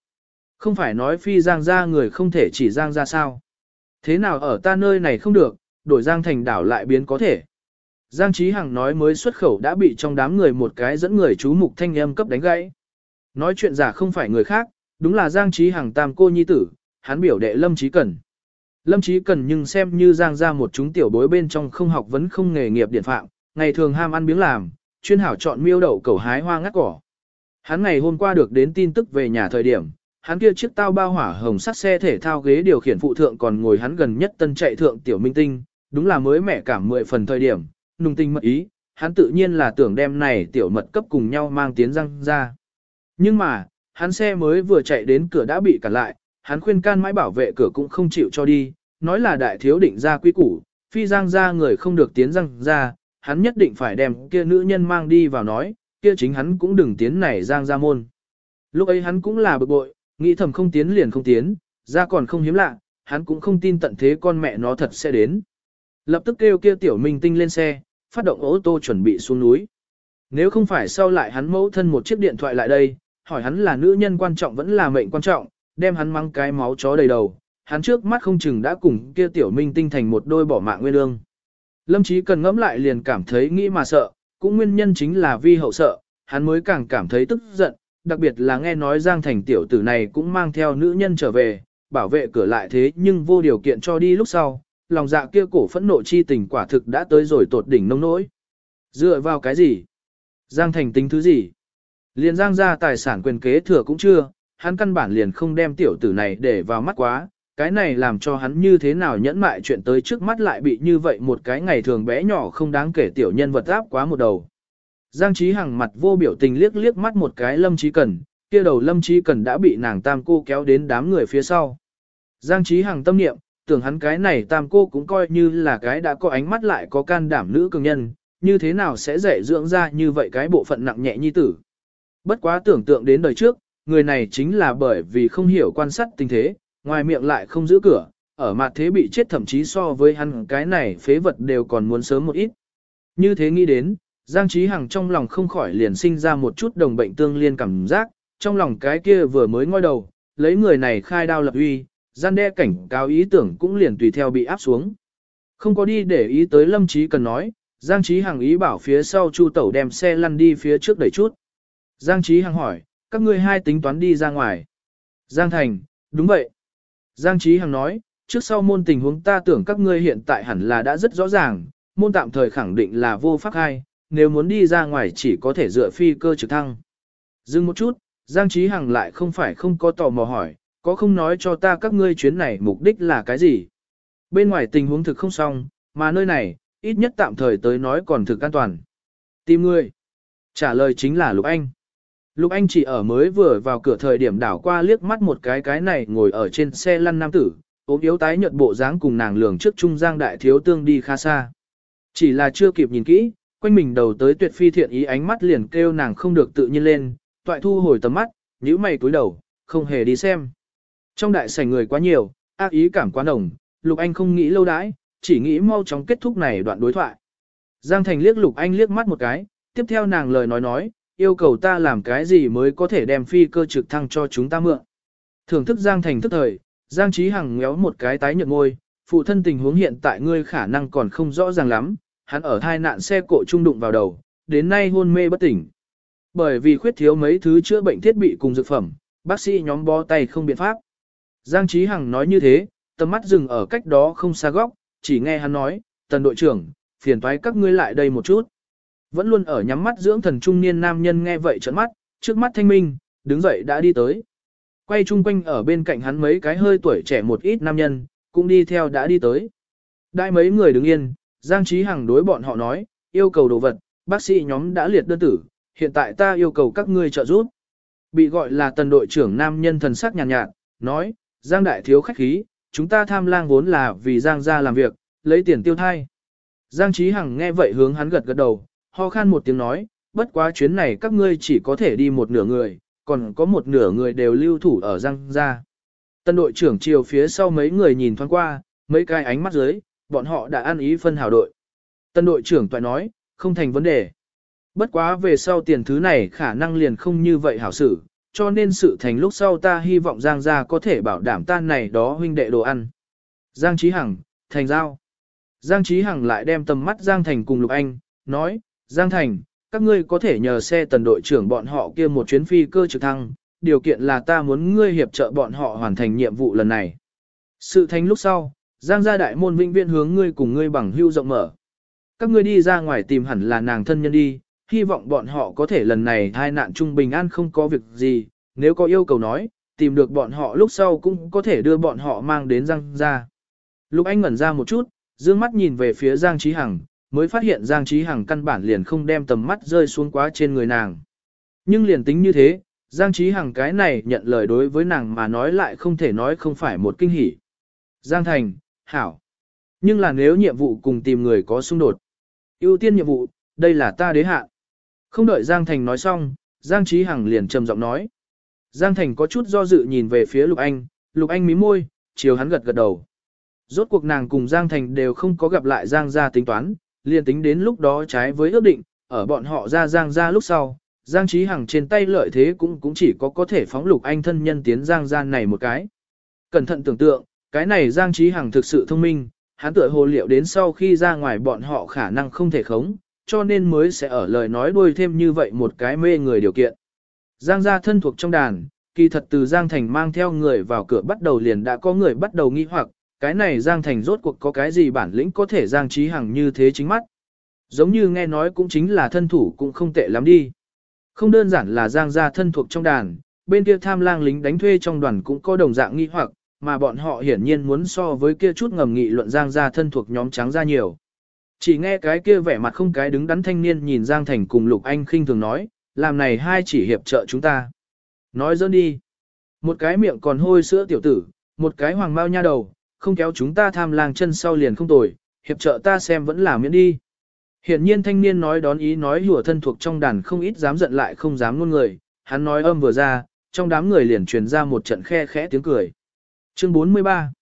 không phải nói phi Giang ra người không thể chỉ Giang ra sao. Thế nào ở ta nơi này không được, đổi Giang Thành đảo lại biến có thể. Giang Trí Hằng nói mới xuất khẩu đã bị trong đám người một cái dẫn người chú mục thanh âm cấp đánh gãy. Nói chuyện giả không phải người khác, đúng là Giang Trí Hằng tam cô nhi tử, hắn biểu đệ Lâm Trí Cần. Lâm Chí Cần nhưng xem như giang ra một chúng tiểu bối bên trong không học vấn không nghề nghiệp điển phạm, ngày thường ham ăn biếng làm, chuyên hảo chọn miêu đậu cầu hái hoa ngắt cỏ. Hắn ngày hôm qua được đến tin tức về nhà thời điểm, hắn kia chiếc tao bao hỏa hồng sắt xe thể thao ghế điều khiển phụ thượng còn ngồi hắn gần nhất tân chạy thượng tiểu minh tinh, đúng là mới mẻ cảm mười phần thời điểm, nùng tinh mật ý, hắn tự nhiên là tưởng đem này tiểu mật cấp cùng nhau mang tiến răng ra. Nhưng mà, hắn xe mới vừa chạy đến cửa đã bị cản lại, hắn khuyên can mãi bảo vệ cửa cũng không chịu cho đi, nói là đại thiếu định ra quy củ, phi giang ra người không được tiến răng ra, hắn nhất định phải đem kia nữ nhân mang đi vào nói, kia chính hắn cũng đừng tiến này giang ra môn. Lúc ấy hắn cũng là bực bội, nghĩ thầm không tiến liền không tiến, ra còn không hiếm lạ, hắn cũng không tin tận thế con mẹ nó thật sẽ đến. Lập tức kêu kia tiểu minh tinh lên xe, phát động ô tô chuẩn bị xuống núi. Nếu không phải sau lại hắn mẫu thân một chiếc điện thoại lại đây, hỏi hắn là nữ nhân quan trọng vẫn là mệnh quan trọng, đem hắn mang cái máu chó đầy đầu, hắn trước mắt không chừng đã cùng kia tiểu minh tinh thành một đôi bỏ mạng nguyên lương. Lâm Chí cần ngẫm lại liền cảm thấy nghĩ mà sợ, cũng nguyên nhân chính là vi hậu sợ, hắn mới càng cảm thấy tức giận, đặc biệt là nghe nói Giang Thành tiểu tử này cũng mang theo nữ nhân trở về, bảo vệ cửa lại thế nhưng vô điều kiện cho đi lúc sau, lòng dạ kia cổ phẫn nộ chi tình quả thực đã tới rồi tột đỉnh nông nỗi. Dựa vào cái gì? Giang Thành tính thứ gì? Liền Giang ra tài sản quyền kế thừa cũng chưa, hắn căn bản liền không đem tiểu tử này để vào mắt quá, cái này làm cho hắn như thế nào nhẫn mại chuyện tới trước mắt lại bị như vậy một cái ngày thường bé nhỏ không đáng kể tiểu nhân vật áp quá một đầu. Giang Trí Hằng mặt vô biểu tình liếc liếc mắt một cái Lâm Trí Cần, kia đầu Lâm Trí Cần đã bị nàng tam cô kéo đến đám người phía sau. Giang Trí Hằng tâm niệm, tưởng hắn cái này tam cô cũng coi như là cái đã có ánh mắt lại có can đảm nữ cường nhân, như thế nào sẽ dạy dưỡng ra như vậy cái bộ phận nặng nhẹ nhi tử. Bất quá tưởng tượng đến đời trước, người này chính là bởi vì không hiểu quan sát tình thế, ngoài miệng lại không giữ cửa, ở mặt thế bị chết thậm chí so với hắn cái này phế vật đều còn muốn sớm một ít. Như thế nghĩ đến, Giang Trí Hằng trong lòng không khỏi liền sinh ra một chút đồng bệnh tương liên cảm giác, trong lòng cái kia vừa mới ngoi đầu, lấy người này khai đao lập uy, gian đe cảnh cáo ý tưởng cũng liền tùy theo bị áp xuống. Không có đi để ý tới Lâm Trí cần nói, Giang Trí Hằng ý bảo phía sau Chu Tẩu đem xe lăn đi phía trước đẩy chút. Giang Trí Hằng hỏi, các ngươi hai tính toán đi ra ngoài. Giang Thành, đúng vậy. Giang Trí Hằng nói, trước sau môn tình huống ta tưởng các ngươi hiện tại hẳn là đã rất rõ ràng, môn tạm thời khẳng định là vô pháp hai, nếu muốn đi ra ngoài chỉ có thể dựa phi cơ trực thăng. Dừng một chút, Giang Trí Hằng lại không phải không có tò mò hỏi, có không nói cho ta các ngươi chuyến này mục đích là cái gì? Bên ngoài tình huống thực không xong, mà nơi này, ít nhất tạm thời tới nói còn thực an toàn. Tìm ngươi. Trả lời chính là Lục Anh. Lục Anh chỉ ở mới vừa vào cửa thời điểm đảo qua liếc mắt một cái cái này ngồi ở trên xe lăn nam tử, ốm yếu tái nhợt bộ dáng cùng nàng lường trước trung giang đại thiếu tương đi khá xa. Chỉ là chưa kịp nhìn kỹ, quanh mình đầu tới tuyệt phi thiện ý ánh mắt liền kêu nàng không được tự nhiên lên, toại thu hồi tầm mắt, nhíu mày cúi đầu, không hề đi xem. Trong đại sảnh người quá nhiều, ác ý cảm quá nồng, Lục Anh không nghĩ lâu đãi, chỉ nghĩ mau chóng kết thúc này đoạn đối thoại. Giang Thành liếc Lục Anh liếc mắt một cái, tiếp theo nàng lời nói nói, yêu cầu ta làm cái gì mới có thể đem phi cơ trực thăng cho chúng ta mượn. Thưởng thức Giang Thành thức thời, Giang Trí Hằng ngéo một cái tái nhợt ngôi, phụ thân tình huống hiện tại ngươi khả năng còn không rõ ràng lắm, hắn ở thai nạn xe cộ trung đụng vào đầu, đến nay hôn mê bất tỉnh. Bởi vì khuyết thiếu mấy thứ chữa bệnh thiết bị cùng dược phẩm, bác sĩ nhóm bó tay không biện pháp. Giang Trí Hằng nói như thế, tầm mắt dừng ở cách đó không xa góc, chỉ nghe hắn nói, tần đội trưởng, phiền toái các ngươi lại đây một chút. Vẫn luôn ở nhắm mắt dưỡng thần trung niên nam nhân nghe vậy trợn mắt, trước mắt thanh minh, đứng dậy đã đi tới. Quay chung quanh ở bên cạnh hắn mấy cái hơi tuổi trẻ một ít nam nhân, cũng đi theo đã đi tới. Đại mấy người đứng yên, Giang Trí Hằng đối bọn họ nói, yêu cầu đồ vật, bác sĩ nhóm đã liệt đơn tử, hiện tại ta yêu cầu các ngươi trợ giúp. Bị gọi là tần đội trưởng nam nhân thần sắc nhàn nhạt, nhạt, nói, Giang đại thiếu khách khí, chúng ta tham lang vốn là vì Giang ra làm việc, lấy tiền tiêu thai. Giang Trí Hằng nghe vậy hướng hắn gật gật đầu, ho khan một tiếng nói, bất quá chuyến này các ngươi chỉ có thể đi một nửa người, còn có một nửa người đều lưu thủ ở Giang ra. Tân đội trưởng chiều phía sau mấy người nhìn thoáng qua, mấy cái ánh mắt dưới, bọn họ đã ăn ý phân hào đội. Tân đội trưởng toại nói, không thành vấn đề. Bất quá về sau tiền thứ này khả năng liền không như vậy hảo xử, cho nên sự thành lúc sau ta hy vọng Giang gia có thể bảo đảm tan này đó huynh đệ đồ ăn. Giang Trí Hằng, thành giao. Giang Trí Hằng lại đem tầm mắt Giang Thành cùng Lục Anh, nói, Giang Thành, các ngươi có thể nhờ xe tần đội trưởng bọn họ kia một chuyến phi cơ trực thăng, điều kiện là ta muốn ngươi hiệp trợ bọn họ hoàn thành nhiệm vụ lần này. Sự thành lúc sau, Giang gia đại môn vĩnh viễn hướng ngươi cùng ngươi bằng hưu rộng mở. Các ngươi đi ra ngoài tìm hẳn là nàng thân nhân đi, hy vọng bọn họ có thể lần này hai nạn trung bình an không có việc gì, nếu có yêu cầu nói, tìm được bọn họ lúc sau cũng có thể đưa bọn họ mang đến Giang gia. Lục Anh ngẩn ra một chút, dương mắt nhìn về phía Giang Trí Hằng, mới phát hiện Giang Trí Hằng căn bản liền không đem tầm mắt rơi xuống quá trên người nàng. Nhưng liền tính như thế, Giang Trí Hằng cái này nhận lời đối với nàng mà nói lại không thể nói không phải một kinh hỉ. Giang Thành, Hảo. Nhưng là nếu nhiệm vụ cùng tìm người có xung đột. ưu tiên nhiệm vụ, đây là ta đế hạ. Không đợi Giang Thành nói xong, Giang Trí Hằng liền trầm giọng nói. Giang Thành có chút do dự nhìn về phía Lục Anh, Lục Anh mím môi, chiều hắn gật gật đầu. Rốt cuộc nàng cùng Giang Thành đều không có gặp lại Giang gia tính toán, liền tính đến lúc đó trái với ước định, ở bọn họ ra Giang gia lúc sau, Giang Trí Hằng trên tay lợi thế cũng cũng chỉ có có thể phóng Lục Anh thân nhân tiến Giang gia này một cái. Cẩn thận tưởng tượng, cái này Giang Trí Hằng thực sự thông minh, hắn tựa hồ liệu đến sau khi ra ngoài bọn họ khả năng không thể khống, cho nên mới sẽ ở lời nói đuôi thêm như vậy một cái mê người điều kiện. Giang gia thân thuộc trong đàn, kỳ thật từ Giang Thành mang theo người vào cửa bắt đầu liền đã có người bắt đầu nghi hoặc, cái này Giang Thành rốt cuộc có cái gì bản lĩnh có thể Giang Trí Hằng như thế chính mắt. Giống như nghe nói cũng chính là thân thủ cũng không tệ lắm đi. Không đơn giản là Giang gia thân thuộc trong đàn, bên kia tham lang lính đánh thuê trong đoàn cũng có đồng dạng nghi hoặc, mà bọn họ hiển nhiên muốn so với kia chút ngầm nghị luận Giang gia thân thuộc nhóm trắng ra nhiều. Chỉ nghe cái kia vẻ mặt không cái đứng đắn thanh niên nhìn Giang Thành cùng Lục Anh khinh thường nói, làm này hai chỉ hiệp trợ chúng ta. Nói dỡ đi. Một cái miệng còn hôi sữa tiểu tử, một cái hoàng mao nha đầu, không kéo chúng ta tham lang chân sau liền không tồi, hiệp trợ ta xem vẫn là miễn đi. Hiển nhiên thanh niên nói đón ý nói hùa thân thuộc trong đàn không ít dám giận lại không dám ngôn người, hắn nói âm vừa ra, trong đám người liền truyền ra một trận khe khẽ tiếng cười. Chương 43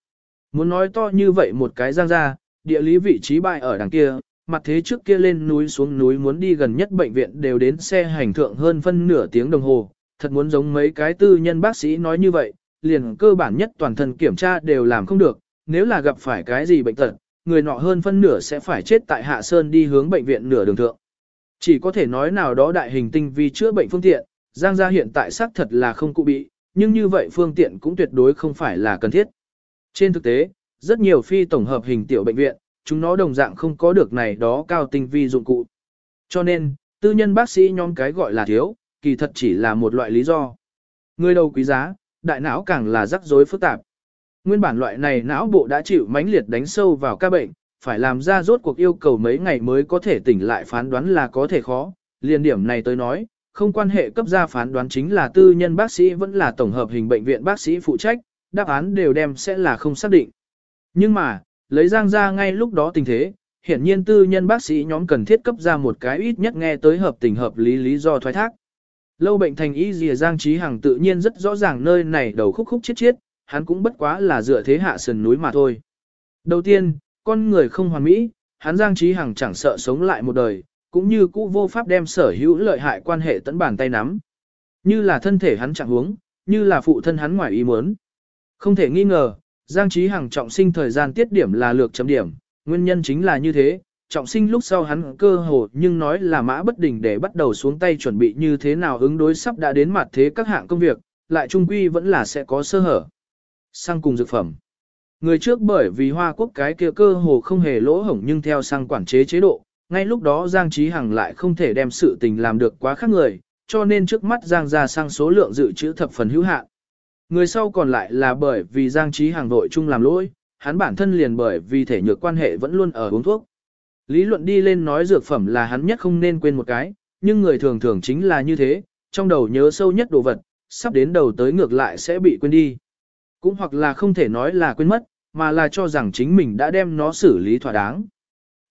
Muốn nói to như vậy một cái giang ra, địa lý vị trí bại ở đằng kia, mặt thế trước kia lên núi xuống núi muốn đi gần nhất bệnh viện đều đến xe hành thượng hơn phân nửa tiếng đồng hồ, thật muốn giống mấy cái tư nhân bác sĩ nói như vậy, liền cơ bản nhất toàn thân kiểm tra đều làm không được, nếu là gặp phải cái gì bệnh tật, người nọ hơn phân nửa sẽ phải chết tại Hạ Sơn đi hướng bệnh viện nửa đường thượng. Chỉ có thể nói nào đó đại hình tinh vi chữa bệnh phương tiện, Giang gia hiện tại xác thật là không cụ bị, nhưng như vậy phương tiện cũng tuyệt đối không phải là cần thiết. Trên thực tế, rất nhiều phi tổng hợp hình tiểu bệnh viện, chúng nó đồng dạng không có được này đó cao tinh vi dụng cụ. Cho nên, tư nhân bác sĩ nhóm cái gọi là thiếu, kỳ thật chỉ là một loại lý do. Người đầu quý giá, đại não càng là rắc rối phức tạp. Nguyên bản loại này não bộ đã chịu mãnh liệt đánh sâu vào ca bệnh, phải làm ra rốt cuộc yêu cầu mấy ngày mới có thể tỉnh lại phán đoán là có thể khó. Liên điểm này tới nói, không quan hệ cấp ra phán đoán chính là tư nhân bác sĩ vẫn là tổng hợp hình bệnh viện bác sĩ phụ trách, đáp án đều đem sẽ là không xác định. Nhưng mà, lấy Giang ra ngay lúc đó tình thế, hiển nhiên tư nhân bác sĩ nhóm cần thiết cấp ra một cái ít nhất nghe tới hợp tình hợp lý lý do thoái thác. Lâu bệnh thành y dìa Giang Trí Hằng tự nhiên rất rõ ràng nơi này đầu khúc khúc chết chết, hắn cũng bất quá là dựa thế hạ sườn núi mà thôi. Đầu tiên, con người không hoàn mỹ, hắn Giang Trí Hằng chẳng sợ sống lại một đời, cũng như cũ vô pháp đem sở hữu lợi hại quan hệ tận bàn tay nắm. Như là thân thể hắn chẳng huống, như là phụ thân hắn ngoài ý muốn. Không thể nghi ngờ, Giang Trí Hằng trọng sinh thời gian tiết điểm là lược chấm điểm, nguyên nhân chính là như thế, trọng sinh lúc sau hắn cơ hồ nhưng nói là mã bất đình để bắt đầu xuống tay chuẩn bị như thế nào ứng đối sắp đã đến mặt thế các hạng công việc, lại trung quy vẫn là sẽ có sơ hở. Sang cùng dược phẩm. Người trước bởi vì Hoa Quốc cái kia cơ hồ không hề lỗ hổng nhưng theo sang quản chế chế độ, ngay lúc đó Giang Trí Hằng lại không thể đem sự tình làm được quá khác người, cho nên trước mắt Giang ra sang số lượng dự trữ thập phần hữu hạn. Người sau còn lại là bởi vì Giang Trí Hằng vội chung làm lỗi, hắn bản thân liền bởi vì thể nhược quan hệ vẫn luôn ở uống thuốc. Lý luận đi lên nói dược phẩm là hắn nhất không nên quên một cái, nhưng người thường thường chính là như thế, trong đầu nhớ sâu nhất đồ vật, sắp đến đầu tới ngược lại sẽ bị quên đi. Cũng hoặc là không thể nói là quên mất, mà là cho rằng chính mình đã đem nó xử lý thỏa đáng.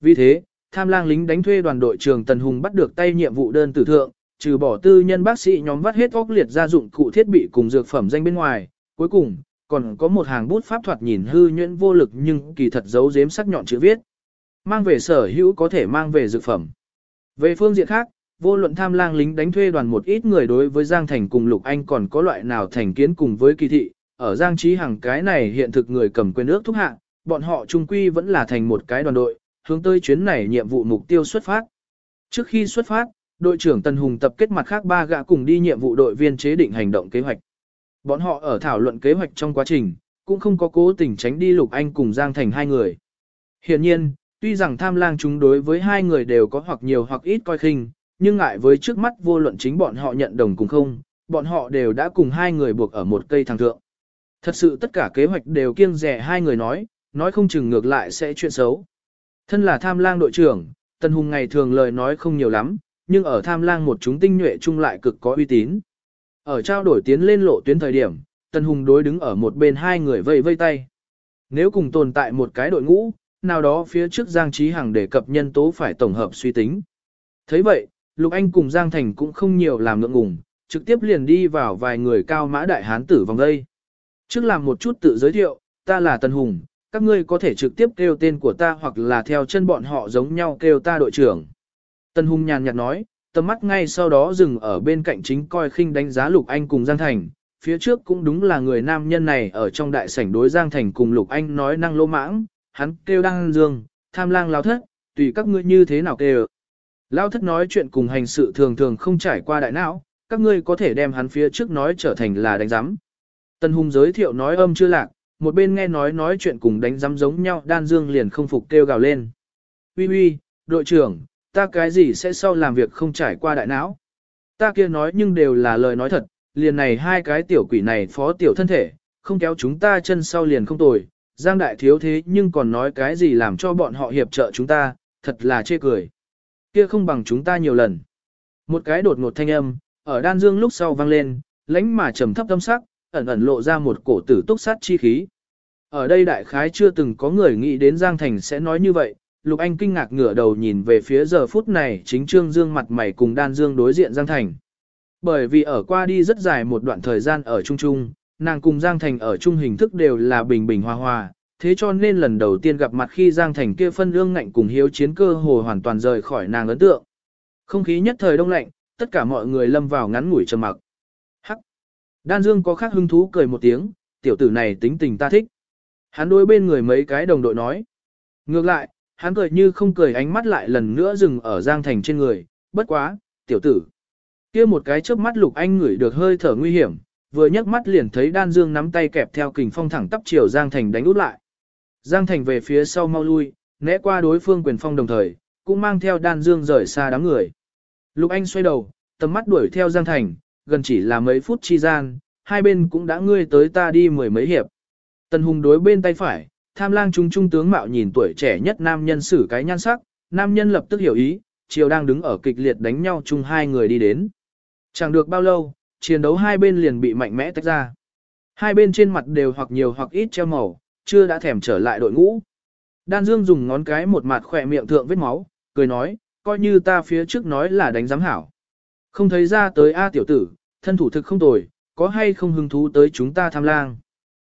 Vì thế, tham lang lính đánh thuê đoàn đội trường Tần Hùng bắt được tay nhiệm vụ đơn tử thượng, trừ bỏ tư nhân bác sĩ nhóm vắt hết óc liệt gia dụng cụ thiết bị cùng dược phẩm danh bên ngoài, cuối cùng, còn có một hàng bút pháp thuật nhìn hư nhuyễn vô lực nhưng kỳ thật giấu giếm sắc nhọn chữ viết. Mang về sở hữu có thể mang về dược phẩm. Về phương diện khác, vô luận tham lang lính đánh thuê đoàn một ít người đối với Giang Thành cùng Lục Anh còn có loại nào thành kiến cùng với kỳ thị, ở Giang Trí Hằng cái này hiện thực người cầm quyền ước thúc hạ, bọn họ trung quy vẫn là thành một cái đoàn đội, hướng tới chuyến này nhiệm vụ mục tiêu xuất phát. Trước khi xuất phát, đội trưởng Tần Hùng tập kết mặt khác ba gã cùng đi nhiệm vụ đội viên chế định hành động kế hoạch. Bọn họ ở thảo luận kế hoạch trong quá trình, cũng không có cố tình tránh đi Lục Anh cùng Giang Thành hai người. Hiện nhiên, tuy rằng tham lang chúng đối với hai người đều có hoặc nhiều hoặc ít coi khinh, nhưng ngại với trước mắt vô luận chính bọn họ nhận đồng cùng không, bọn họ đều đã cùng hai người buộc ở một cây thang thượng. Thật sự tất cả kế hoạch đều kiêng rẻ hai người nói, nói không chừng ngược lại sẽ chuyện xấu. Thân là tham lang đội trưởng, Tần Hùng ngày thường lời nói không nhiều lắm, nhưng ở tham lang một chúng tinh nhuệ chung lại cực có uy tín. Ở trao đổi tiến lên lộ tuyến thời điểm, Tần Hùng đối đứng ở một bên hai người vây vây tay. Nếu cùng tồn tại một cái đội ngũ, nào đó phía trước Giang Trí Hằng đề cập nhân tố phải tổng hợp suy tính. thấy vậy, Lục Anh cùng Giang Thành cũng không nhiều làm ngượng ngùng, trực tiếp liền đi vào vài người cao mã đại hán tử vòng đây. Trước làm một chút tự giới thiệu, ta là Tần Hùng, các ngươi có thể trực tiếp kêu tên của ta hoặc là theo chân bọn họ giống nhau kêu ta đội trưởng. Tần Hùng nhàn nhạt nói, tầm mắt ngay sau đó dừng ở bên cạnh chính coi khinh đánh giá Lục Anh cùng Giang Thành. Phía trước cũng đúng là người nam nhân này ở trong đại sảnh đối Giang Thành cùng Lục Anh nói năng lô mãng, hắn kêu đang dương, tham lang lao thất, tùy các ngươi như thế nào kêu. Lao thất nói chuyện cùng hành sự thường thường không trải qua đại não, các ngươi có thể đem hắn phía trước nói trở thành là đánh giám. Tần Hùng giới thiệu nói âm chưa lạc, một bên nghe nói nói chuyện cùng đánh giám giống nhau đan dương liền không phục kêu gào lên. Uy uy, đội trưởng, ta cái gì sẽ sau làm việc không trải qua đại não. Ta kia nói nhưng đều là lời nói thật, liền này hai cái tiểu quỷ này phó tiểu thân thể, không kéo chúng ta chân sau liền không tồi. Giang đại thiếu thế nhưng còn nói cái gì làm cho bọn họ hiệp trợ chúng ta, thật là chê cười. Kia không bằng chúng ta nhiều lần. Một cái đột ngột thanh âm, ở đan dương lúc sau vang lên, lãnh mà trầm thấp tâm sắc, ẩn ẩn lộ ra một cổ tử túc sát chi khí. Ở đây đại khái chưa từng có người nghĩ đến Giang Thành sẽ nói như vậy, Lục Anh kinh ngạc ngửa đầu nhìn về phía giờ phút này chính Trương Dương mặt mày cùng Đan Dương đối diện Giang Thành. Bởi vì ở qua đi rất dài một đoạn thời gian ở Trung Trung, nàng cùng Giang Thành ở chung hình thức đều là bình bình hòa hòa, thế cho nên lần đầu tiên gặp mặt khi Giang Thành kia phân ương ngạnh cùng hiếu chiến cơ hồ hoàn toàn rời khỏi nàng ấn tượng. Không khí nhất thời đông lạnh, tất cả mọi người lâm vào ngắn ngủi trầm mặc. Đan Dương có khác hứng thú cười một tiếng, tiểu tử này tính tình ta thích. Hắn đối bên người mấy cái đồng đội nói. Ngược lại, hắn cười như không cười ánh mắt lại lần nữa dừng ở Giang Thành trên người, bất quá, tiểu tử. kia một cái chớp mắt lục anh ngửi được hơi thở nguy hiểm, vừa nhấc mắt liền thấy đan dương nắm tay kẹp theo kình phong thẳng tắp chiều Giang Thành đánh út lại. Giang Thành về phía sau mau lui, né qua đối phương quyền phong đồng thời, cũng mang theo đan dương rời xa đám người. Lục Anh xoay đầu, tầm mắt đuổi theo Giang Thành, gần chỉ là mấy phút chi gian, hai bên cũng đã ngươi tới ta đi mười mấy hiệp. Tần Hùng đối bên tay phải, tham lang trung trung tướng mạo nhìn tuổi trẻ nhất nam nhân xử cái nhan sắc, nam nhân lập tức hiểu ý, chiều đang đứng ở kịch liệt đánh nhau chung hai người đi đến. Chẳng được bao lâu, chiến đấu hai bên liền bị mạnh mẽ tách ra. Hai bên trên mặt đều hoặc nhiều hoặc ít treo màu, chưa đã thèm trở lại đội ngũ. Đan Dương dùng ngón cái một mặt khỏe miệng thượng vết máu, cười nói, coi như ta phía trước nói là đánh giám hảo. Không thấy ra tới A tiểu tử, thân thủ thực không tồi, có hay không hứng thú tới chúng ta tham lang.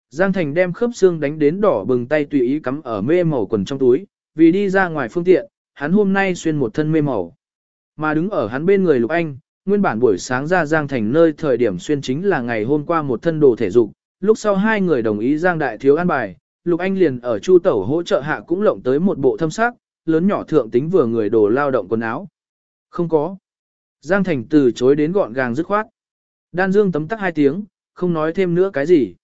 Giang Thành đem khớp xương đánh đến đỏ bừng tay tùy ý cắm ở mê màu quần trong túi, vì đi ra ngoài phương tiện, hắn hôm nay xuyên một thân mê màu. Mà đứng ở hắn bên người Lục Anh, nguyên bản buổi sáng ra Giang Thành nơi thời điểm xuyên chính là ngày hôm qua một thân đồ thể dục, lúc sau hai người đồng ý Giang Đại Thiếu an bài, Lục Anh liền ở Chu Tẩu hỗ trợ hạ cũng lộng tới một bộ thâm sắc, lớn nhỏ thượng tính vừa người đồ lao động quần áo. Không có. Giang Thành từ chối đến gọn gàng dứt khoát. Đan Dương tấm tắc hai tiếng, không nói thêm nữa cái gì.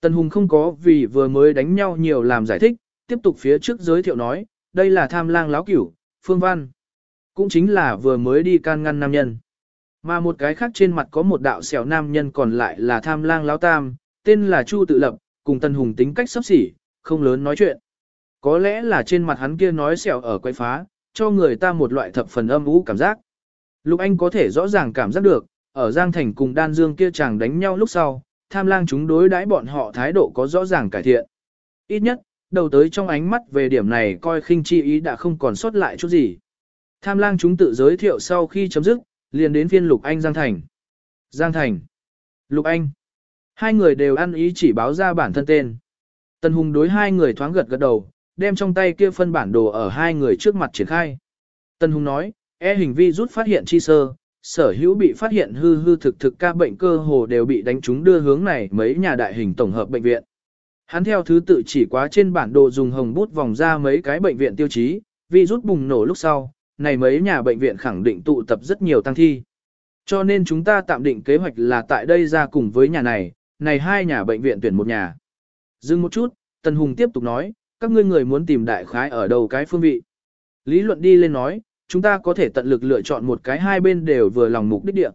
Tần Hùng không có vì vừa mới đánh nhau nhiều làm giải thích, tiếp tục phía trước giới thiệu nói, đây là tham lang láo cửu, phương văn. Cũng chính là vừa mới đi can ngăn nam nhân. Mà một cái khác trên mặt có một đạo xẻo nam nhân còn lại là tham lang láo tam, tên là Chu tự lập, cùng Tần Hùng tính cách sắp xỉ, không lớn nói chuyện. Có lẽ là trên mặt hắn kia nói xẻo ở quay phá, cho người ta một loại thập phần âm ú cảm giác. Lục Anh có thể rõ ràng cảm giác được, ở Giang Thành cùng Đan Dương kia chàng đánh nhau lúc sau, tham lang chúng đối đãi bọn họ thái độ có rõ ràng cải thiện. Ít nhất, đầu tới trong ánh mắt về điểm này coi khinh chi ý đã không còn sót lại chút gì. Tham lang chúng tự giới thiệu sau khi chấm dứt, liền đến phiên Lục Anh Giang Thành. Giang Thành. Lục Anh. Hai người đều ăn ý chỉ báo ra bản thân tên. Tần Hùng đối hai người thoáng gật gật đầu, đem trong tay kia phân bản đồ ở hai người trước mặt triển khai. Tần Hùng nói, e hình vi rút phát hiện chi sơ, sở hữu bị phát hiện hư hư thực thực ca bệnh cơ hồ đều bị đánh trúng đưa hướng này mấy nhà đại hình tổng hợp bệnh viện. Hắn theo thứ tự chỉ quá trên bản đồ dùng hồng bút vòng ra mấy cái bệnh viện tiêu chí, vì rút bùng nổ lúc sau, này mấy nhà bệnh viện khẳng định tụ tập rất nhiều tăng thi. Cho nên chúng ta tạm định kế hoạch là tại đây ra cùng với nhà này, này hai nhà bệnh viện tuyển một nhà. Dừng một chút, Tần Hùng tiếp tục nói, các ngươi người muốn tìm đại khái ở đầu cái phương vị. Lý luận đi lên nói, chúng ta có thể tận lực lựa chọn một cái hai bên đều vừa lòng mục đích địa.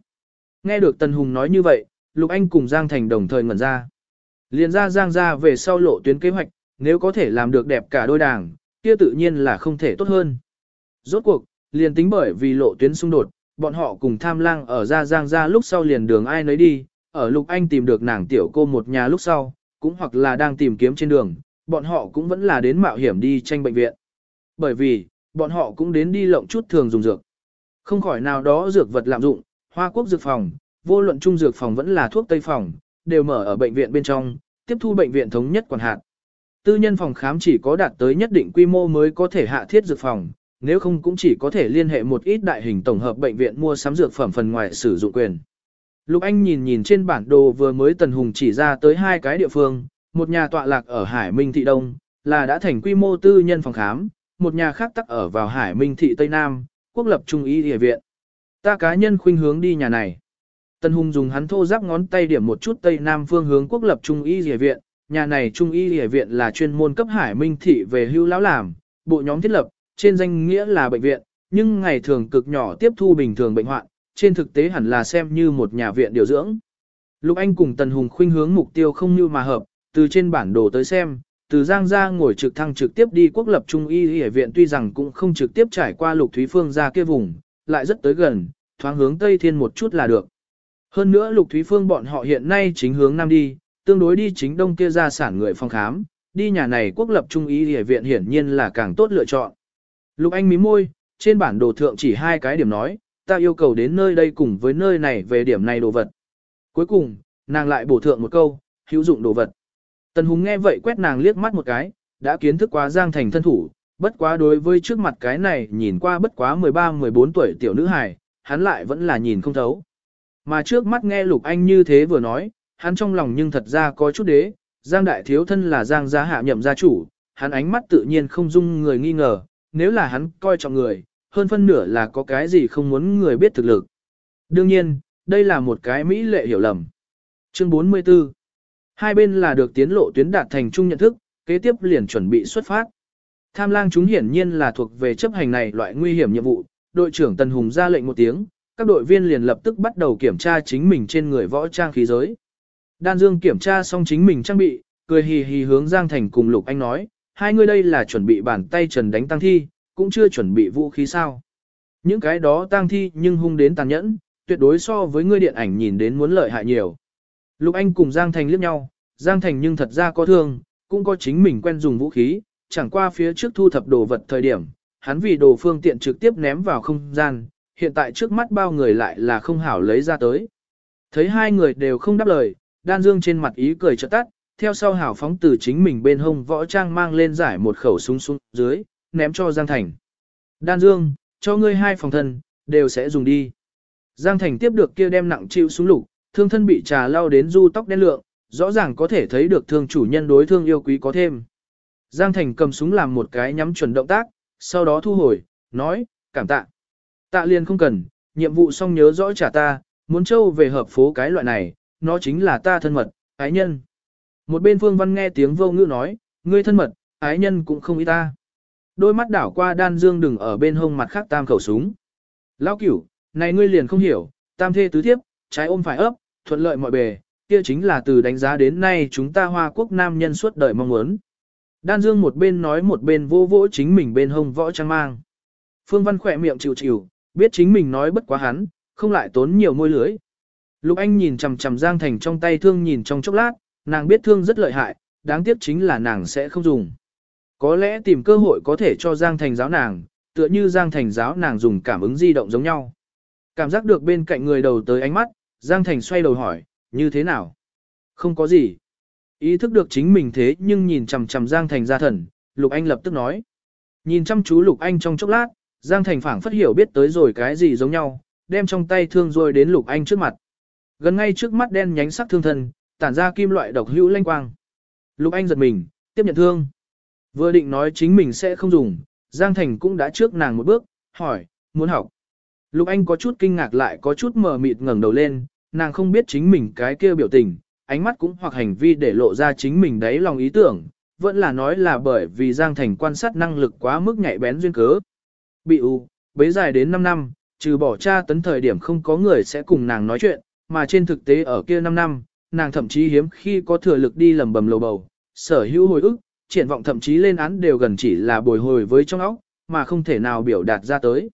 Nghe được Tần Hùng nói như vậy, Lục Anh cùng Giang Thành đồng thời ngẩn ra. Liền ra Giang ra về sau lộ tuyến kế hoạch, nếu có thể làm được đẹp cả đôi đảng, kia tự nhiên là không thể tốt hơn. Rốt cuộc, liền tính bởi vì lộ tuyến xung đột, bọn họ cùng tham lang ở ra giang ra lúc sau liền đường ai nấy đi, ở Lục Anh tìm được nàng tiểu cô một nhà lúc sau, cũng hoặc là đang tìm kiếm trên đường, bọn họ cũng vẫn là đến mạo hiểm đi tranh bệnh viện. Bởi vì, bọn họ cũng đến đi lộng chút thường dùng dược. Không khỏi nào đó dược vật lạm dụng, Hoa Quốc dược phòng, vô luận trung dược phòng vẫn là thuốc tây phòng, đều mở ở bệnh viện bên trong, tiếp thu bệnh viện thống nhất quản hạt. Tư nhân phòng khám chỉ có đạt tới nhất định quy mô mới có thể hạ thiết dược phòng, nếu không cũng chỉ có thể liên hệ một ít đại hình tổng hợp bệnh viện mua sắm dược phẩm phần ngoài sử dụng quyền. Lục Anh nhìn nhìn trên bản đồ vừa mới Tần Hùng chỉ ra tới hai cái địa phương, một nhà tọa lạc ở Hải Minh Thị Đông, là đã thành quy mô tư nhân phòng khám, một nhà khác tắc ở vào Hải Minh Thị Tây Nam, quốc lập trung y địa viện. Ta cá nhân khuynh hướng đi nhà này. Tần Hùng dùng hắn thô giáp ngón tay điểm một chút Tây Nam phương hướng quốc lập trung y địa viện, nhà này trung y địa viện là chuyên môn cấp Hải Minh Thị về hưu lão làm, bộ nhóm thiết lập, trên danh nghĩa là bệnh viện, nhưng ngày thường cực nhỏ tiếp thu bình thường bệnh hoạn, trên thực tế hẳn là xem như một nhà viện điều dưỡng. Lục Anh cùng Tần Hùng khuynh hướng mục tiêu không như mà hợp, từ trên bản đồ tới xem, từ Giang ra ngồi trực thăng trực tiếp đi quốc lập trung y y viện tuy rằng cũng không trực tiếp trải qua Lục Thúy Phương ra kia vùng, lại rất tới gần, thoáng hướng Tây Thiên một chút là được. Hơn nữa Lục Thúy Phương bọn họ hiện nay chính hướng Nam đi, tương đối đi chính Đông kia ra sản người phòng khám, đi nhà này quốc lập trung y y viện hiển nhiên là càng tốt lựa chọn. Lục Anh mím môi, trên bản đồ thượng chỉ hai cái điểm nói, ta yêu cầu đến nơi đây cùng với nơi này về điểm này đồ vật. Cuối cùng, nàng lại bổ thượng một câu, hữu dụng đồ vật. Tần Hùng nghe vậy quét nàng liếc mắt một cái, đã kiến thức quá Giang Thành thân thủ, bất quá đối với trước mặt cái này nhìn qua bất quá 13-14 tuổi tiểu nữ hài, hắn lại vẫn là nhìn không thấu. Mà trước mắt nghe Lục Anh như thế vừa nói, hắn trong lòng nhưng thật ra có chút đế, Giang Đại Thiếu Thân là Giang gia hạ nhậm gia chủ, hắn ánh mắt tự nhiên không dung người nghi ngờ, nếu là hắn coi trọng người, hơn phân nửa là có cái gì không muốn người biết thực lực. Đương nhiên, đây là một cái mỹ lệ hiểu lầm. Chương 44 Hai bên là được tiến lộ tuyến đạt thành chung nhận thức, kế tiếp liền chuẩn bị xuất phát. Tham lang chúng hiển nhiên là thuộc về chấp hành này loại nguy hiểm nhiệm vụ, đội trưởng Tần Hùng ra lệnh một tiếng, các đội viên liền lập tức bắt đầu kiểm tra chính mình trên người võ trang khí giới. Đan Dương kiểm tra xong chính mình trang bị, cười hì hì hướng Giang Thành cùng Lục Anh nói, hai người đây là chuẩn bị bàn tay trần đánh tăng thi, cũng chưa chuẩn bị vũ khí sao. Những cái đó tăng thi nhưng hung đến tàn nhẫn, tuyệt đối so với ngươi điện ảnh nhìn đến muốn lợi hại nhiều. Lục Anh cùng Giang Thành liếc nhau, Giang Thành nhưng thật ra có thương, cũng có chính mình quen dùng vũ khí, chẳng qua phía trước thu thập đồ vật thời điểm, hắn vì đồ phương tiện trực tiếp ném vào không gian, hiện tại trước mắt bao người lại là không hảo lấy ra tới. Thấy hai người đều không đáp lời, đan dương trên mặt ý cười chợt tắt, theo sau hảo phóng từ chính mình bên hông võ trang mang lên giải một khẩu súng xuống dưới, ném cho Giang Thành. Đan Dương, cho ngươi hai phòng thân, đều sẽ dùng đi. Giang Thành tiếp được kia đem nặng chịu súng lục, thương thân bị trà lao đến du tóc đen lượng, rõ ràng có thể thấy được thương chủ nhân đối thương yêu quý có thêm. Giang Thành cầm súng làm một cái nhắm chuẩn động tác, sau đó thu hồi, nói, cảm tạ. Tạ liền không cần, nhiệm vụ xong nhớ rõ trả ta, muốn châu về hợp phố cái loại này, nó chính là ta thân mật, ái nhân. Một bên Phương Văn nghe tiếng vô ngữ nói, ngươi thân mật, ái nhân cũng không ý ta. Đôi mắt đảo qua đan dương đừng ở bên hông mặt khác tam khẩu súng. Lão cửu, này ngươi liền không hiểu, tam thê tứ thiếp, trái ôm phải ấp, thuận lợi mọi bề, kia chính là từ đánh giá đến nay chúng ta hoa quốc nam nhân suốt đời mong muốn. Đan dương một bên nói một bên vô vỗ chính mình bên hông võ trang mang. Phương Văn khỏe miệng chịu chịu, biết chính mình nói bất quá hắn, không lại tốn nhiều môi lưới. Lục Anh nhìn chằm chằm Giang Thành trong tay thương nhìn trong chốc lát, nàng biết thương rất lợi hại, đáng tiếc chính là nàng sẽ không dùng. Có lẽ tìm cơ hội có thể cho Giang Thành giáo nàng, tựa như Giang Thành giáo nàng dùng cảm ứng di động giống nhau. Cảm giác được bên cạnh người đầu tới ánh mắt, Giang Thành xoay đầu hỏi, như thế nào? Không có gì. Ý thức được chính mình thế nhưng nhìn chằm chằm Giang Thành ra thần, Lục Anh lập tức nói. Nhìn chăm chú Lục Anh trong chốc lát, Giang Thành phảng phất hiểu biết tới rồi cái gì giống nhau, đem trong tay thương rồi đến Lục Anh trước mặt. Gần ngay trước mắt đen nhánh sắc thương thần, tản ra kim loại độc hữu lanh quang. Lục Anh giật mình, tiếp nhận thương. Vừa định nói chính mình sẽ không dùng, Giang Thành cũng đã trước nàng một bước, hỏi, muốn học. Lục Anh có chút kinh ngạc lại có chút mờ mịt ngẩng đầu lên, nàng không biết chính mình cái kia biểu tình, ánh mắt cũng hoặc hành vi để lộ ra chính mình đấy lòng ý tưởng, vẫn là nói là bởi vì Giang Thành quan sát năng lực quá mức nhạy bén duyên cớ. Bị u, bấy dài đến 5 năm, trừ bỏ cha tấn thời điểm không có người sẽ cùng nàng nói chuyện, mà trên thực tế ở kia 5 năm, nàng thậm chí hiếm khi có thừa lực đi lầm bầm lầu bầu, sở hữu hồi ức, triển vọng thậm chí lên án đều gần chỉ là bồi hồi với trong óc, mà không thể nào biểu đạt ra tới.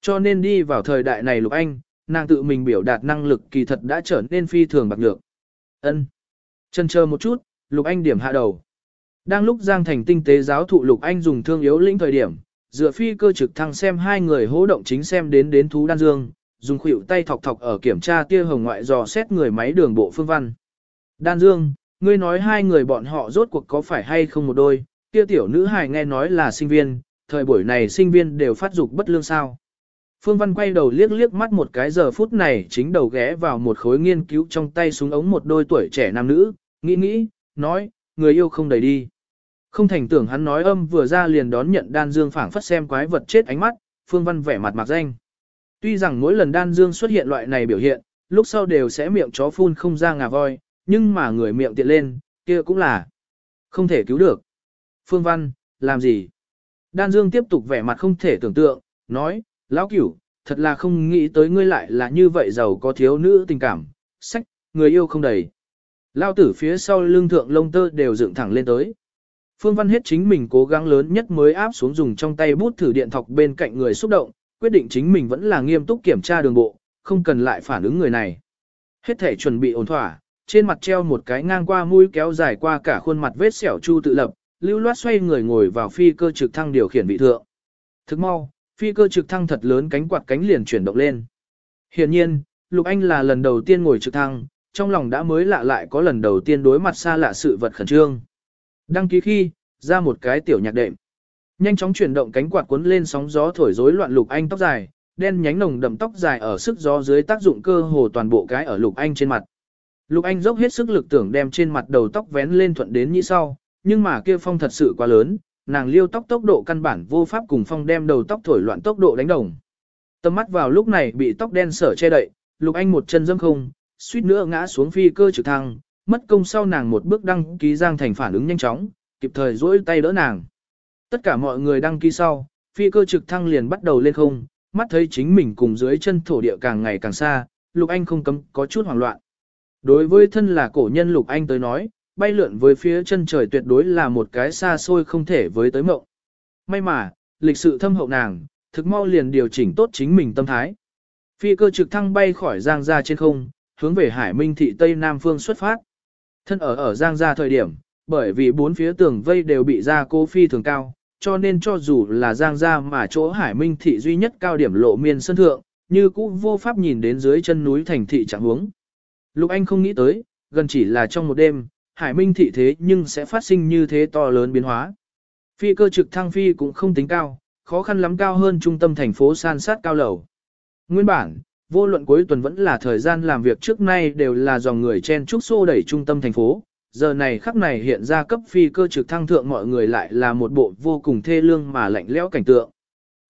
Cho nên đi vào thời đại này Lục Anh, nàng tự mình biểu đạt năng lực kỳ thật đã trở nên phi thường bạc nhược. Ân. Chân chờ một chút, Lục Anh điểm hạ đầu. Đang lúc Giang Thành tinh tế giáo thụ Lục Anh dùng thương yếu lĩnh thời điểm, dựa phi cơ trực thăng xem hai người hỗ động chính xem đến đến thú đan dương, dùng khuỷu tay thọc thọc ở kiểm tra tia hồng ngoại dò xét người máy đường bộ phương văn. Đan Dương, ngươi nói hai người bọn họ rốt cuộc có phải hay không một đôi, tia tiểu nữ hài nghe nói là sinh viên, thời buổi này sinh viên đều phát dục bất lương sao. Phương Văn quay đầu liếc liếc mắt một cái giờ phút này chính đầu ghé vào một khối nghiên cứu trong tay súng ống một đôi tuổi trẻ nam nữ, nghĩ nghĩ, nói, người yêu không đầy đi. Không thành tưởng hắn nói âm vừa ra liền đón nhận đan dương phảng phất xem quái vật chết ánh mắt, Phương Văn vẻ mặt mặc danh. Tuy rằng mỗi lần đan dương xuất hiện loại này biểu hiện, lúc sau đều sẽ miệng chó phun không ra ngà voi, nhưng mà người miệng tiện lên, kia cũng là không thể cứu được. Phương Văn, làm gì? Đan Dương tiếp tục vẻ mặt không thể tưởng tượng, nói, lão cửu, thật là không nghĩ tới ngươi lại là như vậy giàu có thiếu nữ tình cảm, sách, người yêu không đầy. Lao tử phía sau lưng thượng lông tơ đều dựng thẳng lên tới. Phương Văn hết chính mình cố gắng lớn nhất mới áp xuống dùng trong tay bút thử điện thọc bên cạnh người xúc động, quyết định chính mình vẫn là nghiêm túc kiểm tra đường bộ, không cần lại phản ứng người này. Hết thể chuẩn bị ổn thỏa, trên mặt treo một cái ngang qua mũi kéo dài qua cả khuôn mặt vết sẹo chu tự lập, lưu loát xoay người ngồi vào phi cơ trực thăng điều khiển vị thượng. Thức mau, phi cơ trực thăng thật lớn cánh quạt cánh liền chuyển động lên. Hiện nhiên, Lục Anh là lần đầu tiên ngồi trực thăng, trong lòng đã mới lạ lại có lần đầu tiên đối mặt xa lạ sự vật khẩn trương. Đăng ký khi, ra một cái tiểu nhạc đệm. Nhanh chóng chuyển động cánh quạt cuốn lên sóng gió thổi rối loạn Lục Anh tóc dài, đen nhánh nồng đậm tóc dài ở sức gió dưới tác dụng cơ hồ toàn bộ cái ở Lục Anh trên mặt. Lục Anh dốc hết sức lực tưởng đem trên mặt đầu tóc vén lên thuận đến như sau, nhưng mà kia phong thật sự quá lớn, nàng liêu tóc tốc độ căn bản vô pháp cùng phong đem đầu tóc thổi loạn tốc độ đánh đồng. Tầm mắt vào lúc này bị tóc đen sở che đậy, Lục Anh một chân dâm không, suýt nữa ngã xuống phi cơ trực thăng, mất công sau nàng một bước đăng ký Giang Thành phản ứng nhanh chóng, kịp thời duỗi tay đỡ nàng. Tất cả mọi người đăng ký sau, phi cơ trực thăng liền bắt đầu lên không, mắt thấy chính mình cùng dưới chân thổ địa càng ngày càng xa, Lục Anh không cấm có chút hoảng loạn. Đối với thân là cổ nhân Lục Anh tới nói, bay lượn với phía chân trời tuyệt đối là một cái xa xôi không thể với tới mộng. May mà, lịch sự thâm hậu nàng, thực mau liền điều chỉnh tốt chính mình tâm thái. Phi cơ trực thăng bay khỏi Giang Gia trên không, hướng về Hải Minh thị Tây Nam phương xuất phát. Thân ở ở Giang Gia thời điểm, bởi vì bốn phía tường vây đều bị ra cố phi thường cao, cho nên cho dù là Giang Gia mà chỗ Hải Minh thị duy nhất cao điểm lộ miên sân thượng, như cũ vô pháp nhìn đến dưới chân núi thành thị trạng huống. Lục Anh không nghĩ tới, gần chỉ là trong một đêm, Hải Minh thị thế nhưng sẽ phát sinh như thế to lớn biến hóa. Phi cơ trực thăng phi cũng không tính cao, khó khăn lắm cao hơn trung tâm thành phố san sát cao lầu. Nguyên bản, vô luận cuối tuần vẫn là thời gian làm việc trước nay đều là dòng người chen trúc xô đẩy trung tâm thành phố. Giờ này khắc này hiện ra cấp phi cơ trực thăng thượng mọi người lại là một bộ vô cùng thê lương mà lạnh lẽo cảnh tượng.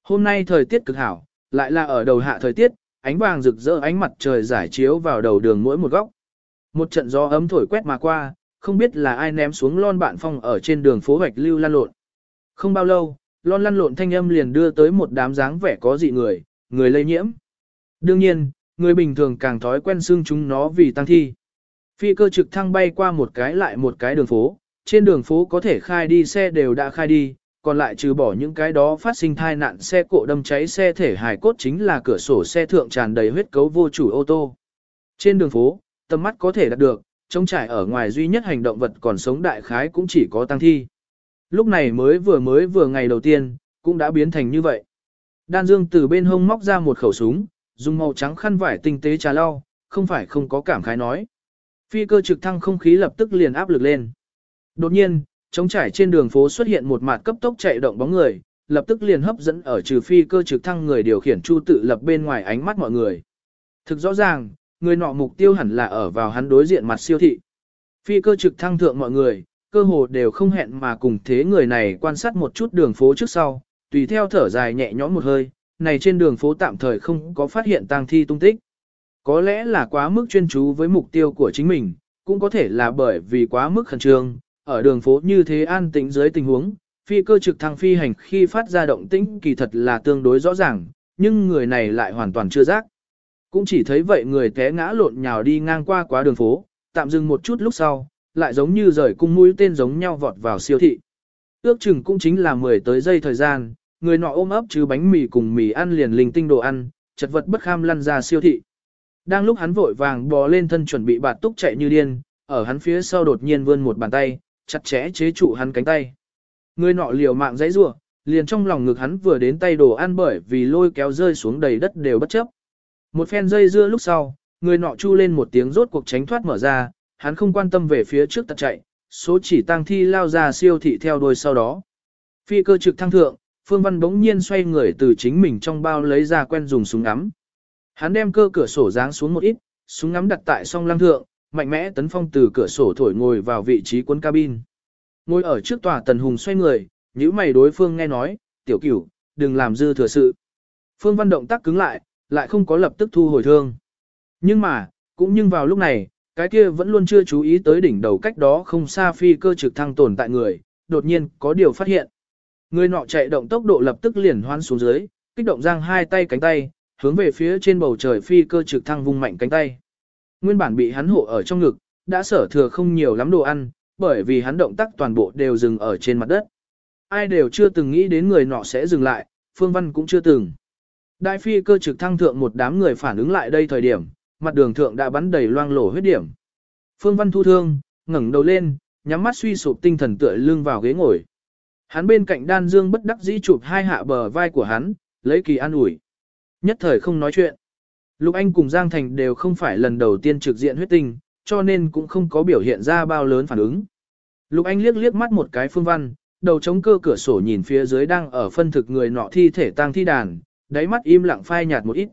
Hôm nay thời tiết cực hảo, lại là ở đầu hạ thời tiết, ánh vàng rực rỡ ánh mặt trời giải chiếu vào đầu đường mỗi một góc. Một trận gió ấm thổi quét mà qua, không biết là ai ném xuống lon bạn phong ở trên đường phố hoạch lưu lan lộn. Không bao lâu, lon lăn lộn thanh âm liền đưa tới một đám dáng vẻ có dị người, người lây nhiễm. Đương nhiên, người bình thường càng thói quen xương chúng nó vì tăng thi. Phi cơ trực thăng bay qua một cái lại một cái đường phố, trên đường phố có thể khai đi xe đều đã khai đi, còn lại trừ bỏ những cái đó phát sinh thai nạn xe cộ đâm cháy xe thể hài cốt chính là cửa sổ xe thượng tràn đầy huyết cấu vô chủ ô tô. Trên đường phố, tầm mắt có thể đạt được, trong trải ở ngoài duy nhất hành động vật còn sống đại khái cũng chỉ có tăng thi. Lúc này mới vừa mới vừa ngày đầu tiên, cũng đã biến thành như vậy. Đan Dương từ bên hông móc ra một khẩu súng, dùng màu trắng khăn vải tinh tế trà lau, không phải không có cảm khái nói. Phi cơ trực thăng không khí lập tức liền áp lực lên. Đột nhiên, trống trải trên đường phố xuất hiện một mặt cấp tốc chạy động bóng người, lập tức liền hấp dẫn ở trừ phi cơ trực thăng người điều khiển chu tự lập bên ngoài ánh mắt mọi người. Thực rõ ràng, người nọ mục tiêu hẳn là ở vào hắn đối diện mặt siêu thị. Phi cơ trực thăng thượng mọi người, cơ hồ đều không hẹn mà cùng thế người này quan sát một chút đường phố trước sau, tùy theo thở dài nhẹ nhõm một hơi, này trên đường phố tạm thời không có phát hiện tang thi tung tích. Có lẽ là quá mức chuyên chú với mục tiêu của chính mình, cũng có thể là bởi vì quá mức khẩn trương, ở đường phố như thế an tĩnh dưới tình huống, phi cơ trực thăng phi hành khi phát ra động tĩnh kỳ thật là tương đối rõ ràng, nhưng người này lại hoàn toàn chưa giác. Cũng chỉ thấy vậy người té ngã lộn nhào đi ngang qua quá đường phố, tạm dừng một chút lúc sau, lại giống như rời cung mũi tên giống nhau vọt vào siêu thị. Ước chừng cũng chính là 10 tới giây thời gian, người nọ ôm ấp chứ bánh mì cùng mì ăn liền linh tinh đồ ăn, chật vật bất kham lăn ra siêu thị. Đang lúc hắn vội vàng bò lên thân chuẩn bị bạt túc chạy như điên, ở hắn phía sau đột nhiên vươn một bàn tay, chặt chẽ chế trụ hắn cánh tay. Người nọ liều mạng dãy rủa, liền trong lòng ngực hắn vừa đến tay đồ ăn bởi vì lôi kéo rơi xuống đầy đất đều bất chấp. Một phen dây dưa lúc sau, người nọ chu lên một tiếng rốt cuộc tránh thoát mở ra, hắn không quan tâm về phía trước tật chạy, số chỉ tăng thi lao ra siêu thị theo đuôi sau đó. Phi cơ trực thăng thượng, Phương Văn bỗng nhiên xoay người từ chính mình trong bao lấy ra quen dùng súng ngắm. Hắn đem cơ cửa sổ giáng xuống một ít, súng ngắm đặt tại song lăng thượng, mạnh mẽ tấn phong từ cửa sổ thổi ngồi vào vị trí cuốn cabin. Ngồi ở trước tòa Tần Hùng xoay người, nhíu mày đối phương nghe nói, tiểu cửu, đừng làm dư thừa sự. Phương Văn động tác cứng lại, lại không có lập tức thu hồi thương. Nhưng mà, cũng nhưng vào lúc này, cái kia vẫn luôn chưa chú ý tới đỉnh đầu cách đó không xa phi cơ trực thăng tồn tại người, đột nhiên có điều phát hiện. Người nọ chạy động tốc độ lập tức liền hoan xuống dưới, kích động giang hai tay cánh tay, hướng về phía trên bầu trời phi cơ trực thăng vung mạnh cánh tay. Nguyên bản bị hắn hộ ở trong ngực, đã sở thừa không nhiều lắm đồ ăn, bởi vì hắn động tác toàn bộ đều dừng ở trên mặt đất. Ai đều chưa từng nghĩ đến người nọ sẽ dừng lại, Phương Văn cũng chưa từng. Đại phi cơ trực thăng thượng một đám người phản ứng lại đây thời điểm, mặt đường thượng đã bắn đầy loang lổ huyết điểm. Phương Văn thu thương, ngẩng đầu lên, nhắm mắt suy sụp tinh thần tựa lưng vào ghế ngồi. Hắn bên cạnh đan dương bất đắc dĩ chụp hai hạ bờ vai của hắn, lấy kỳ an ủi. Nhất thời không nói chuyện. Lục Anh cùng Giang Thành đều không phải lần đầu tiên trực diện huyết tinh, cho nên cũng không có biểu hiện ra bao lớn phản ứng. Lục Anh liếc liếc mắt một cái phương văn, đầu chống cơ cửa sổ nhìn phía dưới đang ở phân thực người nọ thi thể tang thi đàn, đáy mắt im lặng phai nhạt một ít.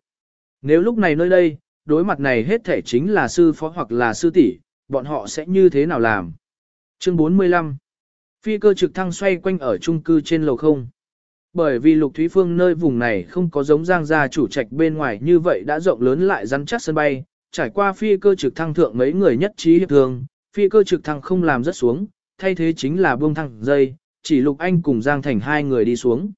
Nếu lúc này nơi đây, đối mặt này hết thể chính là sư phó hoặc là sư tỷ, bọn họ sẽ như thế nào làm? Chương 45 Phi cơ trực thăng xoay quanh ở trung cư trên lầu không. Bởi vì Lục Thúy Phương nơi vùng này không có giống giang gia chủ trạch bên ngoài như vậy đã rộng lớn lại rắn chắc sân bay, trải qua phi cơ trực thăng thượng mấy người nhất trí hiệp thường, phi cơ trực thăng không làm rất xuống, thay thế chính là buông thăng dây, chỉ Lục Anh cùng Giang Thành hai người đi xuống.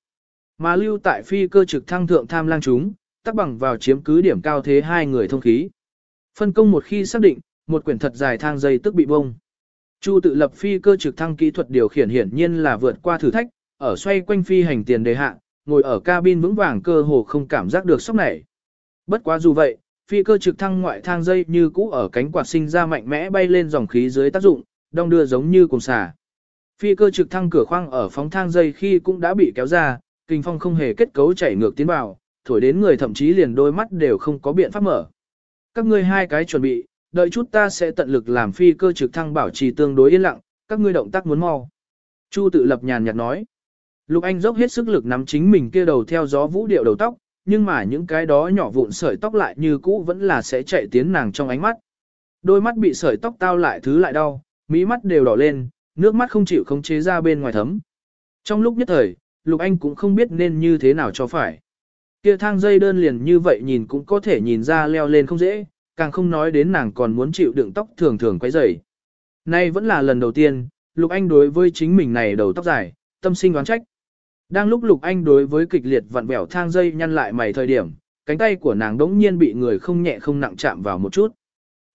Mà lưu tại phi cơ trực thăng thượng tham lang chúng, tác bằng vào chiếm cứ điểm cao thế hai người thông khí. Phân công một khi xác định, một quyển thật dài thang dây tức bị bông. Chu tự lập phi cơ trực thăng kỹ thuật điều khiển hiển nhiên là vượt qua thử thách, ở xoay quanh phi hành tiền đề hạ, ngồi ở cabin vững vàng cơ hồ không cảm giác được sốc này. Bất quá dù vậy, phi cơ trực thăng ngoại thang dây như cũ ở cánh quạt sinh ra mạnh mẽ bay lên dòng khí dưới tác dụng, đong đưa giống như cùng xà. Phi cơ trực thăng cửa khoang ở phóng thang dây khi cũng đã bị kéo ra, kinh phong không hề kết cấu chảy ngược tiến vào, thổi đến người thậm chí liền đôi mắt đều không có biện pháp mở. Các ngươi hai cái chuẩn bị, đợi chút ta sẽ tận lực làm phi cơ trực thăng bảo trì tương đối yên lặng, các ngươi động tác muốn mau. Chu tự lập nhàn nhạt nói. Lục Anh dốc hết sức lực nắm chính mình kia đầu theo gió vũ điệu đầu tóc, nhưng mà những cái đó nhỏ vụn sợi tóc lại như cũ vẫn là sẽ chạy tiến nàng trong ánh mắt. Đôi mắt bị sợi tóc tao lại thứ lại đau, mí mắt đều đỏ lên, nước mắt không chịu không chế ra bên ngoài thấm. Trong lúc nhất thời, Lục Anh cũng không biết nên như thế nào cho phải. Kia thang dây đơn liền như vậy nhìn cũng có thể nhìn ra leo lên không dễ, càng không nói đến nàng còn muốn chịu đựng tóc thường thường quấy rầy. Nay vẫn là lần đầu tiên, Lục Anh đối với chính mình này đầu tóc dài, tâm sinh đoán trách. Đang lúc Lục Anh đối với kịch liệt vặn vẹo thang dây nhăn lại mày thời điểm, cánh tay của nàng đống nhiên bị người không nhẹ không nặng chạm vào một chút.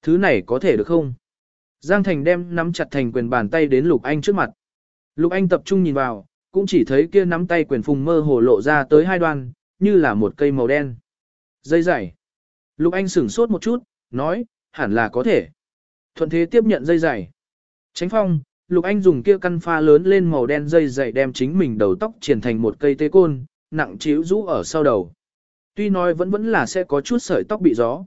Thứ này có thể được không? Giang Thành đem nắm chặt thành quyền bàn tay đến Lục Anh trước mặt. Lục Anh tập trung nhìn vào, cũng chỉ thấy kia nắm tay quyền phùng mơ hồ lộ ra tới hai đoan, như là một cây màu đen. Dây dày. Lục Anh sửng sốt một chút, nói, hẳn là có thể. Thuận thế tiếp nhận dây dày. Tránh phong, Lục Anh dùng kia căn pha lớn lên màu đen dây dày đem chính mình đầu tóc triển thành một cây tê côn, nặng chiếu rũ ở sau đầu. Tuy nói vẫn vẫn là sẽ có chút sợi tóc bị gió.